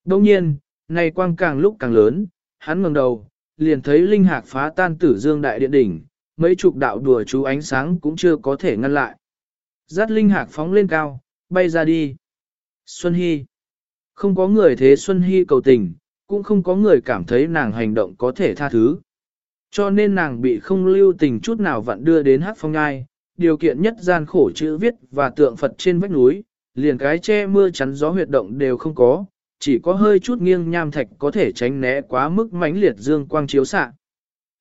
Đồng nhiên, này quang càng lúc càng lớn, hắn ngẩng đầu, liền thấy linh hạc phá tan tử dương đại điện đỉnh, mấy chục đạo đùa chú ánh sáng cũng chưa có thể ngăn lại. Giác linh hạc phóng lên cao, bay ra đi. Xuân Hy. Không có người thế Xuân Hy cầu tình, cũng không có người cảm thấy nàng hành động có thể tha thứ. Cho nên nàng bị không lưu tình chút nào vặn đưa đến hát phong ngai, điều kiện nhất gian khổ chữ viết và tượng Phật trên vách núi, liền cái che mưa chắn gió huyệt động đều không có, chỉ có hơi chút nghiêng nham thạch có thể tránh né quá mức mãnh liệt dương quang chiếu xạ.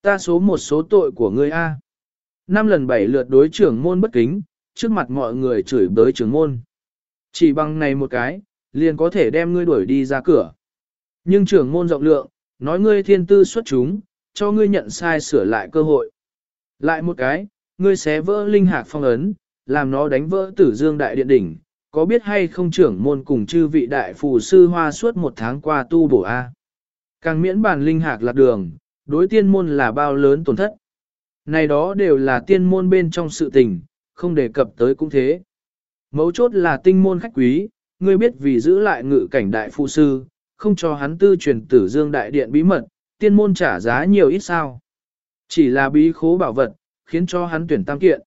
Ta số một số tội của ngươi A. Năm lần bảy lượt đối trưởng môn bất kính, trước mặt mọi người chửi bới trưởng môn. Chỉ bằng này một cái, liền có thể đem ngươi đuổi đi ra cửa. Nhưng trưởng môn rộng lượng, nói ngươi thiên tư xuất chúng, cho ngươi nhận sai sửa lại cơ hội. Lại một cái, ngươi xé vỡ linh hạc phong ấn, làm nó đánh vỡ tử dương đại điện đỉnh, có biết hay không trưởng môn cùng chư vị đại phù sư hoa suốt một tháng qua tu bổ A. Càng miễn bàn linh hạc lạc đường, đối tiên môn là bao lớn tổn thất. Này đó đều là tiên môn bên trong sự tình, không đề cập tới cũng thế. Mấu chốt là tinh môn khách quý, ngươi biết vì giữ lại ngự cảnh đại phụ sư, không cho hắn tư truyền tử dương đại điện bí mật, tiên môn trả giá nhiều ít sao. Chỉ là bí khố bảo vật, khiến cho hắn tuyển tam kiện.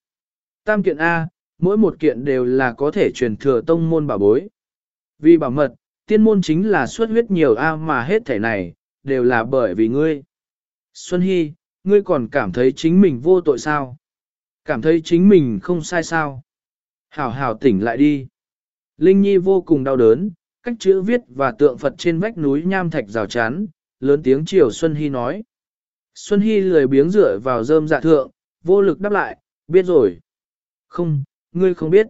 Tam kiện A, mỗi một kiện đều là có thể truyền thừa tông môn bảo bối. Vì bảo mật, tiên môn chính là xuất huyết nhiều A mà hết thể này, đều là bởi vì ngươi. Xuân Hy, ngươi còn cảm thấy chính mình vô tội sao? Cảm thấy chính mình không sai sao? Hảo hảo tỉnh lại đi. Linh Nhi vô cùng đau đớn, cách chữ viết và tượng Phật trên vách núi nham thạch rào chắn, lớn tiếng chiều Xuân Hy nói. Xuân Hy lười biếng rửa vào rơm dạ thượng, vô lực đáp lại, biết rồi. Không, ngươi không biết.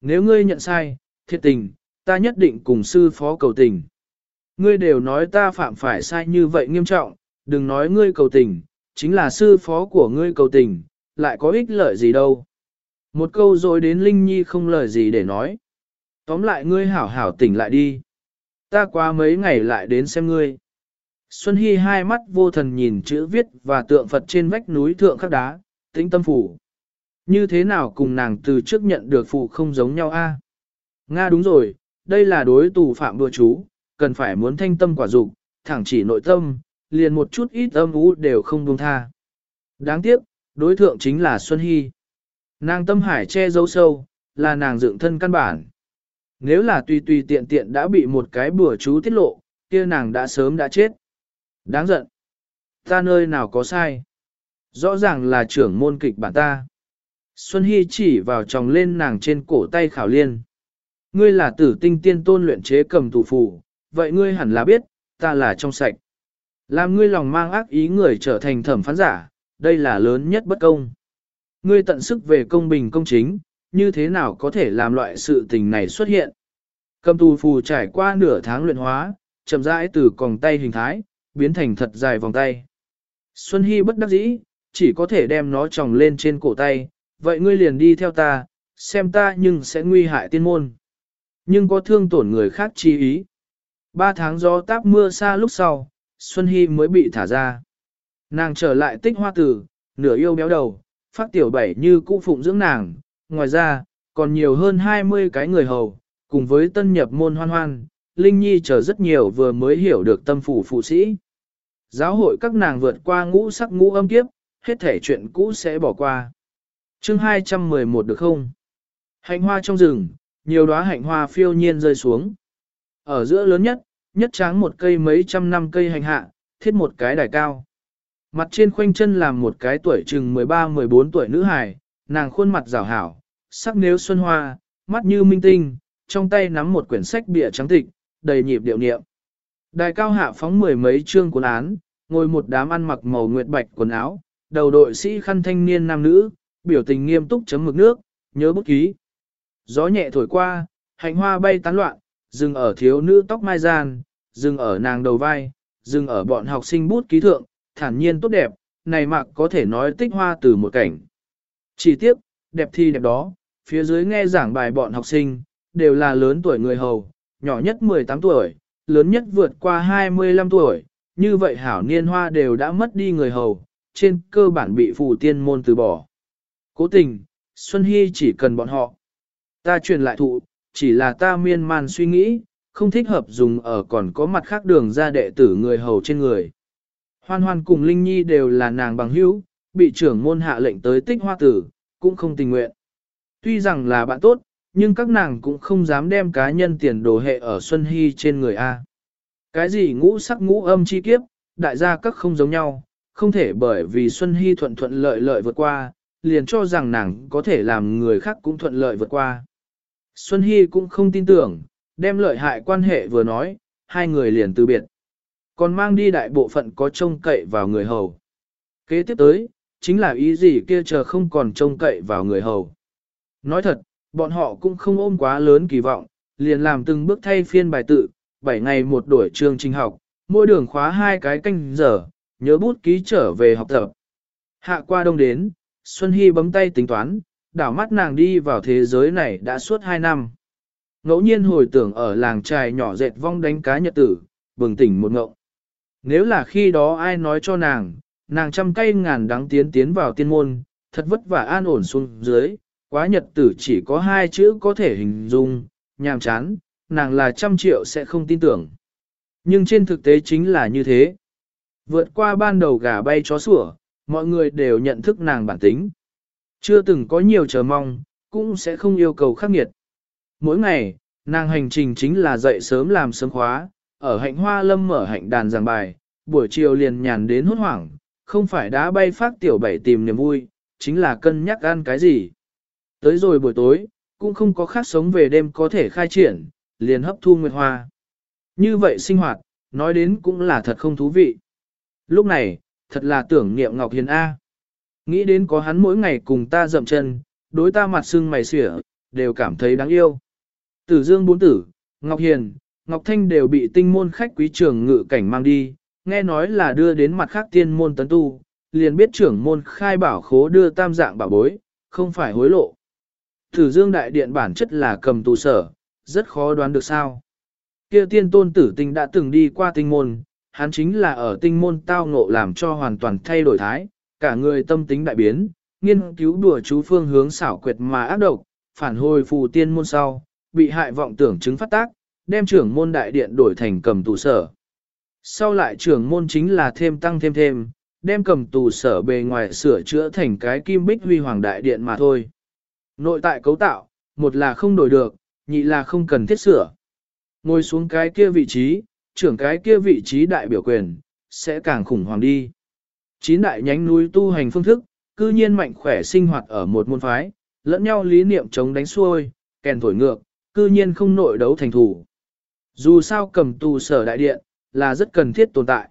Nếu ngươi nhận sai, thiệt tình, ta nhất định cùng sư phó cầu tình. Ngươi đều nói ta phạm phải sai như vậy nghiêm trọng, đừng nói ngươi cầu tình, chính là sư phó của ngươi cầu tình, lại có ích lợi gì đâu. Một câu rồi đến Linh Nhi không lời gì để nói. Tóm lại ngươi hảo hảo tỉnh lại đi. Ta qua mấy ngày lại đến xem ngươi. Xuân Hy hai mắt vô thần nhìn chữ viết và tượng Phật trên vách núi thượng khắc đá, tĩnh tâm phủ. Như thế nào cùng nàng từ trước nhận được phụ không giống nhau a? Nga đúng rồi, đây là đối tù phạm đùa chú, cần phải muốn thanh tâm quả dục, thẳng chỉ nội tâm, liền một chút ít âm ú đều không buông tha. Đáng tiếc, đối thượng chính là Xuân Hy. Nàng tâm hải che giấu sâu, là nàng dựng thân căn bản. Nếu là tùy tùy tiện tiện đã bị một cái bùa chú tiết lộ, kia nàng đã sớm đã chết. Đáng giận. Ta nơi nào có sai. Rõ ràng là trưởng môn kịch bản ta. Xuân Hy chỉ vào tròng lên nàng trên cổ tay khảo liên. Ngươi là tử tinh tiên tôn luyện chế cầm tù phủ, vậy ngươi hẳn là biết, ta là trong sạch. Làm ngươi lòng mang ác ý người trở thành thẩm phán giả, đây là lớn nhất bất công. Ngươi tận sức về công bình công chính, như thế nào có thể làm loại sự tình này xuất hiện. Cầm tù phù trải qua nửa tháng luyện hóa, chậm rãi từ còng tay hình thái, biến thành thật dài vòng tay. Xuân Hy bất đắc dĩ, chỉ có thể đem nó tròng lên trên cổ tay, vậy ngươi liền đi theo ta, xem ta nhưng sẽ nguy hại tiên môn. Nhưng có thương tổn người khác chi ý. Ba tháng gió táp mưa xa lúc sau, Xuân Hy mới bị thả ra. Nàng trở lại tích hoa tử, nửa yêu béo đầu, phát tiểu bảy như cũ phụng dưỡng nàng, ngoài ra, còn nhiều hơn 20 cái người hầu, cùng với tân nhập môn hoan hoan, Linh Nhi chờ rất nhiều vừa mới hiểu được tâm phủ phụ sĩ. Giáo hội các nàng vượt qua ngũ sắc ngũ âm kiếp, hết thể chuyện cũ sẽ bỏ qua. chương 211 được không? Hạnh hoa trong rừng, nhiều đóa hạnh hoa phiêu nhiên rơi xuống. Ở giữa lớn nhất, nhất tráng một cây mấy trăm năm cây hành hạ, thiết một cái đài cao. Mặt trên khoanh chân làm một cái tuổi chừng 13-14 tuổi nữ hài, nàng khuôn mặt rào hảo, sắc nếu xuân hoa, mắt như minh tinh, trong tay nắm một quyển sách bìa trắng tịch, đầy nhịp điệu niệm. Đài cao hạ phóng mười mấy chương cuốn án, ngồi một đám ăn mặc màu nguyệt bạch quần áo, đầu đội sĩ khăn thanh niên nam nữ, biểu tình nghiêm túc chấm mực nước, nhớ bút ký. Gió nhẹ thổi qua, hạnh hoa bay tán loạn, dừng ở thiếu nữ tóc mai gian, dừng ở nàng đầu vai, dừng ở bọn học sinh bút ký thượng, thản nhiên tốt đẹp, này mặc có thể nói tích hoa từ một cảnh. Chỉ tiếp, đẹp thì đẹp đó, phía dưới nghe giảng bài bọn học sinh, đều là lớn tuổi người hầu, nhỏ nhất 18 tuổi, lớn nhất vượt qua 25 tuổi, như vậy hảo niên hoa đều đã mất đi người hầu, trên cơ bản bị phù tiên môn từ bỏ. Cố tình, Xuân Hy chỉ cần bọn họ. Ta truyền lại thụ, chỉ là ta miên man suy nghĩ, không thích hợp dùng ở còn có mặt khác đường ra đệ tử người hầu trên người. Hoan hoan cùng Linh Nhi đều là nàng bằng hữu, bị trưởng môn hạ lệnh tới tích hoa tử, cũng không tình nguyện. Tuy rằng là bạn tốt, nhưng các nàng cũng không dám đem cá nhân tiền đồ hệ ở Xuân Hy trên người A. Cái gì ngũ sắc ngũ âm chi kiếp, đại gia các không giống nhau, không thể bởi vì Xuân Hy thuận thuận lợi lợi vượt qua, liền cho rằng nàng có thể làm người khác cũng thuận lợi vượt qua. Xuân Hy cũng không tin tưởng, đem lợi hại quan hệ vừa nói, hai người liền từ biệt. Còn mang đi đại bộ phận có trông cậy vào người hầu. Kế tiếp tới, chính là ý gì kia chờ không còn trông cậy vào người hầu. Nói thật, bọn họ cũng không ôm quá lớn kỳ vọng, liền làm từng bước thay phiên bài tự, 7 ngày một đổi chương trình học, mỗi đường khóa hai cái canh giờ, nhớ bút ký trở về học tập. Hạ qua đông đến, Xuân Hy bấm tay tính toán, đảo mắt nàng đi vào thế giới này đã suốt 2 năm. Ngẫu nhiên hồi tưởng ở làng trài nhỏ dệt vong đánh cá nhật tử, bừng tỉnh một ngộng. Nếu là khi đó ai nói cho nàng, nàng trăm cây ngàn đắng tiến tiến vào tiên môn, thật vất vả an ổn xuống dưới, quá nhật tử chỉ có hai chữ có thể hình dung, nhàm chán, nàng là trăm triệu sẽ không tin tưởng. Nhưng trên thực tế chính là như thế. Vượt qua ban đầu gà bay chó sủa, mọi người đều nhận thức nàng bản tính. Chưa từng có nhiều chờ mong, cũng sẽ không yêu cầu khắc nghiệt. Mỗi ngày, nàng hành trình chính là dậy sớm làm sớm khóa, ở hạnh hoa lâm mở hạnh đàn giảng bài, buổi chiều liền nhàn đến hốt hoảng, không phải đá bay phát tiểu bảy tìm niềm vui, chính là cân nhắc ăn cái gì. Tới rồi buổi tối, cũng không có khác sống về đêm có thể khai triển, liền hấp thu nguyệt hoa. Như vậy sinh hoạt, nói đến cũng là thật không thú vị. Lúc này, thật là tưởng niệm Ngọc Hiền A. Nghĩ đến có hắn mỗi ngày cùng ta dậm chân, đối ta mặt sưng mày xỉa, đều cảm thấy đáng yêu. Tử Dương bốn tử, Ngọc Hiền, Ngọc Thanh đều bị tinh môn khách quý trưởng ngự cảnh mang đi, nghe nói là đưa đến mặt khác tiên môn tấn tu, liền biết trưởng môn khai bảo khố đưa tam dạng bảo bối, không phải hối lộ. Tử Dương đại điện bản chất là cầm tù sở, rất khó đoán được sao. Kia tiên tôn tử tinh đã từng đi qua tinh môn, hắn chính là ở tinh môn tao ngộ làm cho hoàn toàn thay đổi thái, cả người tâm tính đại biến, nghiên cứu đùa chú phương hướng xảo quyệt mà ác độc, phản hồi phù tiên môn sau, bị hại vọng tưởng chứng phát tác, đem trưởng môn đại điện đổi thành cầm tù sở. Sau lại trưởng môn chính là thêm tăng thêm thêm, đem cầm tù sở bề ngoài sửa chữa thành cái kim bích huy hoàng đại điện mà thôi. Nội tại cấu tạo, một là không đổi được, nhị là không cần thiết sửa. Ngồi xuống cái kia vị trí, trưởng cái kia vị trí đại biểu quyền, sẽ càng khủng hoảng đi. Chín đại nhánh núi tu hành phương thức, cư nhiên mạnh khỏe sinh hoạt ở một môn phái, lẫn nhau lý niệm chống đánh xuôi, kèn thổi ngược, cư nhiên không nội đấu thành thủ. Dù sao cầm tù sở đại điện, là rất cần thiết tồn tại.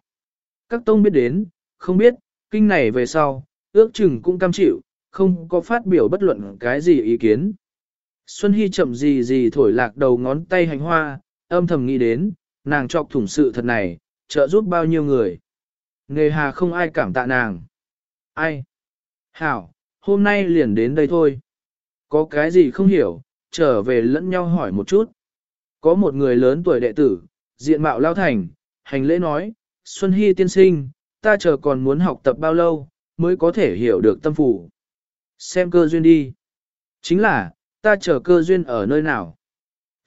Các tông biết đến, không biết, kinh này về sau, ước chừng cũng cam chịu, không có phát biểu bất luận cái gì ý kiến. Xuân Hy chậm gì gì thổi lạc đầu ngón tay hành hoa, âm thầm nghĩ đến, nàng chọc thủng sự thật này, trợ giúp bao nhiêu người. Nghề hà không ai cảm tạ nàng. Ai? Hảo, hôm nay liền đến đây thôi. Có cái gì không hiểu, trở về lẫn nhau hỏi một chút. Có một người lớn tuổi đệ tử, diện mạo lao thành, hành lễ nói, Xuân Hy tiên sinh, ta chờ còn muốn học tập bao lâu, mới có thể hiểu được tâm phủ. Xem cơ duyên đi. Chính là, ta chờ cơ duyên ở nơi nào.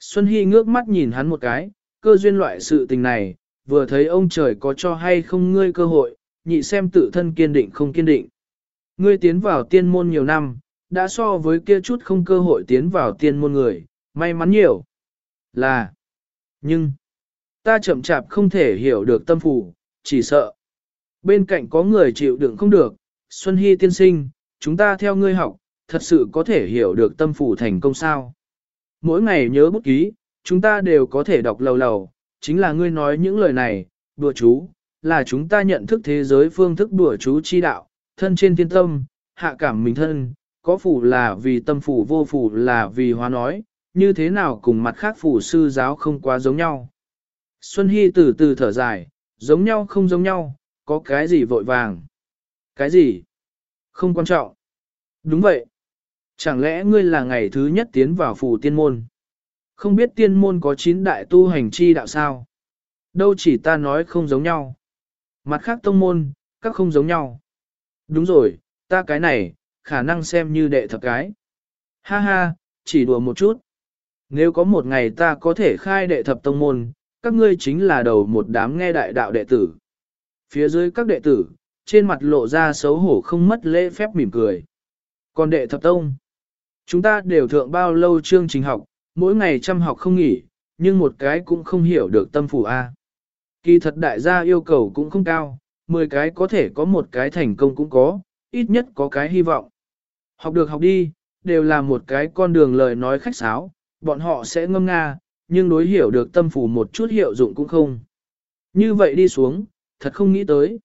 Xuân Hy ngước mắt nhìn hắn một cái, cơ duyên loại sự tình này, vừa thấy ông trời có cho hay không ngươi cơ hội, nhị xem tự thân kiên định không kiên định. Ngươi tiến vào tiên môn nhiều năm, đã so với kia chút không cơ hội tiến vào tiên môn người, may mắn nhiều. Là, nhưng, ta chậm chạp không thể hiểu được tâm phủ, chỉ sợ. Bên cạnh có người chịu đựng không được, Xuân Hy tiên sinh, chúng ta theo ngươi học, thật sự có thể hiểu được tâm phủ thành công sao. Mỗi ngày nhớ bút ký, chúng ta đều có thể đọc lầu lầu, chính là ngươi nói những lời này, đùa chú, là chúng ta nhận thức thế giới phương thức đùa chú chi đạo, thân trên thiên tâm, hạ cảm mình thân, có phủ là vì tâm phủ vô phủ là vì hóa nói, như thế nào cùng mặt khác phủ sư giáo không quá giống nhau. Xuân Hy từ từ thở dài, giống nhau không giống nhau, có cái gì vội vàng. Cái gì? Không quan trọng. Đúng vậy. Chẳng lẽ ngươi là ngày thứ nhất tiến vào phủ tiên môn? Không biết tiên môn có chín đại tu hành chi đạo sao? Đâu chỉ ta nói không giống nhau. Mặt khác tông môn, các không giống nhau. Đúng rồi, ta cái này, khả năng xem như đệ thập cái. Ha ha, chỉ đùa một chút. Nếu có một ngày ta có thể khai đệ thập tông môn, các ngươi chính là đầu một đám nghe đại đạo đệ tử. Phía dưới các đệ tử, trên mặt lộ ra xấu hổ không mất lễ phép mỉm cười. Còn đệ thập tông, chúng ta đều thượng bao lâu chương trình học, mỗi ngày chăm học không nghỉ, nhưng một cái cũng không hiểu được tâm phủ A. Kỳ thật đại gia yêu cầu cũng không cao, 10 cái có thể có một cái thành công cũng có, ít nhất có cái hy vọng. Học được học đi, đều là một cái con đường lời nói khách sáo, bọn họ sẽ ngâm nga, nhưng đối hiểu được tâm phủ một chút hiệu dụng cũng không. Như vậy đi xuống, thật không nghĩ tới.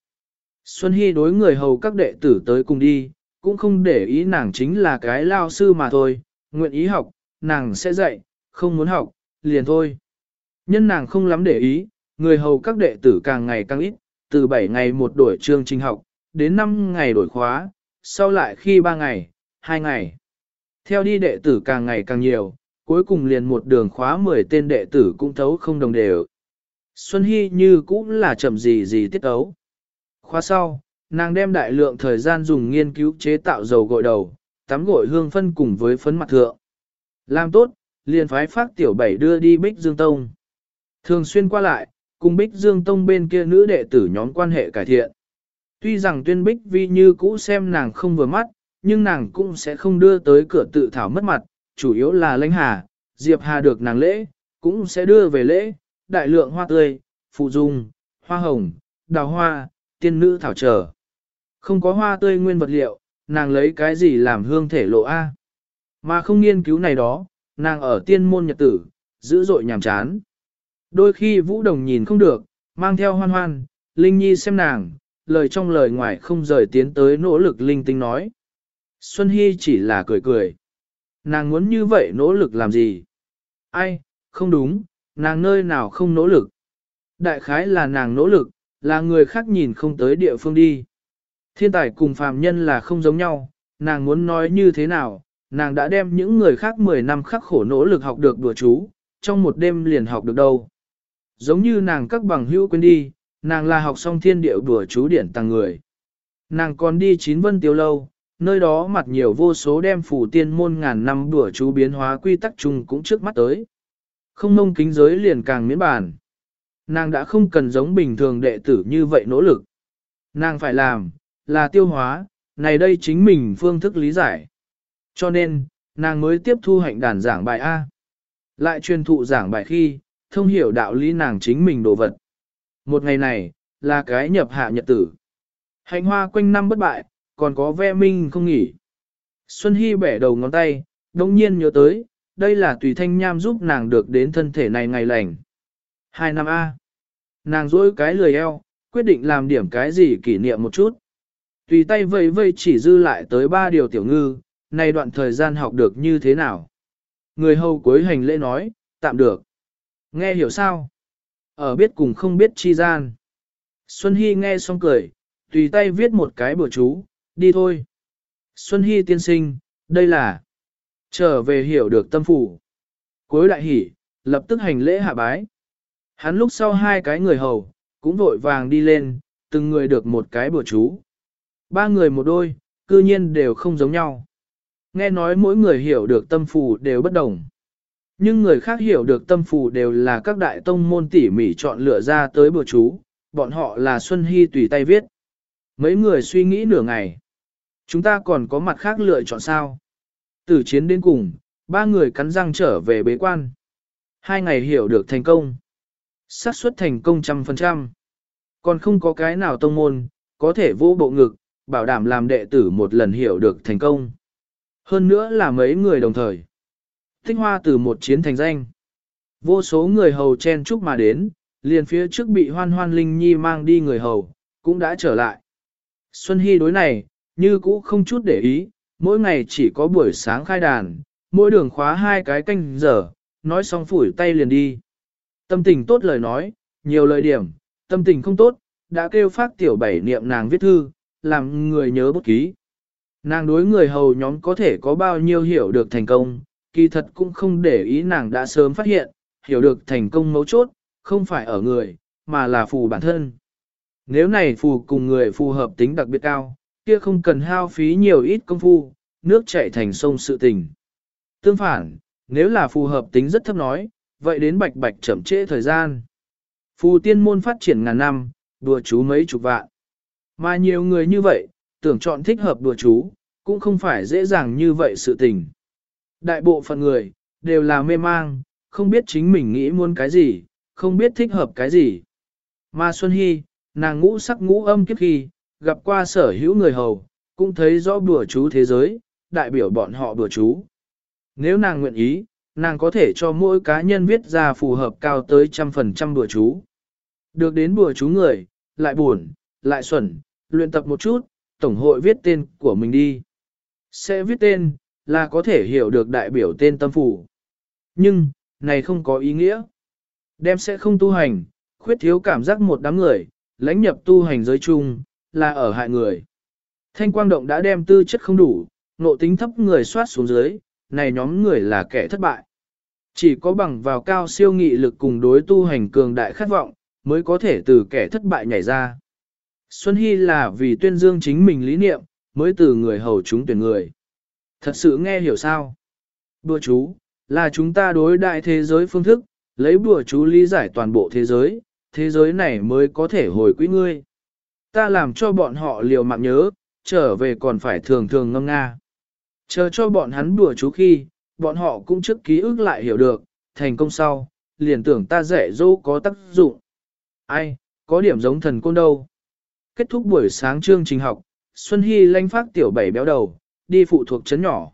Xuân Hy đối người hầu các đệ tử tới cùng đi, cũng không để ý nàng chính là cái lao sư mà thôi, nguyện ý học, nàng sẽ dạy, không muốn học, liền thôi. Nhân nàng không lắm để ý, người hầu các đệ tử càng ngày càng ít, từ 7 ngày một đổi chương trình học, đến 5 ngày đổi khóa, sau lại khi 3 ngày, 2 ngày. Theo đi đệ tử càng ngày càng nhiều, cuối cùng liền một đường khóa 10 tên đệ tử cũng thấu không đồng đều. Xuân Hy như cũng là chậm gì gì tiết ấu. Khóa sau, nàng đem đại lượng thời gian dùng nghiên cứu chế tạo dầu gội đầu, tắm gội hương phân cùng với phấn mặt thượng. Làm tốt, liền phái phát tiểu bảy đưa đi Bích Dương Tông. Thường xuyên qua lại, cùng Bích Dương Tông bên kia nữ đệ tử nhóm quan hệ cải thiện. Tuy rằng tuyên Bích Vi như cũ xem nàng không vừa mắt, nhưng nàng cũng sẽ không đưa tới cửa tự thảo mất mặt, chủ yếu là lãnh hà, Diệp Hà được nàng lễ, cũng sẽ đưa về lễ, đại lượng hoa tươi, phụ dung, hoa hồng, đào hoa, tiên nữ thảo trở. Không có hoa tươi nguyên vật liệu, nàng lấy cái gì làm hương thể lộ A. Mà không nghiên cứu này đó, nàng ở tiên môn nhật tử, dữ dội nhàm chán. Đôi khi Vũ Đồng nhìn không được, mang theo hoan hoan, Linh Nhi xem nàng, lời trong lời ngoài không rời tiến tới nỗ lực linh tinh nói. Xuân Hy chỉ là cười cười. Nàng muốn như vậy nỗ lực làm gì? Ai, không đúng, nàng nơi nào không nỗ lực. Đại khái là nàng nỗ lực, là người khác nhìn không tới địa phương đi. Thiên tài cùng phàm nhân là không giống nhau, nàng muốn nói như thế nào, nàng đã đem những người khác 10 năm khắc khổ nỗ lực học được đùa chú, trong một đêm liền học được đâu. Giống như nàng các bằng hữu quên đi, nàng là học xong thiên điệu đùa chú điển tăng người. Nàng còn đi chín vân tiêu lâu, nơi đó mặt nhiều vô số đem phủ tiên môn ngàn năm đùa chú biến hóa quy tắc chung cũng trước mắt tới. Không mông kính giới liền càng miễn bàn. Nàng đã không cần giống bình thường đệ tử như vậy nỗ lực. Nàng phải làm, là tiêu hóa, này đây chính mình phương thức lý giải. Cho nên, nàng mới tiếp thu hạnh đàn giảng bài A. Lại truyền thụ giảng bài khi, thông hiểu đạo lý nàng chính mình đồ vật. Một ngày này, là cái nhập hạ nhật tử. Hạnh hoa quanh năm bất bại, còn có ve minh không nghỉ. Xuân Hy bẻ đầu ngón tay, đồng nhiên nhớ tới, đây là tùy thanh nham giúp nàng được đến thân thể này ngày lành. Hai năm A. Nàng dỗi cái lười eo, quyết định làm điểm cái gì kỷ niệm một chút. Tùy tay vây vây chỉ dư lại tới ba điều tiểu ngư, nay đoạn thời gian học được như thế nào. Người hầu cuối hành lễ nói, tạm được. Nghe hiểu sao? Ở biết cùng không biết chi gian. Xuân Hy nghe xong cười, tùy tay viết một cái bữa chú, đi thôi. Xuân Hy tiên sinh, đây là trở về hiểu được tâm phủ. Cuối đại hỉ, lập tức hành lễ hạ bái. Hắn lúc sau hai cái người hầu, cũng vội vàng đi lên, từng người được một cái bữa chú. Ba người một đôi, cư nhiên đều không giống nhau. Nghe nói mỗi người hiểu được tâm phù đều bất đồng. Nhưng người khác hiểu được tâm phù đều là các đại tông môn tỉ mỉ chọn lựa ra tới bữa chú, bọn họ là Xuân Hy tùy tay viết. Mấy người suy nghĩ nửa ngày. Chúng ta còn có mặt khác lựa chọn sao? Từ chiến đến cùng, ba người cắn răng trở về bế quan. Hai ngày hiểu được thành công. xác suất thành công trăm phần trăm. Còn không có cái nào tông môn, có thể vô bộ ngực, bảo đảm làm đệ tử một lần hiểu được thành công. Hơn nữa là mấy người đồng thời. tinh hoa từ một chiến thành danh. Vô số người hầu chen chúc mà đến, liền phía trước bị hoan hoan linh nhi mang đi người hầu, cũng đã trở lại. Xuân Hy đối này, như cũ không chút để ý, mỗi ngày chỉ có buổi sáng khai đàn, mỗi đường khóa hai cái canh giờ, nói xong phủi tay liền đi. Tâm tình tốt lời nói, nhiều lời điểm, tâm tình không tốt, đã kêu phát tiểu bảy niệm nàng viết thư, làm người nhớ bút ký. Nàng đối người hầu nhóm có thể có bao nhiêu hiểu được thành công, kỳ thật cũng không để ý nàng đã sớm phát hiện, hiểu được thành công mấu chốt, không phải ở người, mà là phù bản thân. Nếu này phù cùng người phù hợp tính đặc biệt cao, kia không cần hao phí nhiều ít công phu, nước chảy thành sông sự tình. tương phản, nếu là phù hợp tính rất thấp nói, vậy đến bạch bạch chậm trễ thời gian. Phù tiên môn phát triển ngàn năm, đùa chú mấy chục vạn. Mà nhiều người như vậy, tưởng chọn thích hợp đùa chú, cũng không phải dễ dàng như vậy sự tình. Đại bộ phận người, đều là mê mang, không biết chính mình nghĩ muốn cái gì, không biết thích hợp cái gì. Mà Xuân Hy, nàng ngũ sắc ngũ âm kiếp khi, gặp qua sở hữu người hầu, cũng thấy rõ bùa chú thế giới, đại biểu bọn họ bùa chú. Nếu nàng nguyện ý, nàng có thể cho mỗi cá nhân viết ra phù hợp cao tới trăm phần trăm bùa chú. Được đến bùa chú người, lại buồn, lại xuẩn, luyện tập một chút, tổng hội viết tên của mình đi. Sẽ viết tên, là có thể hiểu được đại biểu tên tâm phủ. Nhưng, này không có ý nghĩa. Đem sẽ không tu hành, khuyết thiếu cảm giác một đám người, lãnh nhập tu hành giới chung, là ở hại người. Thanh quang động đã đem tư chất không đủ, nộ tính thấp người soát xuống dưới, này nhóm người là kẻ thất bại. Chỉ có bằng vào cao siêu nghị lực cùng đối tu hành cường đại khát vọng, mới có thể từ kẻ thất bại nhảy ra. Xuân Hy là vì tuyên dương chính mình lý niệm, mới từ người hầu chúng tuyển người. Thật sự nghe hiểu sao? Bùa chú, là chúng ta đối đại thế giới phương thức, lấy bùa chú lý giải toàn bộ thế giới, thế giới này mới có thể hồi quý ngươi. Ta làm cho bọn họ liều mạng nhớ, trở về còn phải thường thường ngâm nga. Chờ cho bọn hắn bùa chú khi, bọn họ cũng trước ký ức lại hiểu được, thành công sau, liền tưởng ta dạy dỗ có tác dụng. Ai, có điểm giống thần côn đâu. Kết thúc buổi sáng chương trình học, Xuân Hy lanh phát tiểu bảy béo đầu, đi phụ thuộc chấn nhỏ.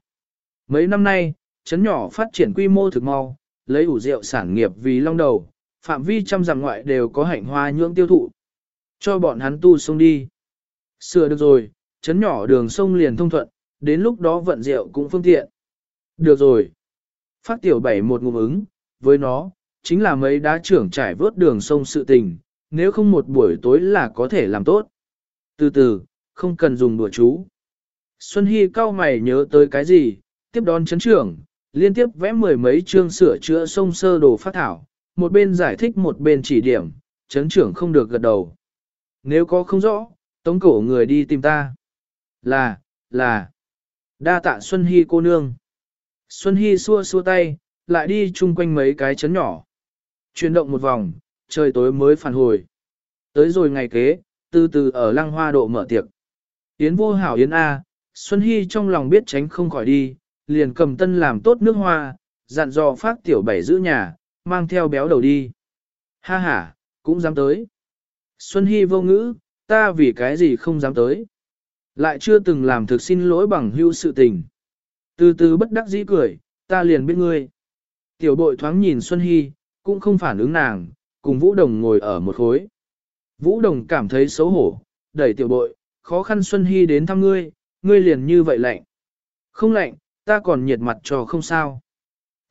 Mấy năm nay, chấn nhỏ phát triển quy mô thực mau, lấy ủ rượu sản nghiệp vì long đầu, phạm vi trăm dặm ngoại đều có hạnh hoa nhưỡng tiêu thụ. Cho bọn hắn tu sông đi. Sửa được rồi, chấn nhỏ đường sông liền thông thuận, đến lúc đó vận rượu cũng phương tiện. Được rồi. Phát tiểu bảy một ngụm ứng, với nó, chính là mấy đá trưởng trải vớt đường sông sự tình, nếu không một buổi tối là có thể làm tốt. Từ từ, không cần dùng đùa chú. Xuân Hy cao mày nhớ tới cái gì, tiếp đón chấn trưởng, liên tiếp vẽ mười mấy chương sửa chữa sông sơ đồ phát thảo, một bên giải thích một bên chỉ điểm, chấn trưởng không được gật đầu. Nếu có không rõ, tống cổ người đi tìm ta. Là, là, đa tạ Xuân Hy cô nương. Xuân Hy xua xua tay, lại đi chung quanh mấy cái chấn nhỏ. Chuyển động một vòng, trời tối mới phản hồi. Tới rồi ngày kế, từ từ ở lăng hoa độ mở tiệc. Yến vô hảo Yến A, Xuân Hy trong lòng biết tránh không khỏi đi, liền cầm tân làm tốt nước hoa, dặn dò phát tiểu bảy giữ nhà, mang theo béo đầu đi. Ha ha, cũng dám tới. Xuân Hy vô ngữ, ta vì cái gì không dám tới. Lại chưa từng làm thực xin lỗi bằng hưu sự tình. Từ từ bất đắc dĩ cười, ta liền biết ngươi. Tiểu bội thoáng nhìn Xuân Hy, cũng không phản ứng nàng, cùng Vũ Đồng ngồi ở một khối. Vũ Đồng cảm thấy xấu hổ, đẩy tiểu bội, khó khăn Xuân Hy đến thăm ngươi, ngươi liền như vậy lạnh. Không lạnh, ta còn nhiệt mặt cho không sao.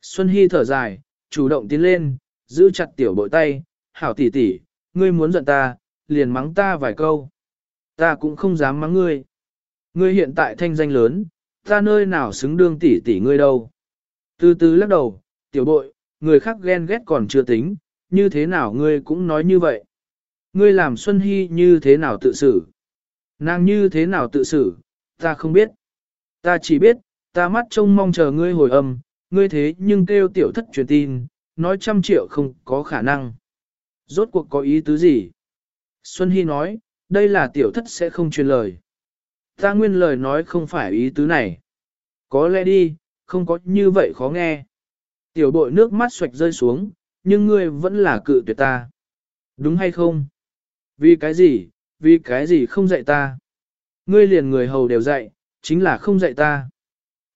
Xuân Hy thở dài, chủ động tiến lên, giữ chặt tiểu bội tay, hảo tỷ tỷ, ngươi muốn giận ta, liền mắng ta vài câu. Ta cũng không dám mắng ngươi. Ngươi hiện tại thanh danh lớn, ta nơi nào xứng đương tỷ tỷ ngươi đâu. Từ từ lắc đầu, tiểu bội, người khác ghen ghét còn chưa tính, như thế nào ngươi cũng nói như vậy. Ngươi làm Xuân Hy như thế nào tự xử? Nàng như thế nào tự xử, ta không biết. Ta chỉ biết, ta mắt trông mong chờ ngươi hồi âm, ngươi thế nhưng kêu tiểu thất truyền tin, nói trăm triệu không có khả năng. Rốt cuộc có ý tứ gì? Xuân Hy nói, đây là tiểu thất sẽ không truyền lời. Ta nguyên lời nói không phải ý tứ này. Có lẽ đi, không có như vậy khó nghe. Tiểu bội nước mắt xoạch rơi xuống, nhưng ngươi vẫn là cự tuyệt ta. Đúng hay không? Vì cái gì, vì cái gì không dạy ta? Ngươi liền người hầu đều dạy, chính là không dạy ta.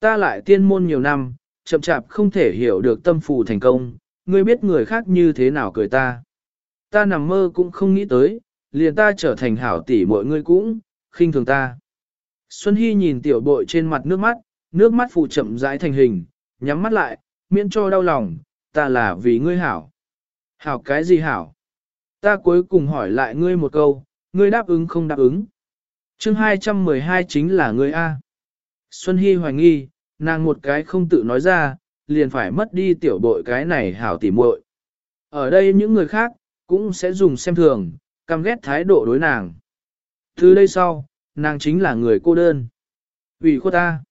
Ta lại tiên môn nhiều năm, chậm chạp không thể hiểu được tâm phù thành công, ngươi biết người khác như thế nào cười ta. Ta nằm mơ cũng không nghĩ tới, liền ta trở thành hảo tỷ mọi ngươi cũng, khinh thường ta. Xuân Hy nhìn tiểu bội trên mặt nước mắt, nước mắt phụ chậm rãi thành hình, nhắm mắt lại, miễn cho đau lòng, ta là vì ngươi hảo. Hảo cái gì hảo? Ta cuối cùng hỏi lại ngươi một câu, ngươi đáp ứng không đáp ứng. chương 212 chính là ngươi A. Xuân Hy hoài nghi, nàng một cái không tự nói ra, liền phải mất đi tiểu bội cái này hảo tỉ muội. Ở đây những người khác, cũng sẽ dùng xem thường, căm ghét thái độ đối nàng. Từ đây sau, nàng chính là người cô đơn. Vì cô ta.